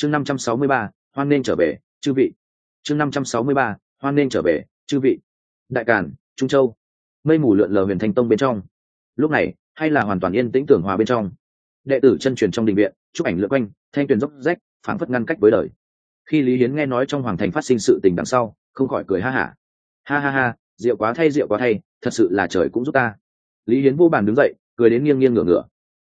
chương năm trăm sáu mươi ba, hoan nên trở về, chư vị. Chương năm trăm sáu mươi ba, hoan nên trở về, chư vị. Đại cản trung châu. Mây mù lượn lờ huyền thanh tông bên trong. Lúc này, hay là hoàn toàn yên tĩnh tưởng hòa bên trong. Đệ tử chân truyền trong đình viện, chụp ảnh lượn quanh, thanh tuyền dốc rách, phảng phất ngăn cách với đời. Khi lý hiến nghe nói trong hoàng thành phát sinh sự tình đằng sau, không khỏi cười ha hả. Ha. ha ha ha rượu quá thay, rượu quá thay, thật sự là trời cũng giúp ta. Lý hiến vô bàn đứng dậy, cười đến nghiêng nghiêng ngửa ngửa.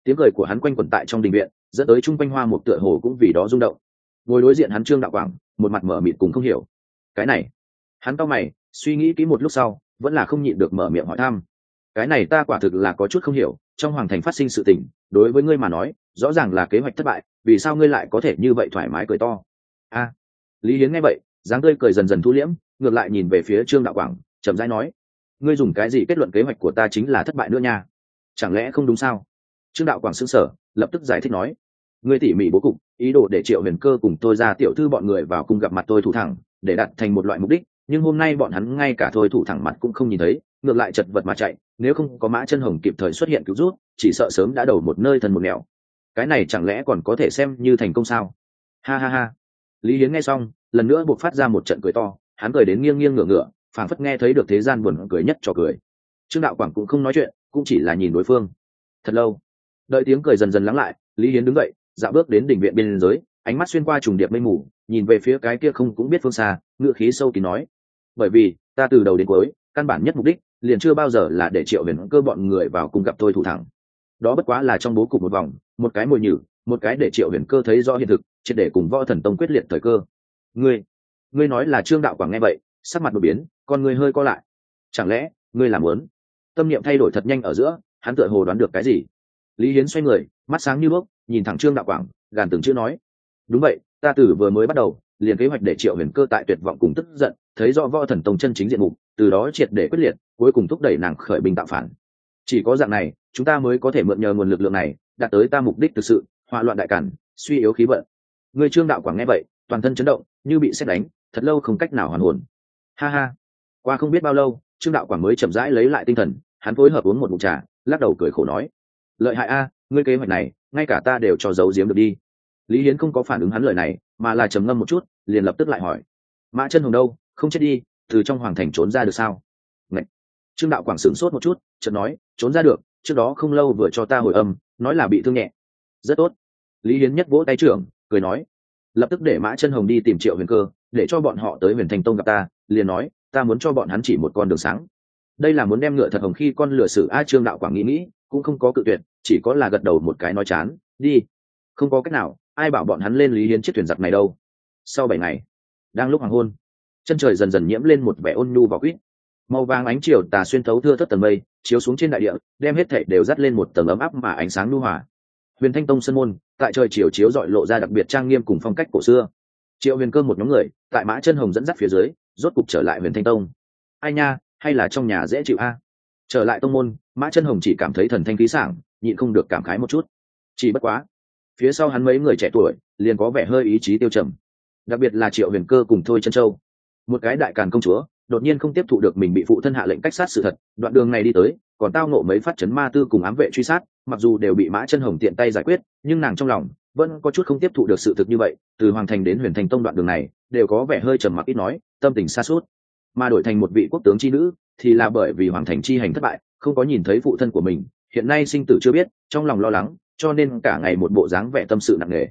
Tiếng cười của hắn quanh quẩn tại trong đình viện dẫn tới chung quanh hoa một tựa hồ cũng vì đó rung động. Ngồi đối diện hắn trương đạo quảng, một mặt mở mịt cùng không hiểu. Cái này, hắn to mày, suy nghĩ kỹ một lúc sau, vẫn là không nhịn được mở miệng hỏi thăm. Cái này ta quả thực là có chút không hiểu, trong hoàng thành phát sinh sự tình, đối với ngươi mà nói, rõ ràng là kế hoạch thất bại, vì sao ngươi lại có thể như vậy thoải mái cười to? A, lý hiến nghe vậy, dáng tươi cười dần dần thu liễm, ngược lại nhìn về phía trương đạo quảng, chậm rãi nói, ngươi dùng cái gì kết luận kế hoạch của ta chính là thất bại nữa nha? Chẳng lẽ không đúng sao? Trương đạo quảng xứng sở lập tức giải thích nói ngươi tỉ mỉ bố cục, ý đồ để triệu huyền cơ cùng tôi ra tiểu thư bọn người vào cùng gặp mặt tôi thủ thẳng, để đặt thành một loại mục đích, nhưng hôm nay bọn hắn ngay cả thôi thủ thẳng mặt cũng không nhìn thấy, ngược lại chật vật mà chạy, nếu không có mã chân hồng kịp thời xuất hiện cứu rút chỉ sợ sớm đã đầu một nơi thần một nẻo. Cái này chẳng lẽ còn có thể xem như thành công sao? Ha ha ha. Lý hiến nghe xong, lần nữa buộc phát ra một trận cười to, hắn cười đến nghiêng nghiêng ngửa ngửa, phảng phất nghe thấy được thế gian buồn cười nhất cho cười. Trương đạo quảng cũng không nói chuyện, cũng chỉ là nhìn đối phương. Thật lâu, đợi tiếng cười dần dần lắng lại, lý hiến đứng dậy dạo bước đến đỉnh viện biên giới, ánh mắt xuyên qua trùng điệp mây mù, nhìn về phía cái kia không cũng biết phương xa, ngựa khí sâu kín nói. Bởi vì, ta từ đầu đến cuối, căn bản nhất mục đích, liền chưa bao giờ là để triệu huyền cơ bọn người vào cùng gặp tôi thủ thẳng. Đó bất quá là trong bố cục một vòng, một cái mồi nhử, một cái để triệu huyền cơ thấy rõ hiện thực chỉ để cùng võ thần tông quyết liệt thời cơ. Ngươi ngươi nói là trương đạo quảng nghe vậy, sắc mặt đột biến, con ngươi hơi co lại. Chẳng lẽ, ngươi làm lớn? tâm niệm thay đổi thật nhanh ở giữa, hắn tựa hồ đoán được cái gì? Lý hiến xoay người, mắt sáng như bước nhìn thẳng trương đạo quảng, gàn từng chữ nói. Đúng vậy, ta tử vừa mới bắt đầu, liền kế hoạch để triệu huyền cơ tại tuyệt vọng cùng tức giận, thấy rõ võ thần tông chân chính diện mục, từ đó triệt để quyết liệt, cuối cùng thúc đẩy nàng khởi binh tạo phản. Chỉ có dạng này, chúng ta mới có thể mượn nhờ nguồn lực lượng này, đạt tới ta mục đích thực sự hòa loạn đại cản, suy yếu khí vận. Người trương đạo quảng nghe vậy, toàn thân chấn động, như bị xét đánh, thật lâu không cách nào hoàn hồn. Ha ha. Qua không biết bao lâu, trương đạo quảng mới chậm rãi lấy lại tinh thần, hắn phối hợp uống một mụn trà, lắc đầu cười khổ nói. Lợi hại a ngươi kế hoạch này, ngay cả ta đều cho giấu giếm được đi. Lý hiến không có phản ứng hắn lời này, mà là trầm ngâm một chút, liền lập tức lại hỏi. Mã chân hồng đâu? Không chết đi, từ trong hoàng thành trốn ra được sao? Ngậy! trương đạo quảng sửng sốt một chút, chợt nói, trốn ra được, trước đó không lâu vừa cho ta hồi âm, nói là bị thương nhẹ. Rất tốt. Lý hiến nhất vỗ tay trưởng, cười nói. Lập tức để mã chân hồng đi tìm triệu huyền cơ, để cho bọn họ tới huyền thành tông gặp ta, liền nói, ta muốn cho bọn hắn chỉ một con đường sáng. Đây là muốn đem ngựa thật hồng khi con lửa sử a trương đạo quảng nghĩ nghĩ, cũng không có cự tuyệt chỉ có là gật đầu một cái nói chán, đi. Không có cách nào, ai bảo bọn hắn lên lý hiến chiếc thuyền giặc này đâu. Sau bảy ngày, đang lúc hoàng hôn, chân trời dần dần nhiễm lên một vẻ ôn nhu và quýt. Màu vàng ánh chiều tà xuyên thấu thưa thất tầng mây, chiếu xuống trên đại địa, đem hết thảy đều dắt lên một tầng ấm áp mà ánh sáng nhu hòa. Huyền thanh tông sân môn, tại trời chiều chiếu dọi lộ ra đặc biệt trang nghiêm cùng phong cách cổ xưa. Triệu huyền cơ một nhóm người, tại mã chân hồng dẫn dắt phía dưới, rốt cục trở lại huyền thanh tông. Ai nha, hay là trong nhà dễ chịu a? Trở lại tông môn, mã chân hồng chỉ cảm thấy thần thanh khí sảng nhịn không được cảm khái một chút. Chỉ bất quá, phía sau hắn mấy người trẻ tuổi liền có vẻ hơi ý chí tiêu trầm. Đặc biệt là triệu huyền cơ cùng thôi chân châu. Một cái đại càn công chúa, đột nhiên không tiếp thụ được mình bị phụ thân hạ lệnh cách sát sự thật, đoạn đường này đi tới, còn tao nộ mấy phát chấn ma tư cùng ám vệ truy sát, mặc dù đều bị mã chân hồng tiện tay giải quyết, nhưng nàng trong lòng vẫn có chút không tiếp thụ được sự thực như vậy, từ hoàng thành đến huyền thành tông đoạn đường này, đều có vẻ hơi trầm mặc ít nói, tâm tình xa suốt. Mà đổi thành một vị quốc tướng chi nữ, thì là bởi vì hoàng thành chi hành thất bại, không có nhìn thấy phụ thân của mình hiện nay sinh tử chưa biết, trong lòng lo lắng, cho nên cả ngày một bộ dáng vẻ tâm sự nặng nề.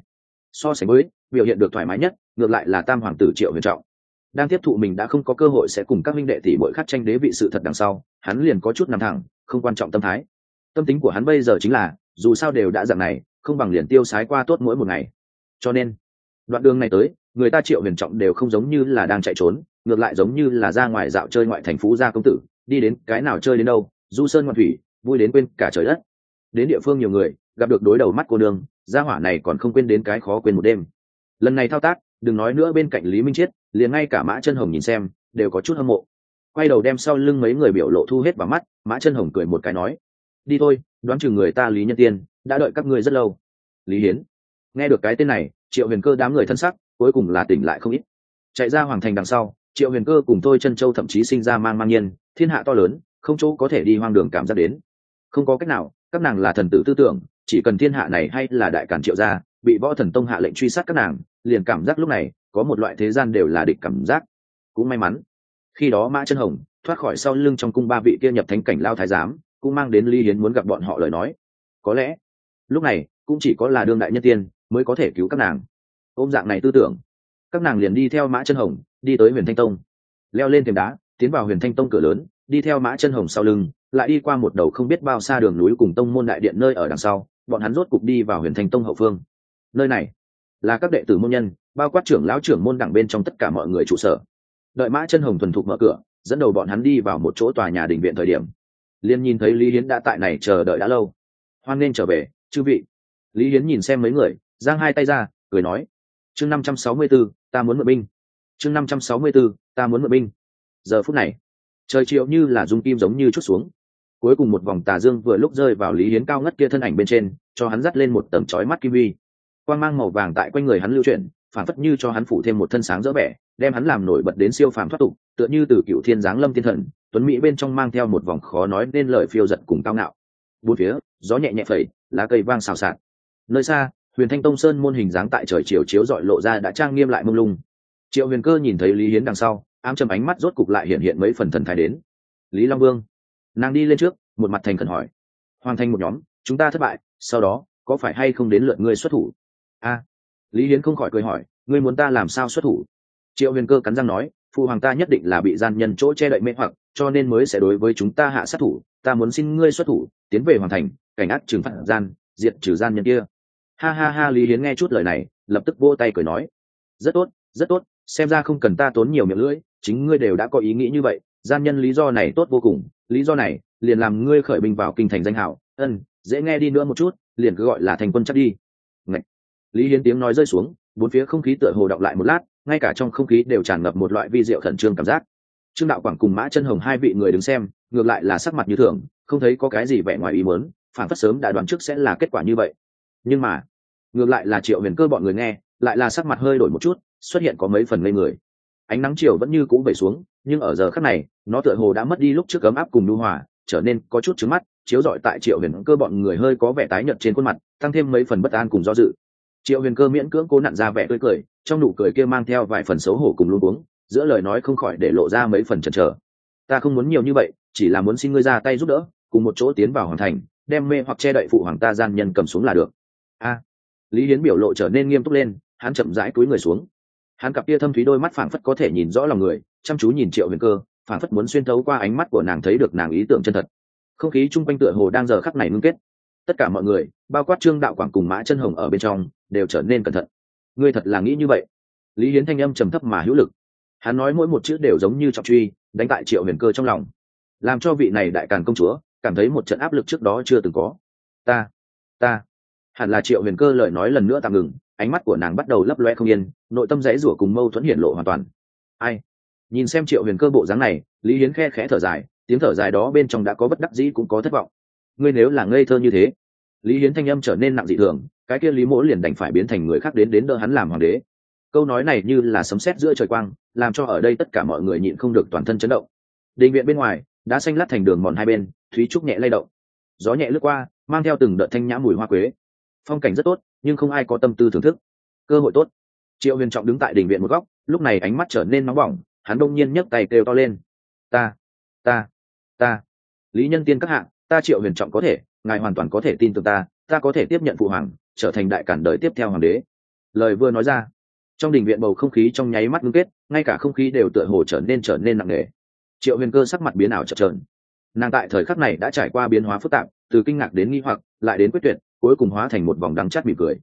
So sánh với, biểu hiện được thoải mái nhất, ngược lại là tam hoàng tử triệu huyền trọng. Đang tiếp thụ mình đã không có cơ hội sẽ cùng các minh đệ tỷ bội khắc tranh đế vị sự thật đằng sau, hắn liền có chút nằm thẳng, không quan trọng tâm thái. Tâm tính của hắn bây giờ chính là, dù sao đều đã dạng này, không bằng liền tiêu sái qua tốt mỗi một ngày. Cho nên, đoạn đường này tới, người ta triệu huyền trọng đều không giống như là đang chạy trốn, ngược lại giống như là ra ngoài dạo chơi ngoại thành phú gia công tử, đi đến cái nào chơi đến đâu, du sơn ngoạn thủy vui đến quên cả trời đất. Đến địa phương nhiều người, gặp được đối đầu mắt cô đường gia hỏa này còn không quên đến cái khó quên một đêm. Lần này thao tác, đừng nói nữa bên cạnh lý minh chiết, liền ngay cả mã chân hồng nhìn xem, đều có chút hâm mộ. Quay đầu đem sau lưng mấy người biểu lộ thu hết vào mắt, mã chân hồng cười một cái nói, đi thôi, đoán chừng người ta lý nhân tiên, đã đợi các ngươi rất lâu. Lý hiến, nghe được cái tên này, triệu huyền cơ đám người thân sắc, cuối cùng là tỉnh lại không ít. Chạy ra hoàng thành đằng sau, triệu huyền cơ cùng tôi chân châu thậm chí sinh ra mang mang nhiên, thiên hạ to lớn, không chỗ có thể đi hoang đường cảm giác đến không có cách nào, các nàng là thần tử tư tưởng, chỉ cần thiên hạ này hay là đại cản triệu gia, bị võ thần tông hạ lệnh truy sát các nàng, liền cảm giác lúc này, có một loại thế gian đều là địch cảm giác. Cũng may mắn, khi đó mã chân hồng thoát khỏi sau lưng trong cung ba vị kia nhập thánh cảnh lao thái giám, cũng mang đến ly hiến muốn gặp bọn họ lời nói. Có lẽ, lúc này, cũng chỉ có là đương đại nhân tiên mới có thể cứu các nàng. Ôm dạng này tư tưởng, các nàng liền đi theo mã chân hồng, đi tới huyền thanh tông. Leo lên thềm đá, tiến vào huyền thanh tông cửa lớn, đi theo mã chân hồng sau lưng lại đi qua một đầu không biết bao xa đường núi cùng tông môn đại điện nơi ở đằng sau, bọn hắn rốt cục đi vào huyền thanh tông hậu phương. Nơi này là các đệ tử môn nhân, bao quát trưởng lão trưởng môn đẳng bên trong tất cả mọi người trụ sở. Đợi mã chân hồng thuần thục mở cửa, dẫn đầu bọn hắn đi vào một chỗ tòa nhà đình viện thời điểm. Liên nhìn thấy lý hiến đã tại này chờ đợi đã lâu. Hoan nên trở về, chư vị. Lý hiến nhìn xem mấy người, giang hai tay ra, cười nói, chương năm trăm sáu mươi b ố ta muốn mượn binh. Chương năm trăm sáu mươi b ố ta muốn mượn binh. Giờ phút này, trời chiều như là dung kim giống như chút xuống cuối cùng một vòng tà dương vừa lúc rơi vào lý hiến cao ngất kia thân ảnh bên trên, cho hắn dắt lên một tầng trói mắt kim vi. Quang mang màu vàng tại quanh người hắn lưu chuyển, phản phất như cho hắn phủ thêm một thân sáng dỡ vẻ, đem hắn làm nổi bật đến siêu phàm thoát tục, tựa như từ cựu thiên giáng lâm thiên thần, tuấn mỹ bên trong mang theo một vòng khó nói nên lời phiêu giật cùng cao ngạo. Bốn phía, gió nhẹ nhẹ phẩy, lá cây vang xào xạc. Nơi xa, huyền thanh tông sơn môn hình dáng tại trời chiều chiếu dọi lộ ra đã trang nghiêm lại mông lung. Triệu huyền cơ nhìn thấy lý hiến đằng sau, ám châm ánh mắt rốt cục lại hiện hiện mấy phần thần thái đến. Lý long vương nàng đi lên trước, một mặt thành khẩn hỏi. Hoàn thành một nhóm, chúng ta thất bại, sau đó, có phải hay không đến lượt ngươi xuất thủ? A. Lý hiến không khỏi cười hỏi, ngươi muốn ta làm sao xuất thủ? Triệu huyền cơ cắn răng nói phụ hoàng ta nhất định là bị gian nhân chỗ che đậy mê hoặc, cho nên mới sẽ đối với chúng ta hạ sát thủ, ta muốn xin ngươi xuất thủ, tiến về hoàn thành, cảnh ác trừng phạt gian, diệt trừ gian nhân kia. Ha ha ha, lý hiến nghe chút lời này, lập tức vô tay cười nói. Rất tốt rất tốt, xem ra không cần ta tốn nhiều miệng lưỡi, chính ngươi đều đã có ý nghĩ như vậy, gian nhân lý do này tốt vô cùng lý do này liền làm ngươi khởi binh vào kinh thành danh hảo ân, dễ nghe đi nữa một chút, liền cứ gọi là thành quân chắc đi. Ngậy. lý hiến tiếng nói rơi xuống, bốn phía không khí tựa hồ đọng lại một lát, ngay cả trong không khí đều tràn ngập một loại vi diệu khẩn trương cảm giác. Trương đạo quảng cùng mã chân hồng hai vị người đứng xem, ngược lại là sắc mặt như thường, không thấy có cái gì vẻ ngoài ý muốn, phản phất sớm đã đoán trước sẽ là kết quả như vậy. Nhưng mà, ngược lại là triệu huyền cơ bọn người nghe, lại là sắc mặt hơi đổi một chút, xuất hiện có mấy phần ngây người ánh nắng chiều vẫn như cũ về xuống, nhưng ở giờ khắc này, nó tựa hồ đã mất đi lúc trước ấm áp cùng lưu hòa, trở nên có chút trứng mắt, chiếu rọi tại triệu huyền cơ bọn người hơi có vẻ tái nhợt trên khuôn mặt, tăng thêm mấy phần bất an cùng do dự. Triệu huyền cơ miễn cưỡng cố nặn ra vẻ tươi cười, trong nụ cười kia mang theo vài phần xấu hổ cùng luôn uống giữa lời nói không khỏi để lộ ra mấy phần chần chờ. Ta không muốn nhiều như vậy, chỉ là muốn xin ngươi ra tay giúp đỡ, cùng một chỗ tiến vào hoàn thành, đem mê hoặc che đậy phụ hoàng ta gian nhân cầm xuống là được. A. Lý hiến biểu lộ trở nên nghiêm túc lên, hắn chậm rãi cúi người xuống hắn cặp kia thâm thúy đôi mắt phảng phất có thể nhìn rõ lòng người, chăm chú nhìn triệu huyền cơ, phảng phất muốn xuyên thấu qua ánh mắt của nàng thấy được nàng ý tưởng chân thật. Không khí chung quanh tựa hồ đang giờ khắc này ngưng kết. Tất cả mọi người, bao quát trương đạo quảng cùng mã chân hồng ở bên trong, đều trở nên cẩn thận. Ngươi thật là nghĩ như vậy? Lý hiến thanh âm trầm thấp mà hữu lực. Hắn nói mỗi một chữ đều giống như trọng truy, đánh tại triệu huyền cơ trong lòng. Làm cho vị này đại càn công chúa, cảm thấy một trận áp lực trước đó chưa từng có. Ta ta. Hẳn là triệu huyền cơ lời nói lần nữa tạm ngừng ánh mắt của nàng bắt đầu lấp loe không yên, nội tâm rẽ rủa cùng mâu thuẫn hiển lộ hoàn toàn. Ai? Nhìn xem triệu huyền cơ bộ dáng này, lý hiến khe khẽ thở dài, tiếng thở dài đó bên trong đã có bất đắc dĩ cũng có thất vọng. Ngươi nếu là ngây thơ như thế, lý hiến thanh âm trở nên nặng dị thường, cái kia lý mỗ liền đành phải biến thành người khác đến đến đỡ hắn làm hoàng đế. Câu nói này như là sấm sét giữa trời quang, làm cho ở đây tất cả mọi người nhịn không được toàn thân chấn động. Đình viện bên ngoài, đã xanh lát thành đường mòn hai bên, thúy trúc nhẹ lay động. Gió nhẹ lướt qua, mang theo từng đợt thanh nhã mùi hoa quế. Phong cảnh rất tốt nhưng không ai có tâm tư thưởng thức. Cơ hội tốt. Triệu huyền trọng đứng tại đỉnh viện một góc, lúc này ánh mắt trở nên nóng bỏng, hắn đông nhiên nhấc tay kêu to lên. Ta ta ta, lý nhân tiên các hạng ta triệu huyền trọng có thể, ngài hoàn toàn có thể tin tưởng ta ta có thể tiếp nhận phụ hoàng, trở thành đại cản đời tiếp theo hoàng đế. Lời vừa nói ra, trong đình viện bầu không khí trong nháy mắt ngưng kết, ngay cả không khí đều tựa hồ trở nên trở nên nặng nề. Triệu huyền cơ sắc mặt biến ảo chập trờn nàng tại thời khắc này đã trải qua biến hóa phức tạp, từ kinh ngạc đến nghi hoặc, lại đến quyết tuyệt cuối cùng hóa thành một vòng đắng chát mỉm cười.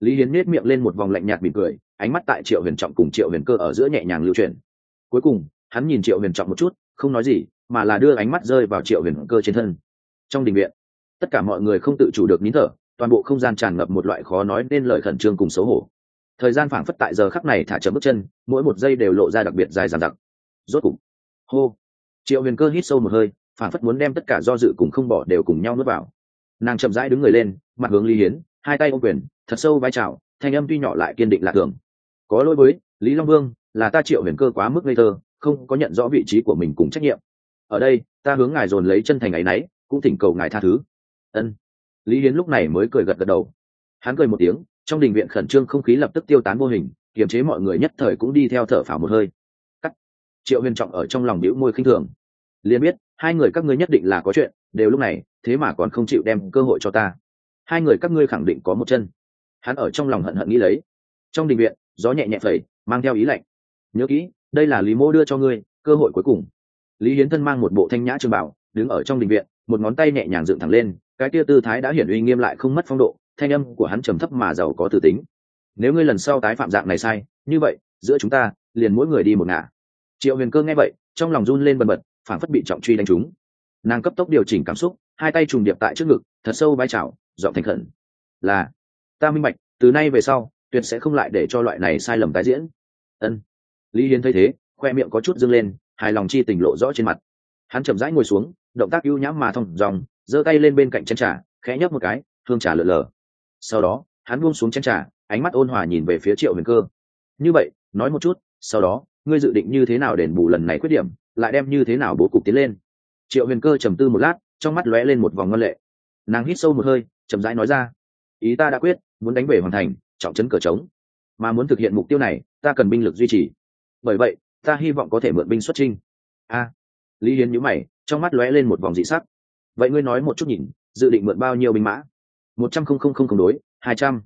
Lý hiến nết miệng lên một vòng lạnh nhạt mỉm cười, ánh mắt tại triệu huyền trọng cùng triệu huyền cơ ở giữa nhẹ nhàng lưu truyền cuối cùng, hắn nhìn triệu huyền trọng một chút, không nói gì, mà là đưa ánh mắt rơi vào triệu huyền cơ trên thân. Trong đình viện, tất cả mọi người không tự chủ được nín thở, toàn bộ không gian tràn ngập một loại khó nói nên lời khẩn trương cùng xấu hổ. Thời gian phảng phất tại giờ khắc này thả chậm bước chân, mỗi một giây đều lộ ra đặc biệt dài dàn dặc. Rốt cục, hô, triệu huyền cơ hít sâu một hơi, phảng phất muốn đem tất cả do dự cùng không bỏ đều cùng nhau nuốt vào nàng chậm rãi đứng người lên, mặt hướng lý hiến, hai tay ô quyền, thật sâu vai trào thanh âm tuy nhỏ lại kiên định lạ thường. Có lỗi với, lý long vương, là ta triệu huyền cơ quá mức ngây thơ, không có nhận rõ vị trí của mình cùng trách nhiệm. Ở đây, ta hướng ngài dồn lấy chân thành ấ y cũng thỉnh cầu ngài tha thứ. Ân. Lý hiến lúc này mới cười gật gật đầu. Hắn cười một tiếng, trong đình viện khẩn trương không khí lập tức tiêu tán vô hình, kiềm chế mọi người nhất thời cũng đi theo thở phào một hơi. Cắt. Triệu huyền trọng ở trong lòng đĩu môi khinh thường liền biết, hai người các ngươi nhất định là có chuyện, đều lúc này, thế mà còn không chịu đem cơ hội cho ta. Hai người các ngươi khẳng định có một chân. Hắn ở trong lòng hận hận nghĩ lấy. Trong đình viện, gió nhẹ nhẹ phẩy, mang theo ý lạnh. Nhớ kỹ, đây là lý mô đưa cho ngươi, cơ hội cuối cùng. Lý hiến thân mang một bộ thanh nhã trường bảo, đứng ở trong đình viện, một ngón tay nhẹ nhàng dựng thẳng lên, cái kia tư thái đã hiển uy nghiêm lại không mất phong độ, thanh âm của hắn trầm thấp mà giàu có từ tính. Nếu ngươi lần sau tái phạm dạng này sai, như vậy, giữa chúng ta, liền mỗi người đi một ngả. Triệu huyền cơ nghe vậy, trong lòng run lên bần bật phảng phất bị trọng truy đánh trúng. Nàng cấp tốc điều chỉnh cảm xúc, hai tay trùng điệp tại trước ngực, thật sâu vai trào dọn thành khẩn. Là, ta minh bạch, từ nay về sau, tuyệt sẽ không lại để cho loại này sai lầm tái diễn. Ân. Lý hiến thấy thế, khoe miệng có chút dâng lên, hài lòng chi tình lộ rõ trên mặt. Hắn chậm rãi ngồi xuống, động tác ưu nhãm mà thong dòng, giơ tay lên bên cạnh chén trà, khẽ nhấp một cái, hương trà lở lờ. Sau đó, hắn buông xuống chén trà, ánh mắt ôn hòa nhìn về phía triệu huyền cơ. Như vậy, nói một chút, sau đó, ngươi dự định như thế nào đền bù lần này khuyết điểm? Lại đem như thế nào bố cục tiến lên. Triệu huyền cơ trầm tư một lát, trong mắt lóe lên một vòng ngân lệ. Nàng hít sâu một hơi, chậm rãi nói ra, ý ta đã quyết, muốn đánh bể hoàn thành, trọng chấn cờ trống. Mà muốn thực hiện mục tiêu này, ta cần binh lực duy trì. Bởi vậy, ta hy vọng có thể mượn binh xuất trinh a. Lý hiến nhíu mày, trong mắt lóe lên một vòng dị sắc. Vậy ngươi nói một chút nhìn, dự định mượn bao nhiêu binh mã? Một trăm không không không không đối, hai trăm.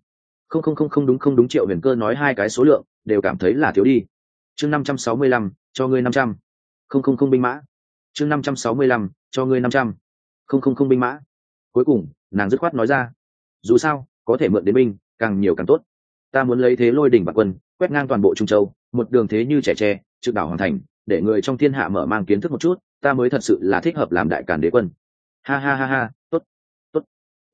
Không không không không đúng không đúng. Triệu huyền cơ nói hai cái số lượng, đều cảm thấy là thiếu đi. Chương năm trăm sáu mươi lăm, cho ngươi năm trăm không không không binh mã. Chương năm trăm sáu mươi lăm, cho ngươi năm trăm. Không không không binh mã. Cuối cùng, nàng dứt khoát nói ra, dù sao, có thể mượn đến binh, càng nhiều càng tốt. Ta muốn lấy thế lôi đỉnh và quân, quét ngang toàn bộ trung châu, một đường thế như trẻ tre, trực đảo hoàn thành, để người trong thiên hạ mở mang kiến thức một chút, ta mới thật sự là thích hợp làm đại càn đế quân. Ha ha ha ha, tốt tốt.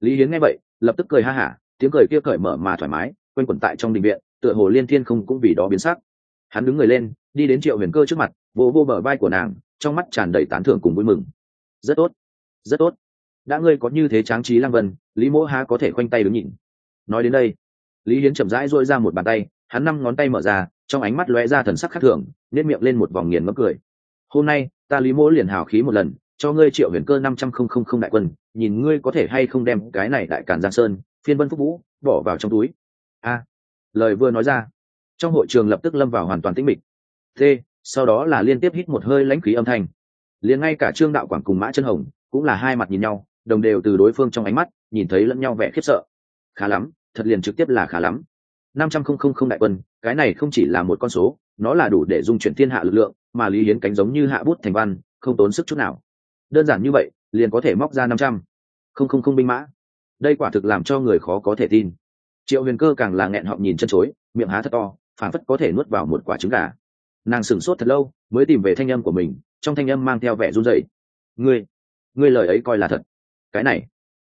Lý hiến nghe vậy, lập tức cười ha hả, tiếng cười kia cởi mở mà thoải mái, quanh quẩn tại trong đình viện, tựa hồ liên thiên không cũng vì đó biến sắc. Hắn đứng người lên, đi đến triệu huyền cơ trước mặt vô, vô bờ vai của nàng trong mắt tràn đầy tán thưởng cùng vui mừng. Rất tốt rất tốt. Đã ngươi có như thế tráng trí lăng vân lý mỗ há có thể khoanh tay đứng nhìn. Nói đến đây lý hiến chậm rãi dôi ra một bàn tay hắn năm ngón tay mở ra trong ánh mắt lóe ra thần sắc khác thường nếp miệng lên một vòng nghiền ngấm cười. Hôm nay ta lý mỗ liền hào khí một lần cho ngươi triệu huyền cơ năm trăm không không không đại quân nhìn ngươi có thể hay không đem cái này đại càn giang sơn phiên vân phúc vũ bỏ vào trong túi. A lời vừa nói ra trong hội trường lập tức lâm vào hoàn toàn tĩnh mịch. T sau đó là liên tiếp hít một hơi lãnh khí âm thanh. Liền ngay cả trương đạo quảng cùng mã chân hồng cũng là hai mặt nhìn nhau, đồng đều từ đối phương trong ánh mắt, nhìn thấy lẫn nhau vẻ khiếp sợ. Khá lắm, thật liền trực tiếp là khá lắm. Năm trăm không không không đại quân, cái này không chỉ là một con số, nó là đủ để dung chuyển thiên hạ lực lượng, mà lý hiến cánh giống như hạ bút thành văn, không tốn sức chút nào. Đơn giản như vậy, liền có thể móc ra năm trăm. Không không không binh mã. Đây quả thực làm cho người khó có thể tin. Triệu huyền cơ càng là nghẹn họng nhìn chân chối, miệng há thật to phản phất có thể nuốt vào một quả trứng gà nàng sửng sốt thật lâu, mới tìm về thanh âm của mình, trong thanh âm mang theo vẻ run rẩy. Ngươi ngươi lời ấy coi là thật. Cái này,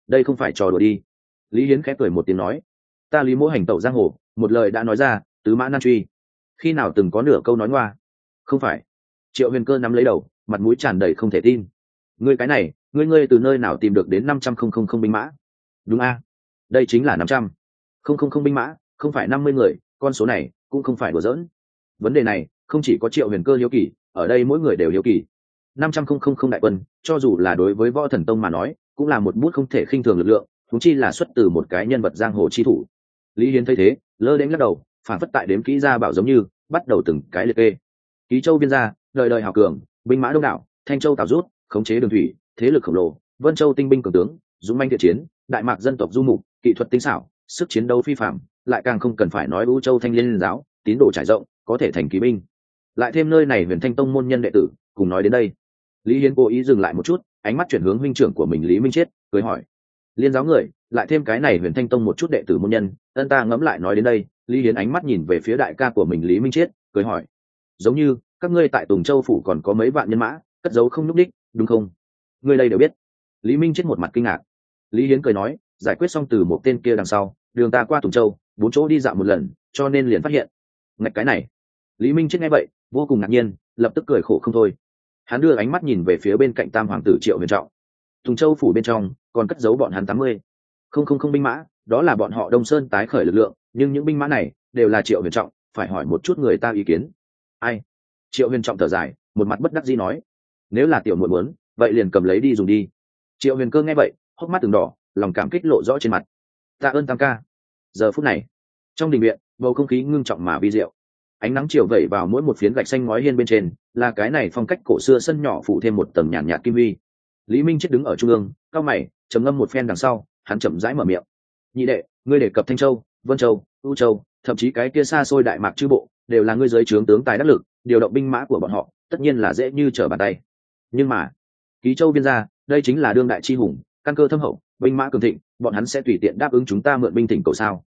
đây không phải trò đùa đi. Lý hiến khẽ cười một tiếng nói. Ta lý mỗ hành tẩu giang hồ, một lời đã nói ra, tứ mã nan truy. Khi nào từng có nửa câu nói ngoa? Không phải. Triệu huyền cơ nắm lấy đầu, mặt mũi tràn đầy không thể tin. Ngươi cái này, ngươi ngươi từ nơi nào tìm được đến năm trăm không không không binh mã? Đúng a, đây chính là năm trăm không không không binh mã, không phải năm mươi người, con số này cũng không phải đùa giỡn. Vấn đề này không chỉ có triệu huyền cơ hiếu kỳ, ở đây mỗi người đều hiếu kỳ. Năm trăm không không không đại quân, cho dù là đối với võ thần tông mà nói, cũng là một bút không thể khinh thường lực lượng thúng chi là xuất từ một cái nhân vật giang hồ chi thủ. Lý hiến thấy thế, lơ đến lắc đầu, phản phất tại đếm kỹ ra bảo giống như, bắt đầu từng cái liệt kê. Ký châu biên gia đời đời hào cường, binh mã đông đảo, thanh châu tào rút, khống chế đường thủy, thế lực khổng lồ, vân châu tinh binh cường tướng, dũng manh thiện chiến, đại mạc dân tộc du mục, kỹ thuật tinh xảo, sức chiến đấu phi phạm, lại càng không cần phải nói u châu thanh liên giáo, tín đồ trải rộng, có thể thành kỳ binh lại thêm nơi này huyền thanh tông môn nhân đệ tử, cùng nói đến đây. Lý hiến cố ý dừng lại một chút, ánh mắt chuyển hướng huynh trưởng của mình lý minh chiết cưới hỏi. Liên giáo người, lại thêm cái này huyền thanh tông một chút đệ tử môn nhân, ân ta ngẫm lại nói đến đây, lý hiến ánh mắt nhìn về phía đại ca của mình lý minh chiết, cười hỏi. Giống như, các ngươi tại tùng châu phủ còn có mấy vạn nhân mã, cất giấu không nhúc đích đúng không? Ngươi đây đều biết. Lý minh chết một mặt kinh ngạc. Lý hiến cười nói, giải quyết xong từ một tên kia đằng sau, đường ta qua tùng châu, bốn chỗ đi dạo một lần, cho nên liền phát hiện. Ngạch cái này. Lý minh chết nghe vậy vô cùng ngạc nhiên, lập tức cười khổ không thôi. Hắn đưa ánh mắt nhìn về phía bên cạnh tam hoàng tử triệu huyền trọng. Tùng châu phủ bên trong, còn cất giấu bọn hắn tám mươi. Không không không binh mã, đó là bọn họ đông sơn tái khởi lực lượng, nhưng những binh mã này đều là triệu huyền trọng, phải hỏi một chút người ta ý kiến. Ai? Triệu huyền trọng thở dài, một mặt bất đắc dĩ nói. Nếu là tiểu muội muốn, vậy liền cầm lấy đi dùng đi. Triệu huyền cơ nghe vậy, hốc mắt từng đỏ, lòng cảm kích lộ rõ trên mặt. Tạ ơn tam ca. Giờ phút này, trong đình viện, bầu không khí ngưng trọng mà vi diệu ánh nắng chiều vẩy vào mỗi một phiến gạch xanh ngói hiên bên trên là cái này phong cách cổ xưa sân nhỏ phủ thêm một tầng nhàn nhạt, kim vi lý minh chết đứng ở trung ương cao mày trầm ngâm một phen đằng sau hắn chậm rãi mở miệng. Nhị đệ ngươi đề cập thanh châu vân châu u châu thậm chí cái kia xa xôi đại mạc chư bộ đều là ngươi giới trướng tướng tài đắc lực điều động binh mã của bọn họ tất nhiên là dễ như trở bàn tay. Nhưng mà ký châu viên gia đây chính là đương đại chi hùng căn cơ thâm hậu binh mã cường thịnh bọn hắn sẽ tùy tiện đáp ứng chúng ta mượn binh thỉnh cầu sao?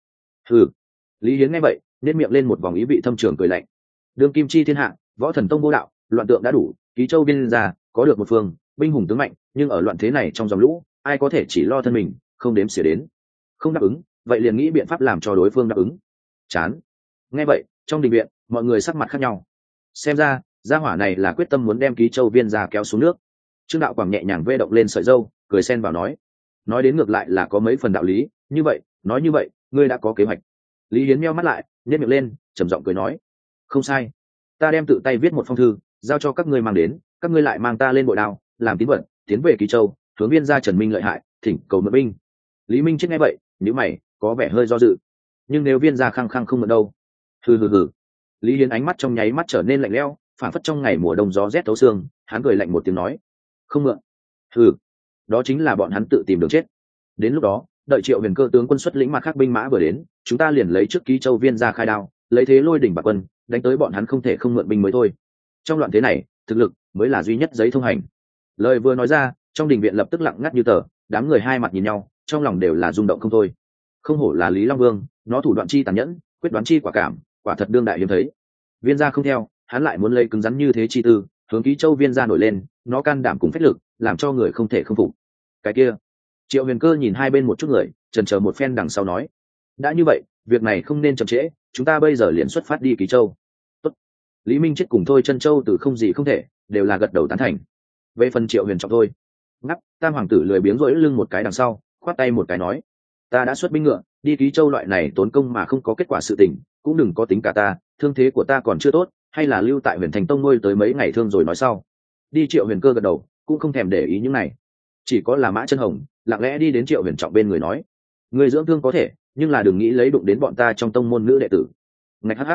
Ừ lý hiến nghe vậy nên miệng lên một vòng ý vị thâm trường cười lạnh. Đương kim chi thiên hạ, võ thần tông vô đạo, loạn tượng đã đủ, ký châu viên gia, có được một phương, binh hùng tướng mạnh, nhưng ở loạn thế này trong dòng lũ, ai có thể chỉ lo thân mình, không đếm xỉa đến. Không đáp ứng, vậy liền nghĩ biện pháp làm cho đối phương đáp ứng. Chán. Nghe vậy, trong đình viện, mọi người sắc mặt khác nhau. Xem ra, gia hỏa này là quyết tâm muốn đem ký châu viên ra kéo xuống nước. Trương đạo quảng nhẹ nhàng vê động lên sợi dâu, cười xen vào nói. Nói đến ngược lại là có mấy phần đạo lý, như vậy, nói như vậy, ngươi đã có kế hoạch lý hiến meo mắt lại nhét miệng lên, trầm giọng cười nói, không sai. Ta đem tự tay viết một phong thư, giao cho các ngươi mang đến, các ngươi lại mang ta lên bội đao, làm tín vật, tiến về Kỳ châu, hướng viên ra trần minh lợi hại, thỉnh cầu mượn binh. Lý minh chết nghe vậy nếu mày, có vẻ hơi do dự. Nhưng nếu viên ra khăng khăng không mượn đâu? Hừ hừ hừ. Lý hiến ánh mắt trong nháy mắt trở nên lạnh lẽo phản phất trong ngày mùa đông gió rét thấu xương, hắn cười lạnh một tiếng nói, không mượn. Hừ. Đó chính là bọn hắn tự tìm đường chết. Đến lúc đó đợi triệu huyền cơ tướng quân xuất lĩnh mặt khác binh mã vừa đến, chúng ta liền lấy trước ký châu viên ra khai đao, lấy thế lôi đỉnh bạc quân, đánh tới bọn hắn không thể không mượn binh mới thôi. Trong loạn thế này, thực lực mới là duy nhất giấy thông hành. Lời vừa nói ra, trong đình viện lập tức lặng ngắt như tờ, đám người hai mặt nhìn nhau, trong lòng đều là rung động không thôi. Không hổ là lý long vương, nó thủ đoạn chi tàn nhẫn, quyết đoán chi quả cảm, quả thật đương đại hiếm thấy. Viên gia không theo, hắn lại muốn lấy cứng rắn như thế chi tư, hướng ký châu viên gia nổi lên, nó can đảm cùng phách lực, làm cho người không thể không phục. Cái kia triệu huyền cơ nhìn hai bên một chút người trần chờ một phen đằng sau nói, đã như vậy, việc này không nên chậm trễ, chúng ta bây giờ liền xuất phát đi ký châu. Tốt. lý minh chết cùng thôi chân châu từ không gì không thể, đều là gật đầu tán thành. Về phần triệu huyền trọng thôi ngắp tam hoàng tử lười biếng rỗi lưng một cái đằng sau, khoát tay một cái nói, ta đã xuất binh ngựa, đi ký châu loại này tốn công mà không có kết quả sự tình, cũng đừng có tính cả ta, thương thế của ta còn chưa tốt, hay là lưu tại huyền thành tông ngôi tới mấy ngày thương rồi nói sau. Đi triệu huyền cơ gật đầu, cũng không thèm để ý những này. Chỉ có là mã chân hồng lặng lẽ đi đến triệu huyền trọng bên người nói, người dưỡng thương có thể, nhưng là đừng nghĩ lấy đụng đến bọn ta trong tông môn nữ đệ tử. Ngạch hh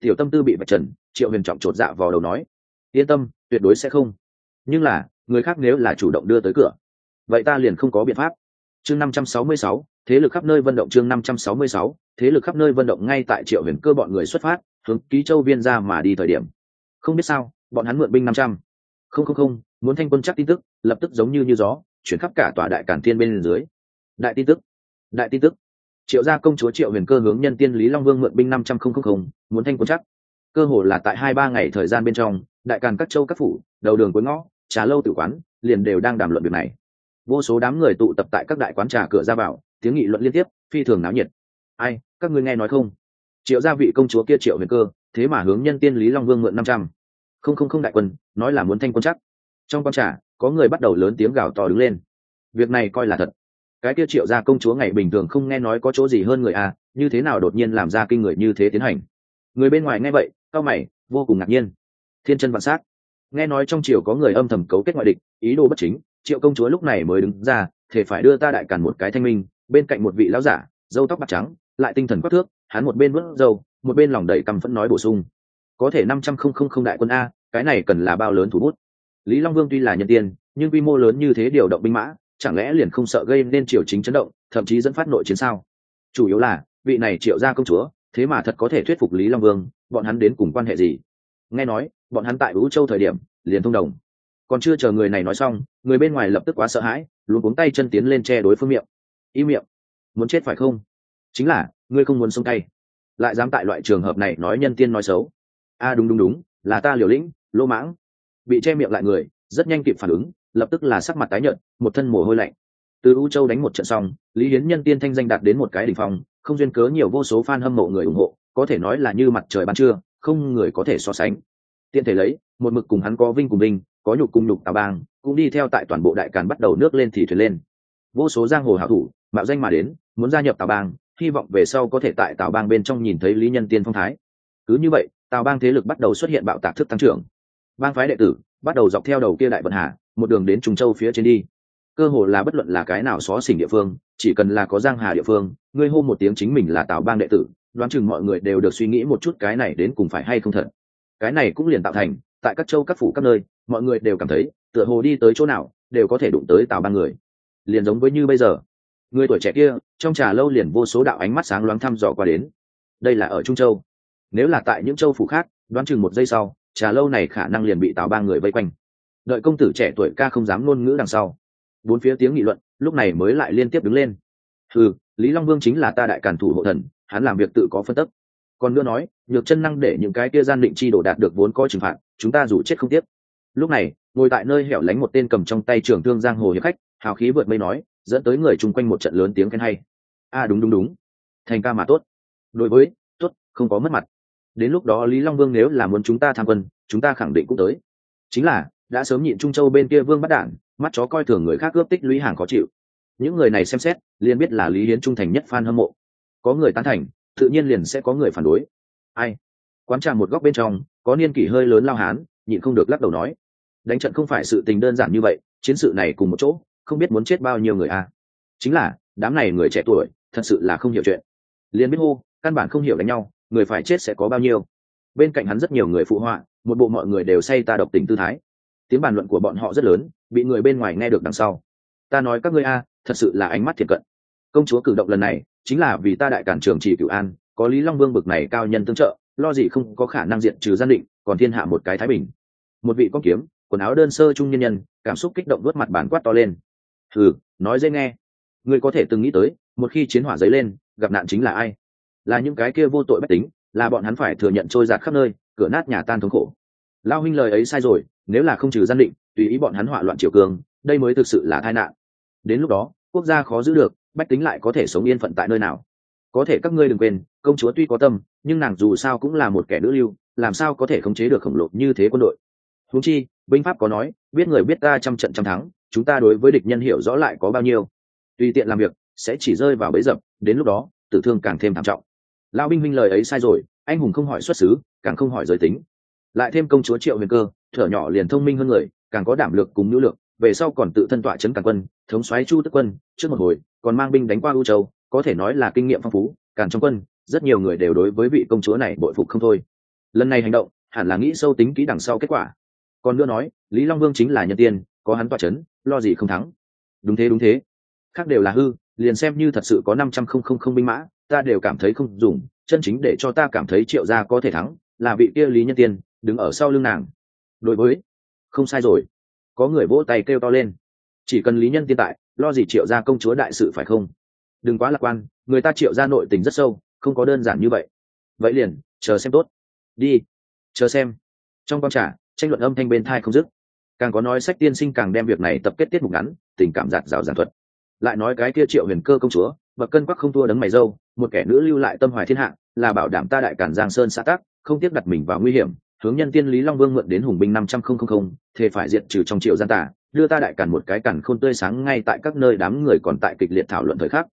tiểu tâm tư bị vạch trần, triệu huyền trọng chột dạ vào đầu nói, yên tâm, tuyệt đối sẽ không. Nhưng là, người khác nếu là chủ động đưa tới cửa, vậy ta liền không có biện pháp. Chương năm trăm sáu mươi sáu, thế lực khắp nơi vận động chương năm trăm sáu mươi sáu, thế lực khắp nơi vận động ngay tại triệu huyền cơ bọn người xuất phát, hướng ký châu viên ra mà đi thời điểm. Không biết sao, bọn hắn mượn binh năm trăm. Không không không, muốn thanh quân chắc tin tức, lập tức giống như như gió chuyển khắp cả tòa đại cản thiên bên dưới. Đại tin tức, đại tin tức. Triệu gia công chúa triệu huyền cơ hướng nhân tiên lý long vương mượn binh năm trăm không không không, muốn thanh quân chắc. Cơ hồ là tại hai ba ngày thời gian bên trong, đại càn các châu các phủ, đầu đường cuối ngõ, trà lâu tử quán, liền đều đang đàm luận việc này. Vô số đám người tụ tập tại các đại quán trà cửa ra vào, tiếng nghị luận liên tiếp, phi thường náo nhiệt. Ai, các ngươi nghe nói không? Triệu gia vị công chúa kia triệu huyền cơ, thế mà hướng nhân tiên lý long vương mượn năm trăm không không không đại quân, nói là muốn thanh quân chắc. Trong quán trà có người bắt đầu lớn tiếng gào to đứng lên. Việc này coi là thật. Cái kia triệu gia công chúa ngày bình thường không nghe nói có chỗ gì hơn người à như thế nào đột nhiên làm ra kinh người như thế tiến hành? Người bên ngoài nghe vậy cao mày, vô cùng ngạc nhiên. Thiên chân vạn sát nghe nói trong triều có người âm thầm cấu kết ngoại địch, ý đồ bất chính, triệu công chúa lúc này mới đứng ra thể phải đưa ta đại càn một cái thanh minh, bên cạnh một vị lão giả dâu tóc bạc trắng, lại tinh thần quắc thước, hắn một bên vớt dâu một bên lòng đầy căm phẫn nói bổ sung. Có thể năm trăm không không không đại quân a, cái này cần là bao lớn thủ bút lý long vương tuy là nhân tiên, nhưng quy mô lớn như thế điều động binh mã, chẳng lẽ liền không sợ gây nên triều chính chấn động, thậm chí dẫn phát nội chiến sao? Chủ yếu là, vị này triệu ra công chúa, thế mà thật có thể thuyết phục lý long vương, bọn hắn đến cùng quan hệ gì? Nghe nói, bọn hắn tại vũ châu thời điểm, liền thông đồng. Còn chưa chờ người này nói xong, người bên ngoài lập tức quá sợ hãi, luôn cuống tay chân tiến lên che đối phương miệng. Y miệng. Muốn chết phải không? Chính là, ngươi không muốn sống tay. Lại dám tại loại trường hợp này nói nhân tiên nói xấu. A đúng đúng đúng, là ta liều lĩnh lô mãng bị che miệng lại người, rất nhanh kịp phản ứng, lập tức là sắc mặt tái nhợt, một thân mồ hôi lạnh. Từ u châu đánh một trận xong, lý hiến nhân tiên thanh danh đạt đến một cái đỉnh phong, không duyên cớ nhiều vô số fan hâm mộ người ủng hộ, có thể nói là như mặt trời ban trưa, không người có thể so sánh. Tiện thể lấy, một mực cùng hắn có vinh cùng vinh, có nhục cùng nhục tào bang, cũng đi theo tại toàn bộ đại càn bắt đầu nước lên thì thuyền lên. Vô số giang hồ hảo thủ, mạo danh mà đến, muốn gia nhập tào bang, hy vọng về sau có thể tại tào bang bên trong nhìn thấy lý nhân tiên phong thái. Cứ như vậy tào bang thế lực bắt đầu xuất hiện bạo tạc thức tăng trưởng bang phái đệ tử, bắt đầu dọc theo đầu kia đại vận hà, một đường đến trung châu phía trên đi. Cơ hồ là bất luận là cái nào xó xỉnh địa phương, chỉ cần là có giang hà địa phương, ngươi hô một tiếng chính mình là tào bang đệ tử, đoán chừng mọi người đều được suy nghĩ một chút cái này đến cùng phải hay không thật. Cái này cũng liền tạo thành, tại các châu các phủ các nơi, mọi người đều cảm thấy, tựa hồ đi tới chỗ nào, đều có thể đụng tới tào bang người. Liền giống với như bây giờ, người tuổi trẻ kia, trong trà lâu liền vô số đạo ánh mắt sáng loáng thăm dò qua đến. Đây là ở trung châu. Nếu là tại những châu phủ khác, đoán chừng một giây sau trà lâu này khả năng liền bị tào ba người vây quanh. Đợi công tử trẻ tuổi ca không dám ngôn ngữ đằng sau. Bốn phía tiếng nghị luận lúc này mới lại liên tiếp đứng lên. Ừ lý long vương chính là ta đại cản thủ hộ thần hắn làm việc tự có phân tức. Còn nữa nói nhược chân năng để những cái kia gian định chi đổ đạt được vốn có trừng phạt chúng ta dù chết không tiếc. Lúc này ngồi tại nơi hẻo lánh một tên cầm trong tay trưởng thương giang hồ hiệp khách hào khí vượt mây nói dẫn tới người chung quanh một trận lớn tiếng khen hay. A à, đúng đúng đúng. Thành ca mà tốt. Đối với tốt không có mất mặt đến lúc đó lý long vương nếu là muốn chúng ta tham quân, chúng ta khẳng định cũng tới. Chính là, đã sớm nhịn trung châu bên kia vương bắt đản mắt chó coi thường người khác ướp tích lũy hàng khó chịu. Những người này xem xét, liền biết là lý hiến trung thành nhất f hâm mộ. Có người tán thành, tự nhiên liền sẽ có người phản đối. Ai? Quán trà một góc bên trong, có niên kỷ hơi lớn lao hán, nhịn không được lắc đầu nói. Đánh trận không phải sự tình đơn giản như vậy, chiến sự này cùng một chỗ, không biết muốn chết bao nhiêu người a. À. chính là, đám này người trẻ tuổi, thật sự là không hiểu chuyện. Liền biết hô, căn bản không hiểu đánh nhau người phải chết sẽ có bao nhiêu? Bên cạnh hắn rất nhiều người phụ họa, một bộ mọi người đều say ta độc tình tư thái. Tiếng bàn luận của bọn họ rất lớn, bị người bên ngoài nghe được đằng sau. Ta nói các ngươi a, thật sự là ánh mắt thiệt cận. Công chúa cử động lần này, chính là vì ta đại cản trường chỉ cửu an, có lý long vương bực này cao nhân tương trợ, lo gì không có khả năng diện trừ gian định, còn thiên hạ một cái thái bình. Một vị con kiếm, quần áo đơn sơ trung nhân nhân, cảm xúc kích động vớt mặt bàn quát to lên. Thử nói dễ nghe. Ngươi có thể từng nghĩ tới, một khi chiến hỏa dấy lên, gặp nạn chính là ai? Là những cái kia vô tội bất tính, là bọn hắn phải thừa nhận trôi giạt khắp nơi, cửa nát nhà tan thống khổ. Lao huynh lời ấy sai rồi, nếu là không trừ gian định, tùy ý bọn hắn hỏa loạn triều cường, đây mới thực sự là tai nạn. Đến lúc đó, quốc gia khó giữ được, bách tính lại có thể sống yên phận tại nơi nào? Có thể các ngươi đừng quên, công chúa tuy có tâm, nhưng nàng dù sao cũng là một kẻ nữ lưu, làm sao có thể khống chế được khổng lồ như thế quân đội? Húng chi, binh pháp có nói, biết người biết ta trăm trận trăm thắng, chúng ta đối với địch nhân hiểu rõ lại có bao nhiêu. Tùy tiện làm việc, sẽ chỉ rơi vào bẫy dập, đến lúc đó, tử thương càng thêm thảm trọng lao binh minh lời ấy sai rồi, anh hùng không hỏi xuất xứ, càng không hỏi giới tính. Lại thêm công chúa triệu huyền cơ, thở nhỏ liền thông minh hơn người, càng có đảm lực cùng nữ lượng, về sau còn tự thân tọa chấn càng quân, thống xoáy chu tức quân, trước một hồi, còn mang binh đánh qua ưu châu, có thể nói là kinh nghiệm phong phú càng trong quân, rất nhiều người đều đối với vị công chúa này bội phục không thôi. Lần này hành động, hẳn là nghĩ sâu tính kỹ đằng sau kết quả. Còn nữa nói, lý long vương chính là nhân tiên, có hắn tọa chấn, lo gì không thắng. Đúng thế đúng thế. Khác đều là hư, liền xem như thật sự có năm trăm không không không binh mã ta đều cảm thấy không dùng, chân chính để cho ta cảm thấy triệu gia có thể thắng, là vị kia lý nhân tiên, đứng ở sau lưng nàng. Đối với, không sai rồi. Có người vỗ tay kêu to lên. Chỉ cần lý nhân tiên tại, lo gì triệu gia công chúa đại sự phải không? Đừng quá lạc quan, người ta triệu gia nội tình rất sâu, không có đơn giản như vậy. Vậy liền, chờ xem tốt. Đi, chờ xem. Trong quan trả tranh luận âm thanh bên thai không dứt. Càng có nói sách tiên sinh càng đem việc này tập kết tiết mục ngắn, tình cảm giạt rào giản thuật. Lại nói cái kia triệu huyền cơ công chúa bậc cân quắc không thua đấng mày dâu, một kẻ nữ lưu lại tâm hoài thiên hạ, là bảo đảm ta đại cản giang sơn xã tác không tiếp đặt mình vào nguy hiểm, hướng nhân tiên lý long vương mượn đến hùng binh năm trăm không không không, thề phải diệt trừ trong triệu gian tả đưa ta đại cản một cái cản khôn tươi sáng ngay tại các nơi đám người còn tại kịch liệt thảo luận thời khắc.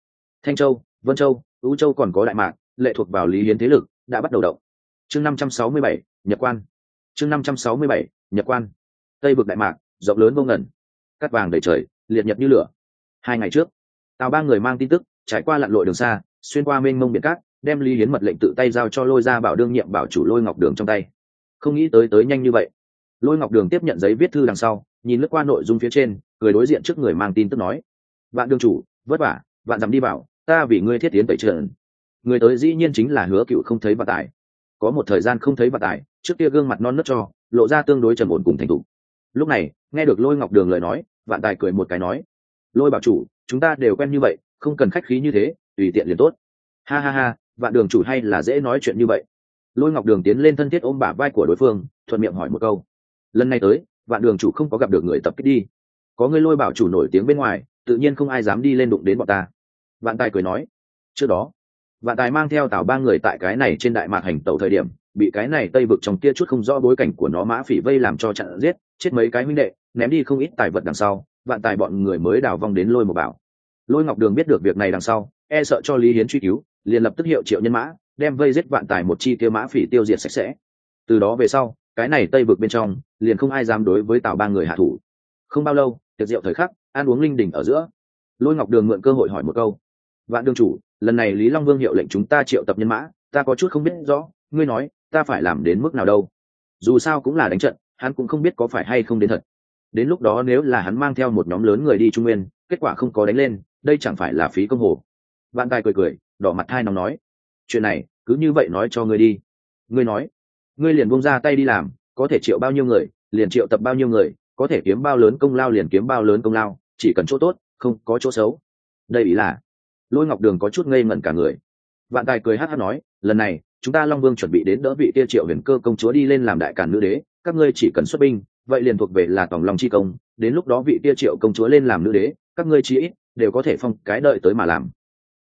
Thanh châu, vân châu, ú châu còn có đại mạc, lệ thuộc vào lý hiến thế lực, đã bắt đầu động. Chương năm trăm sáu mươi bảy, nhật quan. Chương năm trăm sáu mươi bảy, nhật quan. Tây vực đại mạc, rộng lớn vô ngẩn cắt vàng đầy trời, liệt nhật như lửa. Hai ngày trước, tào ba người mang tin tức trải qua lặn lội đường xa, xuyên qua mênh mông biển cát, đem lý hiến mật lệnh tự tay giao cho lôi ra bảo đương nhiệm bảo chủ lôi ngọc đường trong tay. Không nghĩ tới tới nhanh như vậy. Lôi ngọc đường tiếp nhận giấy viết thư đằng sau, nhìn lướt qua nội dung phía trên người đối diện trước người mang tin tức nói bạn đương chủ, vất vả bạn dám đi vào ta vì ngươi thiết tiến tẩy trần. Người tới dĩ nhiên chính là hứa cựu không thấy vận tài. Có một thời gian không thấy vận tài, trước kia gương mặt non nớt cho, lộ ra tương đối trầm ổn cùng thành thục. Lúc này, nghe được lôi ngọc đường lời nói, vạn tài cười một cái nói, lôi bảo chủ, chúng ta đều quen như vậy không cần khách khí như thế, tùy tiện liền tốt. Ha ha ha, vạn đường chủ hay là dễ nói chuyện như vậy. Lôi ngọc đường tiến lên thân thiết ôm bả vai của đối phương, thuận miệng hỏi một câu. Lần này tới, vạn đường chủ không có gặp được người tập kích đi. Có người lôi bảo chủ nổi tiếng bên ngoài, tự nhiên không ai dám đi lên đụng đến bọn ta. Vạn tài cười nói. Trước đó, vạn tài mang theo tảo ba người tại cái này trên đại mạc hành tẩu thời điểm, bị cái này tây vực trong kia chút không rõ bối cảnh của nó mã phỉ vây làm cho chặn giết, chết mấy cái huynh đệ, ném đi không ít tài vật đằng sau, vạn tài bọn người mới đào vong đến lôi một bảo lôi ngọc đường biết được việc này đằng sau e sợ cho lý hiến truy cứu, liền lập tức hiệu triệu nhân mã, đem vây giết vạn tài một chi tiêu mã phỉ tiêu diệt sạch sẽ. Từ đó về sau, cái này tây vực bên trong, liền không ai dám đối với tào ba người hạ thủ. Không bao lâu, tiệc rượu thời khắc, ăn uống linh đỉnh ở giữa. Lôi ngọc đường mượn cơ hội hỏi một câu. Vạn đương chủ, lần này lý long vương hiệu lệnh chúng ta triệu tập nhân mã, ta có chút không biết rõ, ngươi nói, ta phải làm đến mức nào đâu? Dù sao cũng là đánh trận, hắn cũng không biết có phải hay không đến thật. Đến lúc đó nếu là hắn mang theo một nhóm lớn người đi trung nguyên kết quả không có đánh lên, đây chẳng phải là phí công hồ. Bạn tài cười cười, đỏ mặt hai nóng nói, chuyện này, cứ như vậy nói cho ngươi đi. Ngươi nói, ngươi liền buông ra tay đi làm, có thể triệu bao nhiêu người, liền triệu tập bao nhiêu người, có thể kiếm bao lớn công lao liền kiếm bao lớn công lao, chỉ cần chỗ tốt, không có chỗ xấu. Đây ý là, lôi ngọc đường có chút ngây ngẩn cả người. Vạn tài cười hát hát nói, lần này, chúng ta long vương chuẩn bị đến đỡ vị kia triệu huyền cơ công chúa đi lên làm đại cản nữ đế, các ngươi chỉ cần xuất binh vậy liền thuộc về là tổng long chi công, đến lúc đó vị tia triệu công chúa lên làm nữ đế, các ngươi chỉ ít đều có thể phong cái đợi tới mà làm.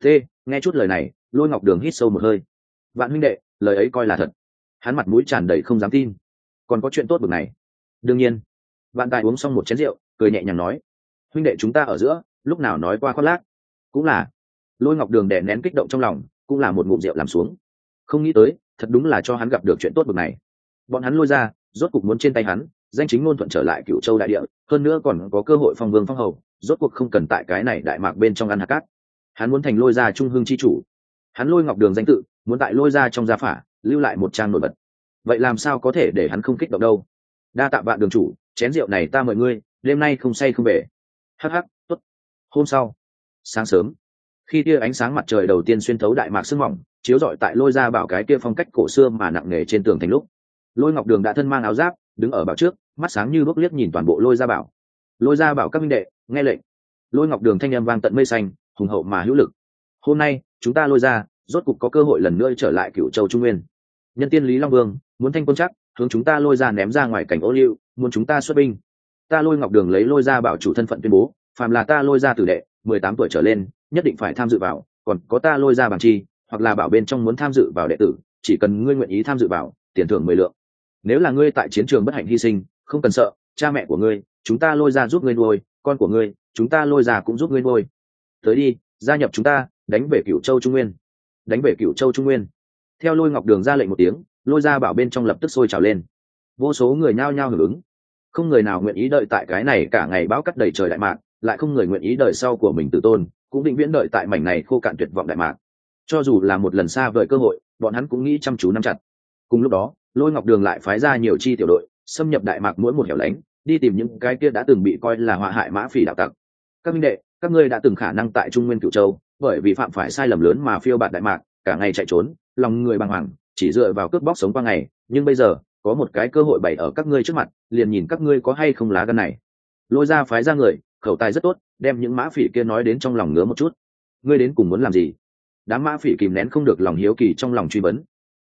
T, nghe chút lời này, lôi ngọc đường hít sâu một hơi. Vạn huynh đệ, lời ấy coi là thật. Hắn mặt mũi tràn đầy không dám tin. Còn có chuyện tốt bực này. Đương nhiên. Vạn tài uống xong một chén rượu, cười nhẹ nhàng nói. Huynh đệ chúng ta ở giữa, lúc nào nói qua khoác lác? Cũng là. Lôi ngọc đường đè nén kích động trong lòng, cũng là một ngụm rượu làm xuống. Không nghĩ tới, thật đúng là cho hắn gặp được chuyện tốt bực này. Bọn hắn lôi ra, rốt cục muốn trên tay hắn danh chính ngôn thuận trở lại cựu châu đại địa, hơn nữa còn có cơ hội phong vương phong hầu, rốt cuộc không cần tại cái này đại mạc bên trong ăn hạt cát. Hắn muốn thành lôi ra trung hương chi chủ. Hắn lôi ngọc đường danh tự, muốn tại lôi ra trong gia phả, lưu lại một trang nổi bật. Vậy làm sao có thể để hắn không kích động đâu? Đa tạ bạn đường chủ, chén rượu này ta mời ngươi, đêm nay không say không về. Hắc hắc t ố t hôm sau, sáng sớm, khi tia ánh sáng mặt trời đầu tiên xuyên thấu đại mạc sương mỏng, chiếu rọi tại lôi ra bảo cái kia phong cách cổ xưa mà nặng nề trên tường thành lúc. Lôi ngọc đường đã thân mang áo giáp, đứng ở bảo trước mắt sáng như bước liếc nhìn toàn bộ lôi gia bảo. Lôi gia bảo các minh đệ, nghe lệnh. Lôi ngọc đường thanh â m vang tận mây xanh, hùng hậu mà hữu lực. Hôm nay, chúng ta lôi ra rốt cục có cơ hội lần nữa trở lại cựu châu trung nguyên. Nhân tiên lý long vương, muốn thanh quân chắc, hướng chúng ta lôi ra ném ra ngoài cảnh ô liu, muốn chúng ta xuất binh. Ta lôi ngọc đường lấy lôi ra bảo chủ thân phận tuyên bố, phàm là ta lôi ra tử đệ, mười tám tuổi trở lên, nhất định phải tham dự vào, còn có ta lôi ra bằng chi, hoặc là bảo bên trong muốn tham dự vào đệ tử, chỉ cần ngươi nguyện ý tham dự vào, tiền thưởng mười lượng. Nếu là ngươi tại chiến trường bất hạnh hy sinh không cần sợ, cha mẹ của ngươi, chúng ta lôi ra giúp ngươi nuôi, con của ngươi, chúng ta lôi ra cũng giúp ngươi nuôi. Tới đi, gia nhập chúng ta, đánh về cửu châu trung nguyên. Đánh về cửu châu trung nguyên. Theo lôi ngọc đường ra lệnh một tiếng, lôi ra bảo bên trong lập tức sôi trào lên. Vô số người nhao nhao hưởng ứng. Không người nào nguyện ý đợi tại cái này cả ngày bão cắt đầy trời đại mạc, lại không người nguyện ý đợi sau của mình tự tôn, cũng định viễn đợi tại mảnh này khô cạn tuyệt vọng đại mạc. Cho dù là một lần xa vời cơ hội, bọn hắn cũng nghĩ chăm chú nắm chặt. Cùng lúc đó, lôi ngọc đường lại phái ra nhiều chi tiểu đội xâm nhập đại mạc mỗi một hẻo lánh, đi tìm những cái kia đã từng bị coi là họa hại mã phỉ đạo tặc. Các minh đệ, các ngươi đã từng khả năng tại trung nguyên cửu châu, bởi vì phạm phải sai lầm lớn mà phiêu bạt đại mạc, cả ngày chạy trốn, lòng người bàng hoàng, chỉ dựa vào cướp bóc sống qua ngày. Nhưng bây giờ, có một cái cơ hội bày ở các ngươi trước mặt, liền nhìn các ngươi có hay không lá gân này. Lôi ra phái ra người, khẩu tài rất tốt, đem những mã phỉ kia nói đến trong lòng ngứa một chút. Ngươi đến cùng muốn làm gì? Đám mã phỉ kìm nén không được lòng hiếu kỳ trong lòng truy vấn.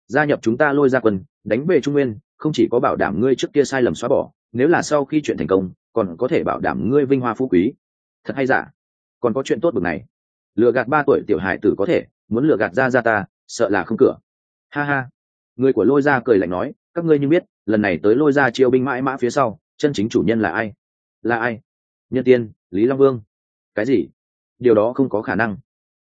Gia nhập chúng ta lôi ra quân, đánh về trung nguyên không chỉ có bảo đảm ngươi trước kia sai lầm xóa bỏ, nếu là sau khi chuyện thành công, còn có thể bảo đảm ngươi vinh hoa phú quý. Thật hay giả? Còn có chuyện tốt bực này. Lừa gạt ba tuổi tiểu hải tử có thể, muốn lừa gạt ra ra ta, sợ là không cửa. Ha ha. Người của lôi ra cười lạnh nói, các ngươi như biết, lần này tới lôi ra chiêu binh mãi mã phía sau, chân chính chủ nhân là ai? Là ai? Nhân tiên, lý long vương. Cái gì? Điều đó không có khả năng.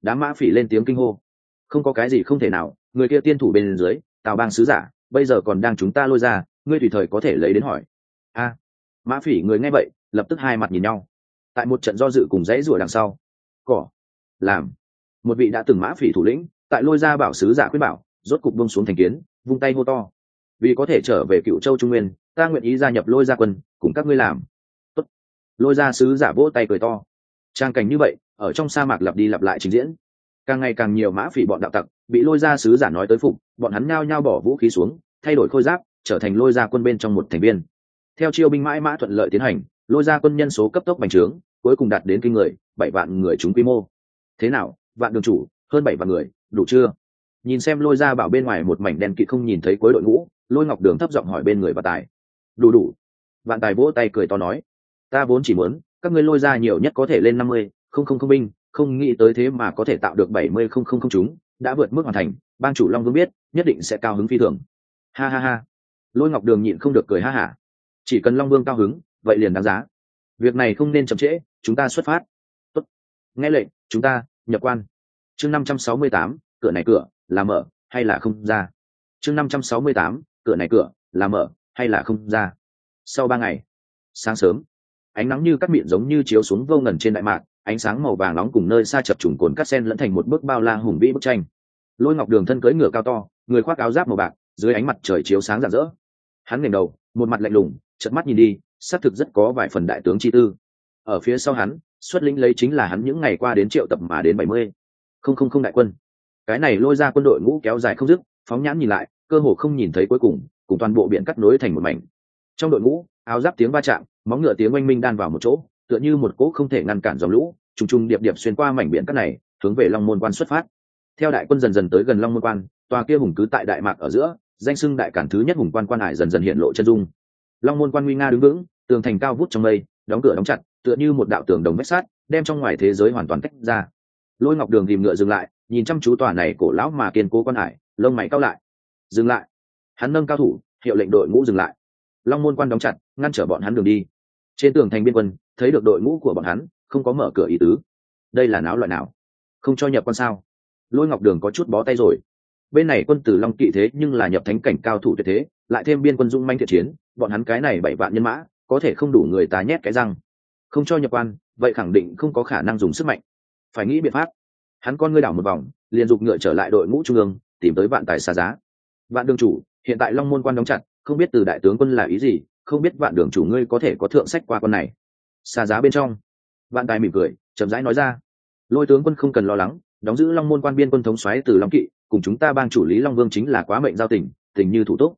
Đám mã phỉ lên tiếng kinh hô. Không có cái gì không thể nào. Người kia tiên thủ bên dưới, tào bang sứ giả bây giờ còn đang chúng ta lôi ra, ngươi tùy thời có thể lấy đến hỏi. A, mã phỉ người nghe vậy, lập tức hai mặt nhìn nhau. Tại một trận do dự cùng dãy rủa đằng sau, cỏ, làm, một vị đã từng mã phỉ thủ lĩnh, tại lôi ra bảo sứ giả khuyên bảo, rốt cục bông xuống thành kiến, vung tay hô to. Vì có thể trở về cựu châu trung nguyên, ta nguyện ý gia nhập lôi gia quân, cùng các ngươi làm. Tốt. lôi ra sứ giả vỗ tay cười to. Trang cảnh như vậy, ở trong sa mạc lặp đi lặp lại trình diễn. Càng ngày càng nhiều mã phỉ bọn đạo tặc bị lôi ra sứ giả nói tới phục, bọn hắn nhao nhao bỏ vũ khí xuống, thay đổi khôi giáp, trở thành lôi ra quân bên trong một thành viên. Theo chiêu binh mãi mã thuận lợi tiến hành, lôi ra quân nhân số cấp tốc bành trướng, cuối cùng đạt đến kinh người, bảy vạn người chúng quy mô. Thế nào, vạn đường chủ, hơn bảy vạn người, đủ chưa? Nhìn xem lôi ra bảo bên ngoài một mảnh đen kịt không nhìn thấy cuối đội ngũ, lôi ngọc đường thấp giọng hỏi bên người và tài. Đủ đủ. Vạn tài vỗ tay cười to nói. Ta vốn chỉ muốn, các ngươi lôi ra nhiều nhất có thể lên năm mươi, không không không binh, không nghĩ tới thế mà có thể tạo được bảy mươi không không không chúng đã vượt mức hoàn thành, bang chủ long vương biết, nhất định sẽ cao hứng phi thường. Ha ha ha. Lôi ngọc đường nhịn không được cười ha hả. Chỉ cần long vương cao hứng, vậy liền đáng giá. Việc này không nên chậm trễ, chúng ta xuất phát. Tốt. nghe lệnh, chúng ta nhập quan. Chương năm trăm sáu mươi tám, cửa này cửa, là mở hay là không ra? Chương năm trăm sáu mươi tám, cửa này cửa, là mở hay là không ra? Sau ba ngày, sáng sớm, ánh nắng như cắt miệng giống như chiếu xuống vô ngần trên đại mạc ánh sáng màu vàng nóng cùng nơi xa chập trùng cồn cắt sen lẫn thành một bức bao la hùng vĩ bức tranh. Lôi ngọc đường thân cưỡi ngựa cao to, người khoác áo giáp màu bạc, dưới ánh mặt trời chiếu sáng rạng rỡ. Hắn ngẩng đầu, một mặt lạnh lùng, chợt mắt nhìn đi, xác thực rất có vài phần đại tướng chi tư. Ở phía sau hắn, xuất lĩnh lấy chính là hắn những ngày qua đến triệu tập mà đến bảy mươi. Không không không đại quân. Cái này lôi ra quân đội ngũ kéo dài không dứt, phóng nhãn nhìn lại, cơ hồ không nhìn thấy cuối cùng cùng toàn bộ biển cắt nối thành một mảnh. Trong đội ngũ, áo giáp tiếng va chạm, móng ngựa tiếng oanh minh đan vào một chỗ tựa như một cỗ không thể ngăn cản dòng lũ, trùng trùng điệp điệp xuyên qua mảnh biển cắt này, hướng về long môn quan xuất phát. Theo đại quân dần dần tới gần long môn quan, tòa kia hùng cứ tại đại mạc ở giữa, danh sưng đại cản thứ nhất hùng quan quan hải dần dần hiện lộ chân dung. Long môn quan nguy nga đứng vững, tường thành cao vút trong mây, đóng cửa đóng chặt, tựa như một đạo tường đồng vách sát đem trong ngoài thế giới hoàn toàn tách ra. Lôi ngọc đường tìm ngựa dừng lại, nhìn chăm chú tòa này cổ lão mà kiên cố quan hải, lông mày cao lại. Dừng lại. Hắn nâng cao thủ, hiệu lệnh đội ngũ dừng lại. Long môn quan đóng chặt, ngăn trở bọn hắn đường đi trên tường thành biên quân, thấy được đội ngũ của bọn hắn, không có mở cửa ý tứ. Đây là náo loại nào? Không cho nhập quan sao? Lôi ngọc đường có chút bó tay rồi. Bên này quân tử long kỵ thế nhưng là nhập thánh cảnh cao thủ tuyệt thế, lại thêm biên quân dung manh thiện chiến, bọn hắn cái này bảy vạn nhân mã, có thể không đủ người tá nhét cái răng. Không cho nhập quan, vậy khẳng định không có khả năng dùng sức mạnh. Phải nghĩ biện pháp. Hắn con ngươi đảo một vòng, liền dục ngựa trở lại đội ngũ trung ương, tìm tới vạn tài xa giá. Vạn đường chủ, hiện tại long môn quan đóng chặt, không biết từ đại tướng quân là ý gì không biết vạn đường chủ ngươi có thể có thượng sách qua con này. Xa giá bên trong. Vạn tài mỉm cười, chậm rãi nói ra. Lôi tướng quân không cần lo lắng, đóng giữ long môn quan biên quân thống xoáy từ long kỵ, cùng chúng ta bang chủ lý long vương chính là quá mệnh giao tình tình như thủ túc.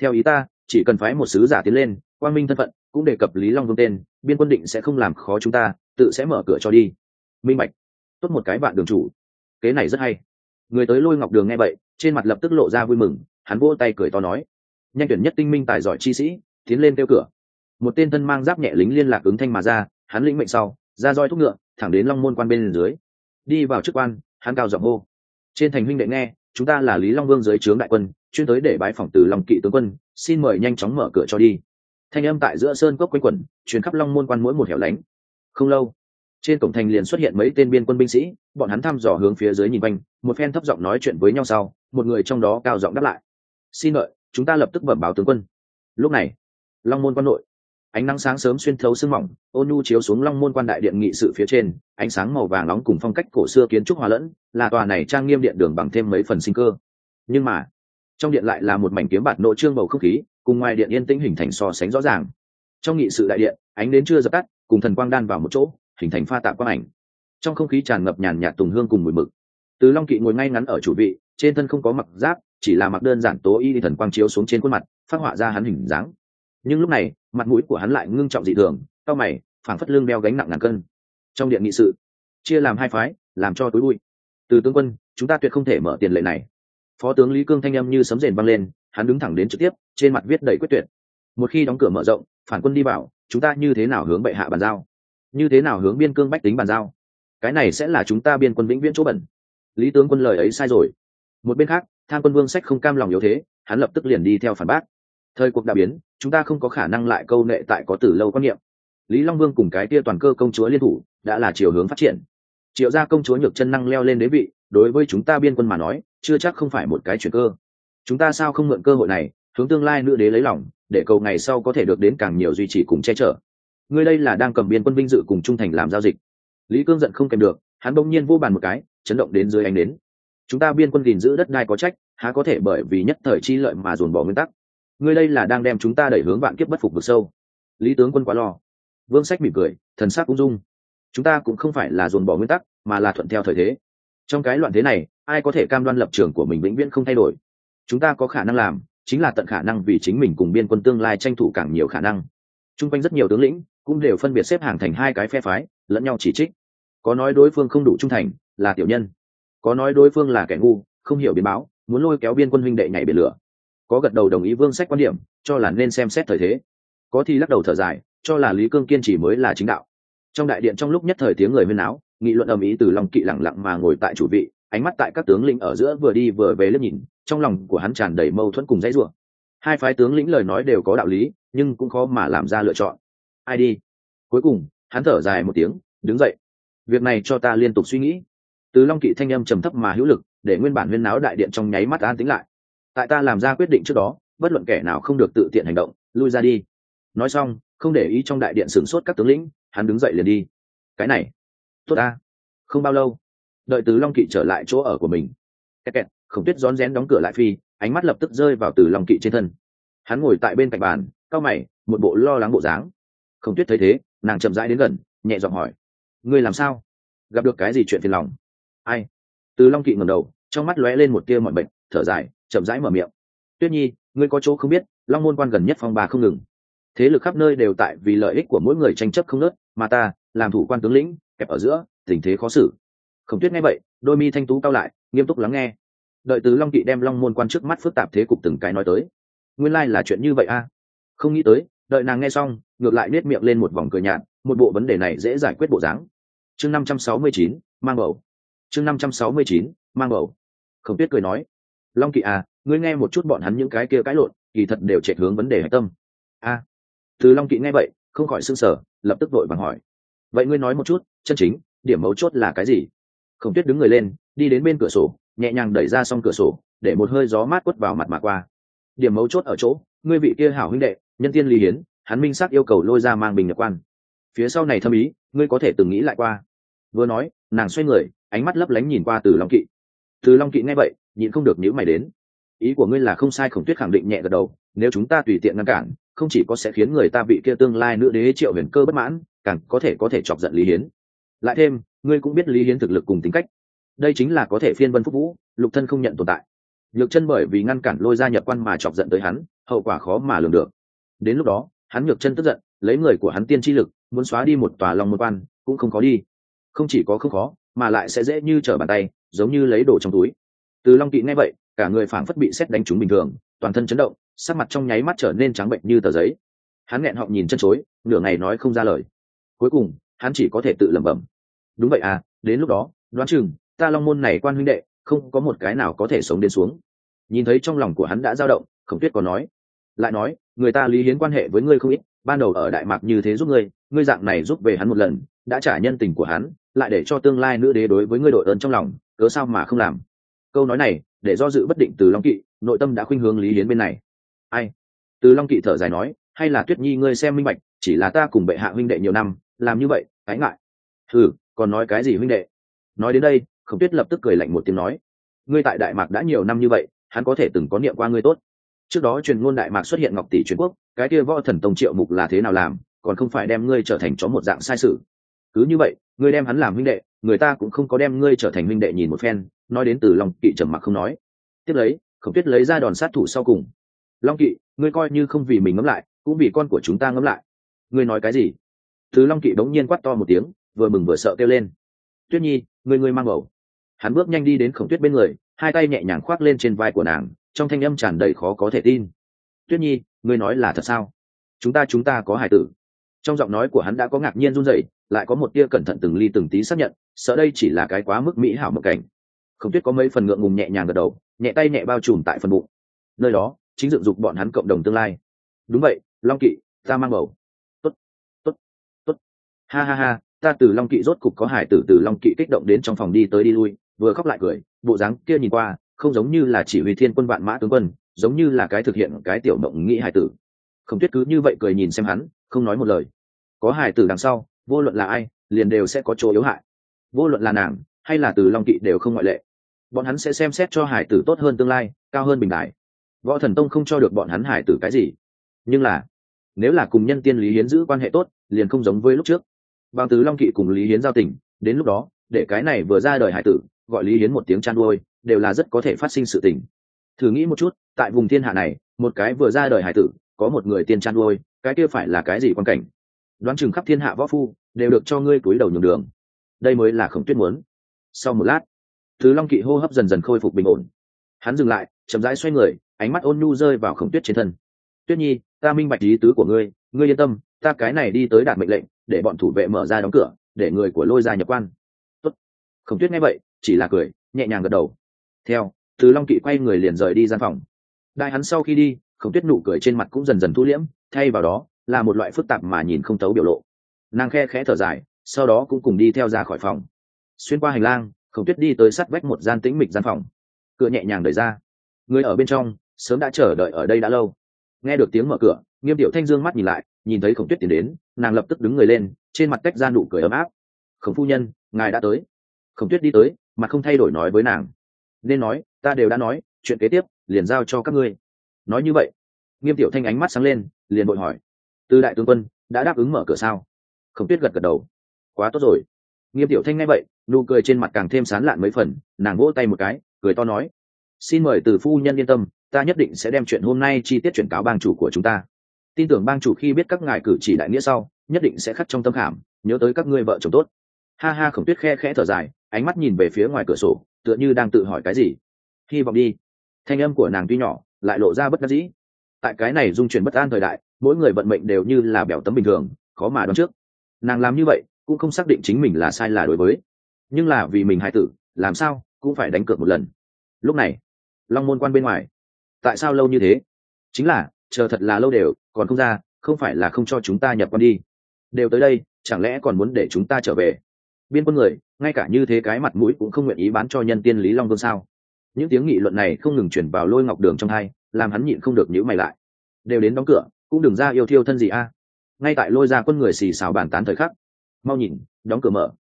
Theo ý ta, chỉ cần phái một sứ giả tiến lên quan minh thân phận, cũng đề cập lý long vương tên, biên quân định sẽ không làm khó chúng ta, tự sẽ mở cửa cho đi. Minh bạch. Tốt một cái vạn đường chủ. Kế này rất hay. Người tới lôi ngọc đường nghe vậy, trên mặt lập tức lộ ra vui mừng, hắn vỗ tay cười to nói. Nhanh tuyển nhất tinh minh tài giỏi chi sĩ tiến lên kêu cửa. Một tên thân mang giáp nhẹ lính liên lạc ứng thanh mà ra, hắn lĩnh mệnh sau, ra roi thúc ngựa, thẳng đến long môn quan bên dưới. Đi vào chức quan, hắn cao giọng hô. Trên thành huynh đệ nghe, chúng ta là lý long vương dưới trướng đại quân, chuyên tới để bái phỏng từ lòng kỵ tướng quân, xin mời nhanh chóng mở cửa cho đi. Thanh âm tại giữa sơn cốc quanh quẩn chuyến khắp long môn quan mỗi một hẻo lánh. Không lâu, trên cổng thành liền xuất hiện mấy tên biên quân binh sĩ, bọn hắn thăm dò hướng phía dưới nhìn quanh, một phen thấp giọng nói chuyện với nhau sau, một người trong đó cao giọng đáp lại. Xin lợi chúng ta lập tức bẩm báo tướng quân. Lúc này long môn quan nội. Ánh nắng sáng sớm xuyên thấu sương mỏng, ôn nhu chiếu xuống long môn quan đại điện nghị sự phía trên, ánh sáng màu vàng nóng cùng phong cách cổ xưa kiến trúc hòa lẫn, là tòa này trang nghiêm điện đường bằng thêm mấy phần sinh cơ. Nhưng mà, trong điện lại là một mảnh kiếm bạt nội trương bầu không khí, cùng ngoài điện yên tĩnh hình thành so sánh rõ ràng. Trong nghị sự đại điện, ánh đến chưa dập tắt, cùng thần quang đan vào một chỗ, hình thành pha tạp quang ảnh. Trong không khí tràn ngập nhàn nhạt tùng hương cùng mùi mực. Từ long kỵ ngồi ngay ngắn ở chủ vị, trên thân không có mặc giáp, chỉ là mặc đơn giản tố y thần quang chiếu xuống trên khuôn mặt, phát họa ra hắn hình dáng nhưng lúc này, mặt mũi của hắn lại ngưng trọng dị thường, cao mày, phảng phất lương đeo gánh nặng ngàn cân. Trong điện nghị sự, chia làm hai phái, làm cho tối bụi. Từ tướng quân, chúng ta tuyệt không thể mở tiền lệ này. Phó tướng lý cương thanh âm như sấm rền vang lên, hắn đứng thẳng đến trực tiếp, trên mặt viết đầy quyết tuyệt. Một khi đóng cửa mở rộng, phản quân đi vào, chúng ta như thế nào hướng bệ hạ bàn giao? Như thế nào hướng biên cương bách tính bàn giao? Cái này sẽ là chúng ta biên quân vĩnh viễn chỗ bẩn. Lý tướng quân lời ấy sai rồi. Một bên khác, tham quân vương sách không cam lòng yếu thế, hắn lập tức liền đi theo phản bác thời cuộc đã biến, chúng ta không có khả năng lại câu nệ tại có từ lâu quan niệm. Lý long vương cùng cái tia toàn cơ công chúa liên thủ, đã là chiều hướng phát triển. Triệu gia công chúa nhược chân năng leo lên đế vị, đối với chúng ta biên quân mà nói, chưa chắc không phải một cái chuyển cơ. Chúng ta sao không mượn cơ hội này, hướng tương lai nữ đế lấy lòng, để cầu ngày sau có thể được đến càng nhiều duy trì cùng che chở. Ngươi đây là đang cầm biên quân vinh dự cùng trung thành làm giao dịch. Lý cương giận không kèm được, hắn bỗng nhiên vô bàn một cái, chấn động đến dưới ánh đến chúng ta biên quân gìn giữ đất đai có trách, há có thể bởi vì nhất thời chi lợi mà dồn bỏ nguyên tắc ngươi đây là đang đem chúng ta đẩy hướng vạn kiếp bất phục vực sâu. Lý tướng quân quá lo. Vương sách mỉm cười, thần sắc cũng dung. Chúng ta cũng không phải là dồn bỏ nguyên tắc, mà là thuận theo thời thế. Trong cái loạn thế này, ai có thể cam đoan lập trường của mình vĩnh viễn không thay đổi? Chúng ta có khả năng làm, chính là tận khả năng vì chính mình cùng biên quân tương lai tranh thủ càng nhiều khả năng. T r u n g quanh rất nhiều tướng lĩnh cũng đều phân biệt xếp hàng thành hai cái phe phái, lẫn nhau chỉ trích. Có nói đối phương không đủ trung thành là tiểu nhân. Có nói đối phương là kẻ ngu, không hiểu biến báo, muốn lôi kéo biên quân huynh đệ nhảy biển lửa có gật đầu đồng ý vương sách quan điểm, cho là nên xem xét thời thế. Có thì lắc đầu thở dài, cho là lý cương kiên trì mới là chính đạo. Trong đại điện trong lúc nhất thời tiếng người huyên áo nghị luận ầm ĩ từ lòng kỵ lẳng lặng mà ngồi tại chủ vị, ánh mắt tại các tướng lĩnh ở giữa vừa đi vừa về liếc nhìn, trong lòng của hắn tràn đầy mâu thuẫn cùng dãy rủa. Hai phái tướng lĩnh lời nói đều có đạo lý, nhưng cũng khó mà làm ra lựa chọn. Ai đi? Cuối cùng, hắn thở dài một tiếng, đứng dậy. Việc này cho ta liên tục suy nghĩ. Từ long kỵ thanh âm trầm thấp mà hữu lực, để nguyên bản huyên náo đại điện trong nháy mắt an tính lại tại ta làm ra quyết định trước đó, bất luận kẻ nào không được tự tiện hành động, lui ra đi. Nói xong, không để ý trong đại điện sửng sốt các tướng lĩnh, hắn đứng dậy liền đi. Cái này, tốt ta. Không bao lâu, đợi từ long kỵ trở lại chỗ ở của mình. Kẹt kẹt khổng tuyết rón rén đóng cửa lại phi, ánh mắt lập tức rơi vào từ long kỵ trên thân. Hắn ngồi tại bên cạnh bàn, cao mày, một bộ lo lắng bộ dáng. Khổng tuyết thấy thế, nàng chậm rãi đến gần, nhẹ giọng hỏi, ngươi làm sao? Gặp được cái gì chuyện phiền lòng? Ai? Từ long kỵ ngầm đầu, trong mắt lóe lên một tia mọi bệnh thở dài chậm rãi mở miệng. Tuyết nhi, ngươi có chỗ không biết, long môn quan gần nhất phong bà không ngừng. Thế lực khắp nơi đều tại vì lợi ích của mỗi người tranh chấp không nớt mà ta, làm thủ quan tướng lĩnh, kẹp ở giữa, tình thế khó xử. Khổng tuyết nghe vậy, đôi mi thanh tú cao lại, nghiêm túc lắng nghe. Đợi từ long kỵ đem long môn quan trước mắt phức tạp thế cục từng cái nói tới. Nguyên lai là chuyện như vậy a. Không nghĩ tới, đợi nàng nghe xong, ngược lại nết miệng lên một vòng cười nhạt, một bộ vấn đề này dễ giải quyết bộ dáng. Chương năm trăm sáu mươi chín, mang bầu. Chương năm trăm sáu mươi chín, mang bầu. Khổng tuyết cười nói long kỵ à ngươi nghe một chút bọn hắn những cái kia cãi lộn, kỳ thật đều chạy hướng vấn đề hạch tâm. A. Từ long kỵ nghe vậy, không khỏi s ư n g sở lập tức vội vàng hỏi. Vậy ngươi nói một chút, chân chính, điểm mấu chốt là cái gì? Khổng tuyết đứng người lên, đi đến bên cửa sổ, nhẹ nhàng đẩy ra xong cửa sổ, để một hơi gió mát quất vào mặt mà qua. Điểm mấu chốt ở chỗ, ngươi vị kia hảo huynh đệ, nhân tiên lý hiến, hắn minh xác yêu cầu lôi ra mang bình nhập quan. Phía sau này thâm ý, ngươi có thể từng nghĩ lại qua. Vừa nói, nàng xoay người, ánh mắt lấp lánh nhìn qua từ long kỵ. Từ long kỵ nghe vậy nhịn không được nhữ mày đến. Ý của ngươi là không sai, khổng tuyết khẳng định nhẹ gật đầu, nếu chúng ta tùy tiện ngăn cản, không chỉ có sẽ khiến người ta bị kia tương lai nữ đế triệu huyền cơ bất mãn, càng có thể có thể chọc giận lý hiến. Lại thêm, ngươi cũng biết lý hiến thực lực cùng tính cách. Đây chính là có thể phiên vân phúc vũ, lục thân không nhận tồn tại. Nhược chân bởi vì ngăn cản lôi ra nhập quan mà chọc giận tới hắn, hậu quả khó mà lường được. Đến lúc đó, hắn nhược chân tức giận, lấy người của hắn tiên tri lực, muốn xóa đi một tòa lòng một quan, cũng không có đi. Không chỉ có không khó, mà lại sẽ dễ như trở bàn tay, giống như lấy đồ trong túi từ long kỵ nghe vậy, cả người phảng phất bị xét đánh trúng bình thường, toàn thân chấn động, sắc mặt trong nháy mắt trở nên trắng bệnh như tờ giấy. Hắn nghẹn họng nhìn chân chối, nửa ngày nói không ra lời. Cuối cùng, hắn chỉ có thể tự lẩm bẩm. Đúng vậy à đến lúc đó, đoán chừng, ta long môn này quan huynh đệ, không có một cái nào có thể sống đến xuống. Nhìn thấy trong lòng của hắn đã dao động, khổng tuyết còn nói, lại nói, người ta lý hiến quan hệ với ngươi không ít, ban đầu ở đại mạc như thế giúp ngươi ngươi dạng này giúp về hắn một lần, đã trả nhân tình của hắn, lại để cho tương lai nữ đế đối với ngươi đội ơn trong lòng, cớ sao mà không làm? Câu nói này, để do dự bất định từ long kỵ, nội tâm đã khuynh hướng lý hiến bên này. Ai? Từ long kỵ thở dài nói, hay là tuyết nhi ngươi xem minh bạch, chỉ là ta cùng bệ hạ huynh đệ nhiều năm, làm như vậy, ái ngại. Ừ còn nói cái gì huynh đệ? Nói đến đây, khổng tuyết lập tức cười lạnh một tiếng nói, ngươi tại đại mạc đã nhiều năm như vậy, hắn có thể từng có niệm qua ngươi tốt. Trước đó truyền ngôn đại mạc xuất hiện ngọc tỷ truyền quốc, cái kia võ thần tông triệu mục là thế nào làm, còn không phải đem ngươi trở thành chó một dạng sai sự. Cứ như vậy, ngươi đem hắn làm huynh đệ người ta cũng không có đem ngươi trở thành minh đệ nhìn một phen, nói đến từ long kỵ trầm mặc không nói. Tiếp lấy, khổng tuyết lấy ra đòn sát thủ sau cùng. Long kỵ, ngươi coi như không vì mình ngấm lại, cũng vì con của chúng ta ngấm lại. Ngươi nói cái gì? Thứ long kỵ bỗng nhiên quát to một tiếng, vừa mừng vừa sợ kêu lên. Tuyết nhi, ngươi ngươi mang bầu. Hắn bước nhanh đi đến khổng tuyết bên người, hai tay nhẹ nhàng khoác lên trên vai của nàng, trong thanh âm tràn đầy khó có thể tin. Tuyết nhi, ngươi nói là thật sao? Chúng ta chúng ta có hải tử. Trong giọng nói của hắn đã có ngạc nhiên run rẩy lại có một tia cẩn thận từng ly từng tí xác nhận, sợ đây chỉ là cái quá mức mỹ hảo một cảnh. Không tuyết có mấy phần ngượng ngùng nhẹ nhàng gật đầu, nhẹ tay nhẹ bao trùm tại phần bụng. Nơi đó, chính dựng dục bọn hắn cộng đồng tương lai. Đúng vậy, long kỵ, ta mang bầu. Tốt tốt tốt. Ha ha ha, ta từ long kỵ rốt cục có hải tử từ long kỵ kích động đến trong phòng đi tới đi lui, vừa khóc lại cười, bộ dáng kia nhìn qua, không giống như là chỉ huy thiên quân vạn mã tướng quân, giống như là cái thực hiện cái tiểu mộng nghĩ hải tử. Không tuyết cứ như vậy cười nhìn xem hắn, không nói một lời. Có hải tử đằng sau vô luận là ai, liền đều sẽ có chỗ yếu hại. Vô luận là nàng, hay là từ long kỵ đều không ngoại lệ. Bọn hắn sẽ xem xét cho hải tử tốt hơn tương lai, cao hơn bình đại. Võ thần tông không cho được bọn hắn hải tử cái gì. Nhưng là, nếu là cùng nhân tiên lý hiến giữ quan hệ tốt, liền không giống với lúc trước. Bằng tứ long kỵ cùng lý hiến giao tình, đến lúc đó, để cái này vừa ra đời hải tử, gọi lý hiến một tiếng chăn nuôi đều là rất có thể phát sinh sự tình. Thử nghĩ một chút, tại vùng thiên hạ này, một cái vừa ra đời hải tử, có một người tiên chăn nuôi cái kia phải là cái gì quan cảnh? Đoán chừng khắp thiên hạ võ phu đều được cho ngươi cúi đầu nhường đường. Đây mới là khổng tuyết muốn. Sau một lát, thứ long kỵ hô hấp dần dần khôi phục bình ổn. Hắn dừng lại, chậm rãi xoay người, ánh mắt ôn nhu rơi vào khổng tuyết trên thân. Tuyết nhi, ta minh bạch ý tứ của ngươi ngươi yên tâm, ta cái này đi tới đạt mệnh lệnh, để bọn thủ vệ mở ra đóng cửa, để người của lôi ra nhập quan. Tốt. khổng tuyết nghe vậy, chỉ là cười, nhẹ nhàng gật đầu. Theo, thứ long kỵ quay người liền rời đi gian phòng. Đại hắn sau khi đi, khổng tuyết nụ cười trên mặt cũng dần dần thu liễm, thay vào đó là một loại phức tạp mà nhìn không tấu biểu lộ. Nàng khe khẽ thở dài, sau đó cũng cùng đi theo ra khỏi phòng. Xuyên qua hành lang, khổng tuyết đi tới sát vách một gian tĩnh mịch gian phòng. Cửa nhẹ nhàng đẩy ra. Người ở bên trong, sớm đã chờ đợi ở đây đã lâu. Nghe được tiếng mở cửa, nghiêm tiểu thanh dương mắt nhìn lại, nhìn thấy khổng tuyết tiến đến, nàng lập tức đứng người lên, trên mặt cách ra nụ cười ấm áp. Khổng phu nhân, ngài đã tới. Khổng tuyết đi tới mà không thay đổi nói với nàng. Nên nói, ta đều đã nói, chuyện kế tiếp liền giao cho các ngươi. Nói như vậy? Nghiêm tiểu thanh ánh mắt sáng lên, liền vội hỏi từ đại tướng quân, đã đáp ứng mở cửa sao? Khổng tuyết gật gật đầu. Quá tốt rồi. Nghiêm tiểu thanh nghe vậy, nụ cười trên mặt càng thêm sán lạn mấy phần, nàng vỗ tay một cái, cười to nói, xin mời từ phu nhân yên tâm, ta nhất định sẽ đem chuyện hôm nay chi tiết chuyển cáo bang chủ của chúng ta. Tin tưởng bang chủ khi biết các ngài cử chỉ đại nghĩa sau, nhất định sẽ khắc trong tâm khảm, nhớ tới các ngươi vợ chồng tốt. Ha ha, khổng tuyết khe khẽ thở dài, ánh mắt nhìn về phía ngoài cửa sổ, tựa như đang tự hỏi cái gì. Hy vọng đi. Thanh âm của nàng tuy nhỏ, lại lộ ra bất đắc dĩ. Tại cái này dung chuyển bất an thời đại mỗi người vận mệnh đều như là bèo tấm bình thường, khó mà đoán trước. Nàng làm như vậy cũng không xác định chính mình là sai là đối với. Nhưng là vì mình hai tử, làm sao cũng phải đánh cược một lần. Lúc này, long môn quan bên ngoài. Tại sao lâu như thế? Chính là, chờ thật là lâu đều, còn không ra, không phải là không cho chúng ta nhập quan đi. Đều tới đây, chẳng lẽ còn muốn để chúng ta trở về? Biên quân người, ngay cả như thế cái mặt mũi cũng không nguyện ý bán cho nhân tiên lý long vương sao? Những tiếng nghị luận này không ngừng chuyển vào lôi ngọc đường trong hai, làm hắn nhịn không được nhữ mày lại. Đều đến đóng cửa cũng đừng ra yêu thiêu thân gì a. Ngay tại lôi ra quân người xì xào bàn tán thời khắc, mau nhìn, đóng cửa mở.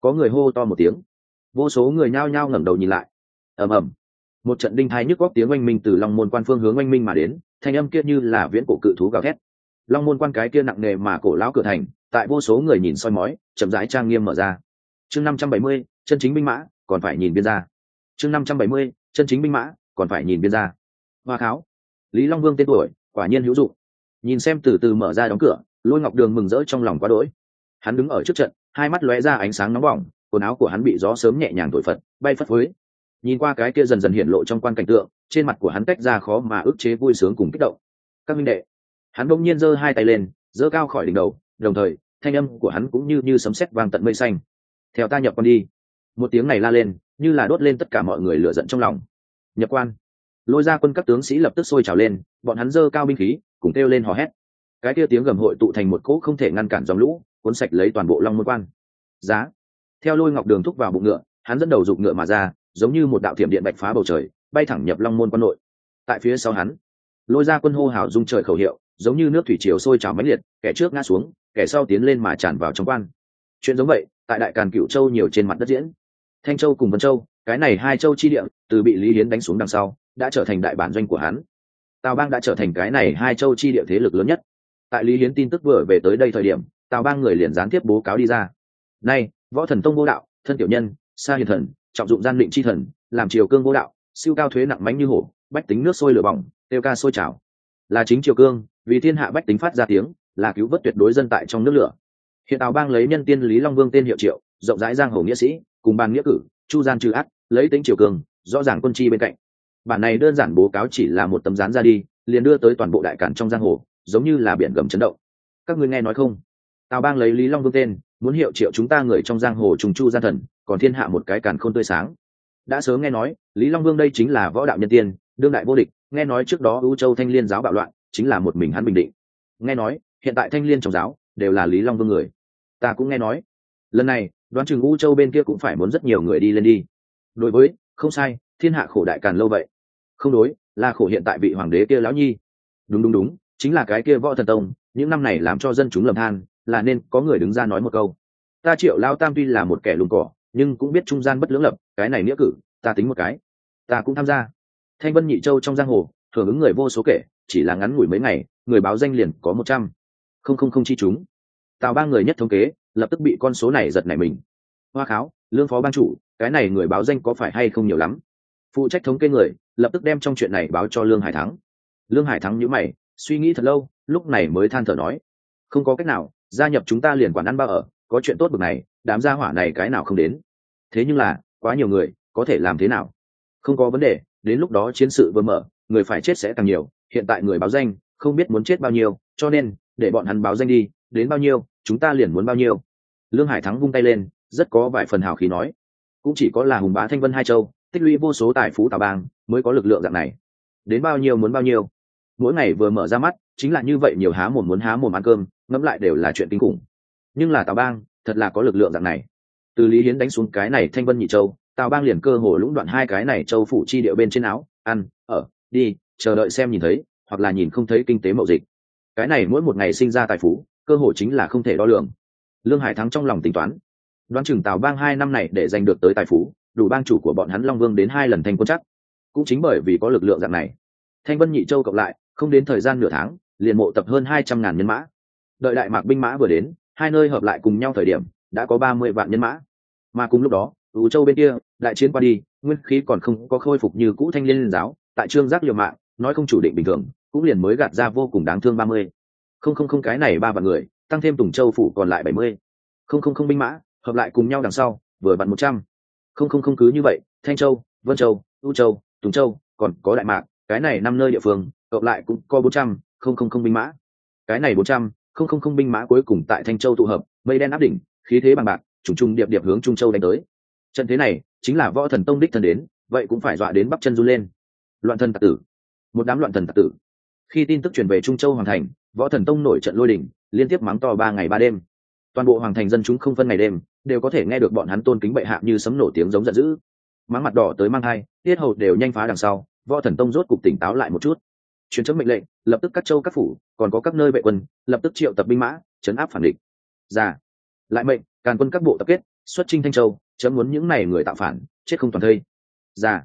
Có người hô to một tiếng. Vô số người nhao nhao ngẩng đầu nhìn lại. Ầm ầm. Một trận đinh thai nhức góc tiếng oanh minh từ long môn quan phương hướng oanh minh mà đến, thanh âm kia như là viễn cổ cự thú gào thét. Long môn quan cái kia nặng nề mà cổ lão cửa thành, tại vô số người nhìn soi mói, chậm rãi trang nghiêm mở ra. Chương năm trăm bảy mươi, chân chính binh mã, còn phải nhìn biên ra. Chương năm trăm bảy mươi, chân chính binh mã, còn phải nhìn biên ra. Hoa kháo. Lý long vương tên tuổi, quả nhiên hữu dụng nhìn xem từ từ mở ra đóng cửa, lôi ngọc đường mừng rỡ trong lòng quá đỗi. Hắn đứng ở trước trận, hai mắt lóe ra ánh sáng nóng bỏng, quần áo của hắn bị gió sớm nhẹ nhàng thổi phật, bay phất phới. Nhìn qua cái kia dần dần hiện lộ trong quan cảnh tượng, trên mặt của hắn tách ra khó mà ức chế vui sướng cùng kích động. Các minh đệ, hắn bỗng nhiên giơ hai tay lên, giơ cao khỏi đỉnh đầu, đồng thời, thanh âm của hắn cũng như như sấm sét vang tận mây xanh. Theo ta nhập quan đi. Một tiếng này la lên, như là đốt lên tất cả mọi người lửa giận trong lòng. Nhập quan. Lôi ra quân các tướng sĩ lập tức sôi trào lên, bọn hắn giơ cao binh khí cùng kêu lên hò hét. Cái kia tiếng gầm hội tụ thành một cỗ không thể ngăn cản dòng lũ, cuốn sạch lấy toàn bộ long môn quan. Giá. Theo lôi ngọc đường thúc vào bụng ngựa, hắn dẫn đầu giục ngựa mà ra, giống như một đạo thiểm điện bạch phá bầu trời, bay thẳng nhập long môn quan nội. Tại phía sau hắn, lôi ra quân hô hào dung trời khẩu hiệu, giống như nước thủy triều sôi trào mãnh liệt, kẻ trước ngã xuống, kẻ sau tiến lên mà tràn vào trong quan. Chuyện giống vậy, tại đại càn cựu châu nhiều trên mặt đất diễn. Thanh châu cùng vân châu, cái này hai châu chi địa, từ bị lý hiến đánh xuống đằng sau, đã trở thành đại bản doanh của hắn tào bang đã trở thành cái này hai châu chi địa thế lực lớn nhất. Tại lý hiến tin tức vừa về tới đây thời điểm, tào bang người liền gián tiếp bố cáo đi ra. Nay, võ thần tông vô đạo, thân tiểu nhân, sa hiền thần, trọng dụng gian định chi thần, làm triều cương vô đạo, siêu cao thuế nặng mánh như hổ, bách tính nước sôi lửa bỏng, tiêu ca sôi trào. Là chính triều cương, vì thiên hạ bách tính phát ra tiếng, là cứu vớt tuyệt đối dân tại trong nước lửa. Hiện tào bang lấy nhân tiên lý long vương tên hiệu triệu, rộng rãi giang hồ nghĩa sĩ, cùng bàn nghĩa cử, chu gian trừ ác, lấy tính triều cương, rõ ràng quân chi bên cạnh bản này đơn giản bố cáo chỉ là một tấm dán ra đi, liền đưa tới toàn bộ đại cản trong giang hồ, giống như là biển gầm chấn động. Các ngươi nghe nói không? Tào bang lấy lý long vương tên, muốn hiệu triệu chúng ta người trong giang hồ trùng chu gian thần, còn thiên hạ một cái càn khôn tươi sáng. Đã sớm nghe nói, lý long vương đây chính là võ đạo nhân tiên, đương đại vô địch, nghe nói trước đó ưu châu thanh liên giáo bạo loạn, chính là một mình hắn bình định. Nghe nói, hiện tại thanh liên trong giáo, đều là lý long vương người. Ta cũng nghe nói. Lần này, đoán chừng ưu châu bên kia cũng phải muốn rất nhiều người đi lên đi. Đối với, không sai, thiên hạ khổ đại càn lâu vậy không đối là khổ hiện tại vị hoàng đế kia lão nhi. Đúng đúng đúng, chính là cái kia võ thần tông, những năm này làm cho dân chúng lầm than, là nên có người đứng ra nói một câu. Ta triệu lao tam tuy là một kẻ lùn cỏ, nhưng cũng biết trung gian bất lưỡng lập, cái này nghĩa cử, ta tính một cái. Ta cũng tham gia. Thanh vân nhị châu trong giang hồ hưởng ứng người vô số kể, chỉ là ngắn ngủi mấy ngày, người báo danh liền có một trăm. Không không không chi chúng. Tào ba người nhất thống kế, lập tức bị con số này giật nảy mình. Hoa kháo, lương phó ban chủ, cái này người báo danh có phải hay không nhiều lắm? Phụ trách thống kê người, lập tức đem trong chuyện này báo cho lương hải thắng. Lương hải thắng nhữ mày, suy nghĩ thật lâu, lúc này mới than thở nói, không có cách nào, gia nhập chúng ta liền quản ăn bao ở, có chuyện tốt bực này, đám gia hỏa này cái nào không đến. Thế nhưng là, quá nhiều người, có thể làm thế nào? Không có vấn đề, đến lúc đó chiến sự vừa mở, người phải chết sẽ càng nhiều, hiện tại người báo danh, không biết muốn chết bao nhiêu, cho nên, để bọn hắn báo danh đi, đến bao nhiêu, chúng ta liền muốn bao nhiêu. Lương hải thắng vung tay lên, rất có vài phần hào khí nói, cũng chỉ có là hùng bá thanh vân hai châu tích lũy vô số tài phú tào bang mới có lực lượng dạng này. Đến bao nhiêu muốn bao nhiêu. Mỗi ngày vừa mở ra mắt, chính là như vậy nhiều há mồm muốn há mồm ăn cơm, ngẫm lại đều là chuyện kinh khủng. Nhưng là tào bang, thật là có lực lượng dạng này. Từ lý hiến đánh xuống cái này thanh vân nhị châu, tào bang liền cơ hồ lũng đoạn hai cái này châu phủ chi điệu bên trên áo, ăn, ở, đi, chờ đợi xem nhìn thấy, hoặc là nhìn không thấy kinh tế mậu dịch. Cái này mỗi một ngày sinh ra tài phú, cơ hội chính là không thể đo lường. Lương hải thắng trong lòng tính toán, đoán chừng tào bang hai năm này để giành được tới tài phú đủ bang chủ của bọn hắn long vương đến hai lần thành quân chắc. Cũng chính bởi vì có lực lượng dạng này, thanh vân nhị châu cộng lại, không đến thời gian nửa tháng, liền mộ tập hơn hai trăm ngàn nhân mã. Đợi đại mạc binh mã vừa đến, hai nơi hợp lại cùng nhau thời điểm, đã có ba mươi vạn nhân mã. Mà cùng lúc đó ứ châu bên kia, đại chiến qua đi, nguyên khí còn không có khôi phục như cũ thanh liên giáo, tại trương giác liều mạng, nói không chủ định bình thường, cũng liền mới gạt ra vô cùng đáng thương ba mươi. Không không không, cái này ba vạn người, tăng thêm tùng châu phủ còn lại bảy mươi. Không không không binh mã, hợp lại cùng nhau đằng sau, vừa vặn một trăm không không không cứ như vậy, thanh châu, vân châu, u châu, tùng châu, còn có đại mạc, cái này năm nơi địa phương, cộng lại cũng có bốn trăm, không không không binh mã. Cái này bốn trăm, không không không binh mã cuối cùng tại thanh châu tụ hợp, mây đen áp đỉnh, khí thế bằng bạc, trùng trùng điệp điệp hướng trung châu đánh tới. Trận thế này chính là võ thần tông đích thần đến, vậy cũng phải dọa đến bắp chân run lên. Loạn thần tạc tử. Một đám loạn thần tạc tử. Khi tin tức truyền về trung châu hoàng thành, võ thần tông nổi trận lôi đỉnh liên tiếp mắng to ba ngày ba đêm. Toàn bộ hoàng thành dân chúng không phân ngày đêm đều có thể nghe được bọn hắn tôn kính bệ hạ như sấm nổ tiếng giống giận dữ. Mắng mặt đỏ tới mang hai tiết hầu đều nhanh phá đằng sau, võ thần tông rốt cục tỉnh táo lại một chút. Truyền chấm mệnh lệnh, lập tức các châu các phủ, còn có các nơi vệ quân, lập tức triệu tập binh mã, chấn áp phản địch. Ra. Lại mệnh, càn quân các bộ tập kết, xuất trinh thanh châu, chấm muốn những này người tạo phản, chết không toàn thây. Ra.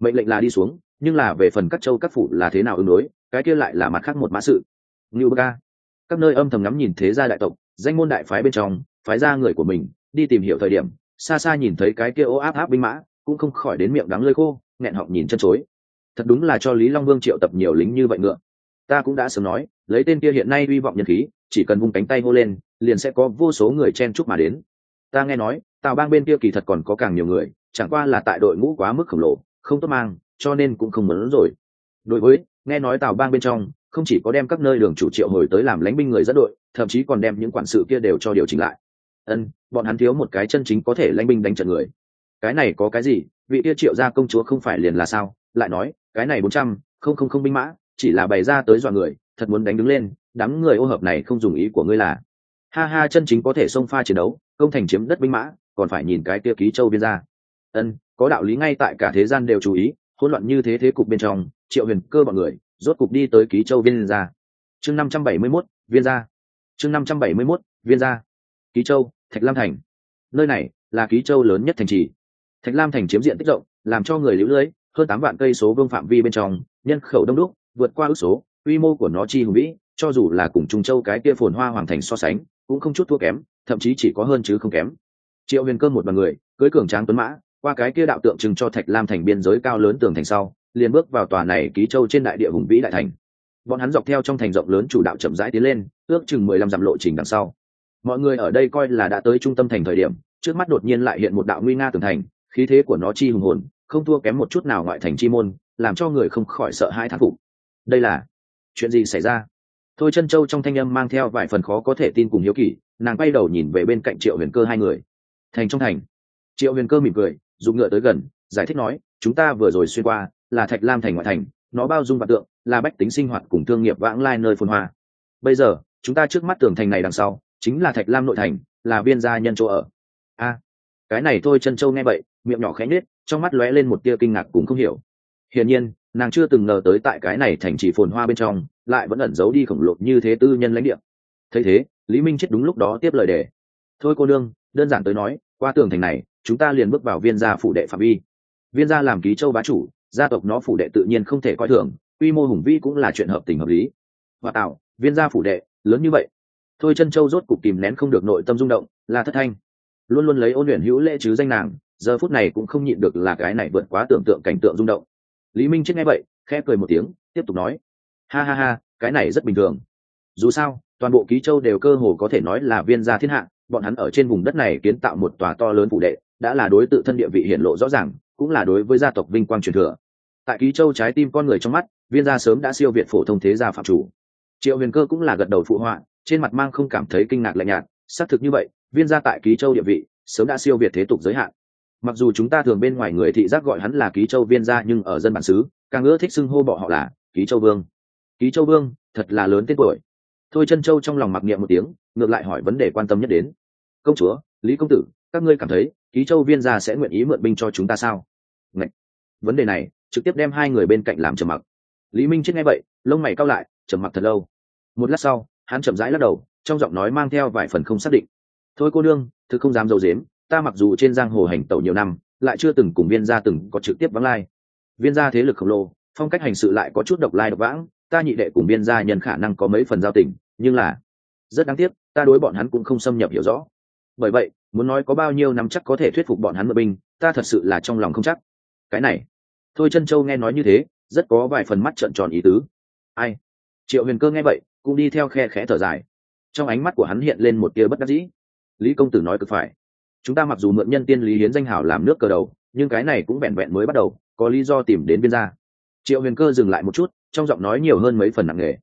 Mệnh lệnh là đi xuống, nhưng là về phần các châu các phủ là thế nào ứng đối, cái kia lại là mặt khác một mã sự. Như ca. Các nơi âm thầm ngắm nhìn thế gia đại tộc, danh môn đại phái bên trong, phái ra người của mình đi tìm hiểu thời điểm, xa xa nhìn thấy cái kia ô áp áp binh mã, cũng không khỏi đến miệng đắng lơi khô, nghẹn họng nhìn chân chối. Thật đúng là cho lý long vương triệu tập nhiều lính như vậy ngựa. Ta cũng đã sớm nói, lấy tên kia hiện nay hy vọng nhân khí, chỉ cần vung cánh tay hô lên, liền sẽ có vô số người chen chúc mà đến. Ta nghe nói, tào bang bên kia kỳ thật còn có càng nhiều người, chẳng qua là tại đội ngũ quá mức khổng lồ, không tốt mang, cho nên cũng không muốn rồi. Đối với, nghe nói tào bang bên trong, không chỉ có đem các nơi đường chủ triệu hồi tới làm lãnh binh người dẫn đội, thậm chí còn đem những quản sự kia đều cho điều chỉnh lại. Ân bọn hắn thiếu một cái chân chính có thể lãnh binh đánh trận người. Cái này có cái gì? Vị kia triệu gia công chúa không phải liền là sao? Lại nói cái này bốn trăm không không không binh mã chỉ là bày ra tới dọa người thật muốn đánh đứng lên đám người ô hợp này không dùng ý của ngươi là. Ha ha chân chính có thể xông pha chiến đấu công thành chiếm đất binh mã còn phải nhìn cái kia ký châu viên ra ân có đạo lý ngay tại cả thế gian đều chú ý hỗn loạn như thế thế cục bên trong triệu huyền cơ bọn người rốt cục đi tới ký châu viên ra chương năm trăm bảy mươi 571, viên gia. Chương năm trăm bảy mươi 571, viên gia. Ký châu thạch lam thành. Nơi này là ký châu lớn nhất thành trì. Thạch lam thành chiếm diện tích rộng, làm cho người lũ lưới, hơn tám vạn cây số vương phạm vi bên trong, nhân khẩu đông đúc, vượt qua ước số, quy mô của nó chi hùng vĩ, cho dù là cùng trung châu cái kia phồn hoa hoàng thành so sánh, cũng không chút thua kém, thậm chí chỉ có hơn chứ không kém. Triệu huyền cơ một bằng người, cưới cường tráng tuấn mã, qua cái kia đạo tượng trưng cho thạch lam thành biên giới cao lớn tường thành sau, liền bước vào tòa này ký châu trên đại địa hùng vĩ đại thành. Bọn hắn dọc theo trong thành rộng lớn chủ đạo chậm rãi tiến lên, ước chừng mười lăm dặm lộ trình đằng sau mọi người ở đây coi là đã tới trung tâm thành thời điểm, trước mắt đột nhiên lại hiện một đạo nguy nga tường thành, khí thế của nó chi hùng hồn, không thua kém một chút nào ngoại thành chi môn, làm cho người không khỏi sợ hai thán phục. Đây là chuyện gì xảy ra? Thôi chân châu trong thanh âm mang theo vài phần khó có thể tin cùng hiếu kỳ, nàng bay đầu nhìn về bên cạnh triệu huyền cơ hai người. Thành trong thành. Triệu huyền cơ mỉm cười, dùng ngựa tới gần, giải thích nói, chúng ta vừa rồi xuyên qua, là thạch lam thành ngoại thành, nó bao dung vạn tượng, là bách tính sinh hoạt cùng thương nghiệp vãng lai nơi phồn hoa. Bây giờ, chúng ta trước mắt tường thành này đằng sau chính là thạch lam nội thành, là viên gia nhân chỗ ở. A, cái này thôi chân châu nghe vậy, miệng nhỏ khẽ nết trong mắt lóe lên một tia kinh ngạc cũng không hiểu. Hiển nhiên, nàng chưa từng ngờ tới tại cái này thành trì phồn hoa bên trong, lại vẫn ẩn giấu đi khổng lồ như thế tư nhân lãnh địa. Thấy thế, lý minh chết đúng lúc đó tiếp lời đề. Thôi cô đương đơn giản tới nói, qua tường thành này, chúng ta liền bước vào viên gia phủ đệ phạm vi. Viên gia làm ký châu bá chủ, gia tộc nó phủ đệ tự nhiên không thể coi thường, quy mô hùng vi cũng là chuyện hợp tình hợp lý. Và tạo, viên gia phủ đệ, lớn như vậy thôi chân châu rốt cục kìm nén không được nội tâm rung động là thất thanh. Luôn luôn lấy ôn luyện hữu lễ chứ danh nàng, giờ phút này cũng không nhịn được là cái này vượt quá tưởng tượng cảnh tượng rung động. Lý minh chết nghe vậy, khẽ cười một tiếng, tiếp tục nói. Ha ha ha, cái này rất bình thường. Dù sao, toàn bộ ký châu đều cơ hồ có thể nói là viên gia thiên hạ, bọn hắn ở trên vùng đất này kiến tạo một tòa to lớn phụ đệ, đã là đối tự thân địa vị hiển lộ rõ ràng, cũng là đối với gia tộc vinh quang truyền thừa. Tại ký châu trái tim con người trong mắt, viên gia sớm đã siêu việt phổ thông thế gia phạm chủ. Triệu huyền cơ cũng là gật đầu phụ họa trên mặt mang không cảm thấy kinh ngạc lạnh nhạt, xác thực như vậy, viên gia tại ký châu địa vị, sớm đã siêu việt thế tục giới hạn. Mặc dù chúng ta thường bên ngoài người thị giác gọi hắn là ký châu viên gia nhưng ở dân bản xứ, càng ưa thích xưng hô bọ họ là ký châu vương. Ký châu vương, thật là lớn tên tuổi. Thôi chân châu trong lòng mặc niệm một tiếng, ngược lại hỏi vấn đề quan tâm nhất đến. Công chúa, lý công tử, các ngươi cảm thấy ký châu viên gia sẽ nguyện ý mượn binh cho chúng ta sao? Ngậy! vấn đề này, trực tiếp đem hai người bên cạnh làm trầm mặc. Lý minh chết nghe vậy, lông mày cao lại, trầm mặc thật lâu. Một lát sau hắn chậm rãi lắc đầu, trong giọng nói mang theo vài phần không xác định. Thôi cô đương thứ không dám d i ấ u dếm ta mặc dù trên giang hồ hành tẩu nhiều năm, lại chưa từng cùng viên gia từng có trực tiếp vắng lai. Viên gia thế lực khổng lồ, phong cách hành sự lại có chút độc lai độc vãng, ta nhị đệ cùng viên gia nhân khả năng có mấy phần giao tình, nhưng là rất đáng tiếc, ta đối bọn hắn cũng không xâm nhập hiểu rõ. Bởi vậy, muốn nói có bao nhiêu năm chắc có thể thuyết phục bọn hắn mượn binh, ta thật sự là trong lòng không chắc. Cái này, thôi chân châu nghe nói như thế, rất có vài phần mắt trợn tròn ý tứ. Ai? Triệu huyền cơ nghe vậy cũng đi theo khe khẽ thở dài. Trong ánh mắt của hắn hiện lên một tia bất đắc dĩ. Lý công tử nói cực phải. Chúng ta mặc dù mượn nhân tiên lý hiến danh hảo làm nước cờ đầu, nhưng cái này cũng vẹn vẹn mới bắt đầu, có lý do tìm đến viên gia. Triệu huyền cơ dừng lại một chút, trong giọng nói nhiều hơn mấy phần nặng nề.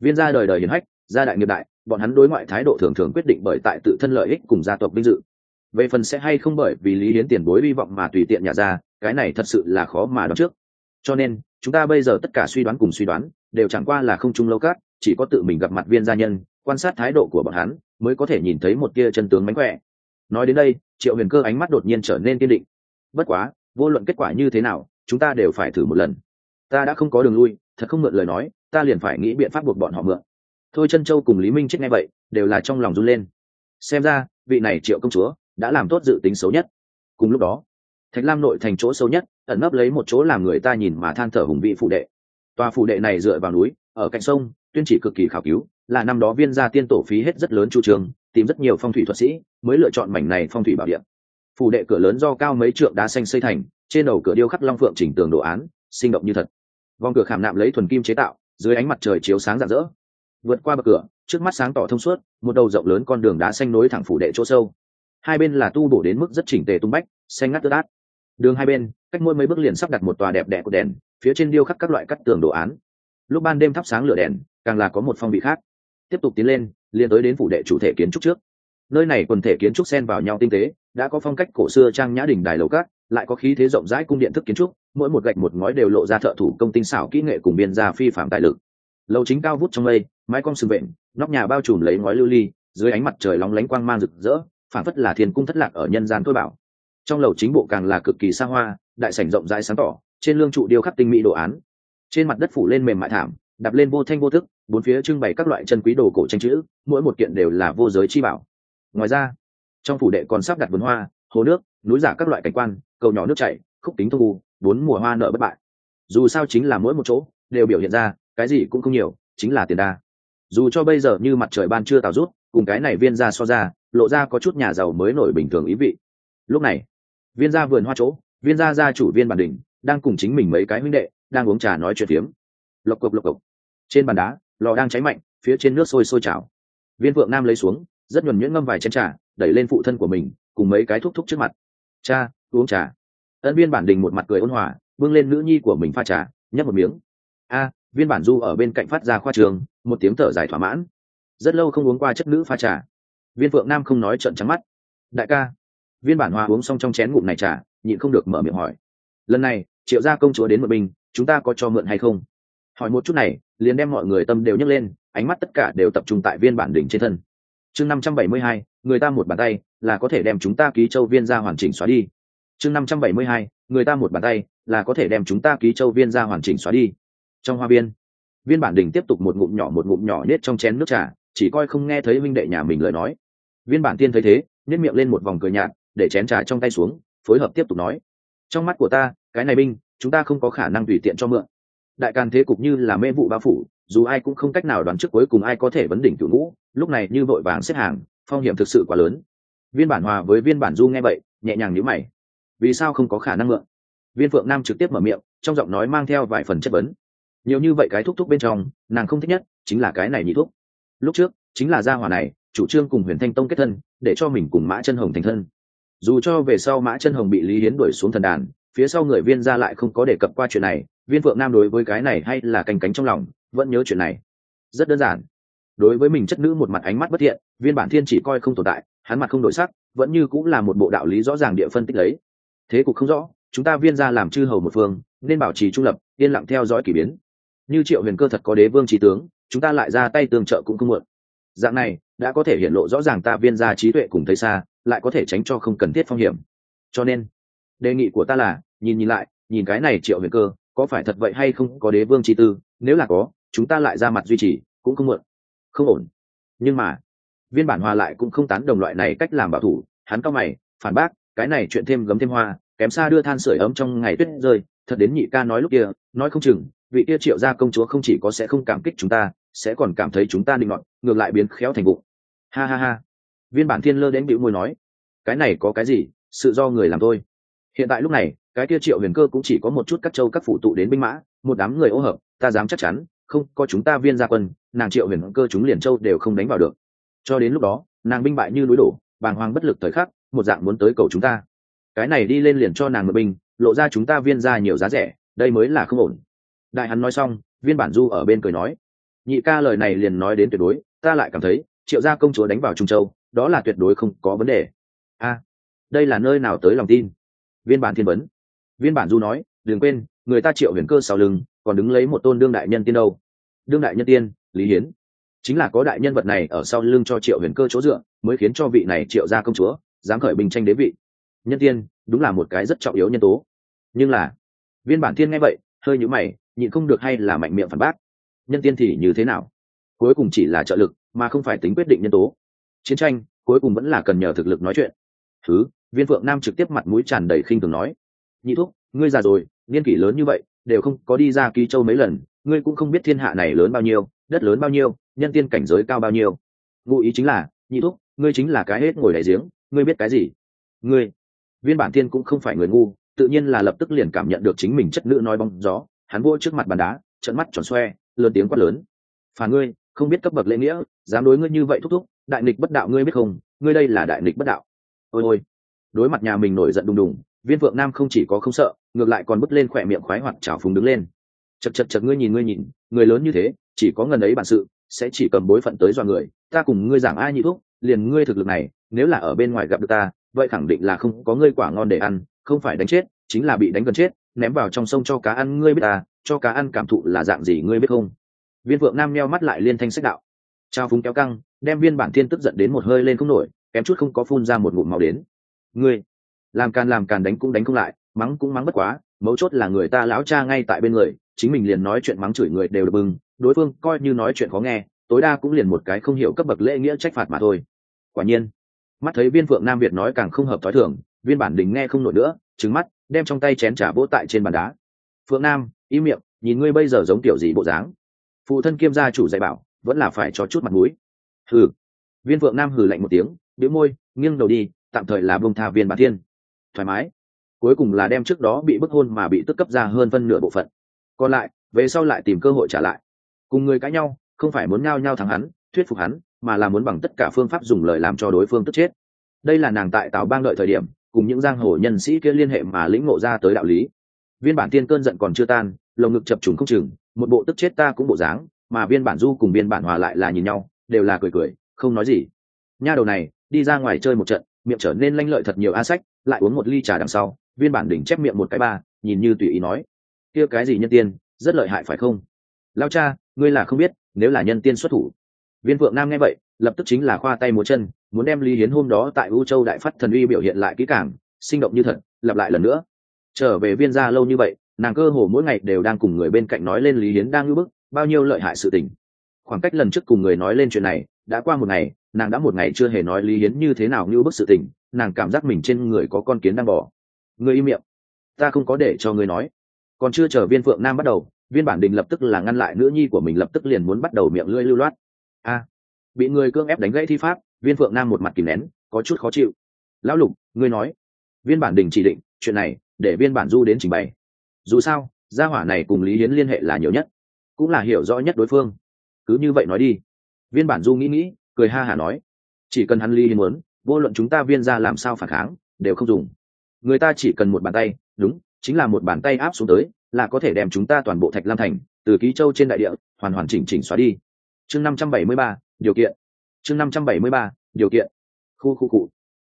Viên gia đời đời hiền hách, gia đại nghiệp đại, bọn hắn đối ngoại thái độ thường thường quyết định bởi tại tự thân lợi ích cùng gia tộc vinh dự. Về phần sẽ hay không bởi vì lý hiến tiền bối hy vọng mà tùy tiện nhà ra, cái này thật sự là khó mà đoán trước. Cho nên, chúng ta bây giờ tất cả suy đoán cùng suy đoán, đều chẳng qua là không chung lâu cát chỉ có tự mình gặp mặt viên gia nhân, quan sát thái độ của bọn hắn, mới có thể nhìn thấy một tia chân tướng mánh khỏe. Nói đến đây, triệu huyền cơ ánh mắt đột nhiên trở nên kiên định. Bất quá, vô luận kết quả như thế nào, chúng ta đều phải thử một lần. Ta đã không có đường lui, thật không mượn lời nói, ta liền phải nghĩ biện pháp buộc bọn họ mượn. Thôi chân châu cùng lý minh chết ngay vậy, đều là trong lòng run lên. Xem ra, vị này triệu công chúa đã làm tốt dự tính xấu nhất. Cùng lúc đó, thạch lam nội thành chỗ sâu nhất, ẩn nấp lấy một chỗ làm người ta nhìn mà than thở hùng vị phụ đệ. Tòa phụ đệ này dựa vào núi, ở cạnh sông tuyên chỉ cực kỳ khảo cứu, là năm đó viên gia tiên tổ phí hết rất lớn chu trường, tìm rất nhiều phong thủy thuật sĩ, mới lựa chọn mảnh này phong thủy bảo địa. Phủ đệ cửa lớn do cao mấy trượng đá xanh xây thành, trên đầu cửa điêu khắc long phượng chỉnh tường đồ án, sinh động như thật. Vòng cửa khảm nạm lấy thuần kim chế tạo, dưới ánh mặt trời chiếu sáng rạng rỡ. Vượt qua bậc cửa, trước mắt sáng tỏ thông suốt, một đầu rộng lớn con đường đá xanh nối thẳng phủ đệ chỗ sâu. Hai bên là tu bổ đến mức rất chỉnh tề tung bách, xanh ngắt tứ át đường hai bên, cách mỗi mấy bước liền sắp đặt một tòa đẹp đẽ của đèn, phía trên điêu khắc các loại cắt tường đồ án lúc ban đêm thắp sáng lửa đèn, càng là có một phong vị khác. Tiếp tục tiến lên, liền tới đến phủ đệ chủ thể kiến trúc trước. Nơi này quần thể kiến trúc xen vào nhau tinh tế, đã có phong cách cổ xưa trang nhã đỉnh đài lầu cát lại có khí thế rộng rãi cung điện thức kiến trúc, mỗi một gạch một ngói đều lộ ra thợ thủ công tinh xảo kỹ nghệ cùng biên gia phi phạm tài lực. Lầu chính cao vút trong mây, mái cong sừng vện, nóc nhà bao trùm lấy ngói lưu ly, dưới ánh mặt trời lóng lánh quang mang rực rỡ phản phất là thiên cung thất lạc ở nhân gian tôi bảo. Trong lầu chính bộ càng là cực kỳ xa hoa, đại sảnh rộng rãi sáng tỏ, trên lương trụ điêu khắc tinh mỹ đồ án trên mặt đất phủ lên mềm mại thảm đập lên vô thanh vô thức bốn phía trưng bày các loại chân quý đồ cổ tranh chữ, mỗi một kiện đều là vô giới chi bảo. Ngoài ra, trong phủ đệ còn sắp đặt vườn hoa, hồ nước, núi giả các loại cảnh quan, cầu nhỏ nước chảy, khúc kính thu bốn mùa hoa nở bất bại. Dù sao chính là mỗi một chỗ, đều biểu hiện ra, cái gì cũng không nhiều, chính là tiền đa. Dù cho bây giờ như mặt trời ban chưa tào rút, cùng cái này viên ra so ra, lộ ra có chút nhà giàu mới nổi bình thường ý vị. Lúc này, viên gia vườn hoa chỗ, viên gia gia chủ viên bản đình đang cùng chính mình mấy cái huynh đệ đang uống trà nói chuyện phiếm. Lộc cộc lộc cộc. Trên bàn đá, lò đang cháy mạnh, phía trên nước sôi sôi trào. Viên vượng nam lấy xuống, rất nhuẩn nhuyễn ngâm vài chén trà, đẩy lên phụ thân của mình, cùng mấy cái thúc thúc trước mặt. Cha, uống trà. Ân viên bản đình một mặt cười ôn hòa, bưng lên nữ nhi của mình pha trà, nhấp một miếng. A, viên bản du ở bên cạnh phát ra khoa trường, một tiếng thở dài thỏa mãn. Rất lâu không uống qua chất nữ pha trà. Viên vượng nam không nói trận trắng mắt. Đại ca. Viên bản hoa uống xong trong chén ngụm này trà, nhịn không được mở miệng hỏi. Lần này triệu gia công chúa đến một mình, chúng ta có cho mượn hay không? Hỏi một chút này liền đem mọi người tâm đều nhấc lên ánh mắt tất cả đều tập trung tại viên bản đỉnh trên thân. Chương năm trăm bảy mươi hai người ta một bàn tay là có thể đem chúng ta ký châu viên ra hoàn chỉnh xóa đi. Chương năm trăm bảy mươi hai người ta một bàn tay là có thể đem chúng ta ký châu viên ra hoàn chỉnh xóa đi. Trong hoa viên viên bản đỉnh tiếp tục một ngụm nhỏ một ngụm nhỏ nết trong chén nước trà chỉ coi không nghe thấy huynh đệ nhà mình lời nói. Viên bản tiên thấy thế nhét miệng lên một vòng cười nhạt để chén trà trong tay xuống phối hợp tiếp tục nói. Trong mắt của ta cái này binh, chúng ta không có khả năng tùy tiện cho mượn. Đại càn thế cục như là mê vụ bao phủ, dù ai cũng không cách nào đoán trước cuối cùng ai có thể vấn đỉnh cựu ngũ, lúc này như vội vàng xếp hàng, phong hiểm thực sự quá lớn. Viên bản hòa với viên bản du nghe vậy, nhẹ nhàng nhíu mày. Vì sao không có khả năng mượn? Viên phượng nam trực tiếp mở miệng, trong giọng nói mang theo vài phần chất vấn. Nhiều như vậy cái thúc thúc bên trong, nàng không thích nhất chính là cái này nhị thúc. Lúc trước, chính là gia hòa này, chủ trương cùng huyền thanh tông kết thân, để cho mình cùng mã chân hồng thành thân. Dù cho về sau mã chân hồng bị lý hiến đuổi xuống thần đàn phía sau người viên ra lại không có đề cập qua chuyện này, viên phượng nam đối với cái này hay là canh cánh trong lòng, vẫn nhớ chuyện này. Rất đơn giản. Đối với mình chất nữ một mặt ánh mắt bất thiện, viên bản thiên chỉ coi không tồn tại, hắn mặt không đổi sắc, vẫn như cũng là một bộ đạo lý rõ ràng địa phân tích lấy. Thế cục không rõ, chúng ta viên ra làm chư hầu một phương, nên bảo trì trung lập, yên lặng theo dõi k ỳ biến. Như triệu huyền cơ thật có đế vương trí tướng, chúng ta lại ra tay tương trợ cũng không muộn. Dạng này, đã có thể hiện lộ rõ ràng ta viên ra trí tuệ cùng thấy xa, lại có thể tránh cho không cần thiết phong hiểm. Cho nên đề nghị của ta là, nhìn nhìn lại, nhìn cái này triệu huyền cơ, có phải thật vậy hay không có đế vương chi tư? Nếu là có, chúng ta lại ra mặt duy trì, cũng không muộn không ổn. Nhưng mà, viên bản hòa lại cũng không tán đồng loại này cách làm bảo thủ. Hắn cao mày, phản bác, cái này chuyện thêm gấm thêm hoa, kém xa đưa than sửa ấm trong ngày tuyết rơi. Thật đến nhị ca nói lúc kia, nói không chừng, vị kia triệu gia công chúa không chỉ có sẽ không cảm kích chúng ta, sẽ còn cảm thấy chúng ta định ngọn ngược lại biến khéo thành vụ. ha ha ha. Viên bản thiên lơ đến bĩu môi nói, cái này có cái gì? Sự do người làm thôi hiện tại lúc này, cái kia triệu huyền cơ cũng chỉ có một chút các châu các phụ tụ đến binh mã, một đám người ô hợp, ta dám chắc chắn, không, có chúng ta viên gia quân, nàng triệu huyền cơ chúng liền châu đều không đánh vào được. Cho đến lúc đó, nàng binh bại như núi đổ, bàng hoàng bất lực thời khắc, một dạng muốn tới cầu chúng ta. Cái này đi lên liền cho nàng một binh, lộ ra chúng ta viên ra nhiều giá rẻ, đây mới là không ổn. Đại hắn nói xong, viên bản du ở bên cười nói, nhị ca lời này liền nói đến tuyệt đối, ta lại cảm thấy, triệu gia công chúa đánh vào trung châu, đó là tuyệt đối không có vấn đề. A, đây là nơi nào tới lòng tin? Viên bản thiên vấn. Viên bản du nói, đừng quên, người ta triệu huyền cơ sau lưng, còn đứng lấy một tôn đương đại nhân tiên đâu. Đương đại nhân tiên, lý hiến. Chính là có đại nhân vật này ở sau lưng cho triệu huyền cơ chỗ dựa, mới khiến cho vị này triệu ra công chúa dám khởi bình tranh đế vị. Nhân tiên, đúng là một cái rất trọng yếu nhân tố. Nhưng là, viên bản thiên nghe vậy, hơi nhũ mày, nhịn không được hay là mạnh miệng phản bác. Nhân tiên thì như thế nào? Cuối cùng chỉ là trợ lực, mà không phải tính quyết định nhân tố. Chiến tranh, cuối cùng vẫn là cần nhờ thực lực nói chuyện. Thứ viên phượng nam trực tiếp mặt mũi tràn đầy khinh thường nói, nhị thúc, ngươi già rồi, niên kỷ lớn như vậy, đều không có đi ra ký châu mấy lần, ngươi cũng không biết thiên hạ này lớn bao nhiêu, đất lớn bao nhiêu, nhân tiên cảnh giới cao bao nhiêu. Ngụ ý chính là, nhị thúc, ngươi chính là cái hết ngồi đại giếng, ngươi biết cái gì? Ngươi? Viên bản tiên cũng không phải người ngu, tự nhiên là lập tức liền cảm nhận được chính mình chất nữ nói bóng gió, hắn vô trước mặt bàn đá trận mắt tròn xoe, lớn tiếng quát lớn, phà ngươi, không biết cấp bậc lễ nghĩa, dám đối ngươi như vậy thúc thúc, đại nghịch bất đạo ngươi biết không? Ngươi đây là đại nghịch bất đạo. Ôi ôi đối mặt nhà mình nổi giận đùng đùng viên phượng nam không chỉ có không sợ ngược lại còn bứt lên khỏe miệng khoái hoặc trào phúng đứng lên. Chật chật chật ngươi nhìn ngươi nhìn người lớn như thế chỉ có ngần ấy bản sự sẽ chỉ cầm bối phận tới dọa người ta cùng ngươi giảng ai nhị thuốc, liền ngươi thực lực này nếu là ở bên ngoài gặp được ta vậy khẳng định là không có ngươi quả ngon để ăn không phải đánh chết chính là bị đánh gần chết ném vào trong sông cho cá ăn ngươi biết ta cho cá ăn cảm thụ là dạng gì ngươi biết không? Viên phượng nam meo mắt lại liên thanh sách đạo. Trao phúng kéo căng đem viên bản thiên tức giận đến một hơi lên không nổi kém chút không có phun ra một ngụm màu đến ngươi, làm càn làm càn đánh cũng đánh không lại, mắng cũng mắng bất quá, mấu chốt là người ta lão cha ngay tại bên người, chính mình liền nói chuyện mắng chửi người đều được bừng, đối phương coi như nói chuyện khó nghe, tối đa cũng liền một cái không hiểu cấp bậc lễ nghĩa trách phạt mà thôi. Quả nhiên, mắt thấy viên phượng nam việt nói càng không hợp t h ó i thường, viên bản đình nghe không nổi nữa trứng mắt, đem trong tay chén trả vỗ tại trên bàn đá. Phượng nam y miệng, nhìn ngươi bây giờ giống kiểu gì bộ dáng? Phụ thân kiêm gia chủ dạy bảo, vẫn là phải cho chút mặt mũi. Hừ. Viên phượng nam hừ lạnh một tiếng đĩu môi, nghiêng đầu đi tạm thời là bông tha viên bản thiên. Thoải mái. Cuối cùng là đem trước đó bị bức hôn mà bị tức cấp ra hơn phân nửa bộ phận. Còn lại, về sau lại tìm cơ hội trả lại. Cùng người cãi nhau, không phải muốn nhao nhao thắng hắn, thuyết phục hắn, mà là muốn bằng tất cả phương pháp dùng lời làm cho đối phương tức chết. Đây là nàng tại tào bang đợi thời điểm, cùng những giang hồ nhân sĩ kia liên hệ mà lĩnh ngộ ra tới đạo lý. Viên bản tiên cơn giận còn chưa tan, lồng ngực chập trùng không chừng, một bộ tức chết ta cũng bộ dáng, mà viên bản du cùng viên bản hòa lại là nhìn nhau, đều là cười cười, không nói gì. Nha đầu này, đi ra ngoài chơi một trận miệng trở nên lanh lợi thật nhiều a sách, lại uống một ly trà đằng sau, viên bản đỉnh chép miệng một cái ba, nhìn như tùy ý nói, kia cái gì nhân tiên, rất lợi hại phải không? Lao cha, ngươi là không biết, nếu là nhân tiên xuất thủ. Viên phượng nam nghe vậy, lập tức chính là khoa tay múa chân, muốn đem lý hiến hôm đó tại u châu đại phát thần uy biểu hiện lại kỹ càng, sinh động như thật, lặp lại lần nữa. Trở về viên gia lâu như vậy, nàng cơ hồ mỗi ngày đều đang cùng người bên cạnh nói lên lý hiến đang ngưỡng bức, bao nhiêu lợi hại sự tình khoảng cách lần trước cùng người nói lên chuyện này, đã qua một ngày, nàng đã một ngày chưa hề nói lý hiến như thế nào như bức sự tình, nàng cảm giác mình trên người có con kiến đang bỏ người im miệng. Ta không có để cho người nói. Còn chưa chờ viên phượng nam bắt đầu, viên bản đình lập tức là ngăn lại nữ nhi của mình lập tức liền muốn bắt đầu miệng lưỡi lưu loát. A. Bị người cưỡng ép đánh gãy thi pháp, viên phượng nam một mặt kìm nén, có chút khó chịu. Lão lục, ngươi nói. Viên bản đình chỉ định, chuyện này, để viên bản du đến trình bày. Dù sao, gia hỏa này cùng lý hiến liên hệ là nhiều nhất. Cũng là hiểu rõ nhất đối phương cứ như vậy nói đi. Viên bản du nghĩ nghĩ, cười ha hả nói, chỉ cần hắn ly hiến muốn, vô luận chúng ta viên ra làm sao phản kháng, đều không dùng. Người ta chỉ cần một bàn tay, đúng, chính là một bàn tay áp xuống tới, là có thể đem chúng ta toàn bộ thạch lam thành, từ ký châu trên đại địa, hoàn hoàn chỉnh chỉnh xóa đi. Chương năm trăm bảy mươi ba, điều kiện. Chương năm trăm bảy mươi ba, điều kiện. Khu khu cụ.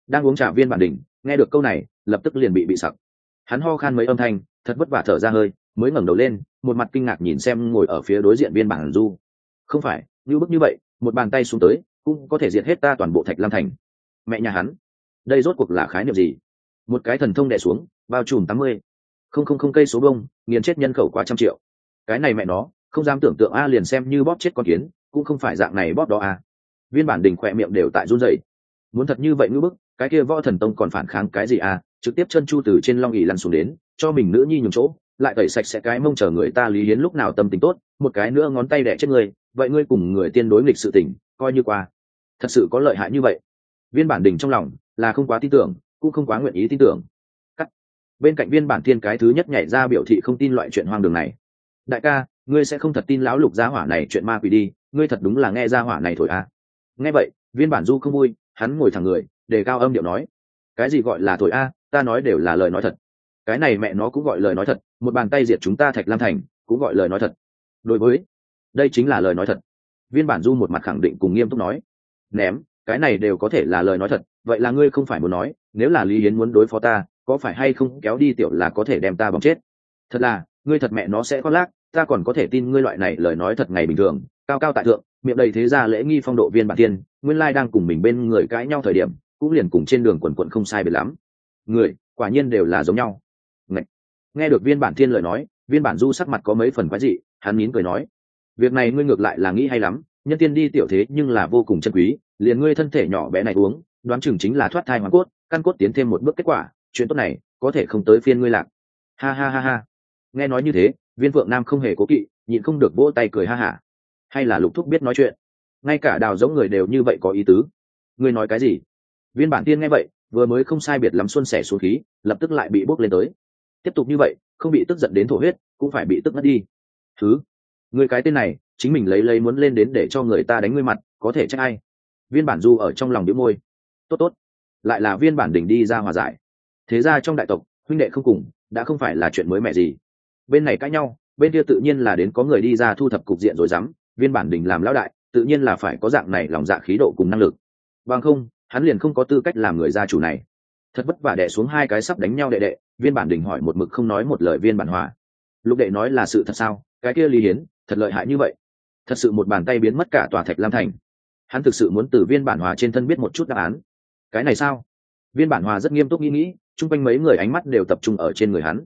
Đang uống trà viên bản đỉnh, nghe được câu này, lập tức liền bị bị sặc. Hắn ho khan mấy âm thanh, thật vất vả thở ra hơi, mới ngẩng đầu lên, một mặt kinh ngạc nhìn xem ngồi ở phía đối diện viên bản du không phải, như bức như vậy, một bàn tay xuống tới, cũng có thể diệt hết ta toàn bộ thạch lam thành. Mẹ nhà hắn, đây rốt cuộc là khái niệm gì? Một cái thần thông đè xuống, bao trùm tám mươi. Không không không, cây số bông, nghiền chết nhân khẩu quá trăm triệu. Cái này mẹ nó, không dám tưởng tượng a liền xem như bóp chết con kiến, cũng không phải dạng này bóp đó a. Viên bản đình khỏe miệng đều tại run dậy muốn thật như vậy ngữ bức, cái kia võ thần tông còn phản kháng cái gì a? Trực tiếp chân chu từ trên long ỉ lăn xuống đến, cho mình nữ nhi nhường chỗ, lại tẩy sạch sẽ cái mông chờ người ta lý hiến lúc nào tâm tính tốt, một cái nữa ngón tay đẻ chết người vậy ngươi cùng người tiên đối nghịch sự tình, coi như qua. Thật sự có lợi hại như vậy. Viên bản đình trong lòng là không quá tin tưởng, cũng không quá nguyện ý tin tưởng. Cắt. Bên cạnh viên bản thiên cái thứ nhất nhảy ra biểu thị không tin loại chuyện hoang đường này. Đại ca, ngươi sẽ không thật tin lão lục gia hỏa này chuyện ma quỷ đi, ngươi thật đúng là nghe gia hỏa này thổi à. nghe vậy, viên bản du không vui, hắn ngồi thẳng người đề cao âm điệu nói. Cái gì gọi là thổi a, ta nói đều là lời nói thật. Cái này mẹ nó cũng gọi lời nói thật, một bàn tay diệt chúng ta thạch lam thành, cũng gọi lời nói thật. Đối với đây chính là lời nói thật. Viên bản du một mặt khẳng định cùng nghiêm túc nói. Ném, cái này đều có thể là lời nói thật, vậy là ngươi không phải muốn nói, nếu là lý hiến muốn đối phó ta, có phải hay không kéo đi tiểu là có thể đem ta bóng chết? Thật là, ngươi thật mẹ nó sẽ khoác lác, ta còn có thể tin ngươi loại này lời nói thật ngày bình thường, cao cao tại thượng, miệng đầy thế ra lễ nghi phong độ viên bản tiên, nguyên lai đang cùng mình bên người cãi nhau thời điểm, cũng liền cùng trên đường quần quận không sai biệt lắm. Người, quả nhiên đều là giống nhau. Ngậy. nghe được viên bản thiên lời nói, viên bản du sắc mặt có mấy phần quái dị, hắn nín cười nói việc này ngươi ngược lại là nghĩ hay lắm, nhân tiên đi tiểu thế nhưng là vô cùng chân quý, liền ngươi thân thể nhỏ bé này uống, đoán chừng chính là thoát thai hoàn cốt, căn cốt tiến thêm một bước kết quả, chuyện tốt này có thể không tới phiên ngươi lạc. Ha ha ha ha. Nghe nói như thế, viên vượng nam không hề cố kỵ, nhịn không được vỗ tay cười ha hả. Hay là lục thúc biết nói chuyện. Ngay cả đào giống người đều như vậy có ý tứ. Ngươi nói cái gì? Viên bản tiên nghe vậy, vừa mới không sai biệt lắm xuân sẻ xuống khí, lập tức lại bị bốc lên tới. Tiếp tục như vậy, không bị tức giận đến thổ huyết, cũng phải bị tức mất đi. Thứ người cái tên này, chính mình lấy lấy muốn lên đến để cho người ta đánh ngươi mặt, có thể trách ai? Viên bản du ở trong lòng đĩu môi. Tốt tốt. Lại là viên bản đỉnh đi ra hòa giải. Thế ra trong đại tộc, huynh đệ không cùng, đã không phải là chuyện mới mẻ gì. Bên này cãi nhau, bên kia tự nhiên là đến có người đi ra thu thập cục diện rồi dám. Viên bản đình làm lão đại, tự nhiên là phải có dạng này lòng dạ khí độ cùng năng lực. Bằng không, hắn liền không có tư cách làm người gia chủ này. Thật vất vả đẻ xuống hai cái sắp đánh nhau đệ đệ, viên bản đình hỏi một mực không nói một lời viên bản hòa. Lục đệ nói là sự thật sao? Cái kia lý hiến thật lợi hại như vậy. Thật sự một bàn tay biến mất cả tòa thạch lam thành. Hắn thực sự muốn từ viên bản hòa trên thân biết một chút đáp án. Cái này sao? Viên bản hòa rất nghiêm túc nghĩ nghĩ, chung quanh mấy người ánh mắt đều tập trung ở trên người hắn.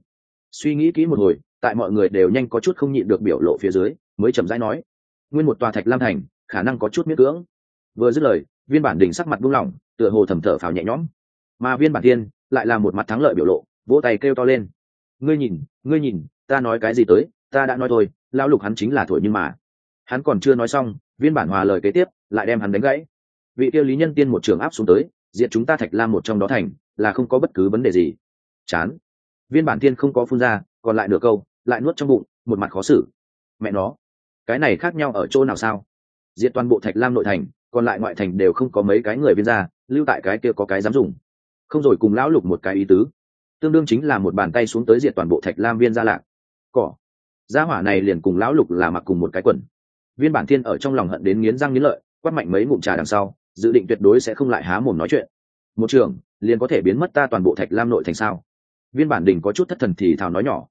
Suy nghĩ kỹ một hồi, tại mọi người đều nhanh có chút không nhịn được biểu lộ phía dưới, mới chậm rãi nói. Nguyên một tòa thạch lam thành, khả năng có chút miết cưỡng. Vừa dứt lời, viên bản đình sắc mặt buông lỏng, tựa hồ thầm thở phào nhẹ nhõm. Mà viên bản thiên lại là một mặt thắng lợi biểu lộ, vỗ tay kêu to lên. Ngươi nhìn ngươi nhìn, ta nói cái gì tới, ta đã nói thôi lão lục hắn chính là thổi nhưng mà. Hắn còn chưa nói xong, viên bản hòa lời kế tiếp, lại đem hắn đánh gãy. Vị tiêu lý nhân tiên một trường áp xuống tới, diệt chúng ta thạch lam một trong đó thành, là không có bất cứ vấn đề gì. Chán. Viên bản tiên không có phun ra, còn lại nửa câu, lại nuốt trong bụng, một mặt khó xử. Mẹ nó. Cái này khác nhau ở chỗ nào sao? Diệt toàn bộ thạch lam nội thành, còn lại ngoại thành đều không có mấy cái người viên ra lưu tại cái kia có cái dám dùng. Không rồi cùng lão lục một cái ý tứ. Tương đương chính là một bàn tay xuống tới diệt toàn bộ thạch lam viên gia lạc. Cỏ gia hỏa này liền cùng lão lục là mặc cùng một cái quần. Viên bản thiên ở trong lòng hận đến nghiến răng nghiến lợi, quát mạnh mấy ngụm trà đằng sau, dự định tuyệt đối sẽ không lại há mồm nói chuyện. Một trường liền có thể biến mất ta toàn bộ thạch lam nội thành sao? Viên bản đình có chút thất thần thì thào nói nhỏ.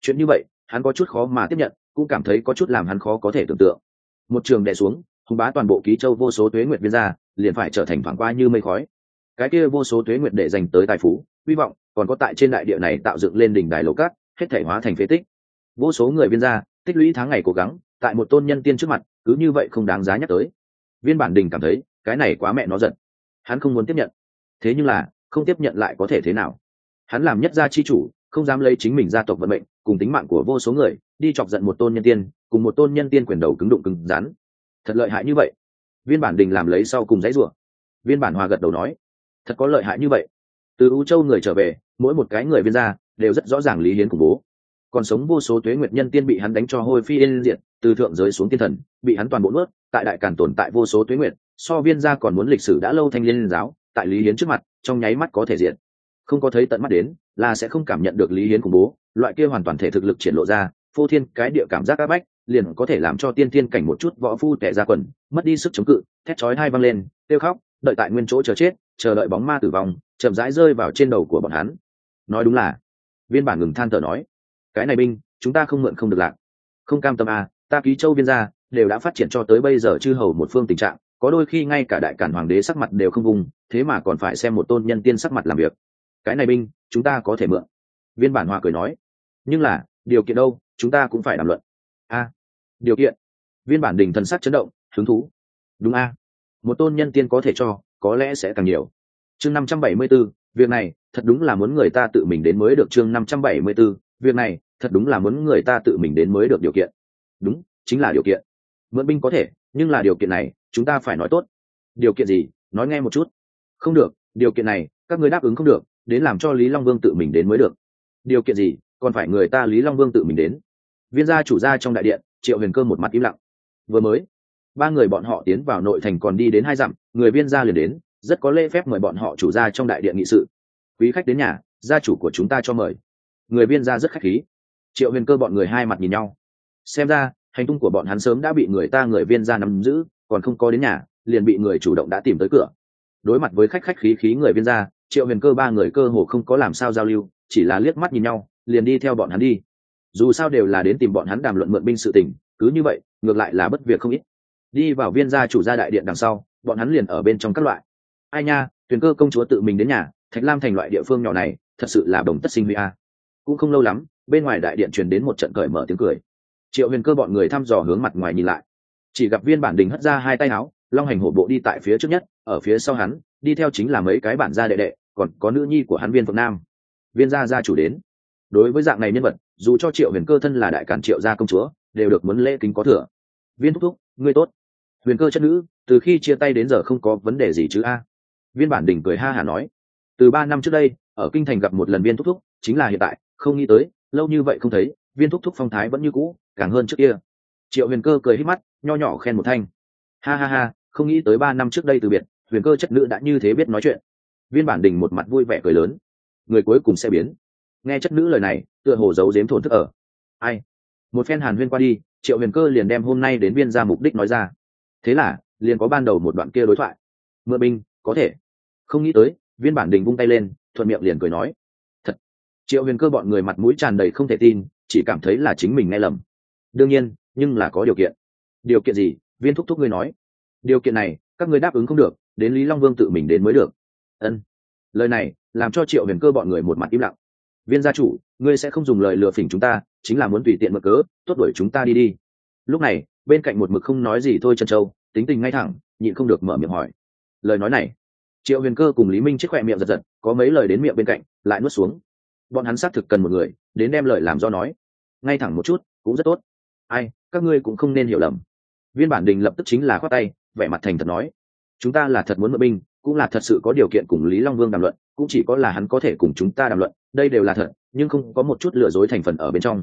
Chuyện như vậy, hắn có chút khó mà tiếp nhận, cũng cảm thấy có chút làm hắn khó có thể tưởng tượng. Một trường đè xuống hùng bá toàn bộ ký châu vô số tuế nguyệt viên gia liền phải trở thành phản qua như mây khói. Cái kia vô số tuế nguyệt để dành tới tài phú, hy vọng còn có tại trên đại địa này tạo dựng lên đỉnh đài lầu cát, hết thể hóa thành phế tích vô số người viên gia, tích lũy tháng ngày cố gắng, tại một tôn nhân tiên trước mặt, cứ như vậy không đáng giá nhắc tới. Viên bản đình cảm thấy, cái này quá mẹ nó giận. Hắn không muốn tiếp nhận. Thế nhưng là, không tiếp nhận lại có thể thế nào? Hắn làm nhất gia chi chủ, không dám lấy chính mình gia tộc vận mệnh, cùng tính mạng của vô số người, đi chọc giận một tôn nhân tiên, cùng một tôn nhân tiên quyền đầu cứng đụng cứng rắn. Thật lợi hại như vậy. Viên bản đình làm lấy sau cùng dãy rủa. Viên bản hòa gật đầu nói, thật có lợi hại như vậy. Từ u châu người trở về, mỗi một cái người viên gia, đều rất rõ ràng lý hiến khủng bố còn sống vô số tuế nguyệt nhân tiên bị hắn đánh cho hôi phi yên diệt, từ thượng giới xuống tiên thần, bị hắn toàn bộ nuốt, tại đại càn tồn tại vô số tuế nguyệt, so viên gia còn muốn lịch sử đã lâu thanh liên giáo, tại lý hiến trước mặt, trong nháy mắt có thể diện không có thấy tận mắt đến, là sẽ không cảm nhận được lý hiến khủng bố, loại kia hoàn toàn thể thực lực triển lộ ra, phô thiên cái địa cảm giác áp bách, liền có thể làm cho tiên tiên cảnh một chút võ phu tẻ ra quần, mất đi sức chống cự, thét chói hai văng lên, kêu khóc, đợi tại nguyên chỗ chờ chết, chờ đợi bóng ma tử vong, chậm rãi rơi vào trên đầu của bọn hắn. Nói đúng là, viên bản ngừng than thở nói cái này binh, chúng ta không mượn không được lạc. Không cam tâm à ta ký châu biên gia, đều đã phát triển cho tới bây giờ chư hầu một phương tình trạng, có đôi khi ngay cả đại cản hoàng đế sắc mặt đều không vùng, thế mà còn phải xem một tôn nhân tiên sắc mặt làm việc. Cái này binh, chúng ta có thể mượn. Viên bản hòa cười nói. Nhưng là, điều kiện đâu, chúng ta cũng phải đàm luận. A điều kiện. Viên bản đình thần sắc chấn động, hứng thú. Đúng a một tôn nhân tiên có thể cho, có lẽ sẽ càng nhiều. Chương năm trăm bảy mươi b ố việc này, thật đúng là muốn người ta tự mình đến mới được chương năm trăm bảy mươi b ố việc này, thật đúng là muốn người ta tự mình đến mới được điều kiện. Đúng, chính là điều kiện. Mượn binh có thể, nhưng là điều kiện này, chúng ta phải nói tốt. Điều kiện gì? Nói nghe một chút. Không được, điều kiện này, các người đáp ứng không được, đến làm cho lý long vương tự mình đến mới được. Điều kiện gì? Còn phải người ta lý long vương tự mình đến. Viên gia chủ gia trong đại điện, triệu huyền cơ một mặt im lặng. Vừa mới, ba người bọn họ tiến vào nội thành còn đi đến hai dặm, người viên gia liền đến, rất có lễ phép mời bọn họ chủ gia trong đại điện nghị sự. Quý khách đến nhà, gia chủ của chúng ta cho mời người viên gia rất khách khí. Triệu huyền cơ bọn người hai mặt nhìn nhau. Xem ra, hành tung của bọn hắn sớm đã bị người ta người viên gia nắm giữ, còn không có đến nhà, liền bị người chủ động đã tìm tới cửa. Đối mặt với khách khách khí khí người viên gia, triệu huyền cơ ba người cơ hồ không có làm sao giao lưu, chỉ là liếc mắt nhìn nhau, liền đi theo bọn hắn đi. Dù sao đều là đến tìm bọn hắn đàm luận mượn binh sự tình, cứ như vậy, ngược lại là bất việc không ít. Đi vào viên gia chủ gia đại điện đằng sau, bọn hắn liền ở bên trong các loại. Ai nha tuyền cơ công chúa tự mình đến nhà, thạch lam thành loại địa phương nhỏ này, thật sự là đồng tất sinh huy a cũng không lâu lắm, bên ngoài đại điện truyền đến một trận cởi mở tiếng cười. Triệu huyền cơ bọn người thăm dò hướng mặt ngoài nhìn lại. Chỉ gặp viên bản đình hất ra hai tay áo, long hành hổ bộ đi tại phía trước nhất, ở phía sau hắn, đi theo chính là mấy cái bản gia đệ đệ, còn có nữ nhi của hắn viên phượng nam. Viên gia gia chủ đến. Đối với dạng này nhân vật, dù cho triệu huyền cơ thân là đại cản triệu gia công chúa, đều được muốn lễ kính có thừa. Viên thúc thúc, ngươi tốt. Huyền cơ chất nữ, từ khi chia tay đến giờ không có vấn đề gì chứ a? Viên bản đình cười ha hả nói. Từ ba năm trước đây, ở kinh thành gặp một lần viên thúc thúc, chính là hiện tại không nghĩ tới, lâu như vậy không thấy, viên thúc thúc phong thái vẫn như cũ, càng hơn trước kia. Triệu huyền cơ cười hít mắt, nho nhỏ khen một thanh. Ha ha ha, không nghĩ tới ba năm trước đây từ biệt, huyền cơ chất nữ đã như thế biết nói chuyện. Viên bản đình một mặt vui vẻ cười lớn. Người cuối cùng sẽ biến. Nghe chất nữ lời này, tựa hồ giấu dếm thổn thức ở. Ai? Một phen hàn huyên qua đi, triệu huyền cơ liền đem hôm nay đến viên ra mục đích nói ra. Thế là, liền có ban đầu một đoạn kia đối thoại. Mượn binh, có thể. Không nghĩ tới, viên bản đình vung tay lên, thuận miệng liền cười nói triệu huyền cơ bọn người mặt mũi tràn đầy không thể tin, chỉ cảm thấy là chính mình nghe lầm. Đương nhiên, nhưng là có điều kiện. Điều kiện gì? Viên thúc thúc ngươi nói. Điều kiện này, các ngươi đáp ứng không được, đến lý long vương tự mình đến mới được. Ân. Lời này, làm cho triệu huyền cơ bọn người một mặt im lặng. Viên gia chủ, ngươi sẽ không dùng lời lừa phỉnh chúng ta, chính là muốn tùy tiện mở cớ, tốt đuổi chúng ta đi đi. Lúc này, bên cạnh một mực không nói gì thôi chân châu, tính tình ngay thẳng, nhịn không được mở miệng hỏi. Lời nói này, triệu huyền cơ cùng lý minh chiếc khỏe miệng giật giật, có mấy lời đến miệng bên cạnh, lại nuốt xuống bọn hắn xác thực cần một người, đến đem lời làm do nói. Ngay thẳng một chút, cũng rất tốt. Ai, các ngươi cũng không nên hiểu lầm. Viên bản đình lập tức chính là khoát tay, vẻ mặt thành thật nói. Chúng ta là thật muốn mượn binh, cũng là thật sự có điều kiện cùng lý long vương đàm luận, cũng chỉ có là hắn có thể cùng chúng ta đàm luận, đây đều là thật, nhưng không có một chút lừa dối thành phần ở bên trong.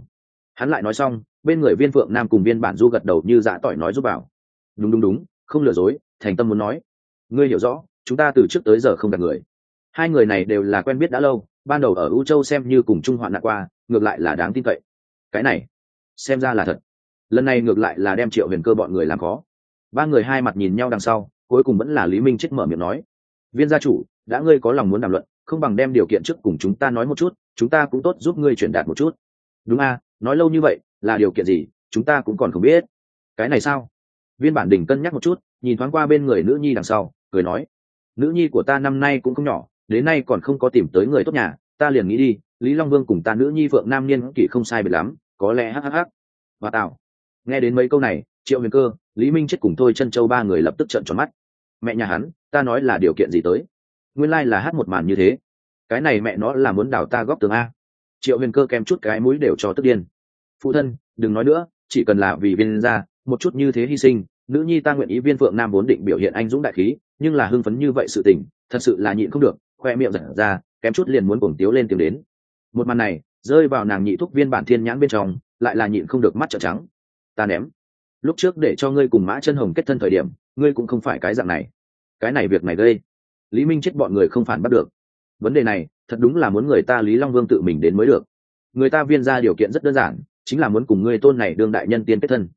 Hắn lại nói xong, bên người viên phượng nam cùng viên bản du gật đầu như dạ tỏi nói giúp bảo. Đúng đúng đúng, không lừa dối, thành tâm muốn nói. Ngươi hiểu rõ, chúng ta từ trước tới giờ không gặp người. Hai người này đều là quen biết đã lâu ban đầu ở u châu xem như cùng chung hoạn nạn qua, ngược lại là đáng tin cậy. Cái này, xem ra là thật. Lần này ngược lại là đem triệu huyền cơ bọn người làm khó. Ba người hai mặt nhìn nhau đằng sau, cuối cùng vẫn là lý minh chết mở miệng nói. Viên gia chủ, đã ngươi có lòng muốn đàm luận, không bằng đem điều kiện trước cùng chúng ta nói một chút, chúng ta cũng tốt giúp ngươi truyền đạt một chút. Đúng a nói lâu như vậy, là điều kiện gì, chúng ta cũng còn không biết. Cái này sao? Viên bản đình cân nhắc một chút, nhìn thoáng qua bên người nữ nhi đằng sau, cười nói. Nữ nhi của ta năm nay cũng không nhỏ đến nay còn không có tìm tới người tốt nhà, ta liền nghĩ đi, lý long vương cùng ta nữ nhi phượng nam niên kỷ không sai biệt lắm, có lẽ hhh và tạo nghe đến mấy câu này, triệu huyền cơ, lý minh chết cùng thôi chân châu ba người lập tức trợn tròn mắt. Mẹ nhà hắn, ta nói là điều kiện gì tới? Nguyên lai、like、là hát một màn như thế. Cái này mẹ nó là muốn đào ta góp tường a. Triệu huyền cơ kèm chút cái mũi đều cho tức điên. Phụ thân, đừng nói nữa, chỉ cần là vì viên ra một chút như thế hy sinh, nữ nhi ta nguyện ý viên phượng nam vốn định biểu hiện anh dũng đại khí, nhưng là hưng phấn như vậy sự tình, thật sự là nhịn không được khoe miệng giật ra, kém chút liền muốn cuồng tiếu lên tiếng đến. Một màn này, rơi vào nàng nhị thúc viên bản thiên nhãn bên trong, lại là nhịn không được mắt trợ trắng. Ta ném. Lúc trước để cho ngươi cùng mã chân hồng kết thân thời điểm, ngươi cũng không phải cái dạng này. Cái này việc này gây. Lý minh chết bọn người không phản bắt được. Vấn đề này, thật đúng là muốn người ta lý long vương tự mình đến mới được. Người ta viên ra điều kiện rất đơn giản, chính là muốn cùng ngươi tôn này đương đại nhân tiên kết thân.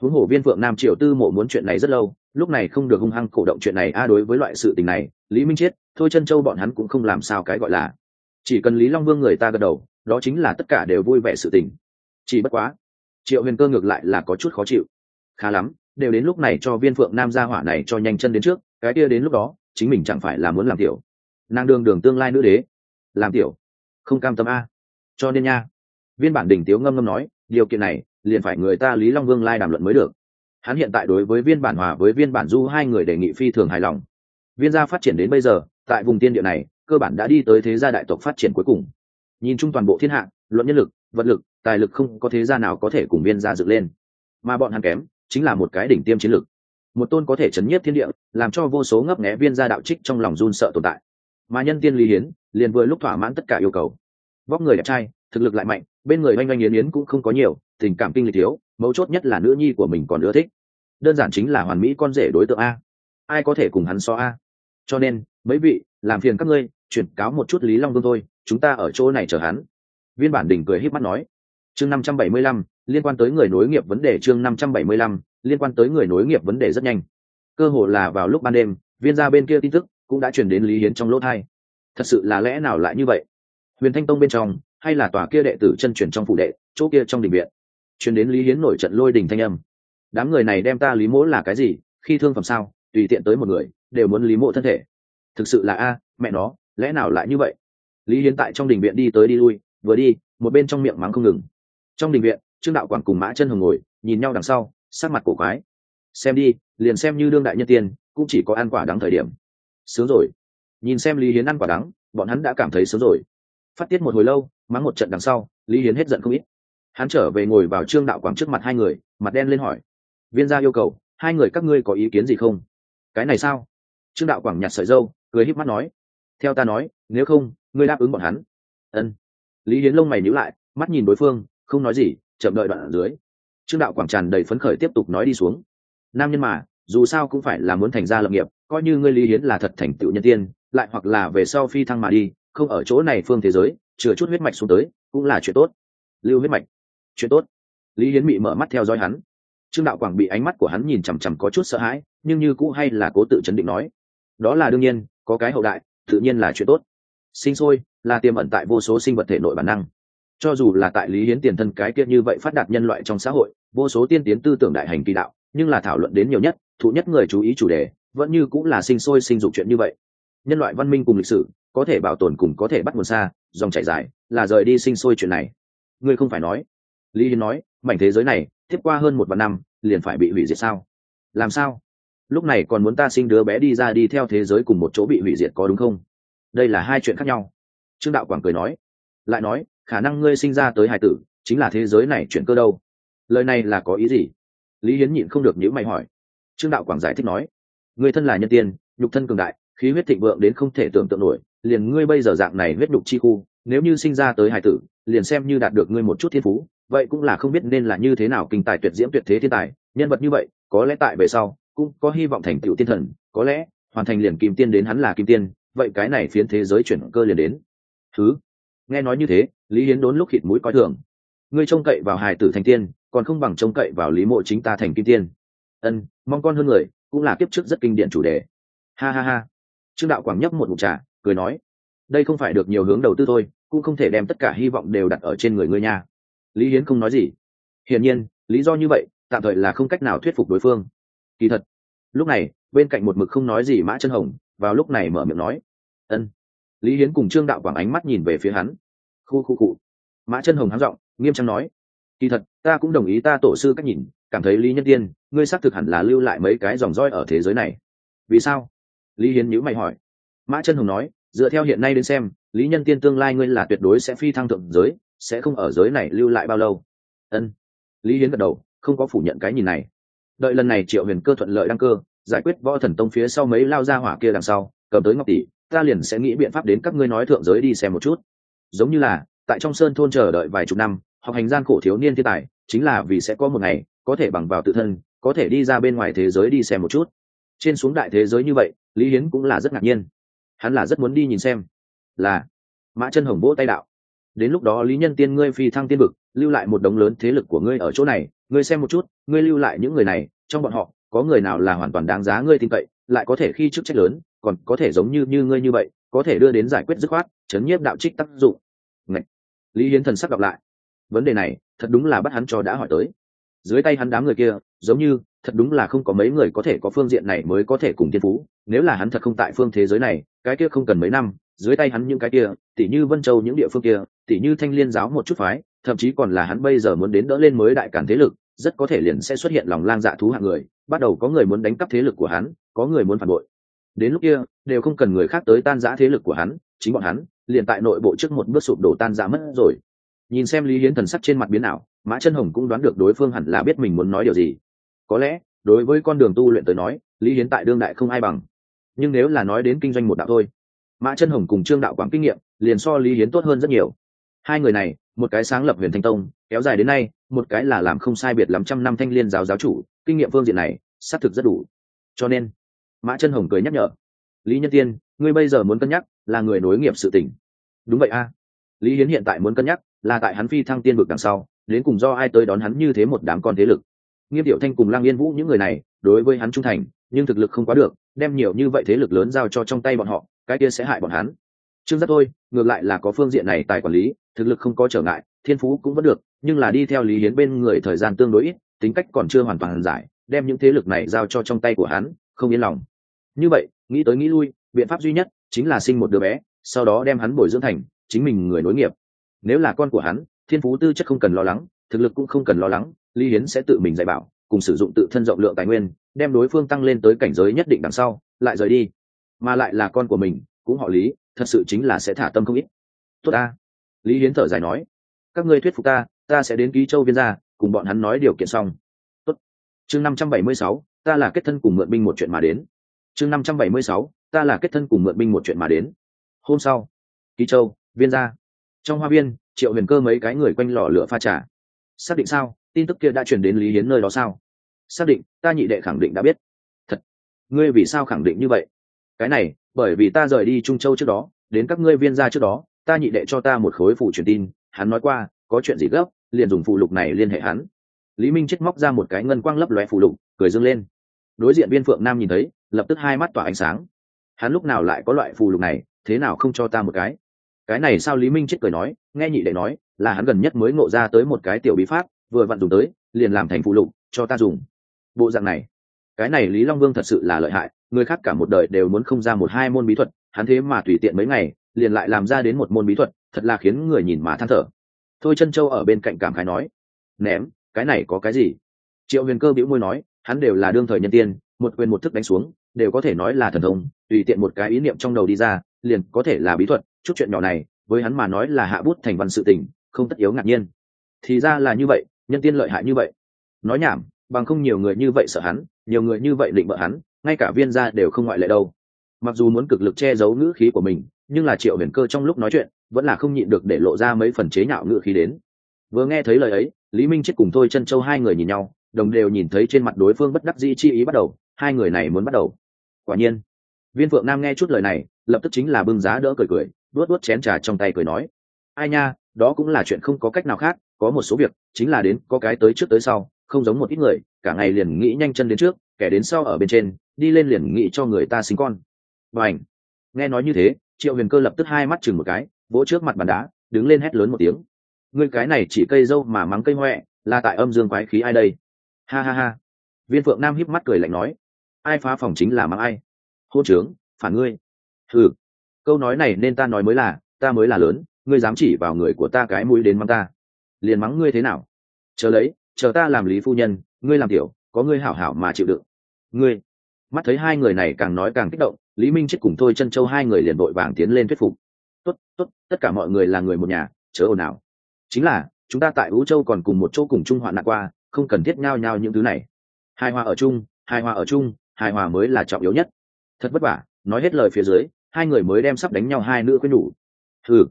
Huống hồ viên phượng nam triều tư mộ muốn chuyện này rất lâu, lúc này không được hung hăng cổ động chuyện này. A, đối với loại sự tình này, lý minh chết thôi chân châu bọn hắn cũng không làm sao cái gọi là. Chỉ cần lý long vương người ta gật đầu, đó chính là tất cả đều vui vẻ sự tình. Chỉ bất quá, triệu huyền cơ ngược lại là có chút khó chịu. Khá lắm, đều đến lúc này cho viên phượng nam gia hỏa này cho nhanh chân đến trước, cái kia đến lúc đó, chính mình chẳng phải là muốn làm tiểu. Nàng đường đường tương lai nữ đế. Làm tiểu. Không cam tâm a. Cho nên nha, viên bản đình tiếu ngâm ngâm nói, điều kiện này, liền phải người ta lý long vương lai đàm luận mới được. Hắn hiện tại đối với viên bản hòa với viên bản du hai người đề nghị phi thường hài lòng viên gia phát triển đến bây giờ, tại vùng tiên địa này, cơ bản đã đi tới thế gia đại tộc phát triển cuối cùng. Nhìn chung toàn bộ thiên hạ, luận nhân lực, vật lực, tài lực không có thế gia nào có thể cùng viên gia dựng lên. Mà bọn hắn kém, chính là một cái đỉnh tiêm chiến lực. Một tôn có thể chấn nhiếp thiên địa, làm cho vô số ngấp nghé viên gia đạo trích trong lòng run sợ tồn tại. Mà nhân tiên lý hiến, liền vừa lúc thỏa mãn tất cả yêu cầu. Vóc người đẹp trai, thực lực lại mạnh, bên người oanh oanh yến yến cũng không có nhiều, tình cảm kinh lịch thiếu, mấu chốt nhất là nữ nhi của mình còn ưa thích. Đơn giản chính là hoàn mỹ con rể đối tượng a. Ai có thể cùng hắn so a? Cho nên, mấy vị, làm phiền các ngươi, chuyển cáo một chút lý long vương thôi, chúng ta ở chỗ này chờ hắn. Viên bản đình cười h í p mắt nói. Chương năm trăm bảy mươi lăm, liên quan tới người nối nghiệp vấn đề chương năm trăm bảy mươi lăm, liên quan tới người nối nghiệp vấn đề rất nhanh. Cơ hồ là vào lúc ban đêm, viên ra bên kia tin tức cũng đã chuyển đến lý hiến trong lỗ thai. Thật sự là lẽ nào lại như vậy? Huyền thanh tông bên trong, hay là tòa kia đệ tử chân chuyển trong phụ đệ, chỗ kia trong đình viện? Chuyển đến lý hiến nổi trận lôi đình thanh âm. Đám người này đem ta lý mỗ là cái gì? Khi thương phẩm sao? Tùy tiện tới một người, đều muốn lý mộ thân thể. Thực sự là, a, mẹ nó, lẽ nào lại như vậy? Lý hiến tại trong đình viện đi tới đi lui, vừa đi, một bên trong miệng mắng không ngừng. Trong đình viện, trương đạo quảng cùng mã chân hồng ngồi, nhìn nhau đằng sau sát mặt cổ quái. Xem đi, liền xem như đương đại nhân tiên, cũng chỉ có ăn quả đắng thời điểm. Sướng rồi. Nhìn xem lý hiến ăn quả đắng, bọn hắn đã cảm thấy sướng rồi. Phát tiết một hồi lâu, mắng một trận đằng sau, lý hiến hết giận không ít. Hắn trở về ngồi vào trương đạo quảng trước mặt hai người, mặt đen lên hỏi. Viên gia yêu cầu, hai người các ngươi có ý kiến gì không? Cái này sao? Trương đạo quảng nhặt sợi dâu, cười híp mắt nói. Theo ta nói, nếu không, ngươi đáp ứng bọn hắn. Ân. Lý hiến lông mày nhíu lại, mắt nhìn đối phương, không nói gì, chậm đợi đoạn ở dưới. Trương đạo quảng tràn đầy phấn khởi tiếp tục nói đi xuống. Nam nhân mà, dù sao cũng phải là muốn thành gia lập nghiệp, coi như ngươi lý hiến là thật thành tựu nhân tiên, lại hoặc là về sau phi thăng mà đi, không ở chỗ này phương thế giới, chừa chút huyết mạch xuống tới, cũng là chuyện tốt. Lưu huyết mạch, chuyện tốt. Lý hiến bị mở mắt theo dõi hắn. Trương đạo quảng bị ánh mắt của hắn nhìn chằm chằm có chút sợ hãi nhưng như cũ hay là cố tự chấn định nói. Đó là đương nhiên, có cái hậu đại, tự nhiên là chuyện tốt. Sinh sôi là tiềm ẩn tại vô số sinh vật thể nội bản năng. Cho dù là tại lý hiến tiền thân cái kia như vậy phát đạt nhân loại trong xã hội, vô số tiên tiến tư tưởng đại hành kỳ đạo, nhưng là thảo luận đến nhiều nhất, thụ nhất người chú ý chủ đề, vẫn như cũng là sinh sôi sinh dục chuyện như vậy. Nhân loại văn minh cùng lịch sử, có thể bảo tồn cùng có thể bắt nguồn xa, dòng chảy dài, là rời đi sinh sôi chuyện này. Ngươi không phải nói. Lý hiến nói, mảnh thế giới này, tiếp qua hơn một vạn năm, liền phải bị hủy diệt sao? Làm sao? Lúc này còn muốn ta sinh đứa bé đi ra đi theo thế giới cùng một chỗ bị hủy diệt có đúng không? Đây là hai chuyện khác nhau. Trương đạo quảng cười nói, lại nói, khả năng ngươi sinh ra tới hải tử, chính là thế giới này chuyển cơ đâu? Lời này là có ý gì? Lý hiến nhịn không được nhữ mày hỏi. Trương đạo quảng giải thích nói người thân là nhân tiên, nhục thân cường đại, khí huyết thịnh vượng đến không thể tưởng tượng nổi, liền ngươi bây giờ dạng này huyết nhục chi khu, nếu như sinh ra tới hải tử, liền xem như đạt được ngươi một chút thiên phú, vậy cũng là không biết nên là như thế nào kinh tài tuyệt diễm tuyệt thế thiên tài, nhân vật như vậy, có lẽ tại về sau cũng có hy vọng thành tựu tiên thần, có lẽ, hoàn thành liền kim tiên đến hắn là kim tiên, vậy cái này phiến thế giới chuyển cơ liền đến. Thứ, nghe nói như thế, lý hiến đốn lúc khịt mũi coi thường. Ngươi trông cậy vào hài tử thành tiên, còn không bằng trông cậy vào lý mộ chính ta thành kim tiên. Ân, mong con hơn người, cũng là kiếp trước rất kinh điển chủ đề. Ha ha ha. Trương đạo quảng nhấp một mục trà, cười nói, đây không phải được nhiều hướng đầu tư thôi, cũng không thể đem tất cả hy vọng đều đặt ở trên người ngươi nha. Lý hiến không nói gì. Hiển nhiên, lý do như vậy, tạm thời là không cách nào thuyết phục đối phương kỳ thật, lúc này, bên cạnh một mực không nói gì mã chân hồng, vào lúc này mở miệng nói, ân. Lý hiến cùng trương đạo quảng ánh mắt nhìn về phía hắn. Khu khu cụ mã chân hồng háng giọng, nghiêm trang nói, kỳ thật, ta cũng đồng ý ta tổ sư cách nhìn, cảm thấy lý nhân tiên, ngươi xác thực hẳn là lưu lại mấy cái dòng roi ở thế giới này. Vì sao? Lý hiến nhữ mày hỏi. Mã chân hồng nói, dựa theo hiện nay đến xem, lý nhân tiên tương lai ngươi là tuyệt đối sẽ phi thăng thượng giới, sẽ không ở giới này lưu lại bao lâu. Ân. Lý hiến gật đầu, không có phủ nhận cái nhìn này đợi lần này triệu huyền cơ thuận lợi đăng cơ, giải quyết võ thần tông phía sau mấy lao ra hỏa kia đằng sau, cầm tới ngọc tỷ, ta liền sẽ nghĩ biện pháp đến các ngươi nói thượng giới đi xem một chút. Giống như là, tại trong sơn thôn chờ đợi vài chục năm, học hành gian khổ thiếu niên thiên tài, chính là vì sẽ có một ngày, có thể bằng vào tự thân, có thể đi ra bên ngoài thế giới đi xem một chút. Trên xuống đại thế giới như vậy, lý hiến cũng là rất ngạc nhiên. Hắn là rất muốn đi nhìn xem. Là, mã chân hồng vỗ tay đạo đến lúc đó lý nhân tiên ngươi phi thăng tiên vực, lưu lại một đống lớn thế lực của ngươi ở chỗ này, ngươi xem một chút, ngươi lưu lại những người này, trong bọn họ, có người nào là hoàn toàn đáng giá ngươi tin cậy, lại có thể khi chức trách lớn, còn có thể giống như như ngươi như vậy, có thể đưa đến giải quyết dứt khoát, chấn nhiếp đạo trích tác dụng. Ngậy! lý hiến thần sắc đọc lại. Vấn đề này, thật đúng là bắt hắn cho đã hỏi tới. Dưới tay hắn đám người kia, giống như, thật đúng là không có mấy người có thể có phương diện này mới có thể cùng thiên phú, nếu là hắn thật không tại phương thế giới này, cái kia không cần mấy năm dưới tay hắn những cái kia, tỉ như vân châu những địa phương kia, tỉ như thanh liên giáo một chút phái, thậm chí còn là hắn bây giờ muốn đến đỡ lên mới đại cản thế lực, rất có thể liền sẽ xuất hiện lòng lang dạ thú hạng người, bắt đầu có người muốn đánh cắp thế lực của hắn, có người muốn phản bội. Đến lúc kia, đều không cần người khác tới tan giã thế lực của hắn, chính bọn hắn, liền tại nội bộ trước một bước sụp đổ tan giã mất rồi. Nhìn xem lý hiến thần sắc trên mặt biến ảo, mã chân hồng cũng đoán được đối phương hẳn là biết mình muốn nói điều gì. Có lẽ, đối với con đường tu luyện tới nói, lý hiến tại đương đại không ai bằng. Nhưng nếu là nói đến kinh doanh một đạo thôi mã chân hồng cùng trương đạo quảng kinh nghiệm, liền so lý hiến tốt hơn rất nhiều. Hai người này, một cái sáng lập huyền thanh tông, kéo dài đến nay, một cái là làm không sai biệt lắm trăm năm thanh liên giáo giáo chủ, kinh nghiệm phương diện này, xác thực rất đủ. Cho nên, mã chân hồng cười nhắc nhở, lý nhân tiên, ngươi bây giờ muốn cân nhắc là người nối nghiệp sự tỉnh đúng vậy a. Lý hiến hiện tại muốn cân nhắc là tại hắn phi thăng tiên vực đằng sau, đến cùng do ai tới đón hắn như thế một đám con thế lực. Nghiêm tiểu thanh cùng lang yên vũ những người này, đối với hắn trung thành, nhưng thực lực không quá được, đem nhiều như vậy thế lực lớn giao cho trong tay bọn họ cái kia sẽ hại bọn hắn. Trương giác thôi, ngược lại là có phương diện này tài quản lý, thực lực không có trở ngại, thiên phú cũng vẫn được, nhưng là đi theo lý hiến bên người thời gian tương đối ít, tính cách còn chưa hoàn toàn giải, đem những thế lực này giao cho trong tay của hắn, không yên lòng. Như vậy, nghĩ tới nghĩ lui, biện pháp duy nhất chính là sinh một đứa bé, sau đó đem hắn bồi dưỡng thành chính mình người nối nghiệp. Nếu là con của hắn, thiên phú tư chất không cần lo lắng, thực lực cũng không cần lo lắng, lý hiến sẽ tự mình dạy bảo, cùng sử dụng tự thân rộng lượng tài nguyên, đem đối phương tăng lên tới cảnh giới nhất định đằng sau, lại rời đi mà lại là con của mình, cũng họ lý, thật sự chính là sẽ thả tâm không ít. Tốt ta. Lý hiến thở dài nói, các ngươi thuyết phục ta ta sẽ đến ký châu viên gia, cùng bọn hắn nói điều kiện xong. Tốt. Chương năm trăm bảy mươi sáu, ta là kết thân cùng mượn binh một chuyện mà đến. Chương năm trăm bảy mươi sáu, ta là kết thân cùng mượn binh một chuyện mà đến. Hôm sau, ký châu, viên gia. Trong hoa viên, triệu huyền cơ mấy cái người quanh lò lửa pha trà. Xác định sao? Tin tức kia đã chuyển đến lý hiến nơi đó sao? Xác định, ta nhị đệ khẳng định đã biết. Thật. Ngươi vì sao khẳng định như vậy? Cái này, bởi vì ta rời đi trung châu trước đó, đến các ngươi viên gia trước đó, ta nhị đệ cho ta một khối phụ truyền tin, hắn nói qua, có chuyện gì gấp, liền dùng phụ lục này liên hệ hắn. Lý minh chết móc ra một cái ngân quang lấp lóe phụ lục, cười dâng lên. Đối diện viên phượng nam nhìn thấy, lập tức hai mắt tỏa ánh sáng. Hắn lúc nào lại có loại phù lục này, thế nào không cho ta một cái? Cái này sao lý minh chết cười nói, nghe nhị đệ nói, là hắn gần nhất mới ngộ ra tới một cái tiểu bí pháp, vừa vặn dùng tới, liền làm thành phụ lục, cho ta dùng. Bộ dạng này. Cái này lý long vương thật sự là lợi hại người khác cả một đời đều muốn không ra một hai môn bí thuật, hắn thế mà tùy tiện mấy ngày, liền lại làm ra đến một môn bí thuật, thật là khiến người nhìn mà than thở. Thôi chân châu ở bên cạnh cảm khái nói, ném, cái này có cái gì? Triệu huyền cơ bĩu môi nói, hắn đều là đương thời nhân tiên, một quyền một thức đánh xuống, đều có thể nói là thần thông, tùy tiện một cái ý niệm trong đầu đi ra, liền có thể là bí thuật, chút chuyện nhỏ này, với hắn mà nói là hạ bút thành văn sự tình, không tất yếu ngạc nhiên. Thì ra là như vậy, nhân tiên lợi hại như vậy. Nói nhảm, bằng không nhiều người như vậy sợ hắn, nhiều người như vậy định vợ hắn ngay cả viên gia đều không ngoại lệ đâu. Mặc dù muốn cực lực che giấu ngữ khí của mình, nhưng là triệu huyền cơ trong lúc nói chuyện, vẫn là không nhịn được để lộ ra mấy phần chế nhạo ngữ khí đến. Vừa nghe thấy lời ấy, lý minh chết cùng thôi chân châu hai người nhìn nhau, đồng đều nhìn thấy trên mặt đối phương bất đắc dĩ chi ý bắt đầu, hai người này muốn bắt đầu. Quả nhiên, viên phượng nam nghe chút lời này, lập tức chính là bưng giá đỡ cười cười đuốt đuốt chén trà trong tay cười nói, ai nha, đó cũng là chuyện không có cách nào khác, có một số việc, chính là đến, có cái tới trước tới sau, không giống một ít người, cả ngày liền nghĩ nhanh chân đến trước, kẻ đến sau ở bên trên đi lên liền nghĩ cho người ta sinh con. Và ảnh. Nghe nói như thế, triệu huyền cơ lập tức hai mắt chừng một cái, vỗ trước mặt bàn đá, đứng lên hét lớn một tiếng. Người cái này chỉ cây dâu mà mắng cây huệ là tại âm dương quái khí ai đây? Ha ha ha. Viên phượng nam híp mắt cười lạnh nói. Ai phá phòng chính là mắng ai? Hôn trướng, phản ngươi. Ừ câu nói này nên ta nói mới là, ta mới là lớn, ngươi dám chỉ vào người của ta cái mũi đến mắng ta. Liền mắng ngươi thế nào? Chờ lấy, chờ ta làm lý phu nhân, ngươi làm tiểu, có ngươi hảo hảo mà chịu đựng. Ngươi mắt thấy hai người này càng nói càng kích động, lý minh chết cùng thôi chân châu hai người liền vội vàng tiến lên thuyết phục. Tốt tốt, tất cả mọi người là người một nhà, chớ ồn ào. Chính là, chúng ta tại vũ châu còn cùng một chỗ cùng chung hoạn nạn qua, không cần thiết ngao nhau những thứ này. Hài hòa ở chung hài hòa ở chung hài hòa mới là trọng yếu nhất. Thật vất vả, nói hết lời phía dưới, hai người mới đem sắp đánh nhau hai nữ quên đủ hừ.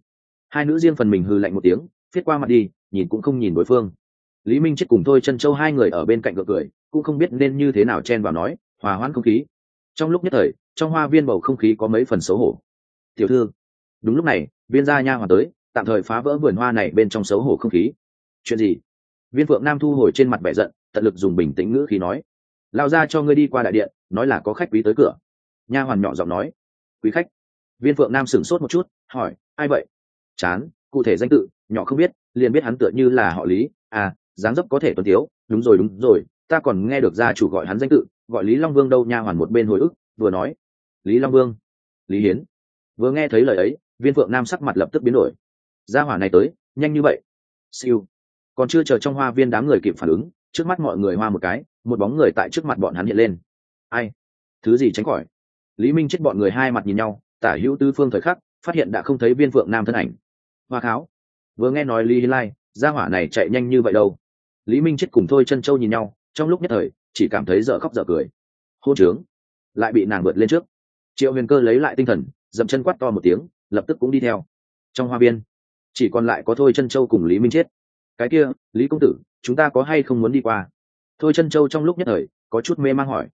Hai nữ riêng phần mình hừ lạnh một tiếng viết qua mặt đi, nhìn cũng không nhìn đối phương. Lý minh chết cùng thôi chân châu hai người ở bên cạnh gượng cười, cũng không biết nên như thế nào chen vào nói hòa hoãn không khí. Trong lúc nhất thời, trong hoa viên bầu không khí có mấy phần xấu hổ. Tiểu thư. Đúng lúc này, viên gia nha hoàn tới, tạm thời phá vỡ vườn hoa này bên trong xấu hổ không khí. Chuyện gì? Viên phượng nam thu hồi trên mặt vẻ giận, tận lực dùng bình tĩnh ngữ khí nói. Lao ra cho ngươi đi qua đại điện, nói là có khách quý tới cửa. Nha hoàn nhỏ giọng nói. Quý khách. Viên phượng nam sửng sốt một chút, hỏi, ai vậy? Chán, cụ thể danh tự, nhỏ không biết, liền biết hắn tựa như là họ lý. À dáng dấp có thể tuân tiếu, đúng rồi đúng rồi ta còn nghe được gia chủ gọi hắn danh tự, gọi lý long vương đâu nha hoàn một bên hồi ức, vừa nói, lý long vương, lý hiến. Vừa nghe thấy lời ấy, viên phượng nam sắc mặt lập tức biến đổi. Gia hỏa này tới, nhanh như vậy? Siêu. Còn chưa chờ trong hoa viên đám người kịp phản ứng, trước mắt mọi người hoa một cái, một bóng người tại trước mặt bọn hắn hiện lên. Ai? Thứ gì tránh khỏi? Lý minh chết bọn người hai mặt nhìn nhau, tả hữu tư phương thời khắc, phát hiện đã không thấy viên phượng nam thân ảnh. Hoa kháo. Vừa nghe nói lý hiến lai, gia hỏa này chạy nhanh như vậy đâu? Lý minh chết cùng thôi chân châu nhìn nhau trong lúc nhất thời, chỉ cảm thấy dở khóc dở cười. Hô trướng. Lại bị nàng vượt lên trước. Triệu huyền cơ lấy lại tinh thần, dậm chân quát to một tiếng, lập tức cũng đi theo. Trong hoa viên, chỉ còn lại có thôi chân châu cùng lý minh chết. Cái kia, lý công tử, chúng ta có hay không muốn đi qua? Thôi chân châu trong lúc nhất thời, có chút mê mang hỏi.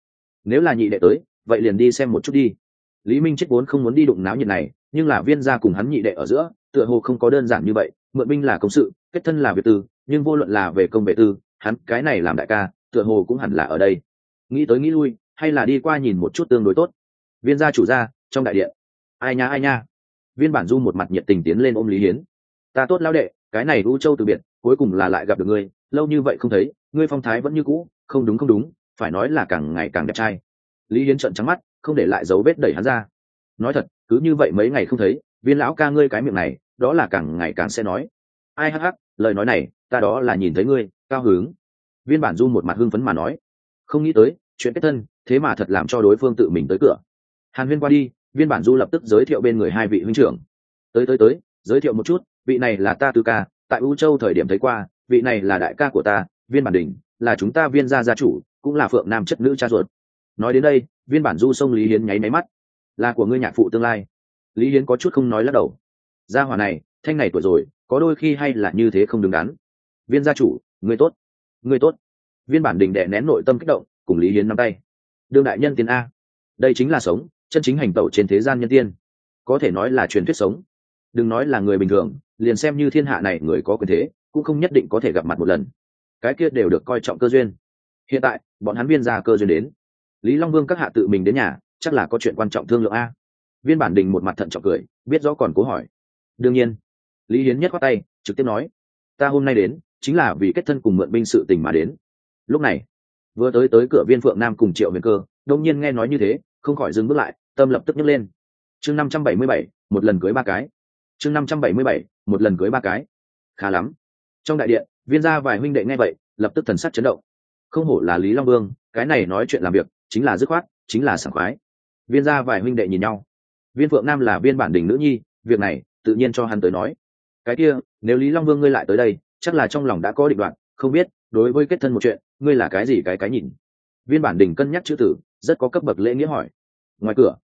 Nếu là nhị đệ tới, vậy liền đi xem một chút đi. Lý minh chết vốn không muốn đi đụng náo nhiệt này, nhưng là viên gia cùng hắn nhị đệ ở giữa, tựa hồ không có đơn giản như vậy. Mượn binh là công sự, kết thân là việc tư, nhưng vô luận là về công vệ tư, hắn cái này làm đại ca tựa hồ cũng hẳn là ở đây. Nghĩ tới nghĩ lui, hay là đi qua nhìn một chút tương đối tốt. Viên gia chủ gia, trong đại điện. Ai nha ai nha. Viên bản du một mặt nhiệt tình tiến lên ôm lý hiến. Ta tốt lao đệ, cái này u châu từ biệt, cuối cùng là lại gặp được ngươi, lâu như vậy không thấy, ngươi phong thái vẫn như cũ, không đúng không đúng, phải nói là càng ngày càng đẹp trai. Lý hiến trợn trắng mắt, không để lại dấu vết đẩy hắn ra. Nói thật, cứ như vậy mấy ngày không thấy, viên lão ca ngươi cái miệng này, đó là càng ngày càng sẽ nói. Ai hắc hắc, lời nói này, ta đó là nhìn thấy ngươi, cao hứng viên bản du một mặt hưng phấn mà nói, không nghĩ tới, chuyện kết thân, thế mà thật làm cho đối phương tự mình tới cửa. Hàn huyên qua đi, viên bản du lập tức giới thiệu bên người hai vị huynh trưởng. Tới tới tới, giới thiệu một chút, vị này là ta tư ca, tại u châu thời điểm thấy qua, vị này là đại ca của ta, viên bản đình, là chúng ta viên gia gia chủ, cũng là phượng nam chất nữ cha ruột. Nói đến đây, viên bản du sông lý hiến nháy máy mắt. Là của ngươi nhạc phụ tương lai. Lý hiến có chút không nói lắc đầu. Gia hỏa này, thanh này tuổi rồi, có đôi khi hay là như thế không đứng đắn. Viên gia chủ người tốt người tốt. Viên bản đình đệ nén nội tâm kích động, cùng lý hiến nắm tay. Đương đại nhân tiên a. Đây chính là sống, chân chính hành tẩu trên thế gian nhân tiên. Có thể nói là truyền thuyết sống. Đừng nói là người bình thường, liền xem như thiên hạ này người có quyền thế, cũng không nhất định có thể gặp mặt một lần. Cái kia đều được coi trọng cơ duyên. Hiện tại, bọn hắn viên ra cơ duyên đến. Lý long vương các hạ tự mình đến nhà, chắc là có chuyện quan trọng thương lượng a. Viên bản đình một mặt thận trọng cười, biết rõ còn cố hỏi. Đương nhiên. Lý hiến nhất khoát tay, trực tiếp nói. Ta hôm nay đến chính là vì kết thân cùng mượn binh sự tình mà đến. Lúc này, vừa tới tới cửa viên phượng nam cùng triệu huyền cơ đông nhiên nghe nói như thế, không khỏi dừng bước lại, tâm lập tức nhấc lên. Chương năm trăm bảy mươi bảy, một lần cưới ba cái. Chương năm trăm bảy mươi bảy, một lần cưới ba cái. Khá lắm. Trong đại điện, viên gia vài huynh đệ nghe vậy, lập tức thần sắc chấn động. Không hổ là lý long vương, cái này nói chuyện làm việc, chính là dứt khoát, chính là sảng khoái. Viên gia vài huynh đệ nhìn nhau. Viên phượng nam là viên bản đình nữ nhi, việc này tự nhiên cho hắn tới nói. Cái kia, nếu lý long vương ngươi lại tới đây chắc là trong lòng đã có định đoạn, không biết, đối với kết thân một chuyện, ngươi là cái gì cái cái nhìn? Viên bản đình cân nhắc chữ tử rất có cấp bậc lễ nghĩa hỏi. Ngoài cửa,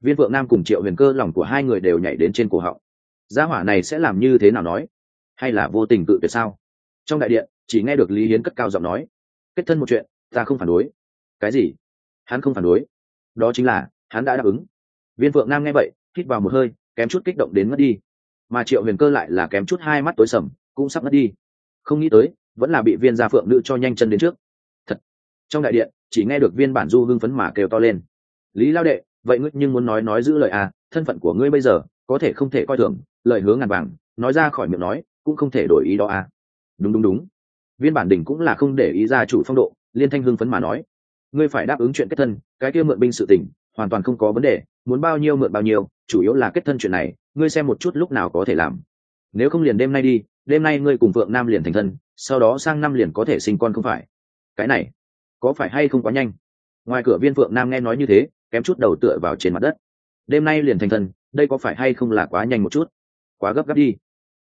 viên vượng nam cùng triệu huyền cơ lòng của hai người đều nhảy đến trên cổ họng. Gia hỏa này sẽ làm như thế nào nói? Hay là vô tình cự tuyệt sao? Trong đại điện, chỉ nghe được lý hiến cất cao giọng nói. Kết thân một chuyện, ta không phản đối. Cái gì? Hắn không phản đối. Đó chính là, hắn đã đáp ứng. Viên phượng nam nghe vậy, hít vào một hơi, kém chút kích động đến mất đi. Mà triệu huyền cơ lại là kém chút hai mắt tối sầm, cũng sắp mất đi không nghĩ tới, vẫn là bị viên gia phượng nữ cho nhanh chân đến trước. Thật. Trong đại điện, chỉ nghe được viên bản du hưng phấn mà kêu to lên. Lý lao đệ, vậy ngươi nhưng muốn nói nói giữ lời à thân phận của ngươi bây giờ, có thể không thể coi thường, lời hứa ngàn vàng, nói ra khỏi miệng nói, cũng không thể đổi ý đó à. Đúng đúng đúng. Viên bản đình cũng là không để ý ra chủ phong độ, liên thanh hưng phấn mà nói. Ngươi phải đáp ứng chuyện kết thân, cái kia mượn binh sự tình, hoàn toàn không có vấn đề, muốn bao nhiêu mượn bao nhiêu, chủ yếu là kết thân chuyện này, ngươi xem một chút lúc nào có thể làm. Nếu không liền đêm nay đi đêm nay ngươi cùng phượng nam liền thành thân, sau đó sang năm liền có thể sinh con không phải. Cái này, có phải hay không quá nhanh? Ngoài cửa viên phượng nam nghe nói như thế, kém chút đầu tựa vào trên mặt đất. Đêm nay liền thành thân, đây có phải hay không là quá nhanh một chút? Quá gấp gáp đi.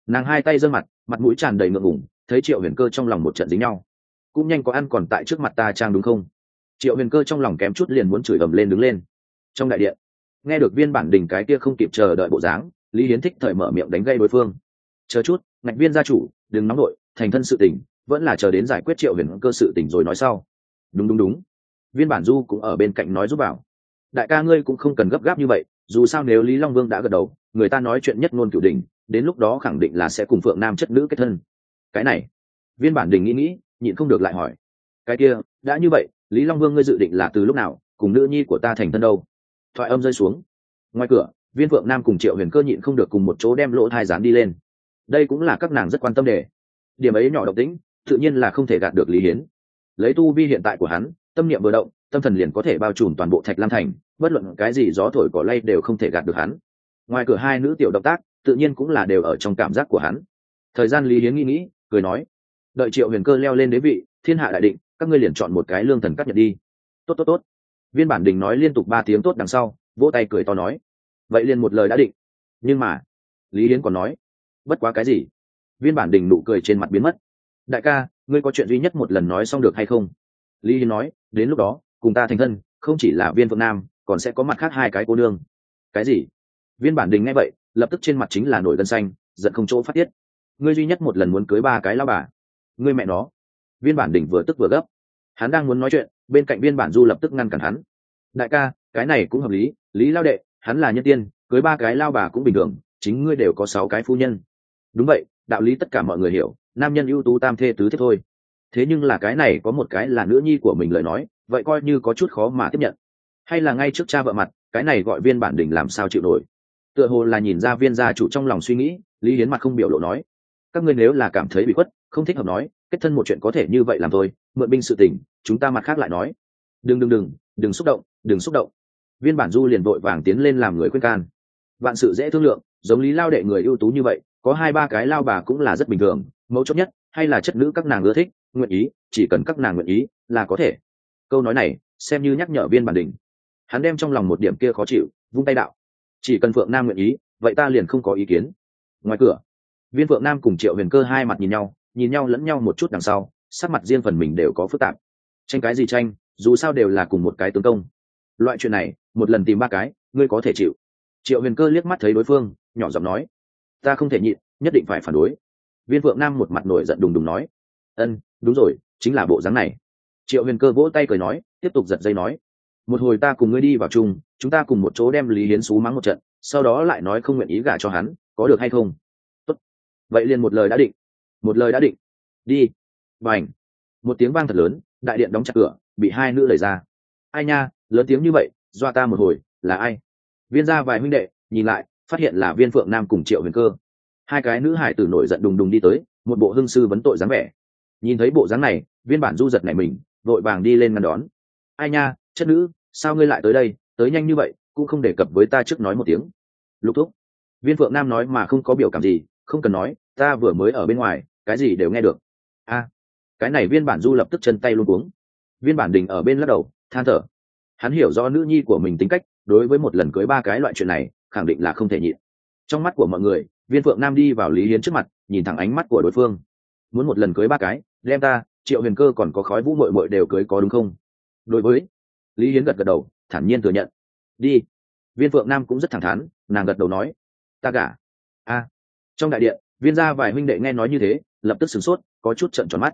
Nàng hai tay giơ mặt mặt mũi tràn đầy ngượng ngủng thấy triệu huyền cơ trong lòng một trận dính nhau. Cũng nhanh có ăn còn tại trước mặt ta trang đúng không? Triệu huyền cơ trong lòng kém chút liền muốn chửi ầm lên đứng lên. Trong đại điện, nghe được viên bản đình cái kia không kịp chờ đợi bộ dáng, lý hiến thích thời mở miệng đánh gây đối phương. Chờ chút ngạch viên gia chủ, đừng nóng nội thành thân sự tình, vẫn là chờ đến giải quyết triệu huyền cơ sự tình rồi nói sau. Đúng đúng đúng. Viên bản du cũng ở bên cạnh nói giúp bảo. Đại ca ngươi cũng không cần gấp gáp như vậy, dù sao nếu lý long vương đã gật đầu, người ta nói chuyện nhất ngôn cửu đình đến lúc đó khẳng định là sẽ cùng phượng nam chất nữ kết thân. Cái này, viên bản đình nghĩ nghĩ, nhịn không được lại hỏi. Cái kia, đã như vậy, lý long vương ngươi dự định là từ lúc nào, cùng nữ nhi của ta thành thân đâu? Thoại âm rơi xuống. Ngoài cửa, viên phượng nam cùng triệu huyền cơ nhịn không được cùng một chỗ đem lỗ thai dán đi lên đây cũng là các nàng rất quan tâm đề. Điểm ấy nhỏ độc tính tự nhiên là không thể gạt được lý hiến. Lấy tu vi hiện tại của hắn, tâm niệm vừa động, tâm thần liền có thể bao trùm toàn bộ thạch lam thành, bất luận cái gì gió thổi cỏ lay đều không thể gạt được hắn. Ngoài cửa hai nữ tiểu động tác, tự nhiên cũng là đều ở trong cảm giác của hắn. Thời gian lý hiến nghĩ nghĩ, cười nói, đợi triệu huyền cơ leo lên đế vị, thiên hạ đại định, các ngươi liền chọn một cái lương thần cắt nhật đi. Tốt tốt tốt. Viên bản đình nói liên tục ba tiếng tốt đằng sau, vỗ tay cười to nói, vậy liền một lời đã định. Nhưng mà, lý hiến còn nói bất quá cái gì? Viên bản đình nụ cười trên mặt biến mất. Đại ca, ngươi có chuyện duy nhất một lần nói xong được hay không? Lý hiến nói, đến lúc đó, cùng ta thành thân, không chỉ là viên phượng nam, còn sẽ có mặt khác hai cái cô nương. Cái gì? Viên bản đình nghe vậy, lập tức trên mặt chính là nổi gân xanh, giận không chỗ phát tiết. Ngươi duy nhất một lần muốn cưới ba cái lao bà. Ngươi mẹ nó. Viên bản đình vừa tức vừa gấp. Hắn đang muốn nói chuyện, bên cạnh viên bản du lập tức ngăn cản hắn. Đại ca, cái này cũng hợp lý lý lao đệ, hắn là nhân tiên, cưới ba cái lao bà cũng bình thường, chính ngươi đều có sáu cái phu nhân đúng vậy, đạo lý tất cả mọi người hiểu, nam nhân ưu tú tam thê tứ thế thôi. Thế nhưng là cái này có một cái là nữ nhi của mình lời nói, vậy coi như có chút khó mà tiếp nhận. Hay là ngay trước cha vợ mặt, cái này gọi viên bản đình làm sao chịu nổi. Tựa hồ là nhìn ra viên gia chủ trong lòng suy nghĩ, lý hiến mặt không biểu lộ nói, các ngươi nếu là cảm thấy bị khuất, không thích hợp nói, kết thân một chuyện có thể như vậy làm thôi, mượn binh sự tình chúng ta mặt khác lại nói. Đừng đừng đừng đừng xúc động, đừng xúc động. Viên bản du liền vội vàng tiến lên làm người khuyên can. Vạn sự dễ thương lượng, giống lý lao đệ người ưu tú như vậy có hai ba cái lao bà cũng là rất bình thường, mấu chốt nhất, hay là chất nữ các nàng ưa thích, nguyện ý, chỉ cần các nàng nguyện ý, là có thể. Câu nói này, xem như nhắc nhở viên bản đình hắn đem trong lòng một điểm kia khó chịu, vung tay đạo. Chỉ cần phượng nam nguyện ý, vậy ta liền không có ý kiến. Ngoài cửa, viên phượng nam cùng triệu huyền cơ hai mặt nhìn nhau nhìn nhau lẫn nhau một chút đằng sau, sắc mặt riêng phần mình đều có phức tạp. Tranh cái gì tranh, dù sao đều là cùng một cái tướng công. Loại chuyện này, một lần tìm ba cái, ngươi có thể chịu. Triệu huyền cơ liếc mắt thấy đối phương, nhỏ giọng nói ta không thể nhịn, nhất định phải phản đối. Viên phượng nam một mặt nổi giận đùng đùng nói. Ân, đúng rồi, chính là bộ dáng này. Triệu huyền cơ vỗ tay cười nói, tiếp tục giật dây nói. Một hồi ta cùng ngươi đi vào chung, chúng ta cùng một chỗ đem lý hiến xú mắng một trận, sau đó lại nói không nguyện ý gả cho hắn, có được hay không? Tốt. vậy liền một lời đã định. Một lời đã định. Đi. Và ảnh một tiếng vang thật lớn, đại điện đóng chặt cửa, bị hai nữ đẩy ra. Ai nha, lớn tiếng như vậy doa ta một hồi, là ai? Viên ra vài huynh đệ, nhìn lại phát hiện là viên phượng nam cùng triệu huyền cơ. Hai cái nữ hải tử nổi giận đùng đùng đi tới, một bộ hương sư vấn tội dáng vẻ. Nhìn thấy bộ dáng này, viên bản du giật này mình, vội vàng đi lên ngăn đón. Ai nha, chất nữ, sao ngươi lại tới đây? Tới nhanh như vậy, cũng không đề cập với ta trước nói một tiếng. Lục thúc. Viên phượng nam nói mà không có biểu cảm gì, không cần nói, ta vừa mới ở bên ngoài, cái gì đều nghe được. A. Cái này viên bản du lập tức chân tay luôn cuống. Viên bản đình ở bên lắc đầu, than thở. Hắn hiểu rõ nữ nhi của mình tính cách, đối với một lần cưới ba cái loại chuyện này khẳng định là không thể nhịn. Trong mắt của mọi người, viên phượng nam đi vào lý hiến trước mặt, nhìn thẳng ánh mắt của đối phương. Muốn một lần cưới ba cái, đem ta, triệu huyền cơ còn có khói vũ mội mội đều cưới có đúng không? Đối với, lý hiến gật gật đầu, thản nhiên thừa nhận. Đi. Viên phượng nam cũng rất thẳng thắn, nàng gật đầu nói, ta gả. A. Trong đại điện, viên gia vài huynh đệ nghe nói như thế, lập tức sửng sốt, có chút trận tròn mắt.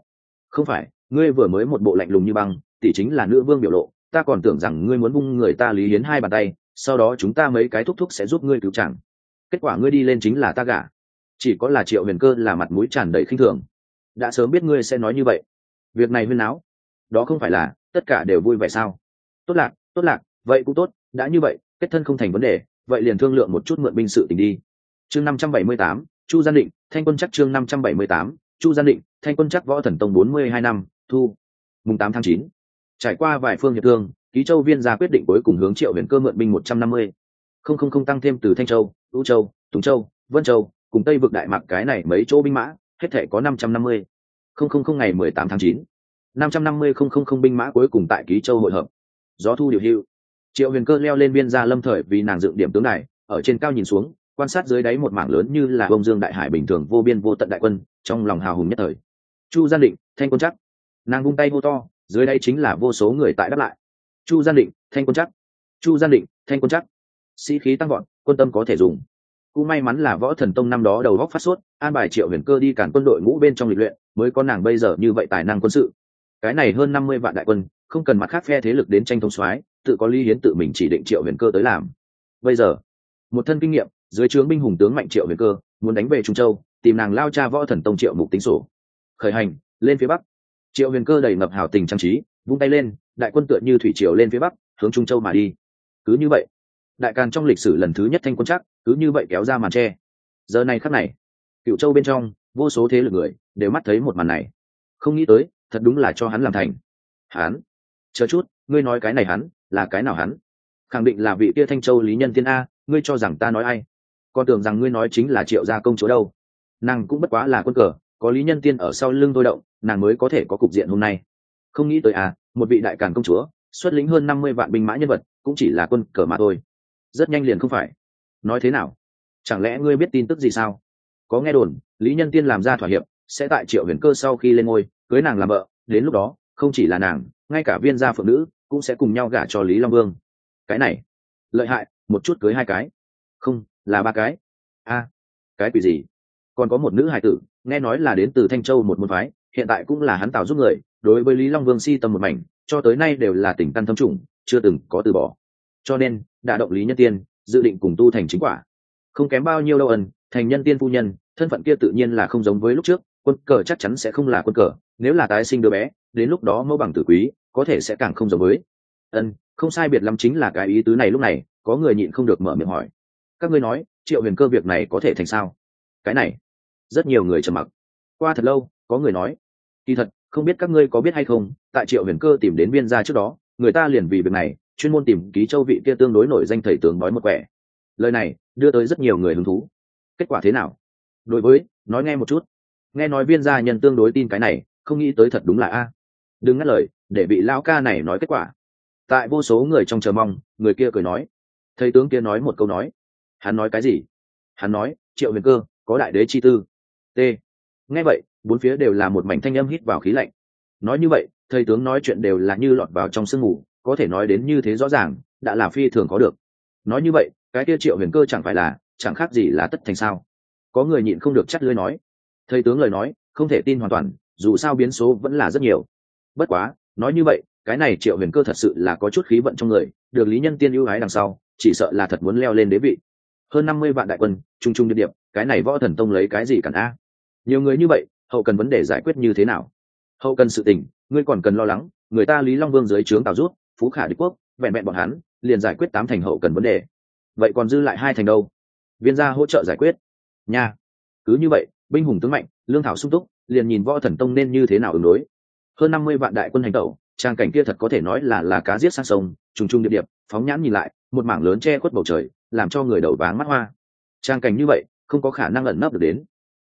Không phải, ngươi vừa mới một bộ lạnh lùng như băng, tỷ chính là nữ vương biểu lộ, ta còn tưởng rằng ngươi muốn bung người ta lý hiến hai bàn tay sau đó chúng ta mấy cái thúc thúc sẽ giúp ngươi cứu chẳng kết quả ngươi đi lên chính là ta gả. Chỉ có là triệu huyền cơ là mặt mũi tràn đầy khinh thường. Đã sớm biết ngươi sẽ nói như vậy. Việc này huyên áo đó không phải là, tất cả đều vui vẻ sao? Tốt lạc tốt lạc, vậy cũng tốt, đã như vậy, kết thân không thành vấn đề, vậy liền thương lượng một chút mượn binh sự tình đi. Chương năm trăm bảy mươi tám, chu gian định, thanh quân chắc chương năm trăm bảy mươi tám, chu gian định, thanh quân chắc võ thần tông bốn mươi hai năm, thu. Mùng tám tháng chín. Trải qua vài phương hiệp thương ký châu viên ra quyết định cuối cùng hướng triệu huyền cơ mượn binh một trăm năm mươi. Không không không, tăng thêm từ thanh châu u châu, tùng châu, vân châu, cùng tây vực đại mạc cái này mấy chỗ binh mã, hết thể có năm trăm năm mươi. Không không không, ngày mười tám tháng chín. năm trăm năm mươi không không không binh mã cuối cùng tại ký châu hội hợp. Gió thu điều hưu triệu huyền cơ leo lên biên gia lâm thời vì nàng dựng điểm tướng này ở trên cao nhìn xuống, quan sát dưới đáy một mảng lớn như là bông dương đại hải bình thường vô biên vô tận đại quân, trong lòng hào hùng nhất thời. Chu gian định, thanh quân chắc. Nàng vung tay hô to, dưới đây chính là vô số người tại đáp lại chu gian định thanh quân chắc chu gian định thanh quân chắc sĩ khí tăng vọt, quân tâm có thể dùng. Cũng may mắn là võ thần tông năm đó đầu góc phát sốt an bài triệu huyền cơ đi cản quân đội ngũ bên trong lịch luyện mới có nàng bây giờ như vậy tài năng quân sự. Cái này hơn năm mươi vạn đại quân không cần mặt khác phe thế lực đến tranh thông soái tự có lý hiến tự mình chỉ định triệu huyền cơ tới làm. Bây giờ một thân kinh nghiệm dưới trướng binh hùng tướng mạnh triệu huyền cơ muốn đánh về trung châu tìm nàng lao cha võ thần tông triệu mục tính sổ. Khởi hành lên phía bắc. Triệu huyền cơ đầy ngập hào tình trang trí vung tay lên, đại quân tựa như thủy triều lên phía bắc, hướng trung châu mà đi. Cứ như vậy, đại càn trong lịch sử lần thứ nhất thanh quân chắc, cứ như vậy kéo ra màn tre. Giờ này khắc này cựu châu bên trong, vô số thế lực người đều mắt thấy một màn này. Không nghĩ tới, thật đúng là cho hắn làm thành. Hắn, chờ chút, ngươi nói cái này hắn, là cái nào hắn? Khẳng định là vị kia thanh châu lý nhân tiên a, ngươi cho rằng ta nói ai? Con tưởng rằng ngươi nói chính là triệu gia công chúa đâu. Nàng cũng bất quá là quân cờ, có lý nhân tiên ở sau lưng tôi động, nàng mới có thể có cục diện hôm nay không nghĩ tới à một vị đại càn công chúa, xuất lĩnh hơn năm mươi vạn binh mã nhân vật, cũng chỉ là quân cờ mà thôi. Rất nhanh liền không phải. Nói thế nào? Chẳng lẽ ngươi biết tin tức gì sao? Có nghe đồn, lý nhân tiên làm ra thỏa hiệp, sẽ tại triệu huyền cơ sau khi lên ngôi, cưới nàng làm vợ. Đến lúc đó, không chỉ là nàng, ngay cả viên gia phượng nữ cũng sẽ cùng nhau gả cho lý long vương. Cái này, lợi hại, một chút cưới hai cái. Không, là ba cái. A, cái quỷ gì? Còn có một nữ hài tử, nghe nói là đến từ thanh châu một môn phái, hiện tại cũng là hắn tạo giúp người đối với lý long vương si tâm một mảnh, cho tới nay đều là tỉnh căn thâm trùng, chưa từng có từ bỏ. Cho nên, đã động lý nhân tiên, dự định cùng tu thành chính quả. Không kém bao nhiêu đâu ẩn thành nhân tiên phu nhân, thân phận kia tự nhiên là không giống với lúc trước, quân cờ chắc chắn sẽ không là quân cờ, nếu là tái sinh đứa bé, đến lúc đó mẫu bằng tử quý, có thể sẽ càng không giống với. Ân, không sai biệt lắm chính là cái ý tứ này lúc này, có người nhịn không được mở miệng hỏi. Các ngươi nói, triệu huyền cơ việc này có thể thành sao? Cái này, rất nhiều người trầm mặc. Qua thật lâu, có người nói, kỳ thật không biết các ngươi có biết hay không, tại triệu huyền cơ tìm đến biên gia trước đó, người ta liền vì việc này, chuyên môn tìm ký châu vị kia tương đối nổi danh thầy tướng nói một quẻ. Lời này, đưa tới rất nhiều người hứng thú. Kết quả thế nào? Đối với, nói nghe một chút. Nghe nói viên gia nhân tương đối tin cái này, không nghĩ tới thật đúng là a. Đừng ngắt lời, để bị lão ca này nói kết quả. Tại vô số người trong chờ mong, người kia cười nói. Thầy tướng kia nói một câu nói. Hắn nói cái gì? Hắn nói, triệu huyền cơ, có đại đế chi tư. T. Nghe vậy bốn phía đều là một mảnh thanh âm hít vào khí lạnh. Nói như vậy, thầy tướng nói chuyện đều là như lọt vào trong sương mù, có thể nói đến như thế rõ ràng, đã là phi thường có được. Nói như vậy, cái kia triệu huyền cơ chẳng phải là, chẳng khác gì là tất thành sao? Có người nhịn không được chắt lưới nói. Thầy tướng lời nói, không thể tin hoàn toàn, dù sao biến số vẫn là rất nhiều. Bất quá, nói như vậy, cái này triệu huyền cơ thật sự là có chút khí vận trong người, được lý nhân tiên ưu ái đằng sau, chỉ sợ là thật muốn leo lên đế vị. Hơn năm mươi vạn đại quân trung trung điệp điệp cái này võ thần tông lấy cái gì cản a? Nhiều người như vậy hậu cần vấn đề giải quyết như thế nào? Hậu cần sự tình, ngươi còn cần lo lắng, người ta lý long vương dưới trướng tào rút phú khả đế quốc, vẹn vẹn bọn hắn, liền giải quyết tám thành hậu cần vấn đề. Vậy còn dư lại hai thành đâu? Viên gia hỗ trợ giải quyết. Nha. Cứ như vậy, binh hùng tướng mạnh, lương thảo sung túc, liền nhìn võ thần tông nên như thế nào ứng đối. Hơn năm mươi vạn đại quân hành tẩu, trang cảnh kia thật có thể nói là là cá giết sang sông, trùng trùng điệp điệp phóng nhãn nhìn lại, một mảng lớn che khuất bầu trời, làm cho người đầu váng mắt hoa. Trang cảnh như vậy, không có khả năng ẩn nấp được đến.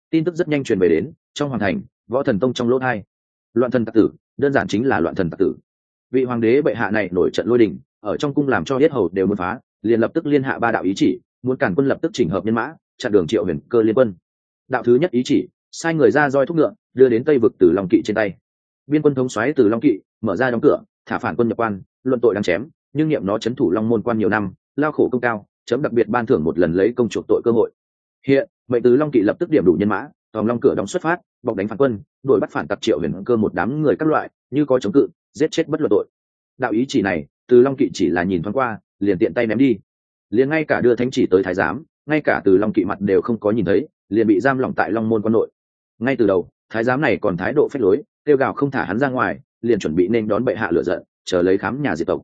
Tin tức rất nhanh truyền về đến trong hoàng thành, võ thần tông trong lỗ thai. Loạn thần tặc tử, đơn giản chính là loạn thần tặc tử. Vị hoàng đế bệ hạ này nổi trận lôi đình, ở trong cung làm cho hết hầu đều muốn phá, liền lập tức liên hạ ba đạo ý chỉ, muốn cản quân lập tức chỉnh hợp nhân mã, chặn đường triệu huyền cơ liên quân. Đạo thứ nhất ý chỉ, sai người ra roi thúc ngựa, đưa đến tây vực từ long kỵ trên tay. Biên quân thống xoáy từ long kỵ, mở ra đóng cửa, thả phản quân nhập quan, luận tội đang chém, nhưng nghiệm nó chấn thủ long môn quan nhiều năm, lao khổ công cao, chấm đặc biệt ban thưởng một lần lấy công chuộc tội cơ hội. Hiện, mệnh từ long kỵ lập tức điểm đủ nhân mã tòm long cửa đóng xuất phát bọc đánh phản quân, đuổi bắt phản tặc triệu huyền cơ một đám người các loại, như có chống cự, giết chết bất luận tội. Đạo ý chỉ này, từ long kỵ chỉ là nhìn thoáng qua, liền tiện tay ném đi. Liền ngay cả đưa thánh chỉ tới thái giám, ngay cả từ long kỵ mặt đều không có nhìn thấy, liền bị giam lỏng tại long môn quân nội. Ngay từ đầu, thái giám này còn thái độ phép lối, kêu gào không thả hắn ra ngoài, liền chuẩn bị nên đón bệ hạ lựa giận, chờ lấy khám nhà diệt tộc.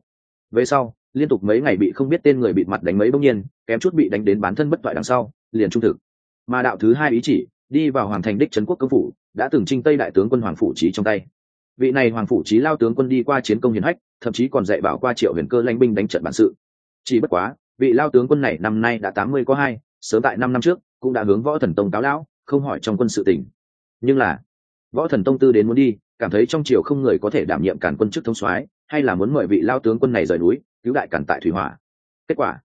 Về sau, liên tục mấy ngày bị không biết tên người bị mặt đánh mấy bỗng nhiên, kém chút bị đánh đến bán thân bất toại đằng sau, liền trung thực. Mà đạo thứ hai ý chỉ đi vào hoàng thành đích trấn quốc công phủ, đã từng trinh tây đại tướng quân hoàng phủ trí trong tay. Vị này hoàng phủ trí lao tướng quân đi qua chiến công hiển hách, thậm chí còn dạy bảo qua triệu huyền cơ lãnh binh đánh trận bản sự. Chỉ bất quá, vị lao tướng quân này năm nay đã tám mươi có hai, sớm tại năm năm trước, cũng đã hướng võ thần tông cáo lão, không hỏi trong quân sự tỉnh nhưng là, võ thần tông tư đến muốn đi, cảm thấy trong triều không người có thể đảm nhiệm cản quân chức thông soái, hay là muốn mời vị lao tướng quân này rời núi, cứu đại cản tại thủy hỏa. Kết quả,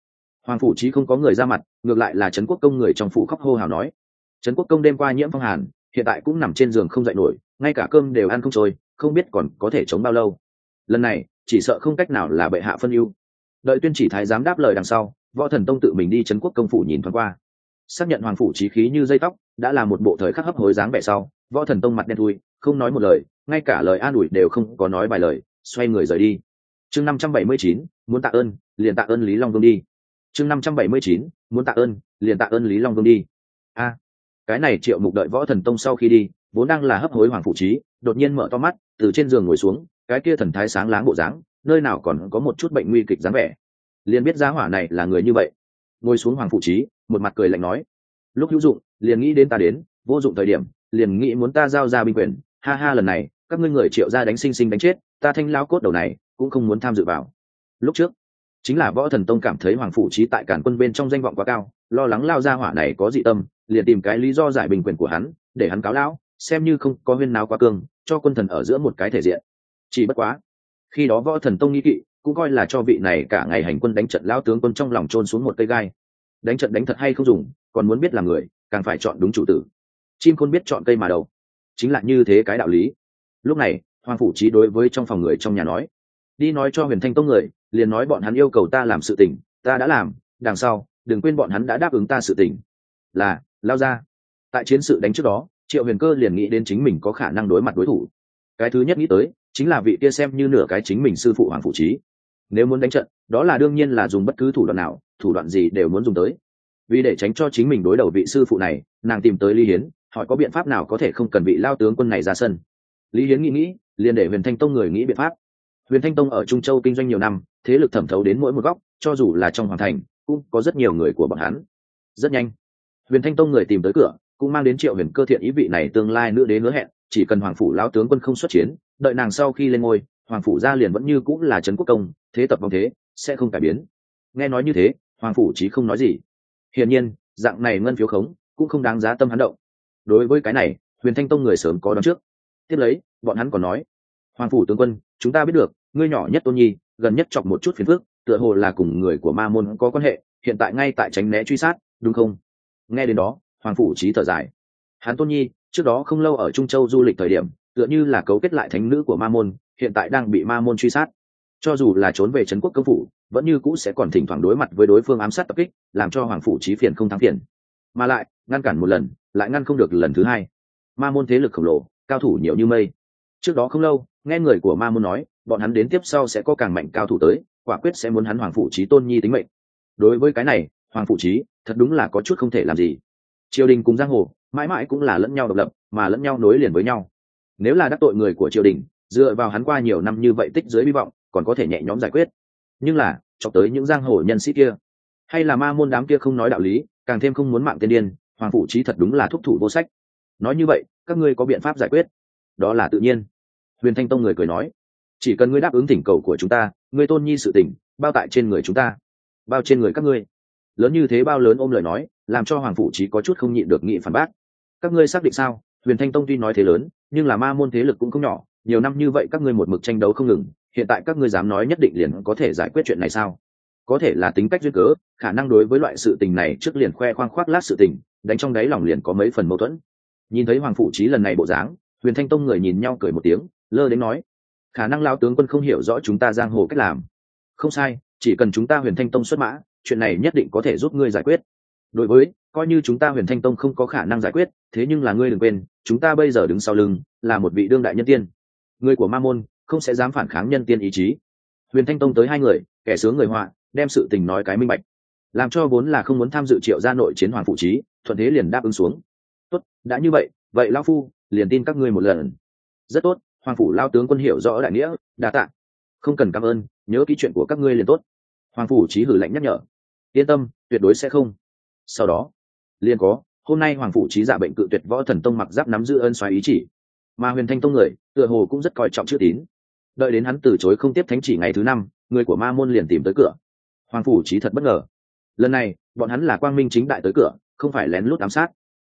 hoàng phủ trí không có người ra mặt, ngược lại là trấn quốc công người trong phủ khóc hô hào nói trấn quốc công đêm qua nhiễm phong hàn, hiện tại cũng nằm trên giường không dậy nổi, ngay cả cơm đều ăn không trôi, không biết còn có thể chống bao lâu. Lần này, chỉ sợ không cách nào là bệ hạ phân ưu. Đợi tuyên chỉ thái giám đáp lời đằng sau, võ thần tông tự mình đi trấn quốc công phủ nhìn thoáng qua. Xác nhận hoàng phủ trí khí như dây tóc, đã là một bộ thời khắc hấp hối dáng vẻ sau, võ thần tông mặt đen thui, không nói một lời, ngay cả lời an ủi đều không có nói vài lời, xoay người rời đi. Chương năm trăm bảy mươi chín, muốn tạ ơn, liền tạ ơn lý long vương đi. Chương năm trăm bảy mươi chín, muốn tạ ơn, liền tạ ơn lý long vương đi. A cái này triệu mục đợi võ thần tông sau khi đi, vốn đang là hấp hối hoàng phụ trí đột nhiên mở to mắt, từ trên giường ngồi xuống, cái kia thần thái sáng láng bộ dáng, nơi nào còn có một chút bệnh nguy kịch dáng vẻ. Liền biết giá hỏa này là người như vậy. Ngồi xuống hoàng phụ trí một mặt cười lạnh nói, lúc hữu dụng, liền nghĩ đến ta đến, vô dụng thời điểm, liền nghĩ muốn ta giao ra binh quyền. Ha ha, lần này, các ngươi người triệu ra đánh sinh sinh đánh chết, ta thanh lao cốt đầu này, cũng không muốn tham dự vào. Lúc trước, chính là võ thần tông cảm thấy hoàng phụ trí tại cản quân bên trong danh vọng quá cao lo lắng lao ra hỏa này có dị tâm, liền tìm cái lý do giải bình quyền của hắn, để hắn cáo lão, xem như không có huyên nào quá cương, cho quân thần ở giữa một cái thể diện. Chỉ bất quá, khi đó võ thần tông nghi kỵ, cũng coi là cho vị này cả ngày hành quân đánh trận lao tướng quân trong lòng trôn xuống một cây gai. Đánh trận đánh thật hay không dùng, còn muốn biết là người, càng phải chọn đúng chủ tử. Chim khôn biết chọn cây mà đầu. Chính là như thế cái đạo lý. Lúc này, hoàng phủ trí đối với trong phòng người trong nhà nói, đi nói cho huyền thanh tông người, liền nói bọn hắn yêu cầu ta làm sự tình, ta đã làm, đằng sau đừng quên bọn hắn đã đáp ứng ta sự tình. Là, lao ra. Tại chiến sự đánh trước đó, triệu huyền cơ liền nghĩ đến chính mình có khả năng đối mặt đối thủ. Cái thứ nhất nghĩ tới, chính là vị kia xem như nửa cái chính mình sư phụ hoàng phủ trí. Nếu muốn đánh trận, đó là đương nhiên là dùng bất cứ thủ đoạn nào, thủ đoạn gì đều muốn dùng tới. Vì để tránh cho chính mình đối đầu vị sư phụ này, nàng tìm tới lý hiến, hỏi có biện pháp nào có thể không cần vị lao tướng quân này ra sân. Lý hiến nghĩ nghĩ, liền để huyền thanh tông người nghĩ biện pháp. Huyền thanh tông ở trung châu kinh doanh nhiều năm, thế lực thẩm thấu đến mỗi một góc, cho dù là trong hoàng thành cũng có rất nhiều người của bọn hắn. Rất nhanh, huyền thanh tông người tìm tới cửa, cũng mang đến triệu huyền cơ thiện ý vị này tương lai nữ đế hứa hẹn, chỉ cần hoàng phủ lão tướng quân không xuất chiến, đợi nàng sau khi lên ngôi, hoàng phủ gia liền vẫn như cũng là trấn quốc công, thế tập vong thế, sẽ không cải biến. Nghe nói như thế, hoàng phủ chí không nói gì. Hiển nhiên, dạng này ngân phiếu khống cũng không đáng giá tâm hắn động. Đối với cái này, huyền thanh tông người sớm có đón trước. Tiếp lấy, bọn hắn còn nói, hoàng phủ tướng quân, chúng ta biết được, ngươi nhỏ nhất tôn nhi, gần nhất chọc một chút phiền phức tựa hồ là cùng người của ma môn có quan hệ, hiện tại ngay tại tránh né truy sát, đúng không? Nghe đến đó, hoàng phủ trí thở dài. Hán tôn nhi, trước đó không lâu ở trung châu du lịch thời điểm, tựa như là cấu kết lại thánh nữ của ma môn, hiện tại đang bị ma môn truy sát. Cho dù là trốn về trấn quốc công phủ, vẫn như cũ sẽ còn thỉnh thoảng đối mặt với đối phương ám sát tập kích, làm cho hoàng phủ trí phiền không thắng phiền. Mà lại, ngăn cản một lần, lại ngăn không được lần thứ hai. Ma môn thế lực khổng lồ, cao thủ nhiều như mây. Trước đó không lâu, nghe người của ma môn nói, bọn hắn đến tiếp sau sẽ có càng mạnh cao thủ tới quả quyết sẽ muốn hắn hoàng phụ trí tôn nhi tính mệnh. Đối với cái này, hoàng phụ trí thật đúng là có chút không thể làm gì. Triều đình cùng giang hồ, mãi mãi cũng là lẫn nhau độc lập, mà lẫn nhau nối liền với nhau. Nếu là đắc tội người của triều đình, dựa vào hắn qua nhiều năm như vậy tích dưới hy vọng, còn có thể nhẹ nhõm giải quyết. Nhưng là, cho tới những giang hồ nhân sĩ kia, hay là ma môn đám kia không nói đạo lý, càng thêm không muốn mạng tiên điên, hoàng phụ trí thật đúng là thúc thủ vô sách. Nói như vậy, các ngươi có biện pháp giải quyết? Đó là tự nhiên. Huyền thanh tông người cười nói chỉ cần ngươi đáp ứng thỉnh cầu của chúng ta, ngươi tôn nhi sự tỉnh bao tại trên người chúng ta, bao trên người các ngươi. Lớn như thế bao lớn ôm lời nói, làm cho hoàng phụ trí có chút không nhịn được nghị phản bác. Các ngươi xác định sao? Huyền thanh tông tuy nói thế lớn, nhưng là ma môn thế lực cũng không nhỏ, nhiều năm như vậy các ngươi một mực tranh đấu không ngừng, hiện tại các ngươi dám nói nhất định liền có thể giải quyết chuyện này sao? Có thể là tính cách duyên cớ, khả năng đối với loại sự tình này trước liền khoe khoang khoác lát sự tình, đánh trong đáy lòng liền có mấy phần mâu thuẫn. Nhìn thấy hoàng phụ trí lần này bộ dáng, huyền thanh tông người nhìn nhau cười một tiếng, lơ đến nói khả năng lao tướng quân không hiểu rõ chúng ta giang hồ cách làm. Không sai, chỉ cần chúng ta huyền thanh tông xuất mã, chuyện này nhất định có thể giúp ngươi giải quyết. Đối với, coi như chúng ta huyền thanh tông không có khả năng giải quyết, thế nhưng là ngươi đừng quên, chúng ta bây giờ đứng sau lưng, là một vị đương đại nhân tiên. Người của ma môn, không sẽ dám phản kháng nhân tiên ý chí. Huyền thanh tông tới hai người, kẻ sướng người họa, đem sự tình nói cái minh bạch. Làm cho vốn là không muốn tham dự triệu gia nội chiến hoàng phụ trí, thuận thế liền đáp ứng xuống. Tốt, đã như vậy vậy lao phu, liền tin các ngươi một lần. Rất tốt hoàng phủ lao tướng quân hiểu rõ đại nghĩa, đa tạ. Không cần cảm ơn, nhớ kỹ chuyện của các ngươi liền tốt. Hoàng phủ trí hử lạnh nhắc nhở. Yên tâm, tuyệt đối sẽ không. Sau đó, liền có, hôm nay hoàng phủ trí giả bệnh cự tuyệt võ thần tông mặc giáp nắm giữ ơn xoáy ý chỉ. Mà huyền thanh tông người, tựa hồ cũng rất coi trọng chữ tín. Đợi đến hắn từ chối không tiếp thánh chỉ ngày thứ năm, người của ma môn liền tìm tới cửa. Hoàng phủ trí thật bất ngờ. Lần này, bọn hắn là quang minh chính đại tới cửa, không phải lén lút ám sát.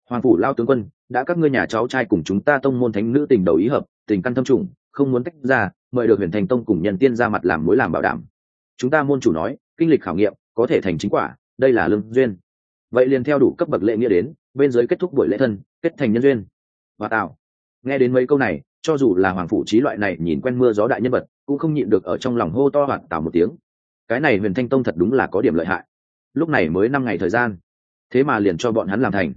Hoàng phủ lao tướng quân, đã các ngươi nhà cháu trai cùng chúng ta tông môn thánh nữ tình đầu ý hợp tình căn thâm trùng, không muốn tách ra, mời được huyền thành tông cùng nhân tiên ra mặt làm mối làm bảo đảm. Chúng ta môn chủ nói, kinh lịch khảo nghiệm, có thể thành chính quả, đây là lương duyên. Vậy liền theo đủ cấp bậc lệ nghĩa đến, bên dưới kết thúc buổi lễ thân, kết thành nhân duyên. Và tạo. Nghe đến mấy câu này, cho dù là hoàng phủ trí loại này nhìn quen mưa gió đại nhân vật, cũng không nhịn được ở trong lòng hô to hoạt tạo một tiếng. Cái này huyền thanh tông thật đúng là có điểm lợi hại. Lúc này mới năm ngày thời gian. Thế mà liền cho bọn hắn làm thành.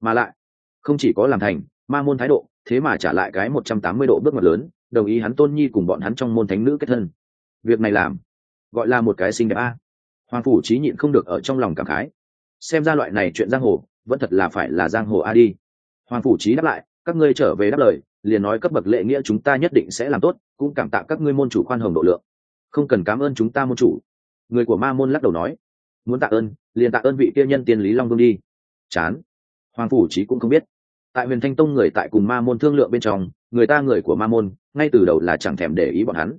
Mà lại, không chỉ có làm thành, ma môn thái độ thế mà trả lại cái một trăm tám mươi độ bước ngoặt lớn, đồng ý hắn tôn nhi cùng bọn hắn trong môn thánh nữ kết thân. Việc này làm, gọi là một cái xinh đẹp a. Hoàng phủ trí nhịn không được ở trong lòng cảm khái. Xem ra loại này chuyện giang hồ, vẫn thật là phải là giang hồ a đi. Hoàng phủ trí đáp lại, các ngươi trở về đáp lời, liền nói cấp bậc lệ nghĩa chúng ta nhất định sẽ làm tốt, cũng cảm tạ các ngươi môn chủ khoan hồng độ lượng. Không cần cảm ơn chúng ta môn chủ. Người của ma môn lắc đầu nói, muốn tạ ơn, liền tạ ơn vị tiêu nhân tiên lý long vương đi. Chán. Hoàng phủ trí cũng không biết tại huyền thanh tông người tại cùng ma môn thương lượng bên trong, người ta người của ma môn, ngay từ đầu là chẳng thèm để ý bọn hắn.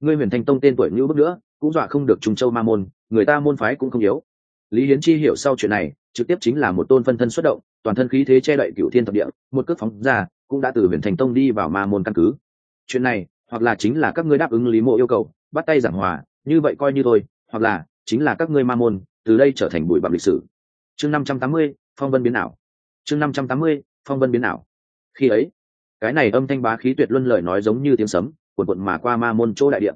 Ngươi huyền thanh tông tên tuổi như bước nữa, cũng dọa không được trung châu ma môn, người ta môn phái cũng không yếu. Lý hiến chi hiểu sau chuyện này, trực tiếp chính là một tôn phân thân xuất động, toàn thân khí thế che đậy cựu thiên thập địa, một cước phóng ra, cũng đã từ huyền thành tông đi vào ma môn căn cứ. Chuyện này, hoặc là chính là các ngươi đáp ứng lý mộ yêu cầu, bắt tay giảng hòa, như vậy coi như thôi, hoặc là chính là các ngươi ma môn, từ đây trở thành bụi bặm lịch sử. Chương năm trăm tám mươi, phong vân biến ảo. Chương năm trăm tám mươi phong vân biến ảo. Khi ấy, cái này âm thanh bá khí tuyệt luân lời nói giống như tiếng sấm, cuộn cuộn mà qua ma môn chỗ đại địa.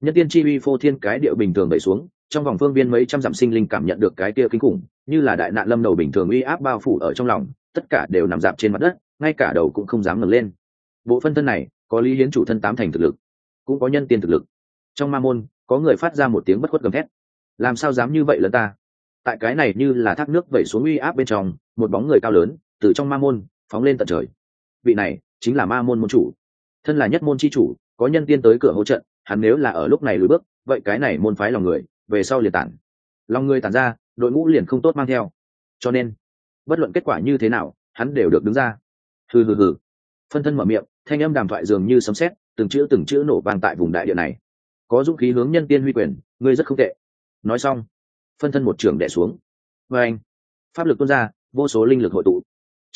Nhân tiên chi uy phô thiên cái địa bình thường đẩy xuống, trong vòng phương viên mấy trăm dặm sinh linh cảm nhận được cái kia kinh khủng, như là đại nạn lâm đầu bình thường uy áp bao phủ ở trong lòng, tất cả đều nằm dạp trên mặt đất, ngay cả đầu cũng không dám ngẩng lên. Bộ phân thân này, có lý hiến chủ thân tám thành thực lực, cũng có nhân tiên thực lực. Trong ma môn, có người phát ra một tiếng bất khuất gầm thét. Làm sao dám như vậy lần ta? Tại cái này như là thác nước vẩy xuống uy áp bên trong, một bóng người cao lớn từ trong ma môn phóng lên tận trời. Vị này chính là ma môn môn chủ. Thân là nhất môn chi chủ, có nhân tiên tới cửa hỗ trợ hắn nếu là ở lúc này lùi bước, vậy cái này môn phái lòng người, về sau liền tản. Lòng người tản ra, đội ngũ liền không tốt mang theo. Cho nên, bất luận kết quả như thế nào, hắn đều được đứng ra. Hừ hừ hừ. Phân thân mở miệng, thanh âm đàm thoại dường như sấm sét, từng chữ từng chữ nổ vang tại vùng đại địa này. Có dũng khí hướng nhân tiên huy quyền, ngươi rất không tệ. Nói xong, phân thân một trường đẻ xuống. Và anh pháp lực tuôn ra, vô số linh lực hội tụ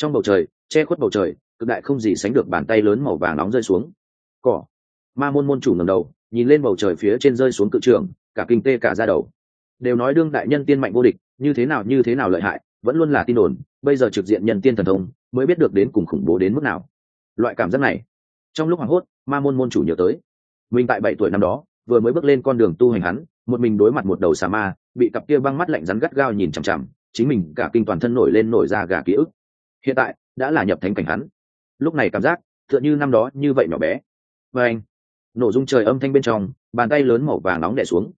trong bầu trời, che khuất bầu trời, cực đại không gì sánh được bàn tay lớn màu vàng nóng rơi xuống. Cỏ. Ma môn môn chủ ngầm đầu, nhìn lên bầu trời phía trên rơi xuống cự trường cả kinh tê cả ra đầu. Đều nói đương đại nhân tiên mạnh vô địch, như thế nào, như thế nào lợi hại, vẫn luôn là tin đồn, bây giờ trực diện nhân tiên thần thông, mới biết được đến cùng khủng bố đến mức nào. Loại cảm giác này. Trong lúc hoảng hốt, ma môn môn chủ nhớ tới. Mình tại bảy tuổi năm đó, vừa mới bước lên con đường tu hành hắn, một mình đối mặt một đầu xà ma, bị cặp kia băng mắt lạnh rắn gắt gao nhìn chằm chằm, chính mình cả kinh toàn thân nổi lên nổi ra gà ký ức hiện tại, đã là nhập thánh cảnh hắn. Lúc này cảm giác, tựa như năm đó như vậy nhỏ bé. Và anh, nổ dung trời âm thanh bên trong, bàn tay lớn màu vàng nóng đẻ xuống.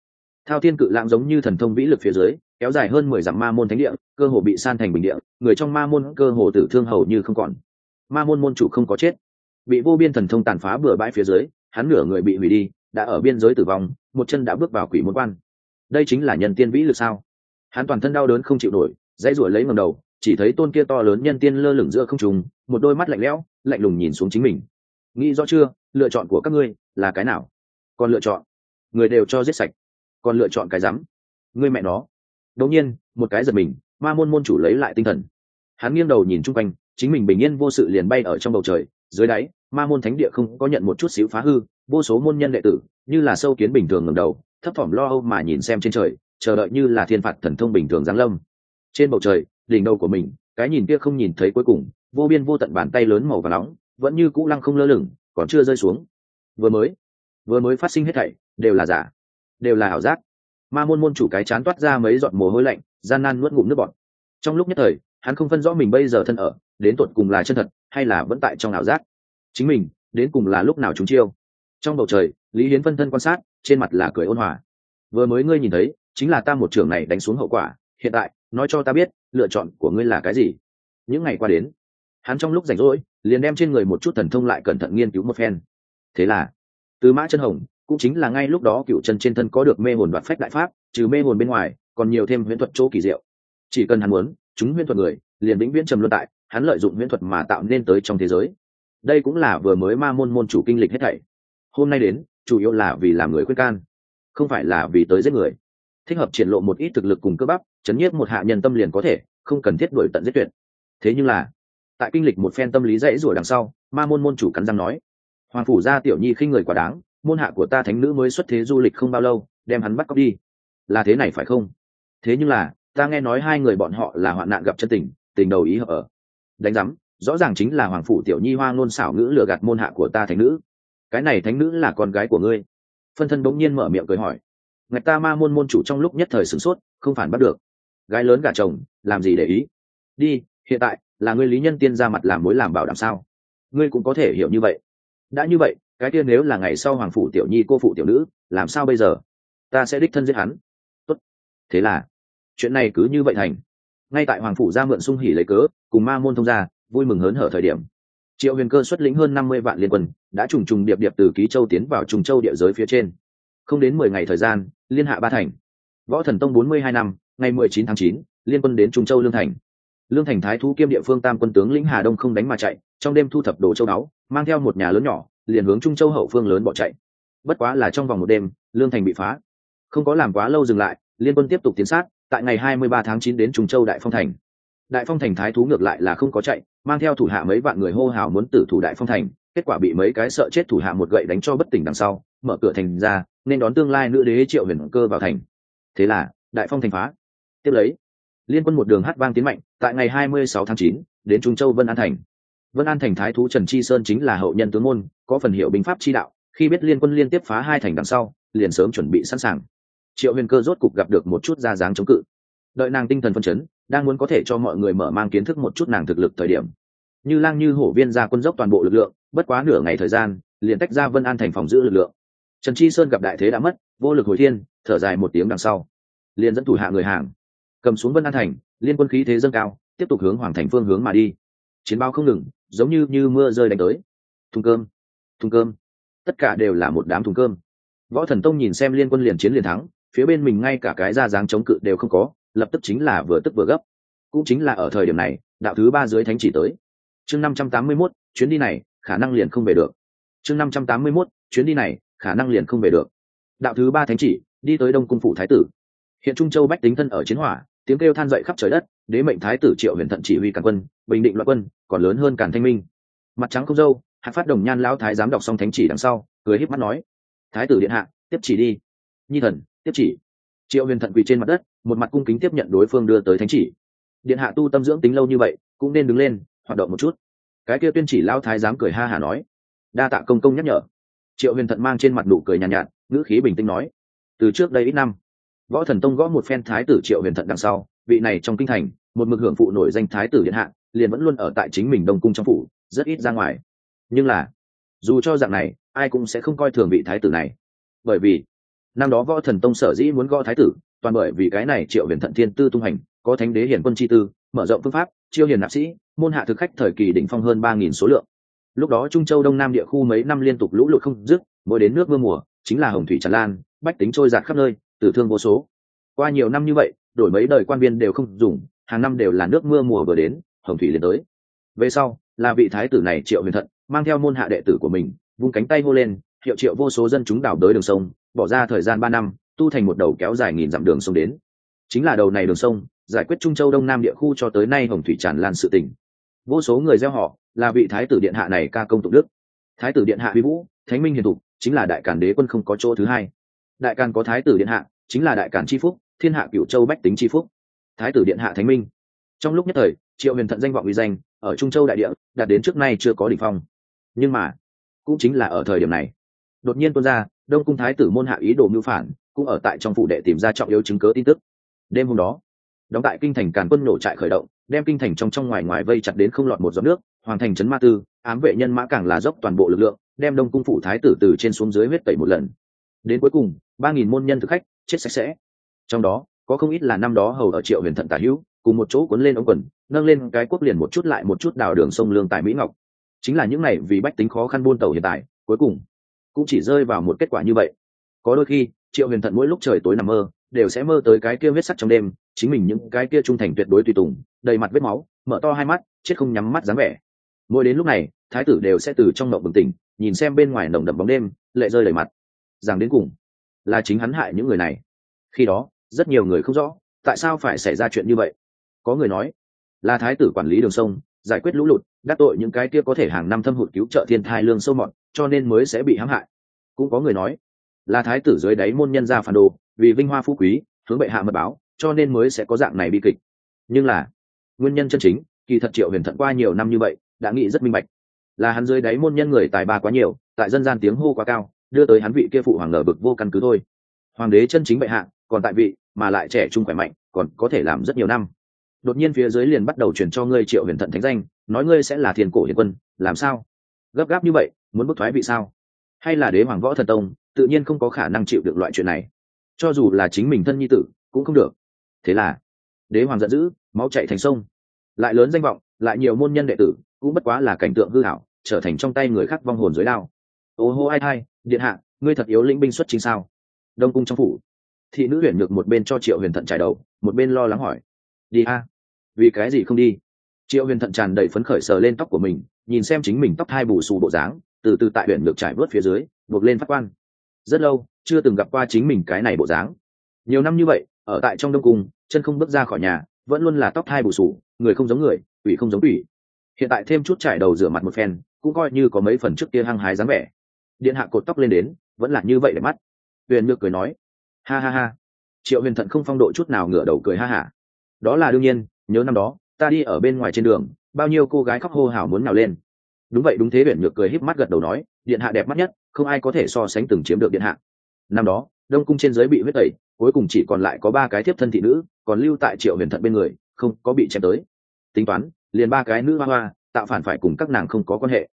Thao thiên cự lãng giống như thần thông vĩ lực phía dưới, kéo dài hơn mười dặm ma môn thánh địa, cơ hồ bị san thành bình địa, người trong ma môn cơ hồ tử thương hầu như không còn. Ma môn môn chủ không có chết. Bị vô biên thần thông tàn phá bừa bãi phía dưới, hắn nửa người bị hủy đi, đã ở biên giới tử vong, một chân đã bước vào quỷ môn quan. Đây chính là nhân tiên vĩ lực sao? Hắn toàn thân đau đớn không chịu nổi, dãy ruổi lấy ngầm đầu chỉ thấy tôn kia to lớn nhân tiên lơ lửng giữa không trùng một đôi mắt lạnh lẽo, lạnh lùng nhìn xuống chính mình. Nghĩ rõ chưa, lựa chọn của các ngươi là cái nào? Còn lựa chọn. Người đều cho giết sạch. Còn lựa chọn cái rắm. Ngươi mẹ nó. Đột nhiên, một cái giật mình, ma môn môn chủ lấy lại tinh thần. Hắn nghiêng đầu nhìn chung quanh, chính mình bình yên vô sự liền bay ở trong bầu trời. Dưới đáy, ma môn thánh địa không có nhận một chút xíu phá hư, vô số môn nhân đệ tử, như là sâu kiến bình thường ngầm đầu, thấp thỏm lo âu mà nhìn xem trên trời, chờ đợi như là thiên phạt thần thông bình thường giáng lâm. Trên bầu trời đỉnh đầu của mình, cái nhìn kia không nhìn thấy cuối cùng, vô biên vô tận bàn tay lớn màu và nóng, vẫn như cũ lăng không lơ lửng, còn chưa rơi xuống. Vừa mới vừa mới phát sinh hết thảy, đều là giả, đều là ảo giác. Ma môn môn chủ cái chán toát ra mấy giọt mồ hôi lạnh, gian nan nuốt ngụm nước bọt. Trong lúc nhất thời, hắn không phân rõ mình bây giờ thân ở, đến tột cùng là chân thật, hay là vẫn tại trong ảo giác. Chính mình, đến cùng là lúc nào chúng chiêu? Trong bầu trời, lý hiến phân thân quan sát, trên mặt là cười ôn hòa. Vừa mới ngươi nhìn thấy, chính là ta một trường này đánh xuống hậu quả, hiện tại nói cho ta biết, lựa chọn của ngươi là cái gì? Những ngày qua đến, hắn trong lúc rảnh rỗi, liền đem trên người một chút thần thông lại cẩn thận nghiên cứu một phen. Thế là từ mã chân hồng cũng chính là ngay lúc đó cựu chân trên thân có được mê hồn đoạt phách đại pháp, trừ mê hồn bên ngoài, còn nhiều thêm huyễn thuật chỗ kỳ diệu. Chỉ cần hắn muốn, chúng huyễn thuật người liền vĩnh viễn trầm luân tại, hắn lợi dụng huyễn thuật mà tạo nên tới trong thế giới. Đây cũng là vừa mới ma môn môn chủ kinh lịch hết thảy. Hôm nay đến, chủ yếu là vì làm người khuyên can, không phải là vì tới giết người thích hợp triển lộ một ít thực lực cùng cơ bắp, chấn nhiếp một hạ nhân tâm liền có thể, không cần thiết đuổi tận giết tuyệt. Thế nhưng là, tại kinh lịch một phen tâm lý dãy rủa đằng sau, ma môn môn chủ cắn răng nói, hoàng phủ gia tiểu nhi khinh người quả đáng, môn hạ của ta thánh nữ mới xuất thế du lịch không bao lâu, đem hắn bắt cóc đi. Là thế này phải không? Thế nhưng là, ta nghe nói hai người bọn họ là hoạn nạn gặp chân tình tình đầu ý hợp ở. Đánh giám, rõ ràng chính là hoàng phủ tiểu nhi hoa ngôn xảo ngữ lừa gạt môn hạ của ta thánh nữ. Cái này thánh nữ là con gái của ngươi. Phân thân bỗng nhiên mở miệng cười hỏi ngạch ta ma môn môn chủ trong lúc nhất thời sửng sốt, không phản bắt được. Gái lớn gả chồng, làm gì để ý? Đi, hiện tại, là ngươi lý nhân tiên ra mặt làm mối làm bảo đảm sao? Ngươi cũng có thể hiểu như vậy. Đã như vậy, cái tiên nếu là ngày sau hoàng phủ tiểu nhi cô phụ tiểu nữ, làm sao bây giờ? Ta sẽ đích thân giết hắn. Tốt. Thế là, chuyện này cứ như vậy thành. Ngay tại hoàng phủ ra mượn sung hỉ lấy cớ, cùng ma môn thông gia, vui mừng hớn hở thời điểm. Triệu huyền cơ xuất lĩnh hơn năm mươi vạn liên quân, đã trùng trùng điệp điệp từ ký châu tiến vào trùng châu địa giới phía trên. Không đến mười ngày thời gian liên hạ ba thành. Võ thần tông bốn mươi hai năm, ngày mười chín tháng chín, liên quân đến trung châu lương thành. Lương thành thái thú kiêm địa phương tam quân tướng lĩnh hà đông không đánh mà chạy, trong đêm thu thập đồ châu đáo mang theo một nhà lớn nhỏ, liền hướng trung châu hậu phương lớn bỏ chạy. Bất quá là trong vòng một đêm, lương thành bị phá. Không có làm quá lâu dừng lại, liên quân tiếp tục tiến sát, tại ngày hai mươi ba tháng chín đến trung châu đại phong thành. Đại phong thành thái thú ngược lại là không có chạy, mang theo thủ hạ mấy vạn người hô hào muốn tử thủ đại phong thành, kết quả bị mấy cái sợ chết thủ hạ một gậy đánh cho bất tỉnh đằng sau, mở cửa thành ra nên đón tương lai nữ đế triệu huyền cơ vào thành. Thế là đại phong thành phá. Tiếp lấy liên quân một đường hát vang tiến mạnh tại ngày 26 tháng 9, đến trung châu vân an thành. Vân an thành thái thú trần chi sơn chính là hậu nhân tướng môn có phần hiệu binh pháp chi đạo khi biết liên quân liên tiếp phá hai thành đằng sau liền sớm chuẩn bị sẵn sàng. Triệu huyền cơ rốt cục gặp được một chút ra dáng chống cự. Đợi nàng tinh thần phân chấn đang muốn có thể cho mọi người mở mang kiến thức một chút nàng thực lực thời điểm. Như lang như hổ viên ra quân dốc toàn bộ lực lượng bất quá nửa ngày thời gian liền tách ra vân an thành phòng giữ lực lượng trần chi sơn gặp đại thế đã mất, vô lực hồi thiên, thở dài một tiếng đằng sau. Liền dẫn thủ hạ người hàng, cầm xuống vân an thành, liên quân khí thế dâng cao, tiếp tục hướng hoàng thành phương hướng mà đi. Chiến bao không ngừng, giống như như mưa rơi đánh tới. Thùng cơm thùng cơm. Tất cả đều là một đám thùng cơm. Võ thần tông nhìn xem liên quân liền chiến liền thắng, phía bên mình ngay cả cái ra dáng chống cự đều không có, lập tức chính là vừa tức vừa gấp. Cũng chính là ở thời điểm này, đạo thứ ba dưới thánh chỉ tới. Chương năm trăm tám mươi mốt, chuyến đi này, khả năng liền không về được. Chương năm trăm tám mươi mốt, chuyến đi này khả năng liền không về được. Đạo thứ ba thánh chỉ, đi tới đông cung phủ thái tử. Hiện trung châu bách tính thân ở chiến hỏa, tiếng kêu than dậy khắp trời đất, đế mệnh thái tử triệu huyền thận chỉ huy càn quân, bình định loạn quân, còn lớn hơn càn thanh minh. Mặt trắng không dâu hạt phát đồng nhan lão thái giám đọc xong thánh chỉ đằng sau, cười híp mắt nói, thái tử điện hạ, tiếp chỉ đi. Nhi thần, tiếp chỉ. Triệu huyền thận quỳ trên mặt đất, một mặt cung kính tiếp nhận đối phương đưa tới thánh chỉ. Điện hạ tu tâm dưỡng tính lâu như vậy, cũng nên đứng lên, hoạt động một chút. Cái kia tuyên chỉ lao thái giám cười ha hả nói, đa tạ công công nhắc nhở triệu huyền thận mang trên mặt nụ cười nhàn nhạt, nhạt ngữ khí bình tĩnh nói từ trước đây ít năm võ thần tông gõ một phen thái tử triệu huyền thận đằng sau vị này trong kinh thành một mực hưởng phụ nổi danh thái tử điện hạ liền vẫn luôn ở tại chính mình đông cung trong phủ rất ít ra ngoài. Nhưng là dù cho dạng này ai cũng sẽ không coi thường vị thái tử này. Bởi vì năm đó võ thần tông sở dĩ muốn gõ thái tử toàn bởi vì cái này triệu huyền thận thiên tư tung hành có thánh đế hiển quân chi tư mở rộng phương pháp chiêu hiền nạp sĩ môn hạ thực khách thời kỳ đỉnh phong hơn ba nghìn số lượng lúc đó trung châu đông nam địa khu mấy năm liên tục lũ lụt không dứt, mỗi đến nước mưa mùa, chính là hồng thủy tràn lan, bách tính trôi giạt khắp nơi, tử thương vô số. Qua nhiều năm như vậy, đổi mấy đời quan viên đều không dùng, hàng năm đều là nước mưa mùa vừa đến, hồng thủy liền tới. Về sau, là vị thái tử này triệu huyền thận, mang theo môn hạ đệ tử của mình, vung cánh tay hô lên, hiệu triệu vô số dân chúng đảo đới đường sông, bỏ ra thời gian ba năm, tu thành một đầu kéo dài nghìn dặm đường sông đến. Chính là đầu này đường sông, giải quyết trung châu đông nam địa khu cho tới nay hồng thủy tràn lan sự tỉnh vô số người gieo họ là vị thái tử điện hạ này ca công tụng đức. Thái tử điện hạ huy vũ, thánh minh hiền tục chính là đại cản đế quân không có chỗ thứ hai. Đại càn có thái tử điện hạ, chính là đại cản tri phúc, thiên hạ cửu châu bách tính tri phúc. Thái tử điện hạ thánh minh. Trong lúc nhất thời, triệu huyền thận danh vọng uy danh, ở trung châu đại địa, đạt đến trước nay chưa có đỉnh phong. Nhưng mà, cũng chính là ở thời điểm này. Đột nhiên tuôn ra, đông cung thái tử môn hạ ý đồ mưu phản, cũng ở tại trong phủ đệ tìm ra trọng yếu chứng cớ tin tức. Đêm hôm đó, đóng tại kinh thành càn quân nổ trại khởi động, đem kinh thành trong trong ngoài ngoài vây chặt đến không lọt một giọt nước hoàng thành trấn ma tư, ám vệ nhân mã càng là dốc toàn bộ lực lượng, đem đông cung phủ thái tử từ trên xuống dưới huyết tẩy một lần. Đến cuối cùng, ba nghìn môn nhân thực khách, chết sạch sẽ. Trong đó, có không ít là năm đó hầu ở triệu huyền thận tả hữu, cùng một chỗ cuốn lên ống quần, nâng lên cái quốc liền một chút lại một chút đào đường sông lương tại mỹ ngọc. Chính là những này vì bách tính khó khăn buôn tàu hiện tại, cuối cùng cũng chỉ rơi vào một kết quả như vậy. Có đôi khi, triệu huyền thận mỗi lúc trời tối nằm mơ, đều sẽ mơ tới cái kia huyết sắc trong đêm, chính mình những cái kia trung thành tuyệt đối tùy tùng, đầy mặt vết máu, mở to hai mắt, chết không nhắm mắt dáng vẻ mỗi đến lúc này, thái tử đều sẽ từ trong mộng bừng tỉnh, nhìn xem bên ngoài nồng đậm bóng đêm, lệ rơi đầy mặt. Rằng đến cùng, là chính hắn hại những người này. Khi đó, rất nhiều người không rõ, tại sao phải xảy ra chuyện như vậy. Có người nói, là thái tử quản lý đường sông, giải quyết lũ lụt, đắc tội những cái kia có thể hàng năm thâm hụt cứu trợ thiên thai lương sâu mọt, cho nên mới sẽ bị hãm hại. Cũng có người nói, là thái tử dưới đáy môn nhân gia phản đồ, vì vinh hoa phú quý, hướng bệ hạ mật báo, cho nên mới sẽ có dạng này bi kịch. Nhưng là, nguyên nhân chân chính kỳ thật triệu huyền thận qua nhiều năm như vậy, đã nghĩ rất minh bạch. Là hắn dưới đáy môn nhân người tài ba quá nhiều, tại dân gian tiếng hô quá cao, đưa tới hắn vị kia phụ hoàng ngờ bực vô căn cứ thôi. Hoàng đế chân chính bệ hạ, còn tại vị, mà lại trẻ trung khỏe mạnh, còn có thể làm rất nhiều năm. Đột nhiên phía dưới liền bắt đầu chuyển cho ngươi triệu huyền thận thánh danh, nói ngươi sẽ là thiên cổ hiền quân, làm sao? Gấp gáp như vậy, muốn bức thoái vị sao? Hay là đế hoàng võ thần tông, tự nhiên không có khả năng chịu được loại chuyện này. Cho dù là chính mình thân nhi tử, cũng không được. Thế là, đế hoàng giận dữ, máu chạy thành sông lại lớn danh vọng, lại nhiều môn nhân đệ tử, cũng bất quá là cảnh tượng hư hảo trở thành trong tay người khác vong hồn dưới đao. Ô hô ai hai điện hạ, ngươi thật yếu lĩnh binh xuất chính sao? Đông cung trong phủ. Thị nữ huyền ngược một bên cho triệu huyền thận trải đầu, một bên lo lắng hỏi. Đi a. Vì cái gì không đi? Triệu huyền thận tràn đầy phấn khởi sờ lên tóc của mình, nhìn xem chính mình tóc hai bù xù bộ dáng, từ từ tại huyền ngược trải vớt phía dưới, buộc lên phát quan. Rất lâu, chưa từng gặp qua chính mình cái này bộ dáng. Nhiều năm như vậy, ở tại trong đông cung, chân không bước ra khỏi nhà, vẫn luôn là tóc hai bù sù người không giống người ủy không giống ủy hiện tại thêm chút trải đầu rửa mặt một phen, cũng coi như có mấy phần trước kia hăng hái dáng vẻ. Điện hạ cột tóc lên đến, vẫn là như vậy để mắt. Huyền nhược cười nói, ha ha ha. Triệu huyền thận không phong độ chút nào ngửa đầu cười ha hả. Đó là đương nhiên, nhớ năm đó, ta đi ở bên ngoài trên đường, bao nhiêu cô gái khóc hô hào muốn nào lên. Đúng vậy đúng thế, huyền nhược cười híp mắt gật đầu nói, điện hạ đẹp mắt nhất, không ai có thể so sánh từng chiếm được điện hạ. Năm đó, đông cung trên giới bị huyết tẩy, cuối cùng chỉ còn lại có ba cái thiếp thân thị nữ, còn lưu tại triệu huyền thận bên người không có bị chém tới. Tính toán, liền ba cái nữ hoa hoa, tạo phản phải cùng các nàng không có quan hệ.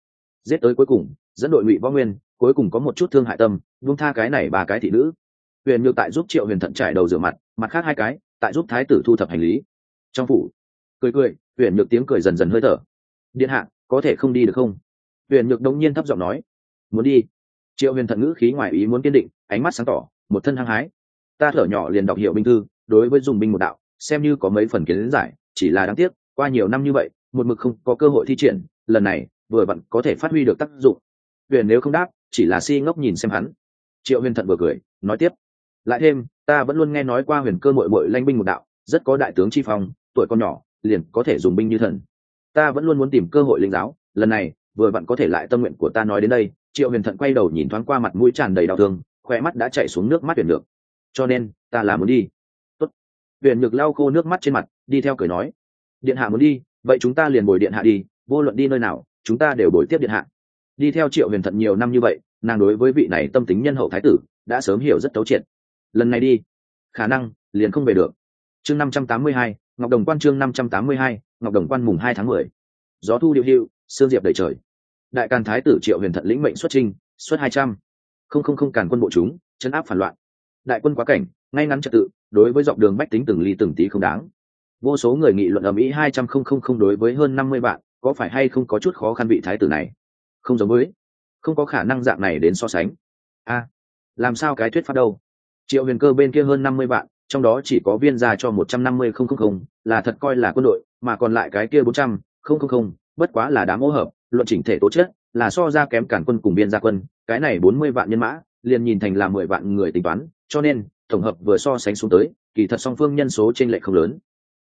Giết tới cuối cùng, dẫn đội ngụy võ nguyên, cuối cùng có một chút thương hại tâm, buông tha cái này ba cái thị nữ. Huyền nhược tại giúp triệu huyền thận trải đầu rửa mặt mặt khác hai cái, tại giúp thái tử thu thập hành lý. Trong phủ, cười cười, huyền nhược tiếng cười dần dần hơi thở. Điện hạ, có thể không đi được không? Huyền nhược đống nhiên thấp giọng nói. Muốn đi. Triệu huyền thận ngữ khí ngoài ý muốn kiên định, ánh mắt sáng tỏ, một thân hăng hái. Ta thở nhỏ liền đọc hiệu binh thư, đối với dùng binh một đạo xem như có mấy phần kiến giải, chỉ là đáng tiếc, qua nhiều năm như vậy, một mực không có cơ hội thi triển, lần này, vừa vặn có thể phát huy được tác dụng. Huyền nếu không đáp, chỉ là si ngốc nhìn xem hắn. Triệu huyền thận vừa cười, nói tiếp. Lại thêm, ta vẫn luôn nghe nói qua huyền cơ mội mội lanh binh một đạo, rất có đại tướng chi phong, tuổi con nhỏ, liền có thể dùng binh như thần. Ta vẫn luôn muốn tìm cơ hội linh giáo, lần này, vừa vặn có thể lại tâm nguyện của ta nói đến đây. Triệu huyền thận quay đầu nhìn thoáng qua mặt mũi tràn đầy đau thương khoe mắt đã chạy xuống nước mắt huyền được cho nên, ta là muốn đi. Tốt. huyền nhược lau khô nước mắt trên mặt, đi theo cười nói, điện hạ muốn đi, vậy chúng ta liền bồi điện hạ đi, vô luận đi nơi nào, chúng ta đều bồi tiếp điện hạ. Đi theo triệu huyền thận nhiều năm như vậy, nàng đối với vị này tâm tính nhân hậu thái tử, đã sớm hiểu rất thấu triệt. Lần này đi, khả năng liền không về được. Chương năm trăm tám mươi hai, ngọc đồng quan chương năm trăm tám mươi hai, ngọc đồng quan mùng hai tháng mười. Gió thu điệu hiệu sương diệp đầy trời. Đại càn thái tử triệu huyền thận lĩnh mệnh xuất trinh xuất hai trăm. Không không không càn quân bộ chúng, chấn áp phản loạn đại quân quá cảnh, ngay ngắn trật tự, đối với dọc đường bách tính từng ly từng tí không đáng. Vô số người nghị luận ở mỹ hai trăm không không không đối với hơn năm mươi vạn, có phải hay không có chút khó khăn vị thái tử này? Không giống với. Không có khả năng dạng này đến so sánh. A, làm sao cái thuyết pháp đâu? Triệu huyền cơ bên kia hơn năm mươi vạn, trong đó chỉ có viên ra cho một trăm năm mươi không không không, là thật coi là quân đội, mà còn lại cái kia bốn trăm không không không, bất quá là đám ô hợp, luận chỉnh thể tố chất, là so ra kém cản quân cùng biên gia quân, cái này bốn mươi vạn nhân mã, liền nhìn thành là mười vạn người tính toán cho nên, tổng hợp vừa so sánh xuống tới, kỳ thật song phương nhân số trên lệ không lớn.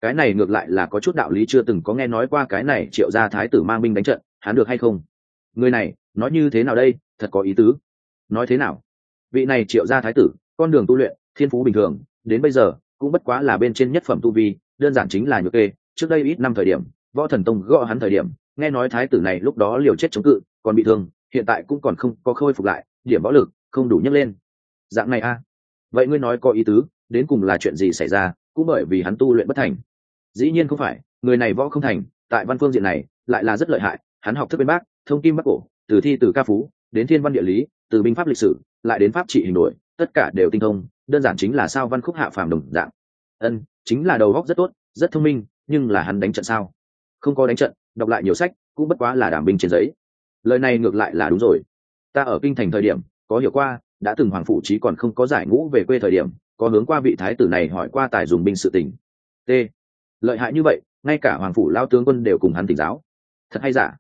Cái này ngược lại là có chút đạo lý chưa từng có nghe nói qua cái này triệu gia thái tử mang binh đánh trận, hắn được hay không? Người này, nói như thế nào đây? Thật có ý tứ. Nói thế nào? Vị này triệu gia thái tử, con đường tu luyện, thiên phú bình thường, đến bây giờ, cũng bất quá là bên trên nhất phẩm tu vi, đơn giản chính là nhược kê. Trước đây ít năm thời điểm, võ thần tông gõ hắn thời điểm, nghe nói thái tử này lúc đó liều chết chống cự, còn bị thương, hiện tại cũng còn không có khôi phục lại, điểm võ lực, không đủ nhấc lên. Dạng này a. à? Vậy ngươi nói có ý tứ, đến cùng là chuyện gì xảy ra, cũng bởi vì hắn tu luyện bất thành. Dĩ nhiên không phải, người này võ không thành, tại văn phương diện này, lại là rất lợi hại, hắn học thức bên bác thông kim bắc cổ, từ thi từ ca phú, đến thiên văn địa lý, từ binh pháp lịch sử, lại đến pháp trị hình đổi, tất cả đều tinh thông, đơn giản chính là sao văn khúc hạ phàm đồng dạng. Ân, chính là đầu góc rất tốt, rất thông minh, nhưng là hắn đánh trận sao? Không có đánh trận, đọc lại nhiều sách, cũng bất quá là đảm binh trên giấy. Lời này ngược lại là đúng rồi. Ta ở kinh thành thời điểm, có hiểu qua đã từng hoàng phủ trí còn không có giải ngũ về quê thời điểm, có hướng qua vị thái tử này hỏi qua tài dùng binh sự tình. T. Lợi hại như vậy, ngay cả hoàng phủ lao tướng quân đều cùng hắn tỉnh giáo. Thật hay giả?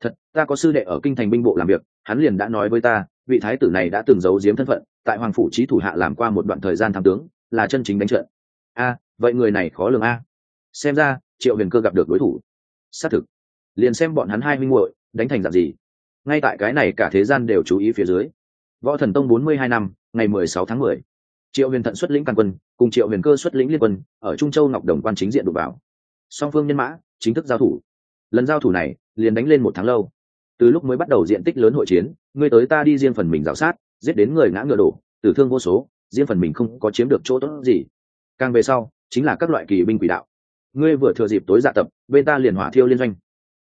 Thật, ta có sư đệ ở kinh thành binh bộ làm việc, hắn liền đã nói với ta, vị thái tử này đã từng giấu giếm thân phận, tại hoàng phủ trí thủ hạ làm qua một đoạn thời gian tham tướng, là chân chính đánh trận. A, vậy người này khó lường a. Xem ra, triệu huyền cơ gặp được đối thủ. Xác thực. Liền xem bọn hắn hai minh muội, đánh thành dạng gì. Ngay tại cái này cả thế gian đều chú ý phía dưới võ thần tông bốn mươi hai năm, ngày mười sáu tháng mười. Triệu huyền thận xuất lĩnh càn quân, cùng triệu huyền cơ xuất lĩnh liên quân, ở trung châu ngọc đồng quan chính diện đụng vào. Song phương nhân mã, chính thức giao thủ. Lần giao thủ này, liền đánh lên một tháng lâu. Từ lúc mới bắt đầu diện tích lớn hội chiến, ngươi tới ta đi riêng phần mình rào sát, giết đến người ngã ngựa đổ, tử thương vô số, riêng phần mình không có chiếm được chỗ tốt gì. Càng về sau, chính là các loại kỳ binh quỷ đạo. Ngươi vừa thừa dịp tối dạ tập, bên ta liền hỏa thiêu liên doanh.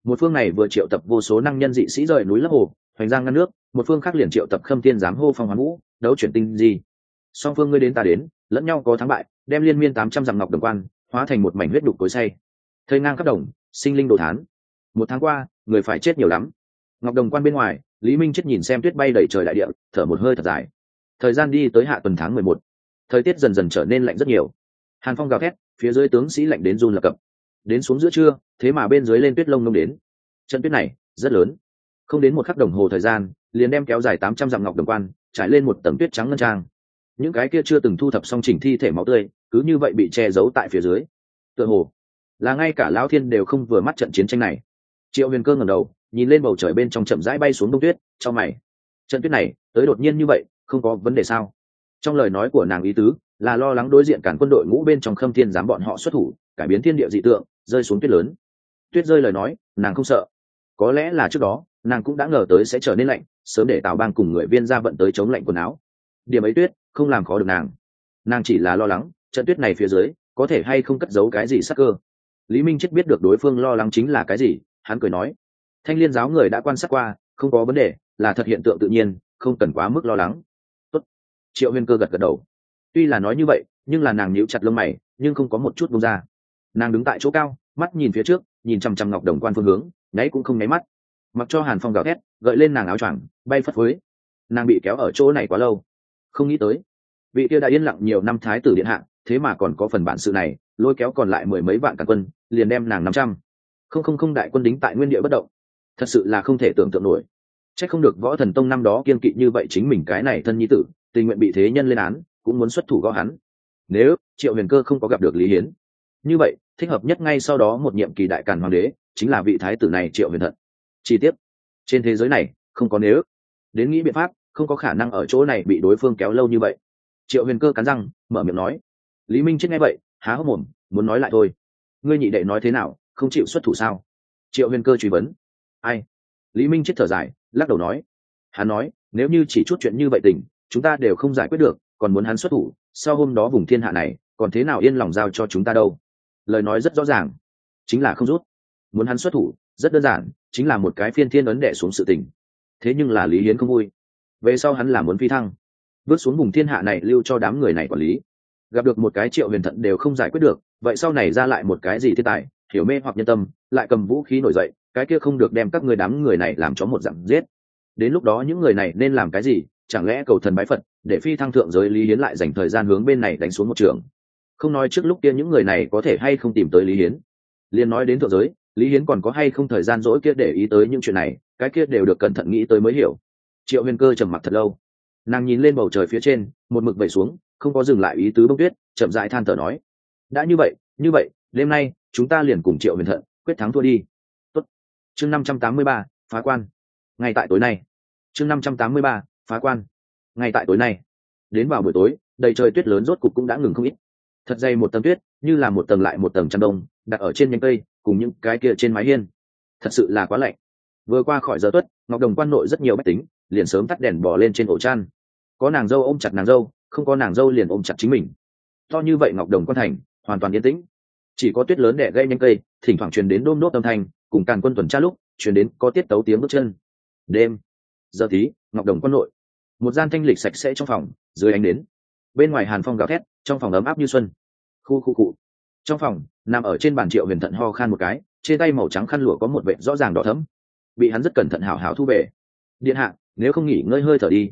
Một phương này vừa triệu tập vô số năng nhân dị sĩ rời núi lấp hồ hoành giang ngăn nước, một phương khác liền triệu tập khâm tiên giám hô phong hoán vũ đấu chuyển tinh gì song phương ngươi đến ta đến, lẫn nhau có thắng bại, đem liên miên tám trăm dặm ngọc đồng quan, hóa thành một mảnh huyết đục cối say thơi ngang khắp đồng, sinh linh đồ thán. Một tháng qua, người phải chết nhiều lắm. Ngọc đồng quan bên ngoài, lý minh chết nhìn xem tuyết bay đầy trời đại địa, thở một hơi thật dài. Thời gian đi tới hạ tuần tháng mười một. Thời tiết dần dần trở nên lạnh rất nhiều. Hàn phong gào thét, phía dưới tướng sĩ lạnh đến run lập cập. Đến xuống giữa trưa, thế mà bên dưới lên tuyết lông nông đến. Trận tuyết này, rất lớn không đến một khắc đồng hồ thời gian, liền đem kéo dài tám trăm dặm ngọc đồng quan, trải lên một tầng tuyết trắng ngân trang. Những cái kia chưa từng thu thập xong chỉnh thi thể máu tươi, cứ như vậy bị che giấu tại phía dưới. Tựa hồ là ngay cả lão thiên đều không vừa mắt trận chiến tranh này. Triệu huyền cơ ngẩng đầu, nhìn lên bầu trời bên trong chậm rãi bay xuống đông tuyết, cho mày. Trận tuyết này, tới đột nhiên như vậy, không có vấn đề sao? Trong lời nói của nàng ý tứ, là lo lắng đối diện cản quân đội ngũ bên trong khâm thiên dám bọn họ xuất thủ, cải biến thiên địa dị tượng, rơi xuống tuyết lớn. Tuyết rơi lời nói, nàng không sợ. Có lẽ là trước đó nàng cũng đã ngờ tới sẽ trở nên lạnh, sớm để tào bang cùng người viên ra vận tới chống lạnh quần áo. Điểm ấy tuyết không làm khó được nàng. Nàng chỉ là lo lắng, trận tuyết này phía dưới, có thể hay không cất giấu cái gì sắc cơ. Lý minh chết biết được đối phương lo lắng chính là cái gì, hắn cười nói. Thanh liên giáo người đã quan sát qua, không có vấn đề, là thật hiện tượng tự nhiên, không cần quá mức lo lắng. Tốt. triệu huyên cơ gật gật đầu. Tuy là nói như vậy, nhưng là nàng nhíu chặt lông mày, nhưng không có một chút bông ra. Nàng đứng tại chỗ cao, mắt nhìn phía trước, nhìn chằm chằm ngọc đồng quan phương hướng, nháy cũng không nháy mắt mặc cho hàn phong gào thét gợi lên nàng áo choàng bay phất phới nàng bị kéo ở chỗ này quá lâu không nghĩ tới vị kia đã yên lặng nhiều năm thái tử điện hạ thế mà còn có phần bản sự này lôi kéo còn lại mười mấy vạn cả quân liền đem nàng năm trăm không không không đại quân đính tại nguyên địa bất động thật sự là không thể tưởng tượng nổi c h ắ c không được võ thần tông năm đó kiên kỵ như vậy chính mình cái này thân nhi tử tình nguyện bị thế nhân lên án cũng muốn xuất thủ gõ hắn nếu triệu huyền cơ không có gặp được lý hiến như vậy thích hợp nhất ngay sau đó một nhiệm kỳ đại càn hoàng đế chính là vị thái tử này triệu huyền thận chi tiết. Trên thế giới này, không có nếu đến nghĩ biện pháp, không có khả năng ở chỗ này bị đối phương kéo lâu như vậy. Triệu huyền cơ cắn răng, mở miệng nói. Lý minh chết nghe vậy, há hốc mồm, muốn nói lại thôi. Ngươi nhị đệ nói thế nào, không chịu xuất thủ sao? Triệu huyền cơ truy vấn. Ai? Lý minh chết thở dài, lắc đầu nói. Hắn nói, nếu như chỉ chút chuyện như vậy tình, chúng ta đều không giải quyết được, còn muốn hắn xuất thủ, sau hôm đó vùng thiên hạ này, còn thế nào yên lòng giao cho chúng ta đâu? Lời nói rất rõ ràng. Chính là không rút. Muốn hắn xuất thủ, rất đơn giản chính là một cái phiên thiên ấn đệ xuống sự tình. Thế nhưng là lý hiến không vui. Về sau hắn là muốn phi thăng. Bước xuống vùng thiên hạ này lưu cho đám người này quản lý. Gặp được một cái triệu huyền thận đều không giải quyết được, vậy sau này ra lại một cái gì thiên tài, hiểu mê hoặc nhân tâm, lại cầm vũ khí nổi dậy, cái kia không được đem các người đám người này làm cho một dạng giết. Đến lúc đó những người này nên làm cái gì, chẳng lẽ cầu thần bái phật, để phi thăng thượng giới lý hiến lại dành thời gian hướng bên này đánh xuống một trường? Không nói trước lúc kia những người này có thể hay không tìm tới lý hiến. Liền nói đến thượng giới lý hiến còn có hay không thời gian dỗi kia để ý tới những chuyện này, cái kia đều được cẩn thận nghĩ tới mới hiểu. Triệu huyền cơ trầm mặc thật lâu. Nàng nhìn lên bầu trời phía trên, một mực vẩy xuống, không có dừng lại ý tứ bông tuyết, chậm dại than thở nói. Đã như vậy như vậy, đêm nay, chúng ta liền cùng triệu huyền thận, quyết thắng thua đi. Tốt. chương năm trăm tám mươi ba, phá quan. Ngay tại tối nay. Chương năm trăm tám mươi ba, phá quan. Ngay tại tối nay. Đến vào buổi tối, đầy trời tuyết lớn rốt cục cũng đã ngừng không ít. Thật dày một tấm tuyết như là một tầng lại một tầng chăn đông, đặt ở trên nhánh cây, cùng những cái kia trên mái hiên. Thật sự là quá lạnh. Vừa qua khỏi giờ tuất, ngọc đồng quan nội rất nhiều bách tính, liền sớm tắt đèn bỏ lên trên ổ chăn. Có nàng dâu ôm chặt nàng dâu, không có nàng dâu liền ôm chặt chính mình. To như vậy ngọc đồng quan thành, hoàn toàn yên tĩnh. Chỉ có tuyết lớn đẻ gây nhanh cây, thỉnh thoảng truyền đến đôm nốt âm thanh, cùng càn quân tuần tra lúc, truyền đến có tiết tấu tiếng bước chân. Đêm. Giờ tí ngọc đồng quân nội. Một gian thanh lịch sạch sẽ trong phòng, dưới ánh đến bên ngoài hàn phong gào thét, trong phòng ấm áp như xuân khu khu cụ. Trong phòng, nằm ở trên bàn triệu huyền thận ho khan một cái, trên tay màu trắng khăn lụa có một vệ rõ ràng đỏ thấm bị hắn rất cẩn thận hảo hảo thu về. Điện hạ, nếu không nghỉ ngơi hơi thở đi.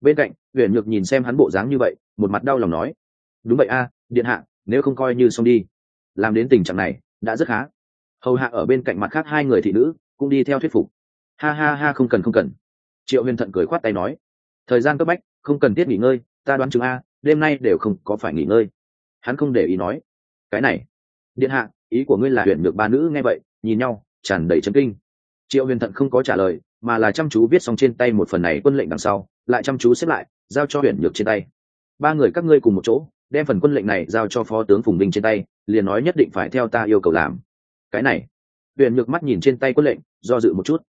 Bên cạnh, huyền nhược nhìn xem hắn bộ dáng như vậy, một mặt đau lòng nói. Đúng vậy a, điện hạ, nếu không coi như xong đi. Làm đến tình trạng này, đã rất khá. Hầu hạ ở bên cạnh mặt khác hai người thị nữ, cũng đi theo thuyết phục. Ha ha ha, không cần không cần. Triệu huyền thận cười khoát tay nói. Thời gian cấp bách, không cần thiết nghỉ ngơi, ta đoán chừng a, đêm nay đều không có phải nghỉ ngơi hắn không để ý nói, cái này, điện hạ, ý của ngươi là huyền được ba nữ nghe vậy, nhìn nhau, tràn đầy chấn kinh. Triệu huyền thận không có trả lời, mà là chăm chú viết xong trên tay một phần này quân lệnh đằng sau, lại chăm chú xếp lại, giao cho huyền nhược trên tay. Ba người các ngươi cùng một chỗ, đem phần quân lệnh này giao cho phó tướng phùng binh trên tay, liền nói nhất định phải theo ta yêu cầu làm. Cái này, huyền nhược mắt nhìn trên tay quân lệnh, do dự một chút.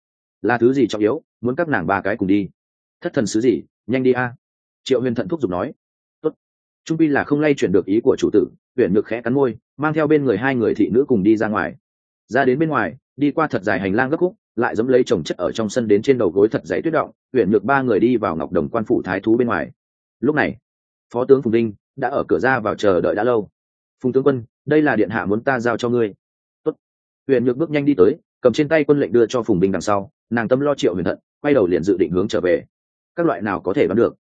Là thứ gì trọng yếu, muốn các nàng ba cái cùng đi? Thất thần sứ gì, nhanh đi a. Triệu huyền thận thúc giục nói trung pi là không lay chuyển được ý của chủ tử huyện ngực khẽ cắn môi, mang theo bên người hai người thị nữ cùng đi ra ngoài. Ra đến bên ngoài, đi qua thật dài hành lang gấp khúc, lại dẫm lấy trồng chất ở trong sân đến trên đầu gối thật dày tuyết động huyện ngực ba người đi vào ngọc đồng quan phủ thái thú bên ngoài. Lúc này, phó tướng phùng đinh đã ở cửa ra vào chờ đợi đã lâu. Phùng tướng quân, đây là điện hạ muốn ta giao cho ngươi. Tốt. huyện ngực bước nhanh đi tới, cầm trên tay quân lệnh đưa cho phùng binh đằng sau, nàng tâm lo triệu huyền thận quay đầu liền dự định hướng trở về. Các loại nào có thể đoán được?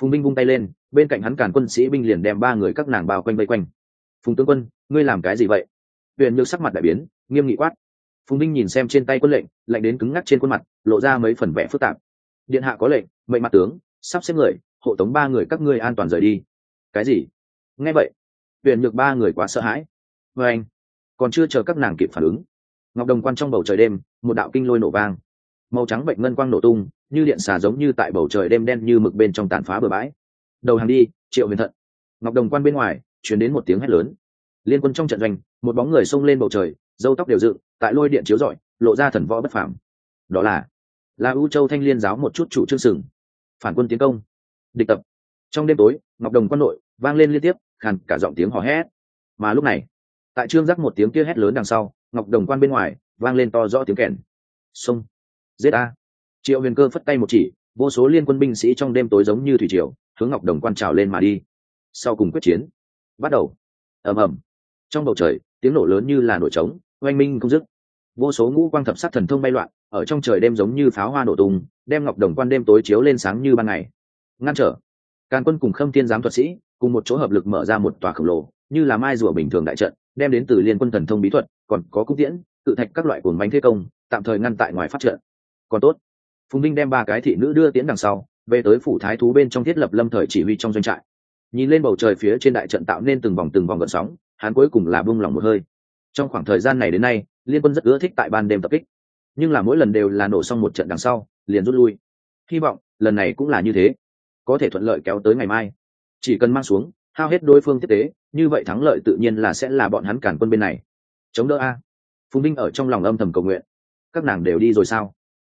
Phùng binh vung tay lên, bên cạnh hắn càn quân sĩ binh liền đem ba người các nàng bao quanh vây quanh. Phùng tướng quân, ngươi làm cái gì vậy? Huyện nhược sắc mặt đại biến, nghiêm nghị quát. Phùng binh nhìn xem trên tay quân lệnh, lạnh đến cứng ngắc trên khuôn mặt, lộ ra mấy phần vẽ phức tạp. Điện hạ có lệnh, mệnh mặt tướng, sắp xếp người, hộ tống ba người các ngươi an toàn rời đi. Cái gì? Nghe vậy. Huyện nhược ba người quá sợ hãi. Vê anh, còn chưa chờ các nàng kịp phản ứng. Ngọc đồng quan trong bầu trời đêm, một đạo kinh lôi nổ vang. Màu trắng bệnh ngân quang nổ tung như điện xà giống như tại bầu trời đêm đen như mực bên trong tàn phá bờ bãi. Đầu hàng đi, triệu huyền thận. Ngọc đồng quan bên ngoài chuyển đến một tiếng hét lớn. Liên quân trong trận doanh, một bóng người xông lên bầu trời dâu tóc đều dựng, tại lôi điện chiếu rọi, lộ ra thần võ bất phàm. Đó là là u châu thanh liên giáo một chút chủ trương sừng. Phản quân tiến công. Địch tập. Trong đêm tối, ngọc đồng quan nội, vang lên liên tiếp, khàn cả giọng tiếng hò hét. Mà lúc này, tại trương giác một tiếng kia hét lớn đằng sau, ngọc đồng quan bên ngoài, vang lên to rõ tiếng kèn. Xông. Giết a triệu huyền cơ phất tay một chỉ, vô số liên quân binh sĩ trong đêm tối giống như thủy triều, hướng ngọc đồng quan trào lên mà đi. Sau cùng quyết chiến, bắt đầu. Ầm ầm. Trong bầu trời, tiếng nổ lớn như là nổi trống, oanh minh không dứt. Vô số ngũ quang thập sát thần thông bay loạn, ở trong trời đêm giống như pháo hoa nổ tung, đem ngọc đồng quan đêm tối chiếu lên sáng như ban ngày. Ngăn trở. Càn quân cùng khâm thiên giám thuật sĩ, cùng một chỗ hợp lực mở ra một tòa khổng lồ, như là mai rùa bình thường đại trận, đem đến từ liên quân thần thông bí thuật, còn có cung tiễn tự thạch các loại cồn bánh thế công, tạm thời ngăn tại ngoài phát trận. Còn tốt phùng minh đem ba cái thị nữ đưa tiến đằng sau, về tới phủ thái thú bên trong thiết lập lâm thời chỉ huy trong doanh trại. Nhìn lên bầu trời phía trên đại trận tạo nên từng vòng từng vòng gợn sóng, hắn cuối cùng là bung lòng một hơi. Trong khoảng thời gian này đến nay, liên quân rất ưa thích tại ban đêm tập kích. Nhưng là mỗi lần đều là nổ xong một trận đằng sau, liền rút lui. Hy vọng, lần này cũng là như thế. Có thể thuận lợi kéo tới ngày mai. Chỉ cần mang xuống, hao hết đối phương tiếp tế, như vậy thắng lợi tự nhiên là sẽ là bọn hắn cản quân bên này. Chống đỡ a. Phùng binh ở trong lòng âm thầm cầu nguyện. Các nàng đều đi rồi sao?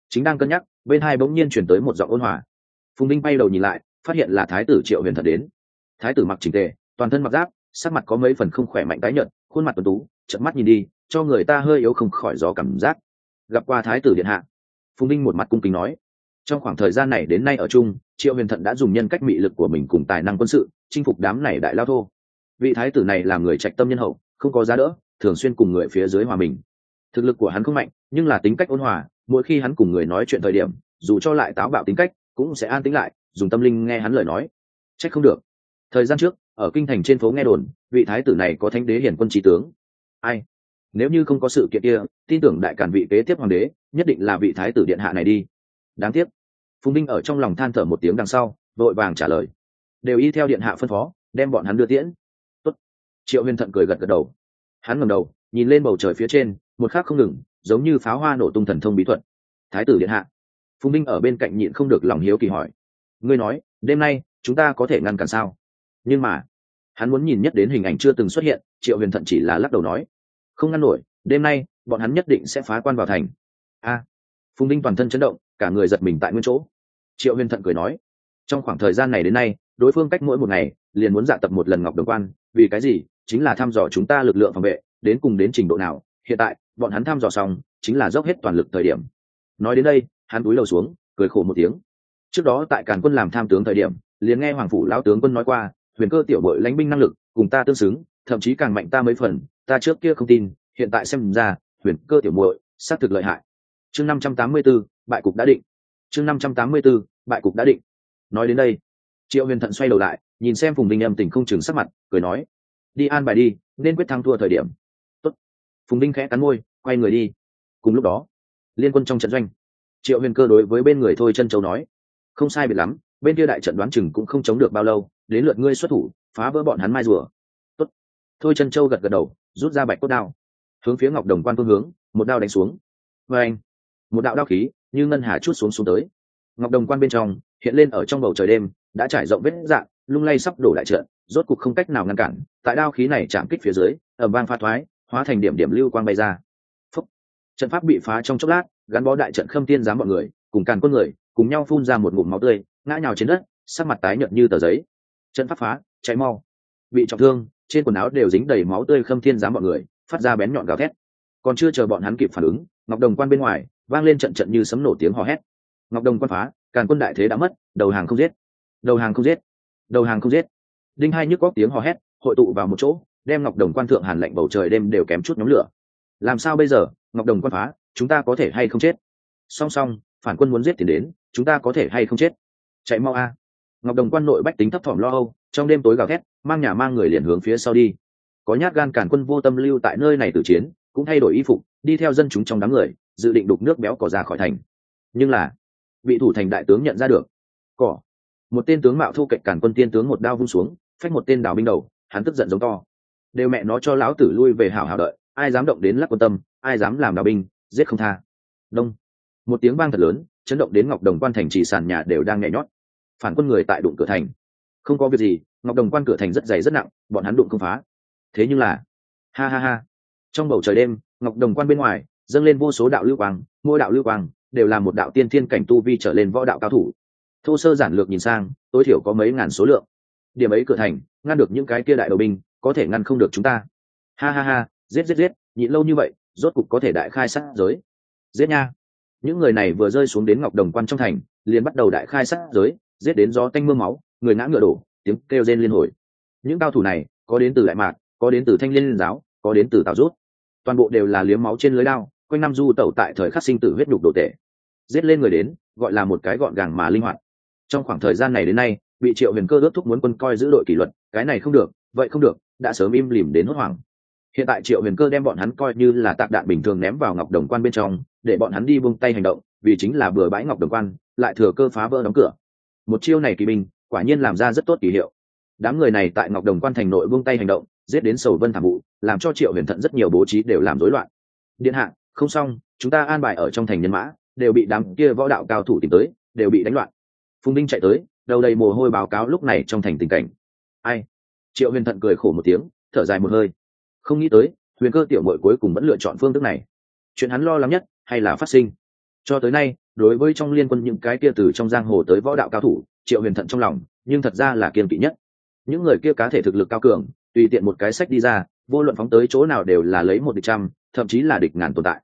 Chính đang cân nhắc bên hai bỗng nhiên chuyển tới một giọng ôn hòa. Phùng binh bay đầu nhìn lại, phát hiện là thái tử triệu huyền thật đến. Thái tử mặc trình tề, toàn thân mặc giáp, sắc mặt có mấy phần không khỏe mạnh tái nhợt, khuôn mặt tuấn tú trận mắt nhìn đi, cho người ta hơi yếu không khỏi gió cảm giác. Gặp qua thái tử điện hạ, phùng binh một mặt cung kính nói, trong khoảng thời gian này đến nay ở chung, triệu huyền thận đã dùng nhân cách mị lực của mình cùng tài năng quân sự, chinh phục đám này đại lao thô. Vị thái tử này là người trạch tâm nhân hậu, không có giá đỡ, thường xuyên cùng người phía dưới hòa mình. Thực lực của hắn không mạnh, nhưng là tính cách ôn hòa mỗi khi hắn cùng người nói chuyện thời điểm, dù cho lại táo bạo tính cách, cũng sẽ an tính lại, dùng tâm linh nghe hắn lời nói. Trách không được. Thời gian trước, ở kinh thành trên phố nghe đồn, vị thái tử này có thánh đế hiển quân trí tướng. Ai? Nếu như không có sự kiện kia, tin tưởng đại cản vị kế tiếp hoàng đế, nhất định là vị thái tử điện hạ này đi. Đáng tiếc. Phùng minh ở trong lòng than thở một tiếng đằng sau, vội vàng trả lời. Đều y theo điện hạ phân phó, đem bọn hắn đưa tiễn. Tốt. triệu huyền thận cười gật gật đầu. Hắn ngầm đầu, nhìn lên bầu trời phía trên, một khác không ngừng giống như pháo hoa nổ tung thần thông bí thuật. Thái tử điện hạ. Phùng minh ở bên cạnh nhịn không được lòng hiếu kỳ hỏi. Ngươi nói, đêm nay, chúng ta có thể ngăn cản sao? Nhưng mà, hắn muốn nhìn nhất đến hình ảnh chưa từng xuất hiện, triệu huyền thận chỉ là lắc đầu nói. Không ngăn nổi, đêm nay, bọn hắn nhất định sẽ phá quan vào thành. A. Phùng Ninh toàn thân chấn động, cả người giật mình tại nguyên chỗ. Triệu huyền thận cười nói. Trong khoảng thời gian này đến nay, đối phương cách mỗi một ngày, liền muốn dạ tập một lần ngọc đồng quan, vì cái gì? Chính là thăm dò chúng ta lực lượng phòng vệ, đến cùng đến trình độ nào? Hiện tại bọn hắn thăm dò xong chính là dốc hết toàn lực thời điểm. Nói đến đây hắn cúi đầu xuống cười khổ một tiếng. Trước đó tại càn quân làm tham tướng thời điểm liền nghe hoàng phủ lão tướng quân nói qua huyền cơ tiểu bội lãnh binh năng lực cùng ta tương xứng thậm chí càng mạnh ta mấy phần ta trước kia không tin hiện tại xem ra huyền cơ tiểu muội xác thực lợi hại. Chương năm trăm tám mươi 584, bại cục đã định. Chương năm trăm tám mươi 584, bại cục đã định. Nói đến đây triệu huyền thận xoay đầu lại nhìn xem phùng đinh âm tình không chừng sắc mặt cười nói đi an bài đi nên quyết thắng thua thời điểm phùng đinh khẽ cắn môi, quay người đi. Cùng lúc đó, liên quân trong trận doanh, triệu huyền cơ đối với bên người thôi chân châu nói, không sai biệt lắm, bên kia đại trận đoán chừng cũng không chống được bao lâu, đến lượt ngươi xuất thủ, phá vỡ bọn hắn mai rùa. Tốt. thôi chân châu gật gật đầu, rút ra bạch cốt đao, hướng phía ngọc đồng quan phương hướng, một đao đánh xuống. Và anh. Một đạo đao khí như ngân hà chút xuống xuống tới. Ngọc đồng quan bên trong, hiện lên ở trong bầu trời đêm, đã trải rộng vết dạng, lung lay sắp đổ đại trận, rốt cục không cách nào ngăn cản, tại đao khí này chạm kích phía dưới ẩm vang pha thoái hóa thành điểm điểm lưu quang bay ra. Phúc. trận pháp bị phá trong chốc lát, gắn bó đại trận khâm tiên giám mọi người, cùng càn quân người, cùng nhau phun ra một ngụm máu tươi, ngã nhào trên đất, sắc mặt tái nhợt như tờ giấy. Trận pháp phá, cháy mau. Bị trọng thương, trên quần áo đều dính đầy máu tươi khâm thiên giám mọi người, phát ra bén nhọn gào thét. Còn chưa chờ bọn hắn kịp phản ứng, ngọc đồng quan bên ngoài, vang lên trận trận như sấm nổ tiếng hò hét. Ngọc đồng quan phá, càn quân đại thế đã mất, đầu hàng không giết. Đầu hàng không giết. Đầu hàng không giết. Đinh hai nhức góc tiếng hò hét, hội tụ vào một chỗ đem ngọc đồng quan thượng hàn lạnh bầu trời đêm đều kém chút nhóm lửa. Làm sao bây giờ, ngọc đồng quan phá, chúng ta có thể hay không chết? Song song, phản quân muốn giết tiền đến, chúng ta có thể hay không chết? Chạy mau a. Ngọc đồng quan nội bách tính thấp thỏm lo âu, trong đêm tối gào thét, mang nhà mang người liền hướng phía sau đi. Có nhát gan cản quân vô tâm lưu tại nơi này từ chiến, cũng thay đổi y phục, đi theo dân chúng trong đám người, dự định đục nước béo cỏ ra khỏi thành. Nhưng là, vị thủ thành đại tướng nhận ra được. Cỏ. Một tên tướng mạo thu cạnh cản quân tiên tướng một đao vung xuống, phách một tên đào binh đầu, hắn tức giận giống to đều mẹ nó cho lão tử lui về hảo hảo đợi, ai dám động đến lắc quân tâm, ai dám làm đào binh, giết không tha. Đông. Một tiếng vang thật lớn, chấn động đến ngọc đồng quan thành chỉ sàn nhà đều đang nhảy nhót. Phản quân người tại đụng cửa thành. Không có việc gì, ngọc đồng quan cửa thành rất dày rất nặng, bọn hắn đụng không phá. Thế nhưng là, ha ha ha. Trong bầu trời đêm, ngọc đồng quan bên ngoài, dâng lên vô số đạo lưu quang, mỗi đạo lưu quang đều là một đạo tiên thiên cảnh tu vi trở lên võ đạo cao thủ. Thô sơ giản lược nhìn sang, tối thiểu có mấy ngàn số lượng. Điểm ấy cửa thành, ngăn được những cái kia đại đầu binh có thể ngăn không được chúng ta. Ha ha ha, giết giết giết nhịn lâu như vậy, rốt cục có thể đại khai sát giới. Giết nha. Những người này vừa rơi xuống đến ngọc đồng quan trong thành, liền bắt đầu đại khai sát giới, giết đến gió tanh mưa máu, người ngã ngựa đổ, tiếng kêu rên liên hồi. Những cao thủ này, có đến từ đại mạc, có đến từ thanh liên giáo, có đến từ tào rút. Toàn bộ đều là liếm máu trên lưới đao, quanh năm du tẩu tại thời khắc sinh tử huyết đục đồ tệ giết lên người đến, gọi là một cái gọn gàng mà linh hoạt. Trong khoảng thời gian này đến nay, bị triệu huyền cơ ước thúc muốn quân coi giữ đội kỷ luật, cái này không được, vậy không được đã sớm im lìm đến hốt hoảng. Hiện tại triệu huyền cơ đem bọn hắn coi như là tạc đạn bình thường ném vào ngọc đồng quan bên trong, để bọn hắn đi buông tay hành động, vì chính là bừa bãi ngọc đồng quan, lại thừa cơ phá vỡ đóng cửa. Một chiêu này kỳ binh quả nhiên làm ra rất tốt kỳ hiệu. Đám người này tại ngọc đồng quan thành nội buông tay hành động, giết đến sầu vân thảm vụ làm cho triệu huyền thận rất nhiều bố trí đều làm rối loạn. Điện hạ, không xong, chúng ta an bài ở trong thành nhân mã, đều bị đám kia võ đạo cao thủ tìm tới, đều bị đánh loạn. Phùng binh chạy tới, đầu đầy mồ hôi báo cáo lúc này trong thành tình cảnh. Ai? Triệu huyền thận cười khổ một tiếng, thở dài một hơi. Không nghĩ tới, huyền cơ tiểu mội cuối cùng vẫn lựa chọn phương thức này. Chuyện hắn lo lắng nhất, hay là phát sinh? Cho tới nay, đối với trong liên quân những cái kia từ trong giang hồ tới võ đạo cao thủ, triệu huyền thận trong lòng, nhưng thật ra là kiên kỵ nhất. Những người kia cá thể thực lực cao cường, tùy tiện một cái sách đi ra, vô luận phóng tới chỗ nào đều là lấy một địch trăm, thậm chí là địch ngàn tồn tại.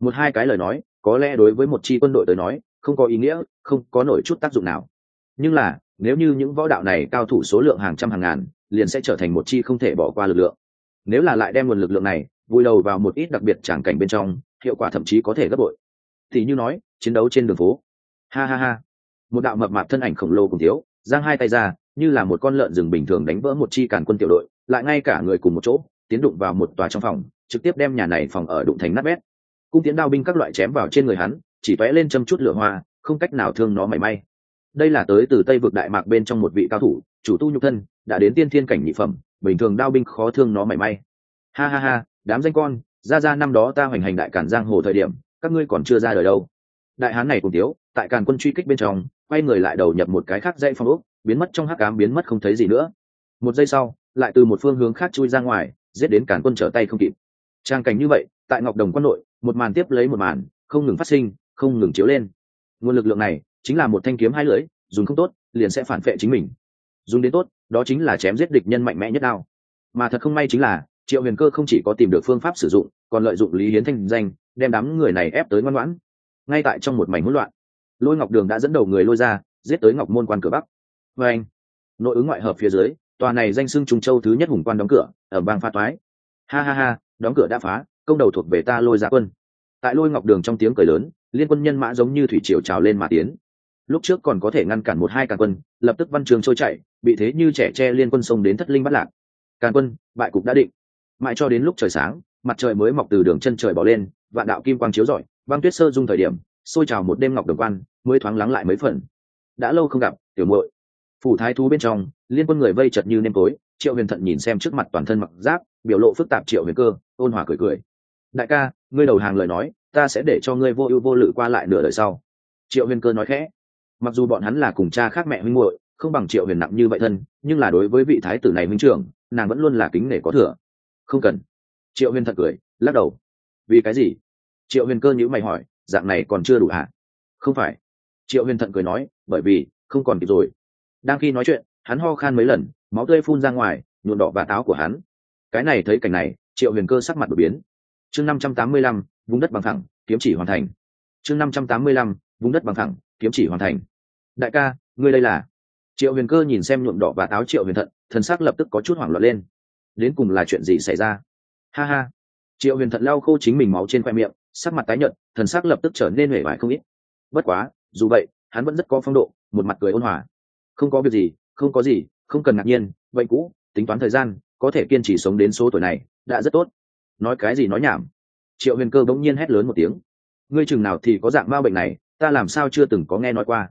Một hai cái lời nói, có lẽ đối với một chi quân đội tới nói, không có ý nghĩa, không có nổi chút tác dụng nào. Nhưng là, nếu như những võ đạo này cao thủ số lượng hàng trăm hàng ngàn liền sẽ trở thành một chi không thể bỏ qua lực lượng. Nếu là lại đem nguồn lực lượng này vùi đầu vào một ít đặc biệt tràng cảnh bên trong, hiệu quả thậm chí có thể gấp bội. Thì như nói, chiến đấu trên đường phố. Ha ha ha. Một đạo mập mạp thân ảnh khổng lồ cùng thiếu, giang hai tay ra, như là một con lợn rừng bình thường đánh vỡ một chi càn quân tiểu đội, lại ngay cả người cùng một chỗ, tiến đụng vào một tòa trong phòng, trực tiếp đem nhà này phòng ở đụng thành nát bét. Cung tiến đao binh các loại chém vào trên người hắn, chỉ tóe lên châm chút lửa hoa, không cách nào thương nó mảy may. Đây là tới từ tây vực đại mạc bên trong một vị cao thủ chủ tu nhục thân, đã đến tiên thiên cảnh nhị phẩm, bình thường đao binh khó thương nó mảy may. Ha ha ha, đám danh con, ra ra năm đó ta hoành hành đại cản giang hồ thời điểm, các ngươi còn chưa ra đời đâu. Đại hán này cùng tiếu tại càn quân truy kích bên trong, quay người lại đầu nhập một cái khác dãy phong ốc, biến mất trong hắc cám biến mất không thấy gì nữa. Một giây sau, lại từ một phương hướng khác chui ra ngoài, giết đến càn quân trở tay không kịp. Trang cảnh như vậy, tại ngọc đồng quân nội, một màn tiếp lấy một màn, không ngừng phát sinh, không ngừng chiếu lên. Nguồn lực lượng này, chính là một thanh kiếm hai lưỡi, dùng không tốt, liền sẽ phản vệ chính mình dùng đến tốt, đó chính là chém giết địch nhân mạnh mẽ nhất đao. Mà thật không may chính là, triệu huyền cơ không chỉ có tìm được phương pháp sử dụng, còn lợi dụng lý hiến thanh danh, đem đám người này ép tới ngoan ngoãn. Ngay tại trong một mảnh hỗn loạn, lôi ngọc đường đã dẫn đầu người lôi ra, giết tới ngọc môn quan cửa bắc. Và anh, nội ứng ngoại hợp phía dưới, tòa này danh xưng trung châu thứ nhất hùng quan đóng cửa, ở bang pha toái. Ha ha ha, đóng cửa đã phá, công đầu thuộc về ta lôi ra quân. Tại lôi ngọc đường trong tiếng cười lớn, liên quân nhân mã giống như thủy triều trào lên mà tiến lúc trước còn có thể ngăn cản một hai càn quân, lập tức văn trường trôi chạy bị thế như trẻ tre liên quân sông đến thất linh bắt lạc. Càn quân, bại cục đã định. Mãi cho đến lúc trời sáng, mặt trời mới mọc từ đường chân trời bỏ lên, vạn đạo kim quang chiếu rọi, băng tuyết sơ dung thời điểm, xôi trào một đêm ngọc đồng quan, mới thoáng lắng lại mấy phần. Đã lâu không gặp, tiểu muội. Phủ thái thú bên trong, liên quân người vây chật như nêm tối, triệu huyền thận nhìn xem trước mặt toàn thân mặc giáp, biểu lộ phức tạp triệu huyền cơ, ôn hòa cười cười. Đại ca, ngươi đầu hàng lời nói, ta sẽ để cho ngươi vô ưu vô lự qua lại nửa đời sau. Triệu huyền cơ nói khẽ mặc dù bọn hắn là cùng cha khác mẹ huynh muội, không bằng triệu huyền nặng như vậy thân, nhưng là đối với vị thái tử này huynh trưởng, nàng vẫn luôn là kính nể có thừa. Không cần. Triệu huyền thật cười, lắc đầu. Vì cái gì? Triệu huyền cơ nhữ mày hỏi, dạng này còn chưa đủ hả? Không phải. Triệu huyền thận cười nói, bởi vì, không còn kịp rồi. Đang khi nói chuyện, hắn ho khan mấy lần, máu tươi phun ra ngoài nhuộn đỏ và táo của hắn. Cái này thấy cảnh này, triệu huyền cơ sắc mặt đột biến. Chương năm trăm tám mươi lăm, vùng đất bằng thẳng kiếm chỉ hoàn thành. Chương năm trăm tám mươi lăm, vùng đất bằng thẳng kiếm chỉ hoàn thành đại ca, ngươi đây là? Triệu huyền cơ nhìn xem nhuộm đỏ và táo triệu huyền thận, thần sắc lập tức có chút hoảng loạn lên. Đến cùng là chuyện gì xảy ra? Ha ha. Triệu huyền thận lau khô chính mình máu trên khoe miệng, sắc mặt tái nhợt, thần sắc lập tức trở nên hể vải không ít. Bất quá, dù vậy, hắn vẫn rất có phong độ, một mặt cười ôn hòa. Không có việc gì, không có gì, không cần ngạc nhiên, vậy cũ, tính toán thời gian, có thể kiên trì sống đến số tuổi này, đã rất tốt. Nói cái gì nói nhảm. Triệu huyền cơ bỗng nhiên hét lớn một tiếng. Ngươi chừng nào thì có dạng ma bệnh này, ta làm sao chưa từng có nghe nói qua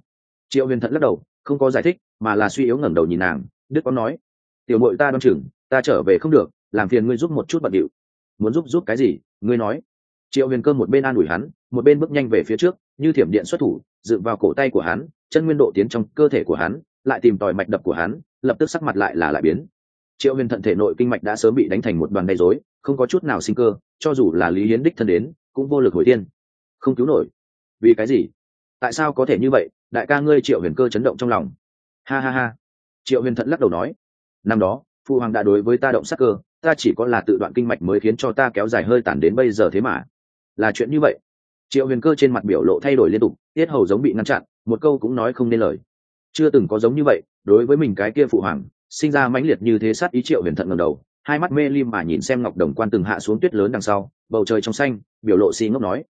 triệu huyền thận lắc đầu, không có giải thích, mà là suy yếu ngẩng đầu nhìn nàng đức có nói, tiểu mội ta đoan chừng, ta trở về không được, làm phiền ngươi giúp một chút bận điệu. Muốn giúp giúp cái gì? Ngươi nói. Triệu huyền cơ một bên an ủi hắn, một bên bước nhanh về phía trước, như thiểm điện xuất thủ dự vào cổ tay của hắn, chân nguyên độ tiến trong cơ thể của hắn, lại tìm tòi mạch đập của hắn, lập tức sắc mặt lại là lại biến. Triệu huyền thận thể nội kinh mạch đã sớm bị đánh thành một đoàn gây rối, không có chút nào sinh cơ, cho dù là lý hiến đích thân đến, cũng vô lực hồi tiên không cứu nổi. Vì cái gì? Tại sao có thể như vậy? Đại ca ngươi triệu huyền cơ chấn động trong lòng. Ha ha ha. Triệu huyền thận lắc đầu nói, năm đó phụ hoàng đã đối với ta động sắc cơ, ta chỉ có là tự đoạn kinh mạch mới khiến cho ta kéo dài hơi tản đến bây giờ thế mà. Là chuyện như vậy. Triệu huyền cơ trên mặt biểu lộ thay đổi liên tục, tiết hầu giống bị ngăn chặn, một câu cũng nói không nên lời. Chưa từng có giống như vậy, đối với mình cái kia phụ hoàng, sinh ra mãnh liệt như thế sát ý triệu huyền thận ngầm đầu, hai mắt mê lim mà nhìn xem ngọc đồng quan từng hạ xuống tuyết lớn đằng sau, bầu trời trong xanh, biểu lộ xi ngốc nói,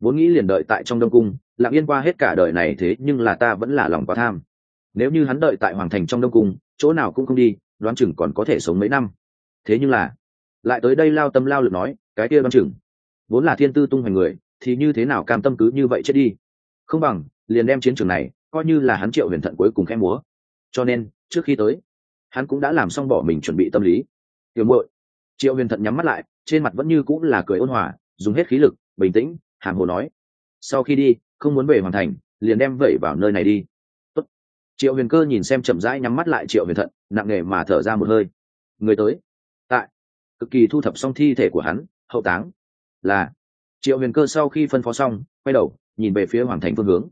vốn nghĩ liền đợi tại trong đông cung lặng yên qua hết cả đời này thế nhưng là ta vẫn là lòng quá tham. Nếu như hắn đợi tại hoàng thành trong đông cung, chỗ nào cũng không đi, đoán chừng còn có thể sống mấy năm. Thế nhưng là, lại tới đây lao tâm lao lực nói, cái kia đoán chừng, vốn là thiên tư tung hoành người, thì như thế nào cam tâm cứ như vậy chết đi? Không bằng, liền đem chiến trường này, coi như là hắn triệu huyền thận cuối cùng khẽ múa. Cho nên, trước khi tới, hắn cũng đã làm xong bỏ mình chuẩn bị tâm lý. Tiểu muội. Triệu huyền thận nhắm mắt lại, trên mặt vẫn như cũng là cười ôn hòa, dùng hết khí lực, bình tĩnh, hàm hồ nói, sau khi đi không muốn về hoàn thành, liền đem vẩy vào nơi này đi. Tốt. triệu huyền cơ nhìn xem chậm rãi nhắm mắt lại triệu huyền thận, nặng nề mà thở ra một hơi. Người tới. Tại. Cực kỳ thu thập xong thi thể của hắn, hậu táng. Là. Triệu huyền cơ sau khi phân phó xong, quay đầu, nhìn về phía hoàng thành phương hướng.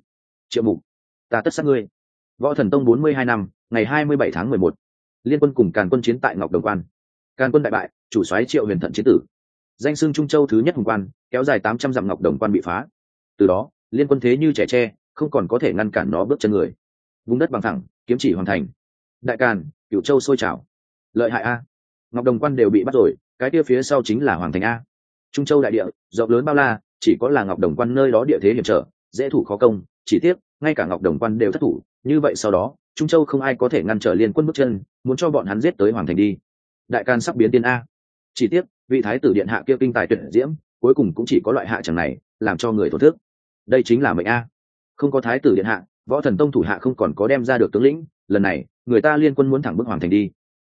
Triệu mục, ta tất sát ngươi. Võ thần tông bốn mươi hai năm, ngày hai mươi bảy tháng mười một. Liên quân cùng càn quân chiến tại ngọc đồng quan. Càn quân đại bại, chủ soái triệu huyền thận chiến tử. Danh xưng trung châu thứ nhất hùng quan, kéo dài tám trăm dặm ngọc đồng quan bị phá. Từ đó liên quân thế như trẻ tre, không còn có thể ngăn cản nó bước chân người. Vùng đất bằng thẳng, kiếm chỉ hoàn thành. Đại càn cựu châu sôi trào. Lợi hại a. Ngọc đồng quan đều bị bắt rồi, cái kia phía sau chính là hoàng thành a. Trung châu đại địa, rộng lớn bao la, chỉ có là ngọc đồng quan nơi đó địa thế hiểm trở, dễ thủ khó công, chỉ tiếc, ngay cả ngọc đồng quan đều thất thủ, như vậy sau đó, trung châu không ai có thể ngăn trở liên quân bước chân, muốn cho bọn hắn giết tới hoàng thành đi. Đại can sắp biến tiên a. Chỉ tiếc, vị thái tử điện hạ kia kinh tài tuyệt diễm, cuối cùng cũng chỉ có loại hạ chẳng này, làm cho người thổ thức đây chính là mệnh a. Không có thái tử điện hạ, võ thần tông thủ hạ không còn có đem ra được tướng lĩnh, lần này, người ta liên quân muốn thẳng bước hoàng thành đi.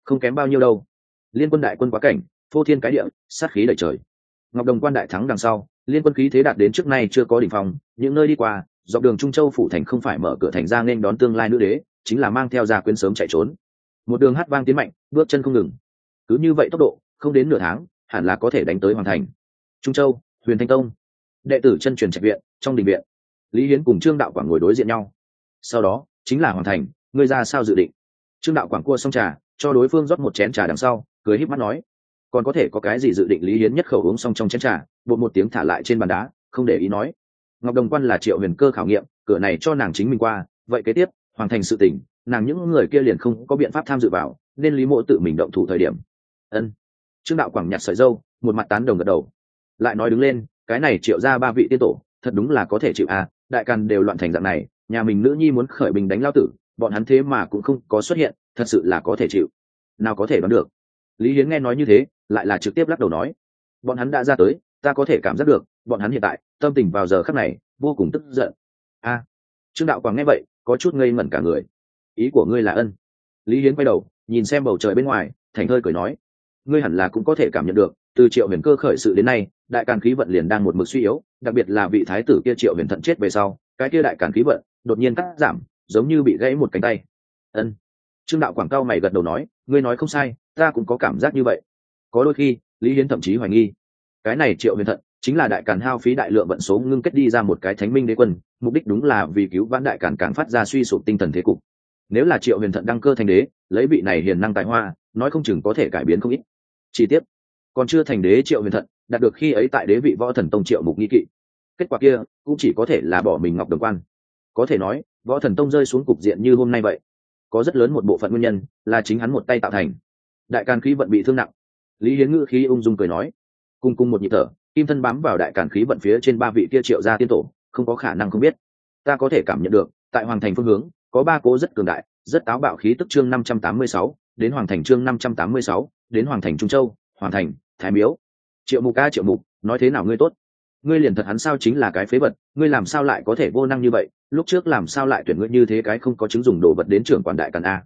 Không kém bao nhiêu đâu. Liên quân đại quân quá cảnh, phô thiên cái địa, sát khí đầy trời. Ngọc đồng quan đại thắng đằng sau, liên quân khí thế đạt đến trước nay chưa có đỉnh phong, những nơi đi qua, dọc đường trung châu phủ thành không phải mở cửa thành ra nên đón tương lai nữ đế, chính là mang theo gia quyến sớm chạy trốn. Một đường hát vang tiến mạnh, bước chân không ngừng. Cứ như vậy tốc độ, không đến nửa tháng, hẳn là có thể đánh tới hoàn thành. Trung châu, huyền thanh tông. Đệ tử chân truyền trạch viện trong đình viện. Lý hiến cùng trương đạo quảng ngồi đối diện nhau. Sau đó, chính là hoàn thành, ngươi ra sao dự định? Trương đạo quảng cua xong trà, cho đối phương rót một chén trà đằng sau, cười híp mắt nói, còn có thể có cái gì dự định lý hiến nhất khẩu uống xong trong chén trà, bột một tiếng thả lại trên bàn đá, không để ý nói. Ngọc đồng quan là triệu huyền cơ khảo nghiệm, cửa này cho nàng chính mình qua, vậy kế tiếp hoàn thành sự tỉnh, nàng những người kia liền không có biện pháp tham dự vào, nên lý mộ tự mình động thủ thời điểm. Ân. Trương đạo quảng nhặt sợi dâu, một mặt tán đồng gật đầu. Lại nói đứng lên, cái này triệu ra ba vị tiên tổ thật đúng là có thể chịu à đại càn đều loạn thành dạng này, nhà mình nữ nhi muốn khởi bình đánh lao tử, bọn hắn thế mà cũng không có xuất hiện, thật sự là có thể chịu. Nào có thể đoán được. Lý hiến nghe nói như thế, lại là trực tiếp lắc đầu nói. Bọn hắn đã ra tới, ta có thể cảm giác được, bọn hắn hiện tại, tâm tình vào giờ khắc này, vô cùng tức giận. A. Trương đạo quảng nghe vậy, có chút ngây ngẩn cả người. Ý của ngươi là ân. Lý hiến quay đầu, nhìn xem bầu trời bên ngoài, thành thơi cười nói ngươi hẳn là cũng có thể cảm nhận được, từ triệu huyền cơ khởi sự đến nay, đại càn khí vận liền đang một mực suy yếu, đặc biệt là vị thái tử kia triệu huyền thận chết về sau, cái kia đại càn khí vận đột nhiên cắt giảm, giống như bị gãy một cánh tay. Ân. Trương đạo quảng cao mày gật đầu nói, ngươi nói không sai, ta cũng có cảm giác như vậy. Có đôi khi, lý hiến thậm chí hoài nghi. Cái này triệu huyền thận, chính là đại càn hao phí đại lượng vận số ngưng kết đi ra một cái thánh minh đế quân, mục đích đúng là vì cứu vãn đại càn càng phát ra suy sụp tinh thần thế cục. Nếu là triệu huyền thận đăng cơ thành đế, lấy vị này hiền năng tài hoa, nói không chừng có thể cải biến không ít chi tiết. Còn chưa thành đế triệu huyền thận, đạt được khi ấy tại đế vị võ thần tông triệu mục nghi kỵ. Kết quả kia cũng chỉ có thể là bỏ mình ngọc đồng quan. Có thể nói, võ thần tông rơi xuống cục diện như hôm nay vậy. Có rất lớn một bộ phận nguyên nhân là chính hắn một tay tạo thành. Đại càn khí vận bị thương nặng. Lý hiến ngữ khí ung dung cười nói, cùng cùng một nhịp thở, kim thân bám vào đại càn khí vận phía trên ba vị kia triệu gia tiên tổ, không có khả năng không biết. Ta có thể cảm nhận được, tại hoàng thành phương hướng, có ba cố rất cường đại rất táo bạo khí tức chương năm trăm tám mươi sáu, đến hoàng thành chương năm trăm tám mươi sáu, đến hoàng thành trung châu, hoàng thành, thái miếu. Triệu mục ca triệu mục, nói thế nào ngươi tốt? Ngươi liền thật hắn sao chính là cái phế vật, ngươi làm sao lại có thể vô năng như vậy? Lúc trước làm sao lại tuyển ngươi như thế cái không có chứng dùng đồ vật đến trưởng quản đại càn a?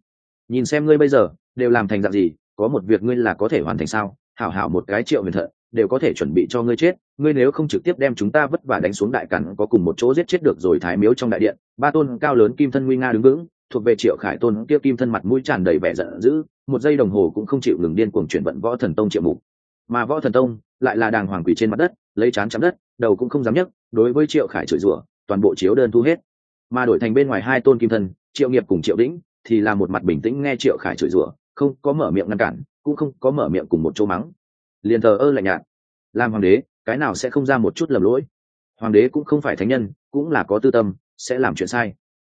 Nhìn xem ngươi bây giờ, đều làm thành dạng gì, có một việc ngươi là có thể hoàn thành sao? Hảo hảo một cái triệu huyền thận, đều có thể chuẩn bị cho ngươi chết. Ngươi nếu không trực tiếp đem chúng ta vất vả đánh xuống đại cản có cùng một chỗ giết chết được rồi thái miếu trong đại điện, ba tôn cao lớn kim thân nguy nga đứng vững thuộc về triệu khải tôn, kia kim thân mặt mũi tràn đầy vẻ giận dữ, một giây đồng hồ cũng không chịu ngừng điên cuồng chuyển vận võ thần tông triệu mục. Mà võ thần tông lại là đàng hoàng quỷ trên mặt đất, lấy chán chắm đất, đầu cũng không dám nhấc, đối với triệu khải chửi rủa, toàn bộ chiếu đơn thu hết. Mà đổi thành bên ngoài hai tôn kim thân, triệu nghiệp cùng triệu đĩnh, thì là một mặt bình tĩnh nghe triệu khải chửi rủa, không có mở miệng ngăn cản, cũng không có mở miệng cùng một chỗ mắng. Liền thờ ơ lạnh nhạt. Làm hoàng đế, cái nào sẽ không ra một chút lầm lỗi? Hoàng đế cũng không phải thánh nhân, cũng là có tư tâm, sẽ làm chuyện sai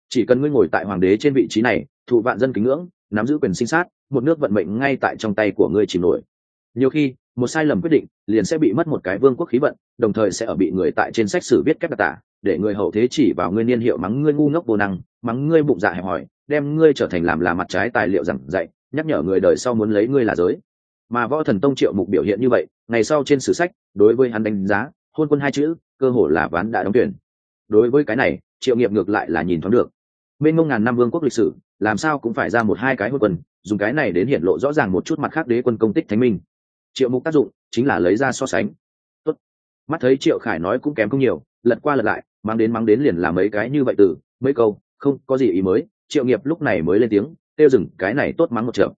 chỉ cần ngươi ngồi tại hoàng đế trên vị trí này, thụ vạn dân kính ngưỡng, nắm giữ quyền sinh sát, một nước vận mệnh ngay tại trong tay của ngươi chìm nổi. Nhiều khi, một sai lầm quyết định liền sẽ bị mất một cái vương quốc khí vận, đồng thời sẽ ở bị người tại trên sách sử viết cách đặc tả, để người hậu thế chỉ vào ngươi niên hiệu mắng ngươi ngu ngốc vô năng, mắng ngươi bụng dạ hẹp hòi, đem ngươi trở thành làm là mặt trái tài liệu giảng dạy, nhắc nhở người đời sau muốn lấy ngươi là giới. Mà võ thần tông triệu mục biểu hiện như vậy, ngày sau trên sử sách, đối với hắn đánh giá, hôn quân hai chữ, cơ hồ là ván đã đóng tuyển. Đối với cái này, triệu nghiệp ngược lại là nhìn thoáng được mênh ngông ngàn năm vương quốc lịch sử, làm sao cũng phải ra một hai cái hôn quân, dùng cái này đến hiện lộ rõ ràng một chút mặt khác đế quân công tích thánh minh. Triệu mục tác dụng chính là lấy ra so sánh. Tốt. mắt thấy triệu khải nói cũng kém không nhiều, lật qua lật lại, mang đến mang đến liền làm mấy cái như vậy từ, mấy câu, không có gì ý mới, triệu nghiệp lúc này mới lên tiếng, tiêu dừng, cái này tốt mắng một triệu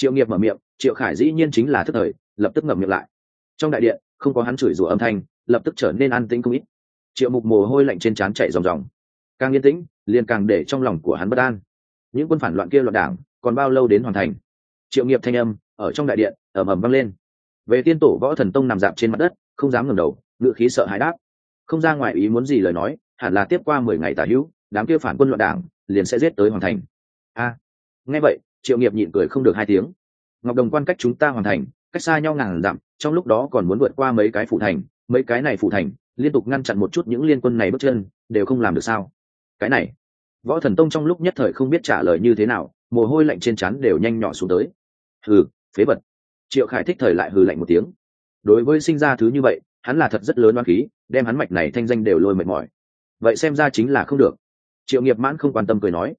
triệu nghiệp mở miệng, triệu khải dĩ nhiên chính là thức thời, lập tức ngậm miệng lại. Trong đại điện, không có hắn chửi rủa âm thanh, lập tức trở nên an tĩnh không ít. Triệu mục mồ hôi lạnh trên trán chạy ròng ròng càng yên tĩnh, liền càng để trong lòng của hắn bất an. Những quân phản loạn kia loạn đảng, còn bao lâu đến hoàn thành? Triệu nghiệp thanh âm, ở trong đại điện ẩm ẩm vang lên. Về tiên tổ võ thần tông nằm dạp trên mặt đất, không dám ngẩng đầu ngự khí sợ hãi đáp. Không ra ngoài ý muốn gì lời nói, hẳn là tiếp qua mười ngày tả hữu, đám kia phản quân loạn đảng, liền sẽ giết tới hoàn thành. A. Nghe vậy, triệu nghiệp nhịn cười không được hai tiếng. Ngọc đồng quan cách chúng ta hoàn thành, cách xa nhau ngàn dặm, trong lúc đó còn muốn vượt qua mấy cái phủ thành, mấy cái này phủ thành, liên tục ngăn chặn một chút những liên quân này bước chân, đều không làm được sao? Cái này. Võ thần tông trong lúc nhất thời không biết trả lời như thế nào, mồ hôi lạnh trên trán đều nhanh nhỏ xuống tới. Hừ, phế vật. Triệu khải thích thời lại hừ lạnh một tiếng. Đối với sinh ra thứ như vậy, hắn là thật rất lớn oan khí, đem hắn mạch này thanh danh đều lôi mệt mỏi. Vậy xem ra chính là không được. Triệu nghiệp mãn không quan tâm cười nói.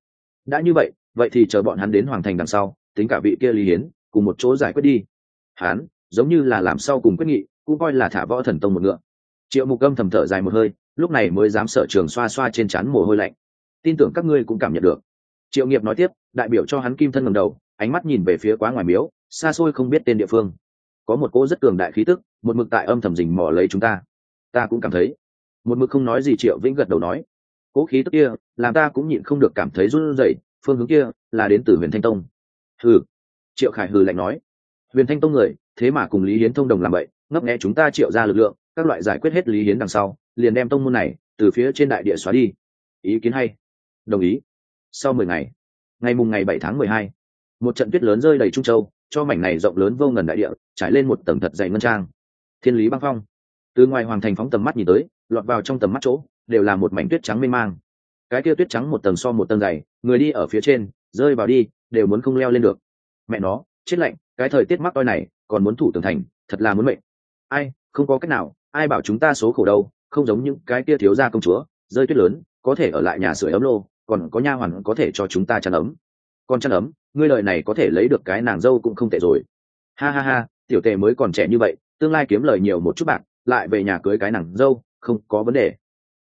Đã như vậy vậy thì chờ bọn hắn đến hoàng thành đằng sau, tính cả vị kia lý hiến, cùng một chỗ giải quyết đi. Hắn, giống như là làm sau cùng quyết nghị, cũng coi là thả võ thần tông một ngựa triệu mục âm thầm thở dài một hơi, lúc này mới dám sở trường xoa xoa trên trán mồ hôi lạnh. Tin tưởng các ngươi cũng cảm nhận được. Triệu nghiệp nói tiếp, đại biểu cho hắn kim thân ngầm đầu, ánh mắt nhìn về phía quá ngoài miếu, xa xôi không biết tên địa phương. Có một cô rất cường đại khí tức, một mực tại âm thầm rình mò lấy chúng ta. Ta cũng cảm thấy. Một mực không nói gì, triệu vĩnh gật đầu nói. Cố khí tức kia, làm ta cũng nhịn không được cảm thấy run rẩy, phương hướng kia là đến từ huyền thanh tông. Hừ. Triệu khải hừ lạnh nói. Huyền thanh tông người, thế mà cùng lý hiến thông đồng làm vậy, ngấp nghẽ chúng ta triệu ra lực lượng các loại giải quyết hết lý hiến đằng sau, liền đem tông môn này từ phía trên đại địa xóa đi. Ý kiến hay. Đồng ý. Sau mười ngày ngày mùng ngày bảy tháng mười hai, một trận tuyết lớn rơi đầy trung châu, cho mảnh này rộng lớn vô ngần đại địa trải lên một tầng thật dày ngân trang. Thiên lý băng phong. Từ ngoài hoàng thành phóng tầm mắt nhìn tới, lọt vào trong tầm mắt chỗ, đều là một mảnh tuyết trắng mênh mang. Cái kia tuyết trắng một tầng so một tầng dày, người đi ở phía trên, rơi vào đi, đều muốn không leo lên được. Mẹ nó, chết lạnh, cái thời tiết mắc toi này, còn muốn thủ tường thành, thật là muốn mệnh. Ai, không có cách nào ai bảo chúng ta số khổ đâu, không giống những cái kia thiếu gia công chúa, rơi tuyết lớn, có thể ở lại nhà sửa ấm lô, còn có nha hoàn có thể cho chúng ta chăn ấm. Còn chăn ấm, ngươi lời này có thể lấy được cái nàng dâu cũng không tệ rồi. Ha ha ha, tiểu tề mới còn trẻ như vậy, tương lai kiếm lời nhiều một chút bạc, lại về nhà cưới cái nàng dâu, không có vấn đề.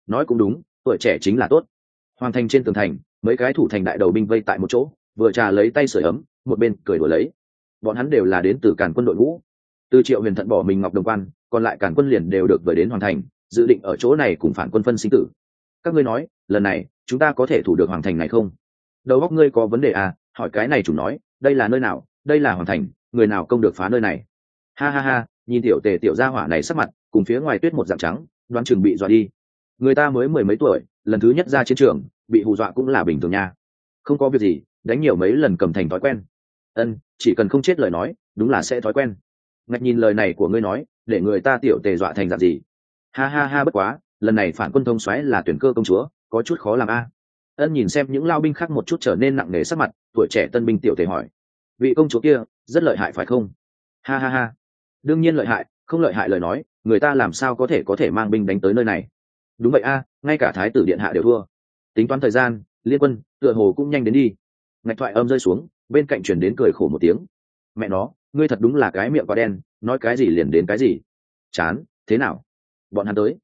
Nói cũng đúng, tuổi trẻ chính là tốt. Hoàng thành trên tường thành, mấy cái thủ thành đại đầu binh vây tại một chỗ, vừa trà lấy tay sửa ấm, một bên cười đùa lấy. Bọn hắn đều là đến từ càn quân đội ngũ từ triệu huyền thận bỏ mình ngọc đồng quan, còn lại càn quân liền đều được về đến hoàng thành, dự định ở chỗ này cùng phản quân phân sinh tử. Các ngươi nói, lần này, chúng ta có thể thủ được hoàng thành này không? Đầu góc ngươi có vấn đề à? Hỏi cái này chủ nói, đây là nơi nào? Đây là hoàng thành, người nào công được phá nơi này? Ha ha ha, nhìn tiểu tề tiểu gia hỏa này sắc mặt, cùng phía ngoài tuyết một dạng trắng, đoán chừng bị dọa đi. Người ta mới mười mấy tuổi, lần thứ nhất ra chiến trường, bị hù dọa cũng là bình thường nha. Không có việc gì, đánh nhiều mấy lần cầm thành thói quen. Ân, chỉ cần không chết lời nói, đúng là sẽ thói quen ngạch nhìn lời này của ngươi nói, để người ta tiểu tề dọa thành dạng gì? Ha ha ha, bất quá, lần này phản quân thông xoáy là tuyển cơ công chúa, có chút khó làm a. Ân nhìn xem những lao binh khác một chút trở nên nặng nề sắc mặt, tuổi trẻ tân binh tiểu tề hỏi. Vị công chúa kia, rất lợi hại phải không? Ha ha ha. Đương nhiên lợi hại, không lợi hại lời nói, người ta làm sao có thể có thể mang binh đánh tới nơi này? Đúng vậy a, ngay cả thái tử điện hạ đều thua. Tính toán thời gian, liên quân, tựa hồ cũng nhanh đến đi. Ngạch thoại âm rơi xuống, bên cạnh chuyển đến cười khổ một tiếng. Mẹ nó ngươi thật đúng là cái miệng quá đen, nói cái gì liền đến cái gì. Chán, thế nào? Bọn hắn tới.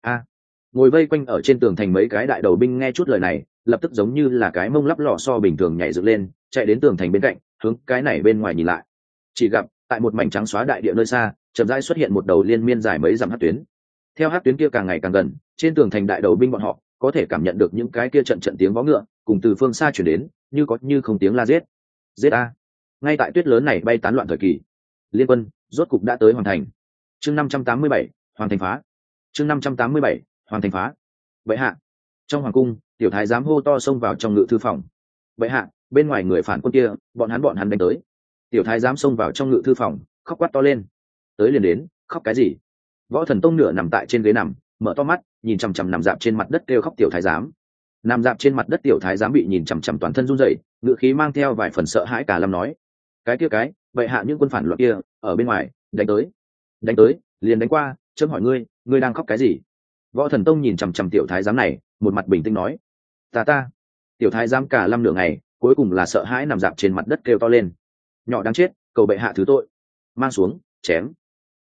A. Ngồi vây quanh ở trên tường thành mấy cái đại đầu binh nghe chút lời này, lập tức giống như là cái mông lắp lò so bình thường nhảy dựng lên, chạy đến tường thành bên cạnh, hướng cái này bên ngoài nhìn lại. Chỉ gặp, tại một mảnh trắng xóa đại địa nơi xa, chậm rãi xuất hiện một đầu liên miên dài mấy dặm hát tuyến. Theo hát tuyến kia càng ngày càng gần, trên tường thành đại đầu binh bọn họ, có thể cảm nhận được những cái kia trận trận tiếng vó ngựa, cùng từ phương xa chuyển đến, như có như không tiếng la giết. Giết a ngay tại tuyết lớn này bay tán loạn thời kỳ, liên quân rốt cục đã tới hoàn thành. Chương năm trăm tám mươi bảy hoàn thành phá. Chương năm trăm tám mươi bảy hoàn thành phá. Vậy hạ. Trong hoàng cung, tiểu thái giám hô to xông vào trong ngự thư phòng. Vậy hạ, bên ngoài người phản quân kia, bọn hắn bọn hắn đánh tới. Tiểu thái giám xông vào trong ngự thư phòng, khóc quát to lên. Tới liền đến, khóc cái gì? Võ thần tông nửa nằm tại trên ghế nằm, mở to mắt, nhìn chằm chằm nằm dạp trên mặt đất kêu khóc tiểu thái giám. Nằm dạp trên mặt đất tiểu thái giám bị nhìn chằm chằm toàn thân run rẩy ngự khí mang theo vài phần sợ hãi cả lâm nói cái kia cái vậy hạ những quân phản loạn kia, ở bên ngoài, đánh tới. Đánh tới, liền đánh qua, chấm hỏi ngươi ngươi đang khóc cái gì? Võ thần tông nhìn chằm chằm tiểu thái giám này, một mặt bình tĩnh nói. Ta ta. Tiểu thái giám cả lăm nửa ngày, cuối cùng là sợ hãi nằm dạp trên mặt đất kêu to lên. Nhỏ đáng chết, cầu bệ hạ thứ tội. Mang xuống, chém.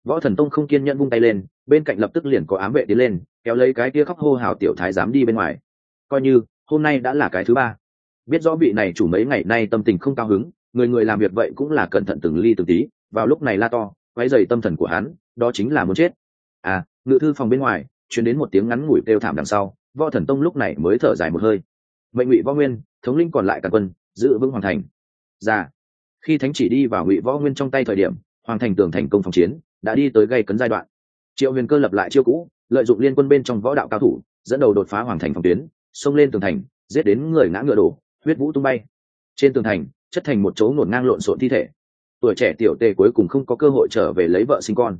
Võ thần tông không kiên nhẫn vung tay lên, bên cạnh lập tức liền có ám vệ tiến lên, kéo lấy cái kia khóc hô hào tiểu thái giám đi bên ngoài. Coi như, hôm nay đã là cái thứ ba. Biết rõ vị này chủ mấy ngày nay tâm tình không cao hứng người người làm việc vậy cũng là cẩn thận từng ly từng tí, vào lúc này la to, quấy dày tâm thần của hắn, đó chính là muốn chết. À ngự thư phòng bên ngoài chuyển đến một tiếng ngắn ngủi kêu thảm đằng sau, võ thần tông lúc này mới thở dài một hơi. Mệnh ngụy võ nguyên, thống linh còn lại cả quân, giữ vững hoàng thành. Ra khi thánh chỉ đi vào ngụy võ nguyên trong tay thời điểm, hoàng thành tường thành công phòng chiến đã đi tới gây cấn giai đoạn. Triệu huyền cơ lập lại chiêu cũ, lợi dụng liên quân bên trong võ đạo cao thủ, dẫn đầu đột phá hoàng thành phòng tuyến, xông lên tường thành, giết đến người ngã ngựa đổ, huyết vũ tung bay. Trên tường thành chất thành một chỗ ngổn ngang lộn xộn thi thể. Tuổi trẻ tiểu tề cuối cùng không có cơ hội trở về lấy vợ sinh con.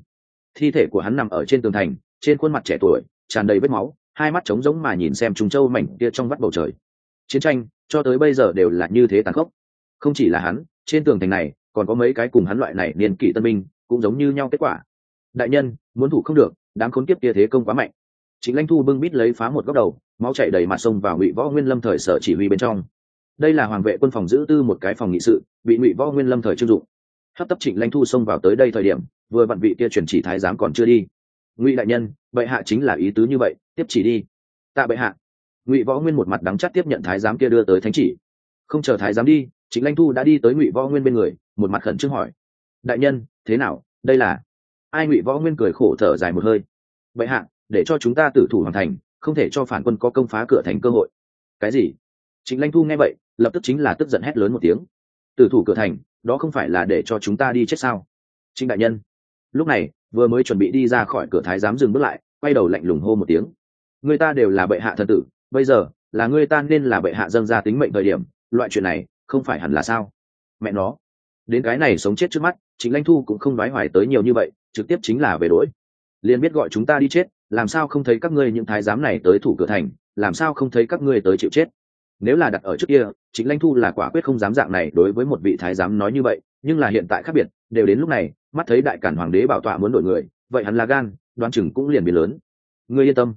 Thi thể của hắn nằm ở trên tường thành, trên khuôn mặt trẻ tuổi, tràn đầy vết máu, hai mắt trống rỗng mà nhìn xem trùng châu mảnh kia trong vắt bầu trời. Chiến tranh, cho tới bây giờ đều là như thế tàn khốc. Không chỉ là hắn, trên tường thành này, còn có mấy cái cùng hắn loại này niên kỷ tân minh cũng giống như nhau kết quả. Đại nhân, muốn thủ không được, đám khốn kiếp kia thế công quá mạnh. Chính lãnh thu bưng bít lấy phá một góc đầu, máu chảy đầy mặt sông vào ngụy võ nguyên lâm thời sở chỉ huy bên trong đây là hoàng vệ quân phòng giữ tư một cái phòng nghị sự, bị ngụy võ nguyên lâm thời trưng dụng. Hấp tấp trịnh Lanh thu xông vào tới đây thời điểm, vừa vặn vị kia chuyển chỉ thái giám còn chưa đi. Ngụy đại nhân, bệ hạ chính là ý tứ như vậy, tiếp chỉ đi. Tạ bệ hạ. Ngụy võ nguyên một mặt đắng chắc tiếp nhận thái giám kia đưa tới thánh chỉ. Không chờ thái giám đi, trịnh Lanh thu đã đi tới ngụy võ nguyên bên người, một mặt khẩn trương hỏi. Đại nhân, thế nào? Đây là? Ai ngụy võ nguyên cười khổ thở dài một hơi. Bệ hạ, để cho chúng ta tử thủ hoàn thành, không thể cho phản quân có công phá cửa thành cơ hội. Cái gì? Trịnh Lanh thu nghe vậy, lập tức chính là tức giận hét lớn một tiếng. Tử thủ cửa thành, đó không phải là để cho chúng ta đi chết sao? Trịnh đại nhân. Lúc này, vừa mới chuẩn bị đi ra khỏi cửa thái giám dừng bước lại, quay đầu lạnh lùng hô một tiếng. Người ta đều là bệ hạ thần tử, bây giờ, là người ta nên là bệ hạ dâng ra tính mệnh thời điểm, loại chuyện này, không phải hẳn là sao? Mẹ nó. Đến cái này sống chết trước mắt chính lãnh thu cũng không nói hoài tới nhiều như vậy, trực tiếp chính là về đỗi liền biết gọi chúng ta đi chết, làm sao không thấy các ngươi những thái giám này tới thủ cửa thành, làm sao không thấy các ngươi tới chịu chết? Nếu là đặt ở trước kia chính lãnh thu là quả quyết không dám dạng này đối với một vị thái giám nói như vậy, nhưng là hiện tại khác biệt, đều đến lúc này, mắt thấy đại cản hoàng đế bảo tọa muốn đổi người, vậy hắn là gan đoan chừng cũng liền biến lớn. Ngươi yên tâm.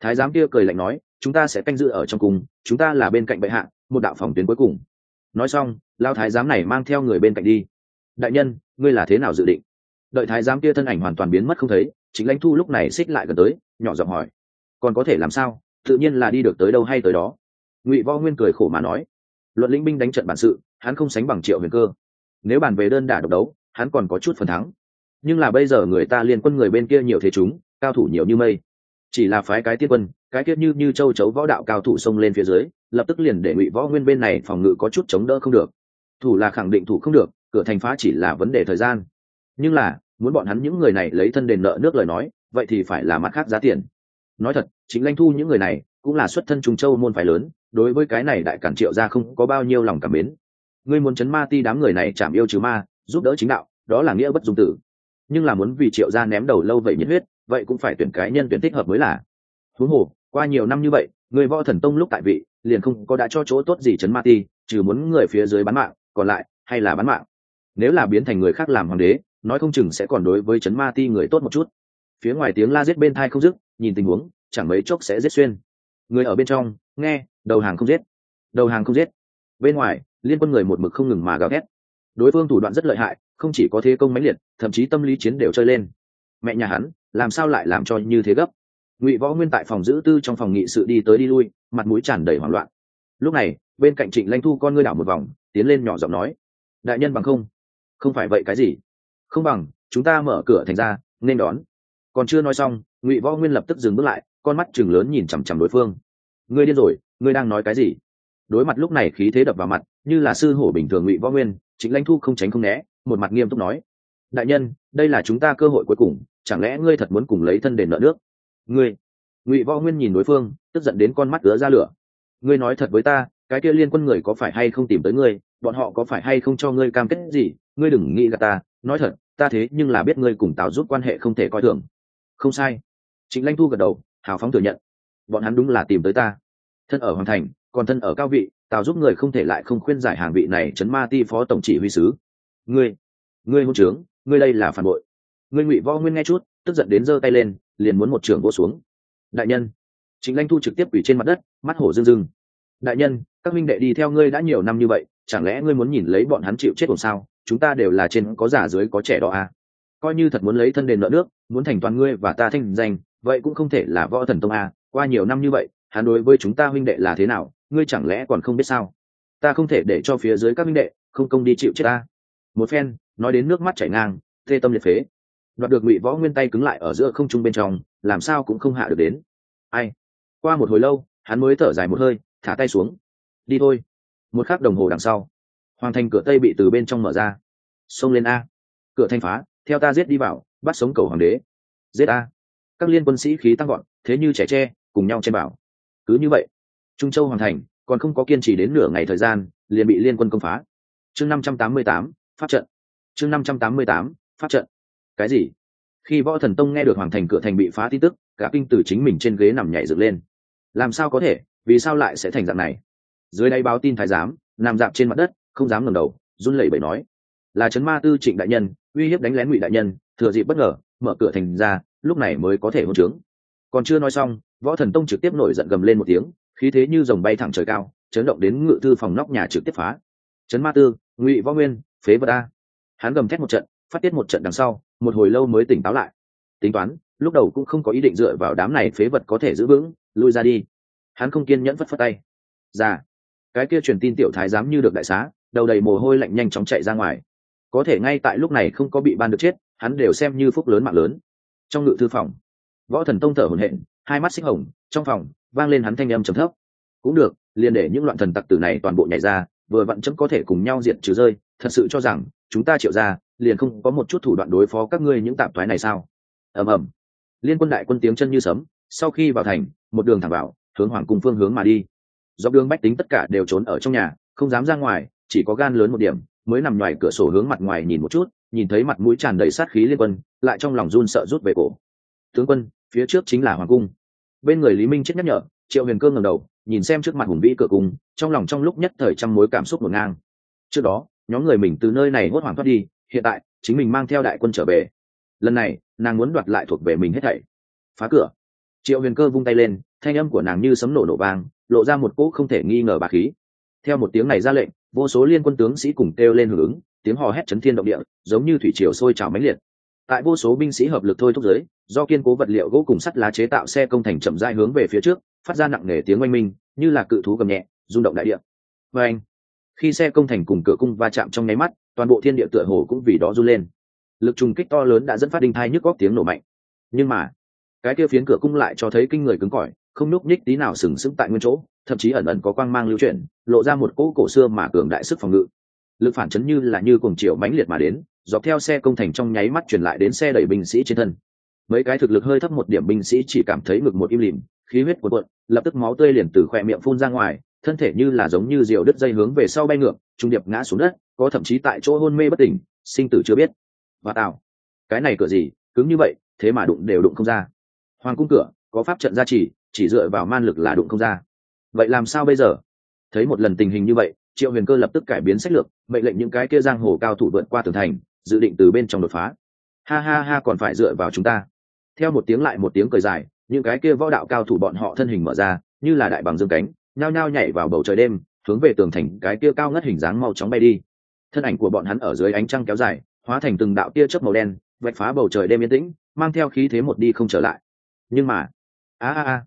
Thái giám kia cười lạnh nói, chúng ta sẽ canh giữ ở trong cùng chúng ta là bên cạnh bệ hạ, một đạo phòng tuyến cuối cùng. Nói xong lao thái giám này mang theo người bên cạnh đi. Đại nhân, ngươi là thế nào dự định? Đợi thái giám kia thân ảnh hoàn toàn biến mất không thấy chính lãnh thu lúc này xích lại gần tới, nhỏ giọng hỏi. Còn có thể làm sao? Tự nhiên là đi được tới đâu hay tới đó ngụy võ nguyên cười khổ mà nói, luận lĩnh binh đánh trận bản sự, hắn không sánh bằng triệu huyền cơ. Nếu bàn về đơn đả độc đấu, hắn còn có chút phần thắng. Nhưng là bây giờ người ta liên quân người bên kia nhiều thế chúng, cao thủ nhiều như mây. Chỉ là phái cái Tiết quân, cái Tiết như như châu chấu võ đạo cao thủ xông lên phía dưới, lập tức liền để ngụy võ nguyên bên này phòng ngự có chút chống đỡ không được. Thủ là khẳng định thủ không được, cửa thành phá chỉ là vấn đề thời gian. Nhưng là, muốn bọn hắn những người này lấy thân đền nợ nước lời nói, vậy thì phải là mặt khác giá tiền. Nói thật, chính lanh thu những người này cũng là xuất thân trùng châu môn phái lớn, đối với cái này đại cản triệu ra không có bao nhiêu lòng cảm mến. Ngươi muốn chấn ma ti đám người này chạm yêu trừ ma, giúp đỡ chính đạo, đó là nghĩa bất dung tử. Nhưng là muốn vì triệu gia ném đầu lâu vậy nhiệt huyết, vậy cũng phải tuyển cái nhân tuyển thích hợp mới là. Huống hồ, qua nhiều năm như vậy, người võ thần tông lúc tại vị, liền không có đã cho chỗ tốt gì chấn ma ti, trừ muốn người phía dưới bán mạng, còn lại, hay là bán mạng. Nếu là biến thành người khác làm hoàng đế, nói không chừng sẽ còn đối với chấn ma ti người tốt một chút. Phía ngoài tiếng la giết bên thai không dứt, nhìn tình huống, chẳng mấy chốc sẽ giết xuyên người ở bên trong, nghe, đầu hàng không giết. Đầu hàng không giết. Bên ngoài, liên quân người một mực không ngừng mà gào thét. Đối phương thủ đoạn rất lợi hại, không chỉ có thế công mãnh liệt, thậm chí tâm lý chiến đều chơi lên. Mẹ nhà hắn, làm sao lại làm cho như thế gấp? Ngụy võ nguyên tại phòng giữ tư trong phòng nghị sự đi tới đi lui, mặt mũi tràn đầy hoảng loạn. Lúc này, bên cạnh trịnh lanh thu con ngươi đảo một vòng, tiến lên nhỏ giọng nói, đại nhân bằng không? Không phải vậy cái gì? Không bằng, chúng ta mở cửa thành ra, nên đón. Còn chưa nói xong, ngụy võ nguyên lập tức dừng bước lại con mắt chừng lớn nhìn chằm chằm đối phương. Ngươi điên rồi, ngươi đang nói cái gì? Đối mặt lúc này khí thế đập vào mặt, như là sư hổ bình thường ngụy võ nguyên chính lãnh thu không tránh không né, một mặt nghiêm túc nói. Đại nhân, đây là chúng ta cơ hội cuối cùng, chẳng lẽ ngươi thật muốn cùng lấy thân đền nợ nước? Ngươi, ngụy võ nguyên nhìn đối phương, tức giận đến con mắt ứa ra lửa. Ngươi nói thật với ta, cái kia liên quân người có phải hay không tìm tới ngươi, bọn họ có phải hay không cho ngươi cam kết gì? Ngươi đừng nghĩ gạt ta, nói thật, ta thế nhưng là biết ngươi cùng tào giúp quan hệ không thể coi thường. Không sai. Chính lãnh thu gật đầu hào phóng thừa nhận, bọn hắn đúng là tìm tới ta. Thân ở hoàng thành, còn thân ở cao vị, tào giúp người không thể lại không khuyên giải hàng vị này chấn ma ti phó tổng chỉ huy sứ. Ngươi ngươi hôn trướng, ngươi đây là phản bội. Ngươi ngụy võ nguyên nghe chút, tức giận đến giơ tay lên, liền muốn một trường vô xuống. Đại nhân chính lãnh thu trực tiếp ủy trên mặt đất, mắt hổ rưng rưng. Đại nhân, các minh đệ đi theo ngươi đã nhiều năm như vậy, chẳng lẽ ngươi muốn nhìn lấy bọn hắn chịu chết ổn sao? Chúng ta đều là trên có giả dưới có trẻ đó à? Coi như thật muốn lấy thân đền nợ nước, muốn thành toàn ngươi và ta thanh danh vậy cũng không thể là võ thần tông a, qua nhiều năm như vậy, hắn đối với chúng ta huynh đệ là thế nào, ngươi chẳng lẽ còn không biết sao? Ta không thể để cho phía dưới các huynh đệ không công đi chịu chết ta. Một phen, nói đến nước mắt chảy ngang, thê tâm liệt phế. Đoạt được ngụy võ nguyên tay cứng lại ở giữa không trung bên trong, làm sao cũng không hạ được đến. Ai? Qua một hồi lâu, hắn mới thở dài một hơi, thả tay xuống. Đi thôi. Một khắc đồng hồ đằng sau, hoàng thành cửa tây bị từ bên trong mở ra. Xông lên a. Cửa thanh phá, theo ta giết đi vào, bắt sống cầu hoàng đế. Giết a các liên quân sĩ khí tăng gọn thế như trẻ tre, cùng nhau chen bảo. Cứ như vậy, trung châu hoàng thành, còn không có kiên trì đến nửa ngày thời gian, liền bị liên quân công phá. Chương năm trăm tám mươi tám phát trận. Chương năm trăm tám mươi tám phát trận. Cái gì? Khi võ thần tông nghe được hoàng thành cửa thành bị phá tin tức, cả kinh từ chính mình trên ghế nằm nhảy dựng lên. Làm sao có thể? Vì sao lại sẽ thành dạng này? Dưới đây báo tin thái giám, nằm dạp trên mặt đất, không dám ngẩng đầu, run lẩy bẩy nói, là trấn ma tư trịnh đại nhân, uy hiếp đánh lén ngụy đại nhân, thừa dịp bất ngờ, mở cửa thành ra lúc này mới có thể hôn trướng. Còn chưa nói xong, võ thần tông trực tiếp nổi giận gầm lên một tiếng, khí thế như dòng bay thẳng trời cao, chấn động đến ngự thư phòng nóc nhà trực tiếp phá. Chấn ma tư, ngụy võ nguyên, phế vật a. Hắn gầm thét một trận, phát tiết một trận đằng sau, một hồi lâu mới tỉnh táo lại. Tính toán, lúc đầu cũng không có ý định dựa vào đám này phế vật có thể giữ vững, lui ra đi. Hắn không kiên nhẫn phất phất tay. Ra cái kia truyền tin tiểu thái dám như được đại xá, đầu đầy mồ hôi lạnh nhanh chóng chạy ra ngoài. Có thể ngay tại lúc này không có bị ban được chết, hắn đều xem như phúc lớn mạng lớn trong ngự thư phòng, võ thần tông thở hổn hển, hai mắt xích hồng, trong phòng vang lên hắn thanh âm trầm thấp. Cũng được, liền để những loạn thần tặc tử này toàn bộ nhảy ra, vừa vặn chấm có thể cùng nhau diệt trừ rơi, thật sự cho rằng, chúng ta triệu ra, liền không có một chút thủ đoạn đối phó các ngươi những tạp thoái này sao? Ầm ầm. Liên quân đại quân tiếng chân như sấm, sau khi vào thành, một đường thẳng vào, hướng hoàng cung phương hướng mà đi. Dọc đường bách tính tất cả đều trốn ở trong nhà, không dám ra ngoài, chỉ có gan lớn một điểm mới nằm ngoài cửa sổ hướng mặt ngoài nhìn một chút, nhìn thấy mặt mũi tràn đầy sát khí liên quân, lại trong lòng run sợ rút về cổ. Tướng quân, phía trước chính là hoàng cung. Bên người lý minh chết nhắc nhở, triệu huyền cơ ngầm đầu, nhìn xem trước mặt hùng vĩ cửa cung, trong lòng trong lúc nhất thời trăm mối cảm xúc ngổn ngang. Trước đó, nhóm người mình từ nơi này hốt hoảng thoát đi, hiện tại, chính mình mang theo đại quân trở về. Lần này, nàng muốn đoạt lại thuộc về mình hết thảy. Phá cửa. Triệu huyền cơ vung tay lên, thanh âm của nàng như sấm nổ nổ vang, lộ ra một cỗ không thể nghi ngờ bà khí. Theo một tiếng này ra lệnh vô số liên quân tướng sĩ cùng kêu lên hưởng ứng, tiếng hò hét chấn thiên động địa, giống như thủy triều sôi trào mãnh liệt. Tại vô số binh sĩ hợp lực thôi thúc giới do kiên cố vật liệu gỗ cùng sắt lá chế tạo xe công thành chậm rãi hướng về phía trước, phát ra nặng nề tiếng oanh minh, như là cự thú gầm nhẹ, rung động đại địa. Và anh, khi xe công thành cùng cửa cung va chạm trong nháy mắt, toàn bộ thiên địa tựa hồ cũng vì đó run lên. Lực trùng kích to lớn đã dẫn phát đinh thai nhức góc tiếng nổ mạnh. Nhưng mà, cái kia phiến cửa cung lại cho thấy kinh người cứng cỏi không núc nhích tí nào sừng sững tại nguyên chỗ, thậm chí ẩn ẩn có quang mang lưu chuyển, lộ ra một cỗ cổ xưa mà cường đại sức phòng ngự. Lực phản chấn như là như cùng chiều mãnh liệt mà đến, dọc theo xe công thành trong nháy mắt truyền lại đến xe đẩy binh sĩ trên thân. Mấy cái thực lực hơi thấp một điểm binh sĩ chỉ cảm thấy ngực một im lìm, khí huyết cuộn cuộn, lập tức máu tươi liền từ khỏe miệng phun ra ngoài, thân thể như là giống như diều đứt dây hướng về sau bay ngược, trung điệp ngã xuống đất, có thậm chí tại chỗ hôn mê bất tỉnh, sinh tử chưa biết. Và tạo cái này cửa gì? Cứng như vậy, thế mà đụng đều đụng không ra. Hoàng cung cửa, có pháp trận gia trì chỉ dựa vào man lực là đụng không ra. Vậy làm sao bây giờ? Thấy một lần tình hình như vậy, triệu huyền cơ lập tức cải biến sách lược, mệnh lệnh những cái kia giang hồ cao thủ vượt qua tường thành, dự định từ bên trong đột phá. Ha ha ha, còn phải dựa vào chúng ta. Theo một tiếng lại một tiếng cười dài, những cái kia võ đạo cao thủ bọn họ thân hình mở ra, như là đại bằng dương cánh, nhao nhao nhảy vào bầu trời đêm, hướng về tường thành cái kia cao ngất hình dáng mau chóng bay đi. Thân ảnh của bọn hắn ở dưới ánh trăng kéo dài, hóa thành từng đạo tia chớp màu đen, vạch phá bầu trời đêm yên tĩnh, mang theo khí thế một đi không trở lại. Nhưng mà, a a a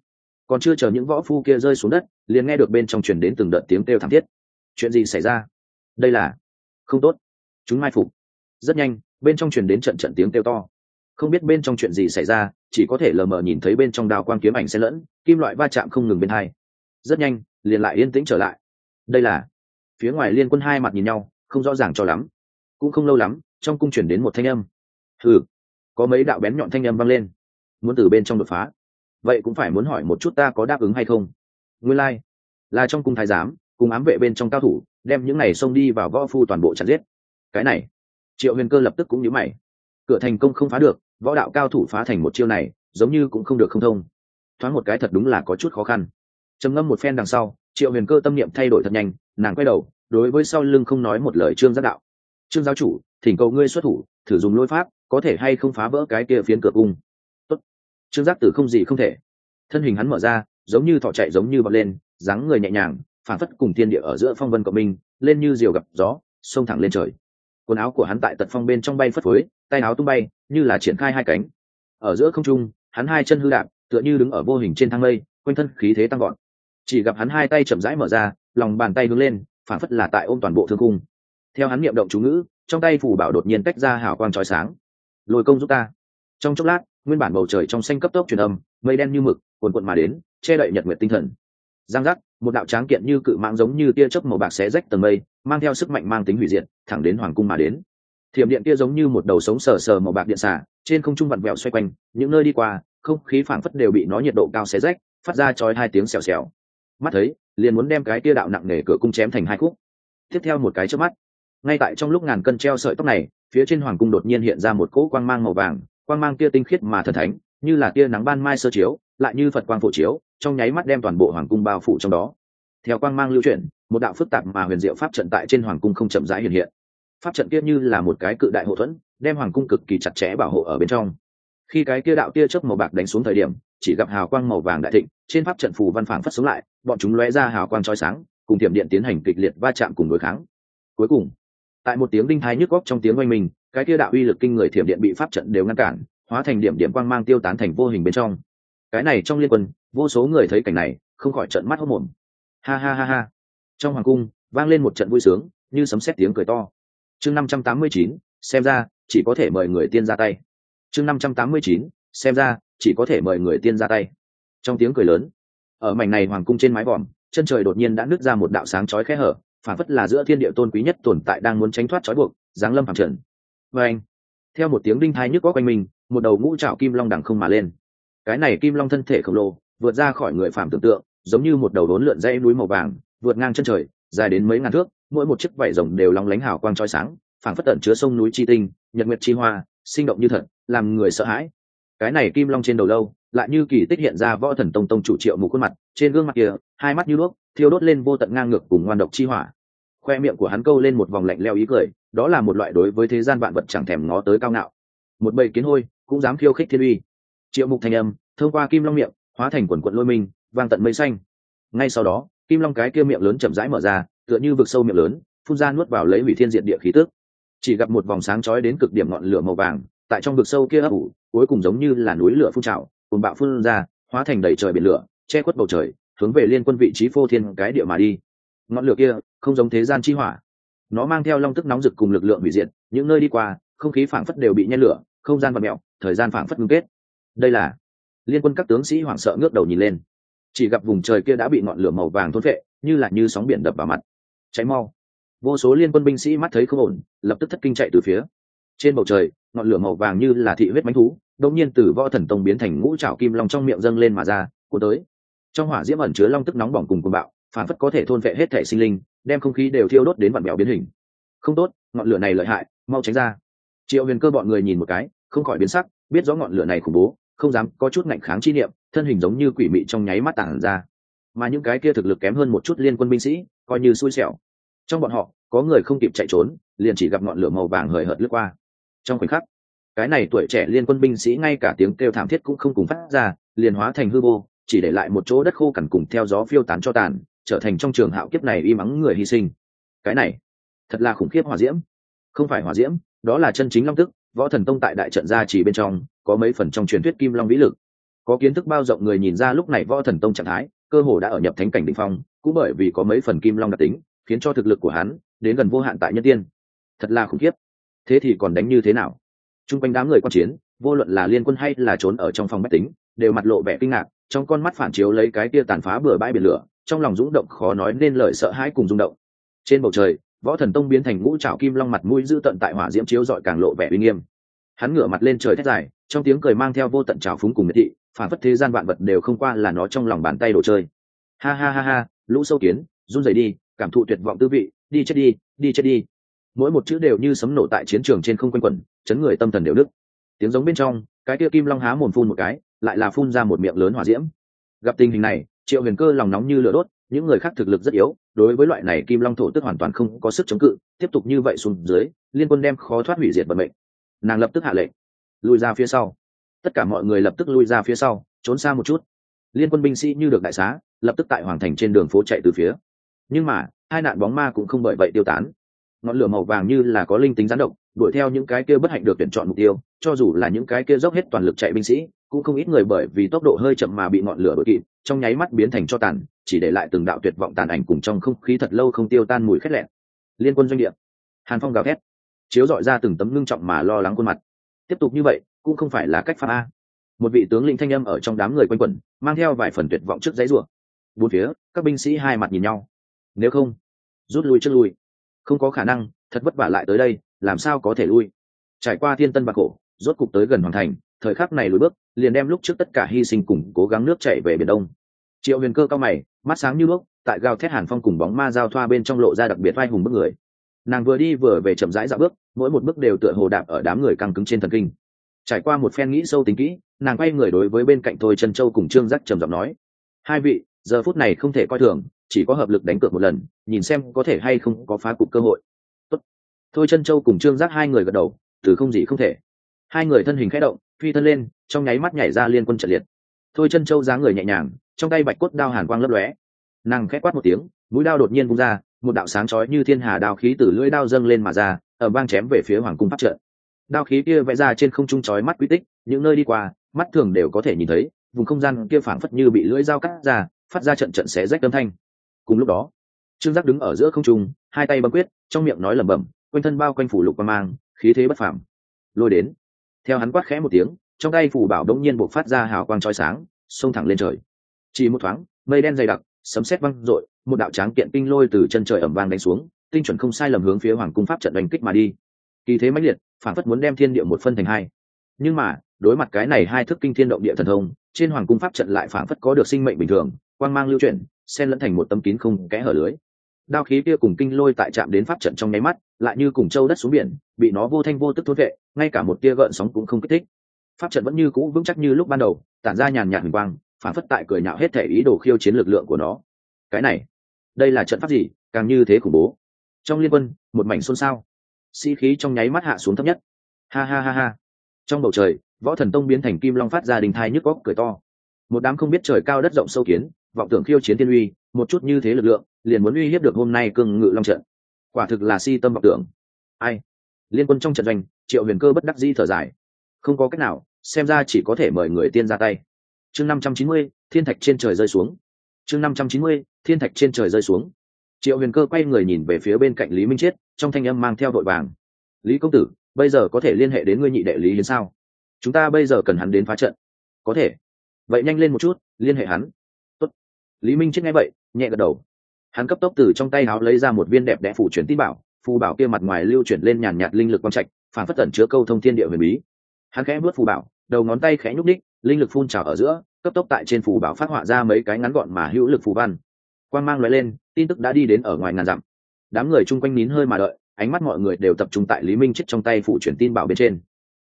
còn chưa chờ những võ phu kia rơi xuống đất, liền nghe được bên trong truyền đến từng đợt tiếng kêu thảm thiết. Chuyện gì xảy ra? Đây là không tốt. Chúng mai phục. Rất nhanh, bên trong truyền đến trận trận tiếng kêu to. Không biết bên trong chuyện gì xảy ra, chỉ có thể lờ mờ nhìn thấy bên trong đào quang kiếm ảnh xen lẫn, kim loại va chạm không ngừng bên hai. Rất nhanh, liền lại yên tĩnh trở lại. Đây là phía ngoài liên quân hai mặt nhìn nhau, không rõ ràng cho lắm. Cũng không lâu lắm, trong cung chuyển đến một thanh âm. Ừ có mấy đạo bén nhọn thanh âm vang lên. Muốn từ bên trong đột phá vậy cũng phải muốn hỏi một chút ta có đáp ứng hay không? Nguyên lai、like. là trong cung thái giám, cùng ám vệ bên trong cao thủ, đem những này xông đi vào võ phu toàn bộ chặt giết. Cái này, triệu huyền cơ lập tức cũng nhớ mày. Cửa thành công không phá được, võ đạo cao thủ phá thành một chiêu này, giống như cũng không được không thông. Thoáng một cái thật đúng là có chút khó khăn. Trầm ngâm một phen đằng sau, triệu huyền cơ tâm niệm thay đổi thật nhanh, nàng quay đầu, đối với sau lưng không nói một lời trương giác đạo. Trương giáo chủ, thỉnh cầu ngươi xuất thủ, thử dùng lôi pháp, có thể hay không phá vỡ cái kia phiến cửa cung? Trương giác tử không gì không thể. Thân hình hắn mở ra, giống như thọ chạy giống như bật lên, dáng người nhẹ nhàng phản phất cùng thiên địa ở giữa phong vân cộng minh, lên như diều gặp gió, xông thẳng lên trời. Quần áo của hắn tại tật phong bên trong bay phất phới, tay áo tung bay, như là triển khai hai cánh. Ở giữa không trung, hắn hai chân hư đạp, tựa như đứng ở vô hình trên thang lây quanh thân khí thế tăng gọn chỉ gặp hắn hai tay chậm rãi mở ra, lòng bàn tay hướng lên phản phất là tại ôm toàn bộ thương cung. Theo hắn niệm động chú ngữ, trong tay phủ bảo đột nhiên tách ra hào quang trói sáng. Lôi công giúp ta trong chốc lát, nguyên bản bầu trời trong xanh cấp tốc truyền âm, mây đen như mực, cuồn cuộn mà đến, che đậy nhật nguyệt tinh thần. Giang giác, một đạo tráng kiện như cự mạng giống như tia chớp màu bạc xé rách tầng mây, mang theo sức mạnh mang tính hủy diệt, thẳng đến hoàng cung mà đến. Thiểm điện kia giống như một đầu sống sờ sờ màu bạc điện xả trên không trung vặn vẹo xoay quanh, những nơi đi qua, không khí phảng phất đều bị nó nhiệt độ cao xé rách, phát ra chói hai tiếng xèo xèo. Mắt thấy, liền muốn đem cái tia đạo nặng nề cửa cung chém thành hai khúc. Tiếp theo một cái trước mắt, ngay tại trong lúc ngàn cân treo sợi tóc này, phía trên hoàng cung đột nhiên hiện ra một cỗ quang mang màu vàng quang mang kia tinh khiết mà thần thánh, như là tia nắng ban mai sơ chiếu, lại như phật quang phổ chiếu, trong nháy mắt đem toàn bộ hoàng cung bao phủ trong đó. Theo quang mang lưu chuyển, một đạo phức tạp mà huyền diệu pháp trận tại trên hoàng cung không chậm rãi hiện hiện. Pháp trận kia như là một cái cự đại hậu thuẫn, đem hoàng cung cực kỳ chặt chẽ bảo hộ ở bên trong. Khi cái kia đạo tia chớp màu bạc đánh xuống thời điểm, chỉ gặp hào quang màu vàng đại thịnh, trên pháp trận phù văn phảng phất xuống lại, bọn chúng lóe ra hào quang chói sáng, cùng tiềm điện tiến hành kịch liệt va chạm cùng đối kháng. Cuối cùng tại một tiếng đinh thái nhức góc trong tiếng oanh mình cái kia đạo uy lực kinh người thiểm điện bị pháp trận đều ngăn cản, hóa thành điểm điểm quang mang tiêu tán thành vô hình bên trong. Cái này trong liên quân, vô số người thấy cảnh này, không khỏi trận mắt hốc mồm ha ha ha ha. Trong hoàng cung, vang lên một trận vui sướng, như sấm sét tiếng cười to. Chương năm trăm tám mươi chín, xem ra, chỉ có thể mời người tiên ra tay. Chương năm trăm tám mươi chín, xem ra, chỉ có thể mời người tiên ra tay. Trong tiếng cười lớn, ở mảnh này hoàng cung trên mái vòm, chân trời đột nhiên đã nứt ra một đạo sáng chói khẽ hở phản phất là giữa thiên địa tôn quý nhất tồn tại đang muốn tránh thoát trói buộc, giáng lâm phẳng trần. Vê anh, theo một tiếng đinh thai nhức có quanh mình, một đầu ngũ trạo kim long đằng không mà lên. Cái này kim long thân thể khổng lồ, vượt ra khỏi người phàm tưởng tượng, giống như một đầu đốn lượn dãy núi màu vàng, vượt ngang chân trời, dài đến mấy ngàn thước, mỗi một chiếc vảy rồng đều long lánh hào quang trói sáng, phảng phất tận chứa sông núi chi tinh, nhật nguyệt chi hoa, sinh động như thật, làm người sợ hãi. Cái này kim long trên đầu lâu lại như kỳ tích hiện ra võ thần tông tông chủ triệu mù khuôn mặt, trên gương mặt kia, hai mắt như đuốc thiêu đốt lên vô tận ngang ngược cùng ngoan độc chi hỏa. Khoe miệng của hắn câu lên một vòng lạnh leo ý cười, đó là một loại đối với thế gian vạn vật chẳng thèm ngó tới cao ngạo. Một bầy kiến hôi, cũng dám khiêu khích thiên uy. Triệu mục thành âm, thông qua kim long miệng, hóa thành quần quận lôi minh, vang tận mây xanh. Ngay sau đó, kim long cái kia miệng lớn chậm rãi mở ra, tựa như vực sâu miệng lớn, phun ra nuốt vào lấy hủy thiên diện địa khí tước chỉ gặp một vòng sáng chói đến cực điểm ngọn lửa màu vàng, tại trong vực sâu kia ấp ủ, cuối cùng giống như là núi lửa phun trào cùng bạo phun ra, hóa thành đầy trời biển lửa, che khuất bầu trời, hướng về liên quân vị trí phô thiên cái địa mà đi. Ngọn lửa kia, không giống thế gian chi hỏa. Nó mang theo long tức nóng rực cùng lực lượng hủy diệt, những nơi đi qua, không khí phảng phất đều bị nhen lửa, không gian và mẹo thời gian phảng phất ngưng kết. Đây là, liên quân các tướng sĩ hoảng sợ ngước đầu nhìn lên. Chỉ gặp vùng trời kia đã bị ngọn lửa màu vàng thôn vệ như là như sóng biển đập vào mặt. Cháy mau. Vô số liên quân binh sĩ mắt thấy không ổn, lập tức thất kinh chạy từ phía. Trên bầu trời, ngọn lửa màu vàng như là thị huyết bánh thú đông nhiên từ võ thần tông biến thành ngũ trảo kim long trong miệng dâng lên mà ra, cuốn tới. Trong hỏa diễm ẩn chứa long tức nóng bỏng cùng cuồng bạo, phản phất có thể thôn vệ hết thể sinh linh, đem không khí đều thiêu đốt đến vặn bèo biến hình. Không tốt, ngọn lửa này lợi hại, mau tránh ra. Triệu huyền cơ bọn người nhìn một cái, không khỏi biến sắc, biết rõ ngọn lửa này khủng bố, không dám có chút ngạnh kháng chi niệm, thân hình giống như quỷ mị trong nháy mắt tản ra. Mà những cái kia thực lực kém hơn một chút liên quân binh sĩ, coi như xui xẻo. Trong bọn họ, có người không kịp chạy trốn, liền chỉ gặp ngọn lửa màu vàng hời hợt lướt qua. Trong khoảnh khắc cái này tuổi trẻ liên quân binh sĩ ngay cả tiếng kêu thảm thiết cũng không cùng phát ra, liền hóa thành hư vô, chỉ để lại một chỗ đất khô cằn cùng theo gió phiêu tán cho tàn, trở thành trong trường hạo kiếp này y mắng người hy sinh. Cái này, thật là khủng khiếp hỏa diễm. Không phải hỏa diễm, đó là chân chính long tức, võ thần tông tại đại trận gia chỉ bên trong, có mấy phần trong truyền thuyết kim long vĩ lực. Có kiến thức bao rộng người nhìn ra lúc này võ thần tông trạng thái, cơ hồ đã ở nhập thánh cảnh đ phong, cũng bởi vì có mấy phần kim long đặc tính, khiến cho thực lực của hắn đến gần vô hạn tại nhân tiên. Thật là khủng khiếp. Thế thì còn đánh như thế nào? T r u n g quanh đám người quan chiến, vô luận là liên quân hay là trốn ở trong phòng máy tính, đều mặt lộ vẻ kinh ngạc, trong con mắt phản chiếu lấy cái kia tàn phá bừa bãi biển lửa, trong lòng rúng động khó nói nên lời sợ hãi cùng rung động. Trên bầu trời, võ thần tông biến thành ngũ trào kim long mặt mũi dữ tận tại hỏa diễm chiếu dọi càng lộ vẻ uy nghiêm. Hắn ngửa mặt lên trời thét dài, trong tiếng cười mang theo vô tận trào phúng cùng miệt thị, phản phất thế gian vạn vật đều không qua là nó trong lòng bàn tay đồ chơi. Ha ha ha ha, lũ sâu kiến, run rẩy đi, cảm thụ tuyệt vọng tư vị, đi chết đi đi chết đi mỗi một chữ đều như sấm nổ tại chiến trường trên không quanh quẩn, chấn người tâm thần đều đức tiếng giống bên trong, cái kia kim long há mồm phun một cái, lại là phun ra một miệng lớn hỏa diễm. Gặp tình hình này, triệu huyền cơ lòng nóng như lửa đốt, những người khác thực lực rất yếu, đối với loại này kim long thổ tức hoàn toàn không có sức chống cự, tiếp tục như vậy xuống dưới, liên quân đem khó thoát hủy diệt vận mệnh. Nàng lập tức hạ lệnh lùi ra phía sau. Tất cả mọi người lập tức lui ra phía sau, trốn xa một chút. Liên quân binh sĩ như được đại xá, lập tức tại hoàng thành trên đường phố chạy từ phía. Nhưng mà, hai nạn bóng ma cũng không bởi vậy tiêu tán ngọn lửa màu vàng như là có linh tính gián động đuổi theo những cái kia bất hạnh được tuyển chọn mục tiêu, cho dù là những cái kia dốc hết toàn lực chạy binh sĩ, cũng không ít người bởi vì tốc độ hơi chậm mà bị ngọn lửa đuổi kịp, trong nháy mắt biến thành cho tàn, chỉ để lại từng đạo tuyệt vọng tàn ảnh cùng trong không khí thật lâu không tiêu tan mùi khét lẹn. Liên quân doanh địa. Hàn phong gào thét, chiếu dọi ra từng tấm ngưng trọng mà lo lắng khuôn mặt. Tiếp tục như vậy, cũng không phải là cách pháp a. Một vị tướng lĩnh thanh âm ở trong đám người quanh quẩn, mang theo vài phần tuyệt vọng trước giấy rùa. bốn phía, các binh sĩ hai mặt nhìn nhau. Nếu không, rút lui trước lui không có khả năng, thật vất vả lại tới đây, làm sao có thể lui? Trải qua thiên tân bạc cổ rốt cục tới gần hoàn thành, thời khắc này lùi bước, liền đem lúc trước tất cả hy sinh cùng cố gắng nước chảy về biển đông. Triệu huyền cơ cao mày, mắt sáng như bước tại gào thét hàn phong cùng bóng ma giao thoa bên trong lộ ra đặc biệt vai hùng bức người. Nàng vừa đi vừa về chậm rãi dạo bước, mỗi một bước đều tựa hồ đạp ở đám người căng cứng trên thần kinh. Trải qua một phen nghĩ sâu tính kỹ, nàng quay người đối với bên cạnh thôi chân châu cùng trương giác trầm giọng nói, hai vị, giờ phút này không thể coi thường chỉ có hợp lực đánh cược một lần, nhìn xem có thể hay không có phá cục cơ hội. Tốt. thôi trân châu cùng trương giác hai người gật đầu, từ không gì không thể. Hai người thân hình khẽ động, phi thân lên, trong nháy mắt nhảy ra liên quân trận liệt. Thôi chân châu dáng người nhẹ nhàng, trong tay bạch cốt đao hàn quang lấp lóe. Nàng khẽ quát một tiếng, mũi đao đột nhiên vung ra, một đạo sáng chói như thiên hà đao khí từ lưỡi đao dâng lên mà ra, ở bang chém về phía hoàng cung pháp trận. Đao khí kia vẽ ra trên không trung chói mắt quy tích, những nơi đi qua, mắt thường đều có thể nhìn thấy, vùng không gian kia phảng phất như bị lưỡi dao cắt ra, phát ra trận trận xé rách âm thanh cùng lúc đó, trương giác đứng ở giữa không trung, hai tay bấm quyết, trong miệng nói lẩm bẩm, quanh thân bao quanh phủ lục qua mang, khí thế bất phàm. Lôi đến. Theo hắn quát khẽ một tiếng, trong tay phủ bảo đống nhiên buộc phát ra hào quang trói sáng, xông thẳng lên trời. Chỉ một thoáng, mây đen dày đặc, sấm sét văng rội một đạo tráng kiện kinh lôi từ chân trời ẩm vang đánh xuống, tinh chuẩn không sai lầm hướng phía hoàng cung pháp trận đánh kích mà đi. Kỳ thế mãnh liệt, phản phất muốn đem thiên địa một phân thành hai. Nhưng mà, đối mặt cái này hai thức kinh thiên động địa thần thông, trên hoàng cung pháp trận lại phản phất có được sinh mệnh bình thường, quang mang lưu chuyển xen lẫn thành một tấm kín không kẽ hở lưới. Đao khí kia cùng kinh lôi tại chạm đến pháp trận trong nháy mắt, lại như cùng châu đất xuống biển, bị nó vô thanh vô tức thốt vệ, ngay cả một tia gợn sóng cũng không kích thích. Pháp trận vẫn như cũ vững chắc như lúc ban đầu, tản ra nhàn nhạt hình quang, phản phất tại cười nhạo hết thể ý đồ khiêu chiến lực lượng của nó. Cái này, đây là trận pháp gì? Càng như thế khủng bố. Trong liên quân, một mảnh xôn xao. Sĩ、si、khí trong nháy mắt hạ xuống thấp nhất. Ha ha ha ha. Trong bầu trời, võ thần tông biến thành kim long phát ra đình thai nhức góc cười to. Một đám không biết trời cao đất rộng sâu kiến vọng tưởng khiêu chiến tiên uy, một chút như thế lực lượng, liền muốn uy hiếp được hôm nay cương ngự long trận. Quả thực là si tâm vọng tưởng. Ai? Liên quân trong trận doanh, triệu huyền cơ bất đắc di thở dài. Không có cách nào, xem ra chỉ có thể mời người tiên ra tay. Chương năm trăm chín mươi, thiên thạch trên trời rơi xuống. Chương năm trăm chín mươi, thiên thạch trên trời rơi xuống. Triệu huyền cơ quay người nhìn về phía bên cạnh lý minh chiết, trong thanh âm mang theo vội vàng. Lý công tử, bây giờ có thể liên hệ đến ngươi nhị đệ lý hiến sao? Chúng ta bây giờ cần hắn đến phá trận. Có thể. Vậy nhanh lên một chút, liên hệ hắn lý minh chết nghe vậy, nhẹ gật đầu. Hắn cấp tốc từ trong tay áo lấy ra một viên đẹp đẽ phủ chuyển tin bảo, phù bảo kia mặt ngoài lưu chuyển lên nhàn nhạt linh lực quang trạch, phản phất tẩn chứa câu thông thiên địa huyền bí. Hắn khẽ vớt phù bảo, đầu ngón tay khẽ nhúc đích linh lực phun trào ở giữa, cấp tốc tại trên phù bảo phát họa ra mấy cái ngắn gọn mà hữu lực phù văn. Quang mang loại lên, tin tức đã đi đến ở ngoài ngàn dặm. Đám người chung quanh nín hơi mà đợi, ánh mắt mọi người đều tập trung tại lý minh chết trong tay phụ chuyển tin bảo bên trên.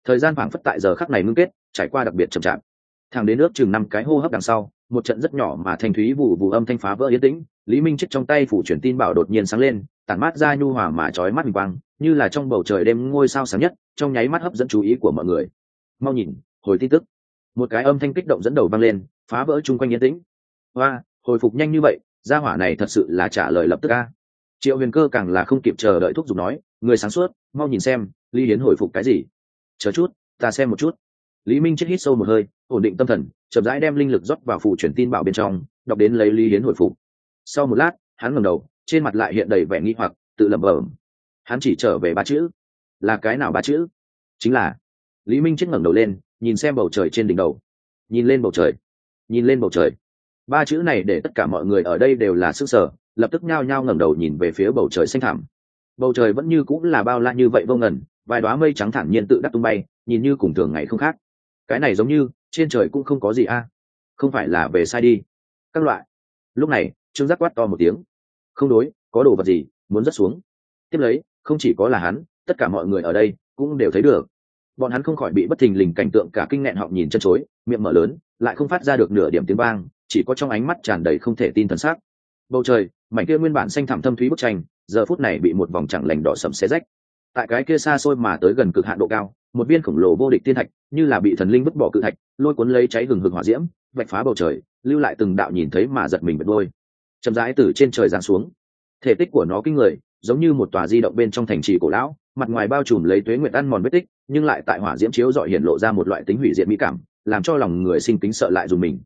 Thời gian phảng phất tại giờ khắc này ngưng kết, trải qua đặc biệt chậm chạp. Thẳng đến nước chừng năm cái hô hấp đằng sau một trận rất nhỏ mà thanh thúy vụ vụ âm thanh phá vỡ yên tĩnh, lý minh chết trong tay phủ chuyển tin bảo đột nhiên sáng lên, tản mát ra nhu hòa mà trói mắt bình quang, như là trong bầu trời đêm ngôi sao sáng nhất, trong nháy mắt hấp dẫn chú ý của mọi người. Mau nhìn, hồi tin tức. Một cái âm thanh kích động dẫn đầu vang lên, phá vỡ chung quanh yên tĩnh. Hoa hồi phục nhanh như vậy, gia hỏa này thật sự là trả lời lập tức a. Triệu huyền cơ càng là không kịp chờ đợi thúc giục nói, người sáng suốt, mau nhìn xem, lý hiến hồi phục cái gì? Chờ chút, ta xem một chút. Lý minh chết hít sâu một hơi, ổn định tâm thần chậm rãi đem linh lực rót vào phụ truyền tin bảo bên trong, đọc đến lấy lý hiến hồi phục. Sau một lát, hắn ngẩng đầu, trên mặt lại hiện đầy vẻ nghi hoặc, tự lẩm bẩm. Hắn chỉ trở về ba chữ. Là cái nào ba chữ? Chính là. Lý minh chết ngẩng đầu lên, nhìn xem bầu trời trên đỉnh đầu. Nhìn lên bầu trời. Nhìn lên bầu trời. Ba chữ này để tất cả mọi người ở đây đều là sức sở, lập tức nhao nhao ngẩng đầu nhìn về phía bầu trời xanh thẳm. Bầu trời vẫn như cũng là bao la như vậy vô ngần, vài đoá mây trắng thản nhiên tự đắc tung bay, nhìn như cùng thường ngày không khác cái này giống như, trên trời cũng không có gì a. Không phải là về sai đi. Các loại. Lúc này, trương giác quát to một tiếng. Không đối, có đồ vật gì muốn rớt xuống? Tiếp lấy, không chỉ có là hắn, tất cả mọi người ở đây cũng đều thấy được. Bọn hắn không khỏi bị bất thình lình cảnh tượng cả kinh nghẹn họng nhìn chân chối, miệng mở lớn, lại không phát ra được nửa điểm tiếng vang, chỉ có trong ánh mắt tràn đầy không thể tin thần sắc. Bầu trời, mảnh kia nguyên bản xanh thẳm thâm thúy bức tranh, giờ phút này bị một vòng chẳng lành đỏ sầm xé rách tại cái kia xa xôi mà tới gần cực hạn độ cao, một viên khổng lồ vô địch tiên thạch, như là bị thần linh vứt bỏ cự thạch, lôi cuốn lấy cháy hừng hực hỏa diễm, vạch phá bầu trời, lưu lại từng đạo nhìn thấy mà giật mình bật đôi chậm rãi từ trên trời giáng xuống. Thể tích của nó kinh người, giống như một tòa di động bên trong thành trì cổ lão, mặt ngoài bao trùm lấy tuế nguyệt ăn mòn vết tích, nhưng lại tại hỏa diễm chiếu dọi hiện lộ ra một loại tính hủy diệt mỹ cảm, làm cho lòng người sinh kính sợ lại dùng mình.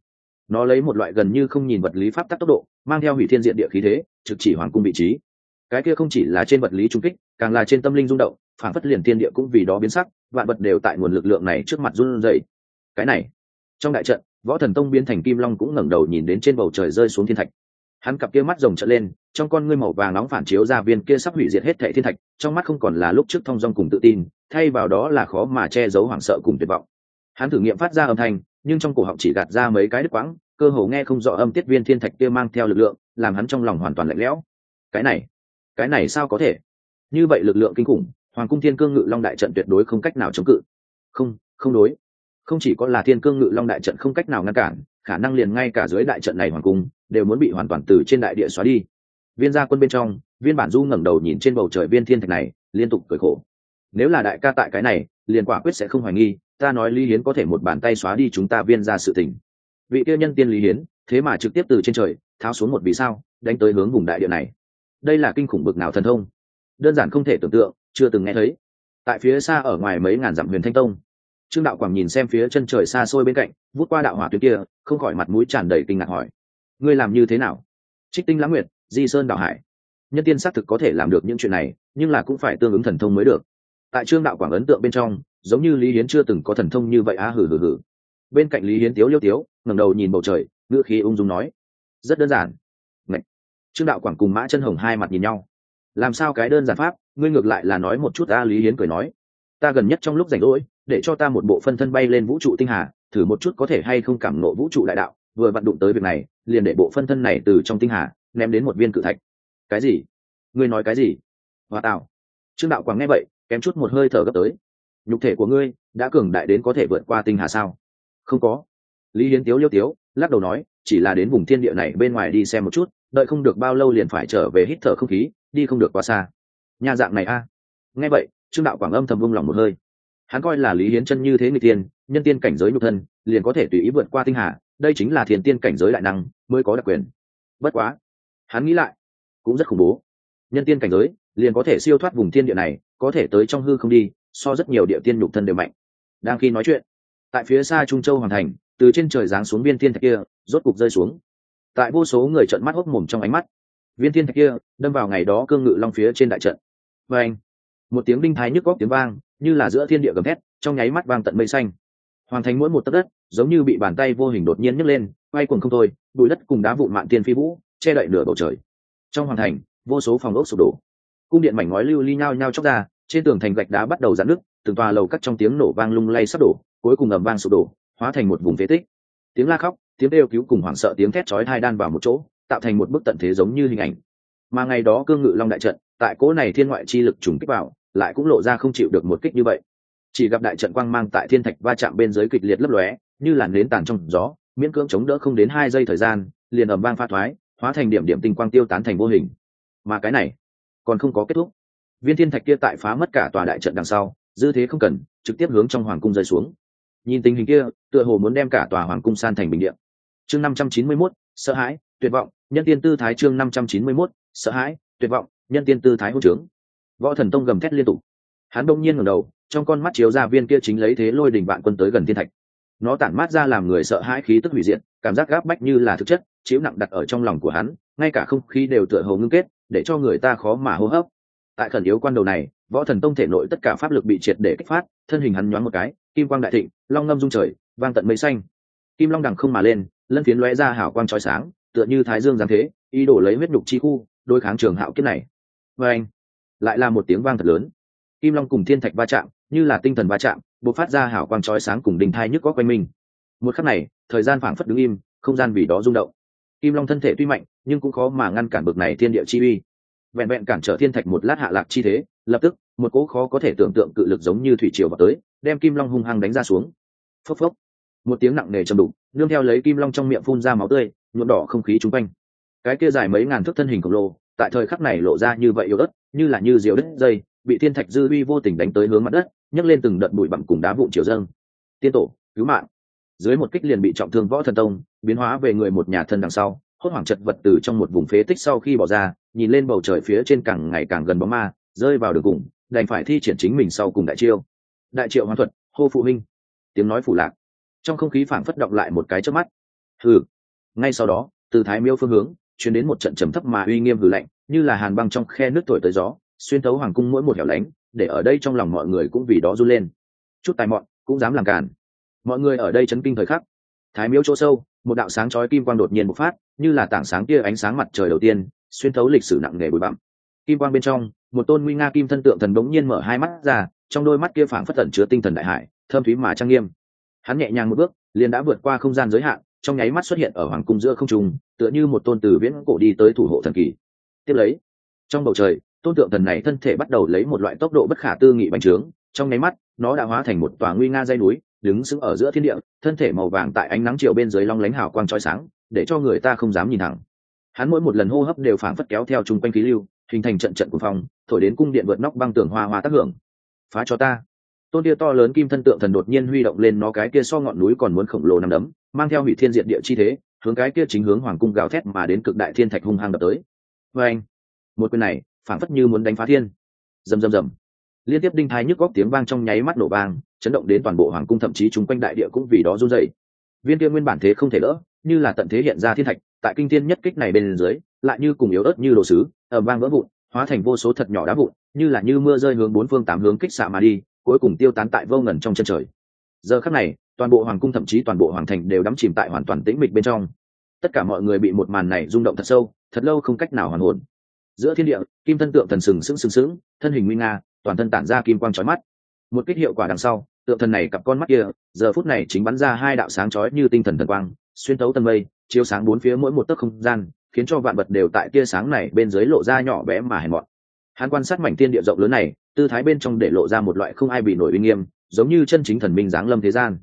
Nó lấy một loại gần như không nhìn vật lý pháp tắc tốc độ, mang theo hủy thiên diện địa khí thế, trực chỉ hoàng cung vị trí cái kia không chỉ là trên vật lý trung kích, càng là trên tâm linh rung động, phản phất liền thiên địa cũng vì đó biến sắc, vạn vật đều tại nguồn lực lượng này trước mặt run rẩy. Cái này, trong đại trận, võ thần tông biến thành kim long cũng ngẩng đầu nhìn đến trên bầu trời rơi xuống thiên thạch. Hắn cặp kia mắt rồng trận lên, trong con ngươi màu vàng nóng phản chiếu ra viên kia sắp hủy diệt hết thệ thiên thạch, trong mắt không còn là lúc trước thông dong cùng tự tin, thay vào đó là khó mà che giấu hoảng sợ cùng tuyệt vọng. Hắn thử nghiệm phát ra âm thanh, nhưng trong cổ họng chỉ gạt ra mấy cái đứt quãng, cơ hồ nghe không rõ âm tiết viên thiên thạch kia mang theo lực lượng, làm hắn trong lòng hoàn toàn lạnh lẽo. Cái này cái này sao có thể? Như vậy lực lượng kinh khủng, hoàng cung thiên cương ngự long đại trận tuyệt đối không cách nào chống cự. Không không đối. Không chỉ có là thiên cương ngự long đại trận không cách nào ngăn cản, khả năng liền ngay cả dưới đại trận này hoàng cung đều muốn bị hoàn toàn từ trên đại địa xóa đi. Viên gia quân bên trong, viên bản du ngẩng đầu nhìn trên bầu trời viên thiên thạch này, liên tục cười khổ. Nếu là đại ca tại cái này, liền quả quyết sẽ không hoài nghi, ta nói lý hiến có thể một bàn tay xóa đi chúng ta viên ra sự tình. Vị tiêu nhân tiên lý hiến, thế mà trực tiếp từ trên trời, tháo xuống một vì sao, đánh tới hướng vùng đại địa này đây là kinh khủng bực nào thần thông? Đơn giản không thể tưởng tượng, chưa từng nghe thấy. Tại phía xa ở ngoài mấy ngàn dặm huyền thanh tông, trương đạo quảng nhìn xem phía chân trời xa xôi bên cạnh, vút qua đạo hỏa tuyến kia, không khỏi mặt mũi tràn đầy kinh ngạc hỏi, ngươi làm như thế nào? Trích tinh lãng nguyệt, di sơn đạo hải. Nhân tiên xác thực có thể làm được những chuyện này, nhưng là cũng phải tương ứng thần thông mới được. Tại trương đạo quảng ấn tượng bên trong, giống như lý hiến chưa từng có thần thông như vậy á hử hử hử bên cạnh lý hiến tiếu liêu tiếu, ngẩng đầu nhìn bầu trời ngựa khí ung dung nói, rất đơn giản trương đạo quảng cùng mã chân hồng hai mặt nhìn nhau. Làm sao cái đơn giản pháp, ngươi ngược lại là nói một chút ta lý hiến cười nói. Ta gần nhất trong lúc rảnh rỗi, để cho ta một bộ phân thân bay lên vũ trụ tinh hà, thử một chút có thể hay không cảm nộ vũ trụ đại đạo, vừa vặn đụng tới việc này, liền để bộ phân thân này từ trong tinh hà, ném đến một viên cự thạch. Cái gì? Ngươi nói cái gì? Hòa tạo trương đạo quảng nghe vậy, kém chút một hơi thở gấp tới. Nhục thể của ngươi, đã cường đại đến có thể vượt qua tinh hà sao? Không có. Lý hiến tiếu liêu tiếu, lắc đầu nói, chỉ là đến vùng thiên địa này bên ngoài đi xem một chút đợi không được bao lâu liền phải trở về hít thở không khí, đi không được quá xa. Nhà dạng này a. À. Nghe vậy, trương đạo quảng âm thầm vung lòng một hơi. Hắn coi là lý hiến chân như thế người tiên, nhân tiên cảnh giới nhục thân, liền có thể tùy ý vượt qua tinh hà, đây chính là thiền tiên cảnh giới đại năng, mới có đặc quyền. Bất quá, hắn nghĩ lại, cũng rất khủng bố. Nhân tiên cảnh giới, liền có thể siêu thoát vùng thiên địa này, có thể tới trong hư không đi, so rất nhiều địa tiên nhục thân đều mạnh. Đang khi nói chuyện, tại phía xa trung châu hoàng thành, từ trên trời giáng xuống viên thiên thạch kia, rốt cục rơi xuống tại vô số người trợn mắt hốc mồm trong ánh mắt. Viên thiên thạch kia đâm vào ngày đó cương ngự long phía trên đại trận. Và anh, một tiếng đinh thái nhức góc tiếng vang, như là giữa thiên địa gầm thét, trong nháy mắt vang tận mây xanh. Hoàn thành mỗi một tấc đất, giống như bị bàn tay vô hình đột nhiên nhấc lên, quay cuồng không thôi, bụi đất cùng đá vụn mạn tiên phi vũ, che đậy nửa bầu trời. Trong hoàn thành, vô số phòng ốc sụp đổ. Cung điện mảnh ngói lưu ly nhao nhao chóc ra, trên tường thành gạch đá bắt đầu dạn nứt, từng tòa lầu cắt trong tiếng nổ vang lung lay sắp đổ, cuối cùng ầm vang sụp đổ, hóa thành một vùng phế tích. Tiếng la khóc tiếng kêu cứu cùng hoảng sợ tiếng thét chói tai đan vào một chỗ, tạo thành một bức tận thế giống như hình ảnh. Mà ngày đó cương ngự long đại trận, tại cỗ này thiên ngoại chi lực trùng kích vào, lại cũng lộ ra không chịu được một kích như vậy. Chỉ gặp đại trận quang mang tại thiên thạch va chạm bên dưới kịch liệt lấp lóe, như làn nến tàn trong gió, miễn cưỡng chống đỡ không đến hai giây thời gian, liền ầm vang pha thoái, hóa thành điểm điểm tinh quang tiêu tán thành vô hình. Mà cái này, còn không có kết thúc. Viên thiên thạch kia tại phá mất cả tòa đại trận đằng sau, dư thế không cần, trực tiếp hướng trong hoàng cung rơi xuống. Nhìn tình hình kia, tựa hồ muốn đem cả tòa hoàng cung san thành bình điện chương năm trăm chín mươi 591, sợ hãi tuyệt vọng nhân tiên tư thái chương năm trăm chín mươi 591, sợ hãi tuyệt vọng nhân tiên tư thái hỗn trướng. Võ thần tông gầm thét liên tục. Hắn đông nhiên ngẩng đầu trong con mắt chiếu ra viên kia chính lấy thế lôi đình vạn quân tới gần thiên thạch. Nó tản mát ra làm người sợ hãi khí tức hủy diệt cảm giác gáp bách như là thực chất chiếu nặng đặt ở trong lòng của hắn ngay cả không khí đều tựa hồ ngưng kết để cho người ta khó mà hô hấp. Tại khẩn yếu quan đầu này võ thần tông thể nội tất cả pháp lực bị triệt để kích phát thân hình hắn nhoáng một cái kim quang đại thịnh long ngâm dung trời vang tận mây xanh kim long đằng không mà lên, lân phiến lóe ra hảo quang trói sáng, tựa như thái dương giáng thế, ý đổ lấy huyết nhục chi khu, đối kháng trường hạo kiếp này. Và anh, lại là một tiếng vang thật lớn. Kim long cùng thiên thạch va chạm, như là tinh thần va chạm, bộc phát ra hảo quang trói sáng cùng đình thai nhức có quanh mình. Một khắc này, thời gian phảng phất đứng im, không gian vì đó rung động. Kim long thân thể tuy mạnh, nhưng cũng khó mà ngăn cản bực này thiên địa chi uy. Vẹn vẹn cản trở thiên thạch một lát hạ lạc chi thế, lập tức, một cỗ khó có thể tưởng tượng cự lực giống như thủy triều vào tới, đem kim long hung hăng đánh ra xuống. Phốc phốc một tiếng nặng nề trầm đục nương theo lấy kim long trong miệng phun ra máu tươi nhuộm đỏ không khí chung quanh. Cái kia dài mấy ngàn thước thân hình khổng lồ tại thời khắc này lộ ra như vậy yếu ớt như là như diều đất, dây bị thiên thạch dư uy vô tình đánh tới hướng mặt đất nhấc lên từng đợt bụi bặm cùng đá vụn chiều dâng. Tiên tổ cứu mạng. Dưới một kích liền bị trọng thương võ thần tông biến hóa về người một nhà thân đằng sau hốt hoảng chật vật từ trong một vùng phế tích sau khi bỏ ra nhìn lên bầu trời phía trên càng ngày càng gần bóng ma rơi vào đường cùng đành phải thi triển chính mình sau cùng đại chiêu. Đại triệu hoàn thuật hô phụ huynh. Tiếng nói phủ lạc trong không khí phảng phất động lại một cái trước mắt. Hừ. Ngay sau đó, từ thái miêu phương hướng chuyển đến một trận trầm thấp mà uy nghiêm hừ lạnh, như là hàn băng trong khe nước thổi tới gió, xuyên thấu hoàng cung mỗi một hẻo lánh, để ở đây trong lòng mọi người cũng vì đó run lên. Chút tài mọn, cũng dám làm cản mọi người ở đây chấn kinh thời khắc. Thái miếu chỗ sâu, một đạo sáng chói kim quang đột nhiên bộc phát, như là tảng sáng kia ánh sáng mặt trời đầu tiên, xuyên thấu lịch sử nặng nề bụi bặm. Kim quang bên trong, một tôn nguy nga kim thân tượng thần bỗng nhiên mở hai mắt ra, trong đôi mắt kia phảng phất tẩn chứa tinh thần đại hải thơm thúy mà trang nghiêm hắn nhẹ nhàng một bước, liền đã vượt qua không gian giới hạn, trong nháy mắt xuất hiện ở hoàng cung giữa không trung, tựa như một tôn từ viễn cổ đi tới thủ hộ thần kỳ. Tiếp lấy, trong bầu trời, tôn tượng thần này thân thể bắt đầu lấy một loại tốc độ bất khả tư nghị bành trướng, trong nháy mắt, nó đã hóa thành một tòa nguy nga dây núi, đứng sững ở giữa thiên địa, thân thể màu vàng tại ánh nắng chiều bên dưới long lánh hào quang trói sáng, để cho người ta không dám nhìn thẳng. Hắn mỗi một lần hô hấp đều phảng phất kéo theo chung quanh khí lưu, hình thành trận trận cuồng phong, thổi đến cung điện vượt nóc băng tường hoa hoa tác hưởng. Phá cho ta! Tôn kia to lớn kim thân tượng thần đột nhiên huy động lên nó cái kia so ngọn núi còn muốn khổng lồ nằm đấm, mang theo hủy thiên diện địa chi thế, hướng cái kia chính hướng hoàng cung gào thét mà đến cực đại thiên thạch hung hăng đập tới. Vê anh một quyền này phảng phất như muốn đánh phá thiên. Rầm rầm rầm. Liên tiếp đinh thái nhức góc tiếng vang trong nháy mắt nổ vang, chấn động đến toàn bộ hoàng cung thậm chí chung quanh đại địa cũng vì đó run dậy viên kia nguyên bản thế không thể lỡ như là tận thế hiện ra thiên thạch, tại kinh thiên nhất kích này bên dưới, lại như cùng yếu ớt như đồ sứ ở vang vỡ vụn, hóa thành vô số thật nhỏ đá vụn, như là như mưa rơi hướng bốn phương tám hướng kích xạ mà đi cuối cùng tiêu tán tại vô ngần trong chân trời. Giờ khắc này, toàn bộ hoàng cung thậm chí toàn bộ hoàng thành đều đắm chìm tại hoàn toàn tĩnh mịch bên trong. Tất cả mọi người bị một màn này rung động thật sâu, thật lâu không cách nào hoàn hồn. Giữa thiên địa, kim thân tượng thần sừng sững sừng sững, thân hình nguy nga, toàn thân tản ra kim quang trói mắt. Một kích hiệu quả đằng sau, tượng thần này cặp con mắt kia, giờ phút này chính bắn ra hai đạo sáng trói như tinh thần thần quang, xuyên tấu tầng mây, chiếu sáng bốn phía mỗi một tấc không gian, khiến cho vạn vật đều tại tia sáng này bên dưới lộ ra nhỏ bé mà hèn mọn. Hắn quan sát mảnh tiên địa rộng lớn này tư thái bên trong để lộ ra một loại không ai bị nổi uy nghiêm, giống như chân chính thần minh giáng lâm thế gian.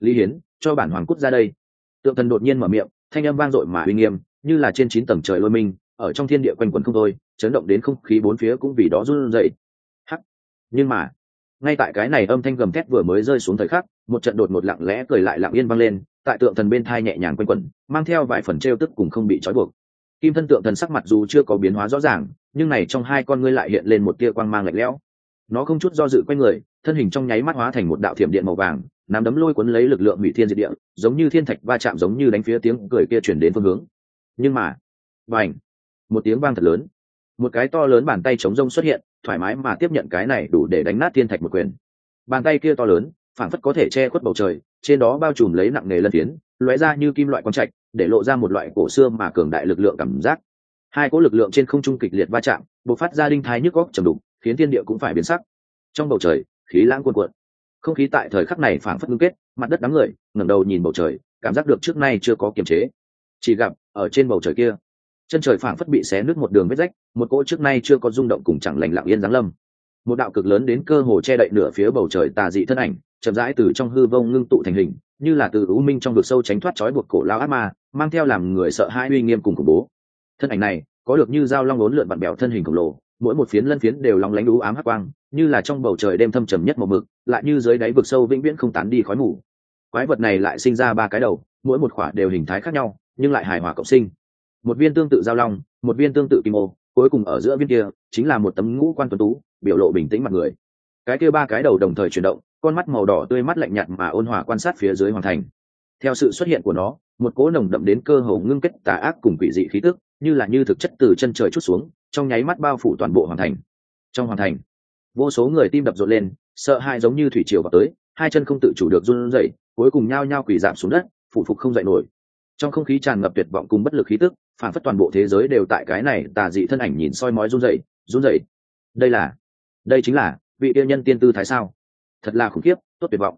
Lý hiến, cho bản hoàng cút ra đây. Tượng thần đột nhiên mở miệng, thanh âm vang dội mà uy nghiêm, như là trên chín tầng trời lôi minh, ở trong thiên địa quanh quẩn không thôi, chấn động đến không khí bốn phía cũng vì đó run rẩy. Hắc! Nhưng mà, ngay tại cái này âm thanh gầm thét vừa mới rơi xuống thời khắc, một trận đột một lặng lẽ cười lại lặng yên vang lên, tại tượng thần bên thai nhẹ nhàng quanh quẩn, mang theo vài phần trêu tức cùng không bị trói buộc. Kim thân tượng thần sắc mặt dù chưa có biến hóa rõ ràng, nhưng này trong hai con ngươi lại hiện lên một tia quang mang lạnh lẽo nó không chút do dự quanh người, thân hình trong nháy mắt hóa thành một đạo thiểm điện màu vàng, nắm đấm lôi cuốn lấy lực lượng hủy thiên diệt địa, giống như thiên thạch va chạm giống như đánh phía tiếng cười kia chuyển đến phương hướng. Nhưng mà và ảnh một tiếng vang thật lớn. Một cái to lớn bàn tay chống rông xuất hiện, thoải mái mà tiếp nhận cái này đủ để đánh nát thiên thạch một quyền. Bàn tay kia to lớn, phảng phất có thể che khuất bầu trời, trên đó bao trùm lấy nặng nề lân tiến lóe ra như kim loại quang trạch, để lộ ra một loại cổ xưa mà cường đại lực lượng cảm giác. Hai cỗ lực lượng trên không trung kịch liệt va chạm, bộc phát ra đinh thái nhức góc trầm đục khiến thiên địa cũng phải biến sắc. Trong bầu trời, khí lãng cuồn cuộn. Không khí tại thời khắc này phảng phất ngưng kết, mặt đất đám người, ngẩng đầu nhìn bầu trời, cảm giác được trước nay chưa có kiềm chế. Chỉ gặp, ở trên bầu trời kia, chân trời phảng phất bị xé nứt một đường vết rách, một cỗ trước nay chưa có rung động cùng chẳng lành lặng yên giáng lâm. Một đạo cực lớn đến cơ hồ che đậy nửa phía bầu trời tà dị thân ảnh, chậm rãi từ trong hư vông ngưng tụ thành hình, như là từ u minh trong vực sâu tránh thoát trói buộc cổ lao ác ma, mang theo làm người sợ hãi uy nghiêm cùng khủng bố. Thân ảnh này, có được như dao long lốn lượn vặn bèo thân hình khổng lồ mỗi một phiến lân phiến đều lóng lánh lú ám hắc quang, như là trong bầu trời đêm thâm trầm nhất một mực, lại như dưới đáy vực sâu vĩnh viễn không tán đi khói mù. Quái vật này lại sinh ra ba cái đầu, mỗi một khỏa đều hình thái khác nhau, nhưng lại hài hòa cộng sinh. Một viên tương tự giao long, một viên tương tự kim ô, cuối cùng ở giữa viên kia, chính là một tấm ngũ quan tuấn tú, biểu lộ bình tĩnh mặt người. Cái kia ba cái đầu đồng thời chuyển động, con mắt màu đỏ tươi mắt lạnh nhạt mà ôn hòa quan sát phía dưới hoàng thành. Theo sự xuất hiện của nó, một cỗ nồng đậm đến cơ hồ ngưng kết tà ác cùng quỷ dị khí tức như là như thực chất từ chân trời chút xuống, trong nháy mắt bao phủ toàn bộ hoàng thành. Trong hoàng thành, vô số người tim đập rộn lên, sợ hãi giống như thủy triều vào tới, hai chân không tự chủ được run rẩy, cuối cùng nhao nhao quỳ giảm xuống đất phụ phục không dậy nổi. Trong không khí tràn ngập tuyệt vọng cùng bất lực khí tức, phản phất toàn bộ thế giới đều tại cái này tà dị thân ảnh nhìn soi mói run rẩy run rẩy. Đây là, đây chính là vị yêu nhân tiên tư thái sao? Thật là khủng khiếp, tốt tuyệt vọng.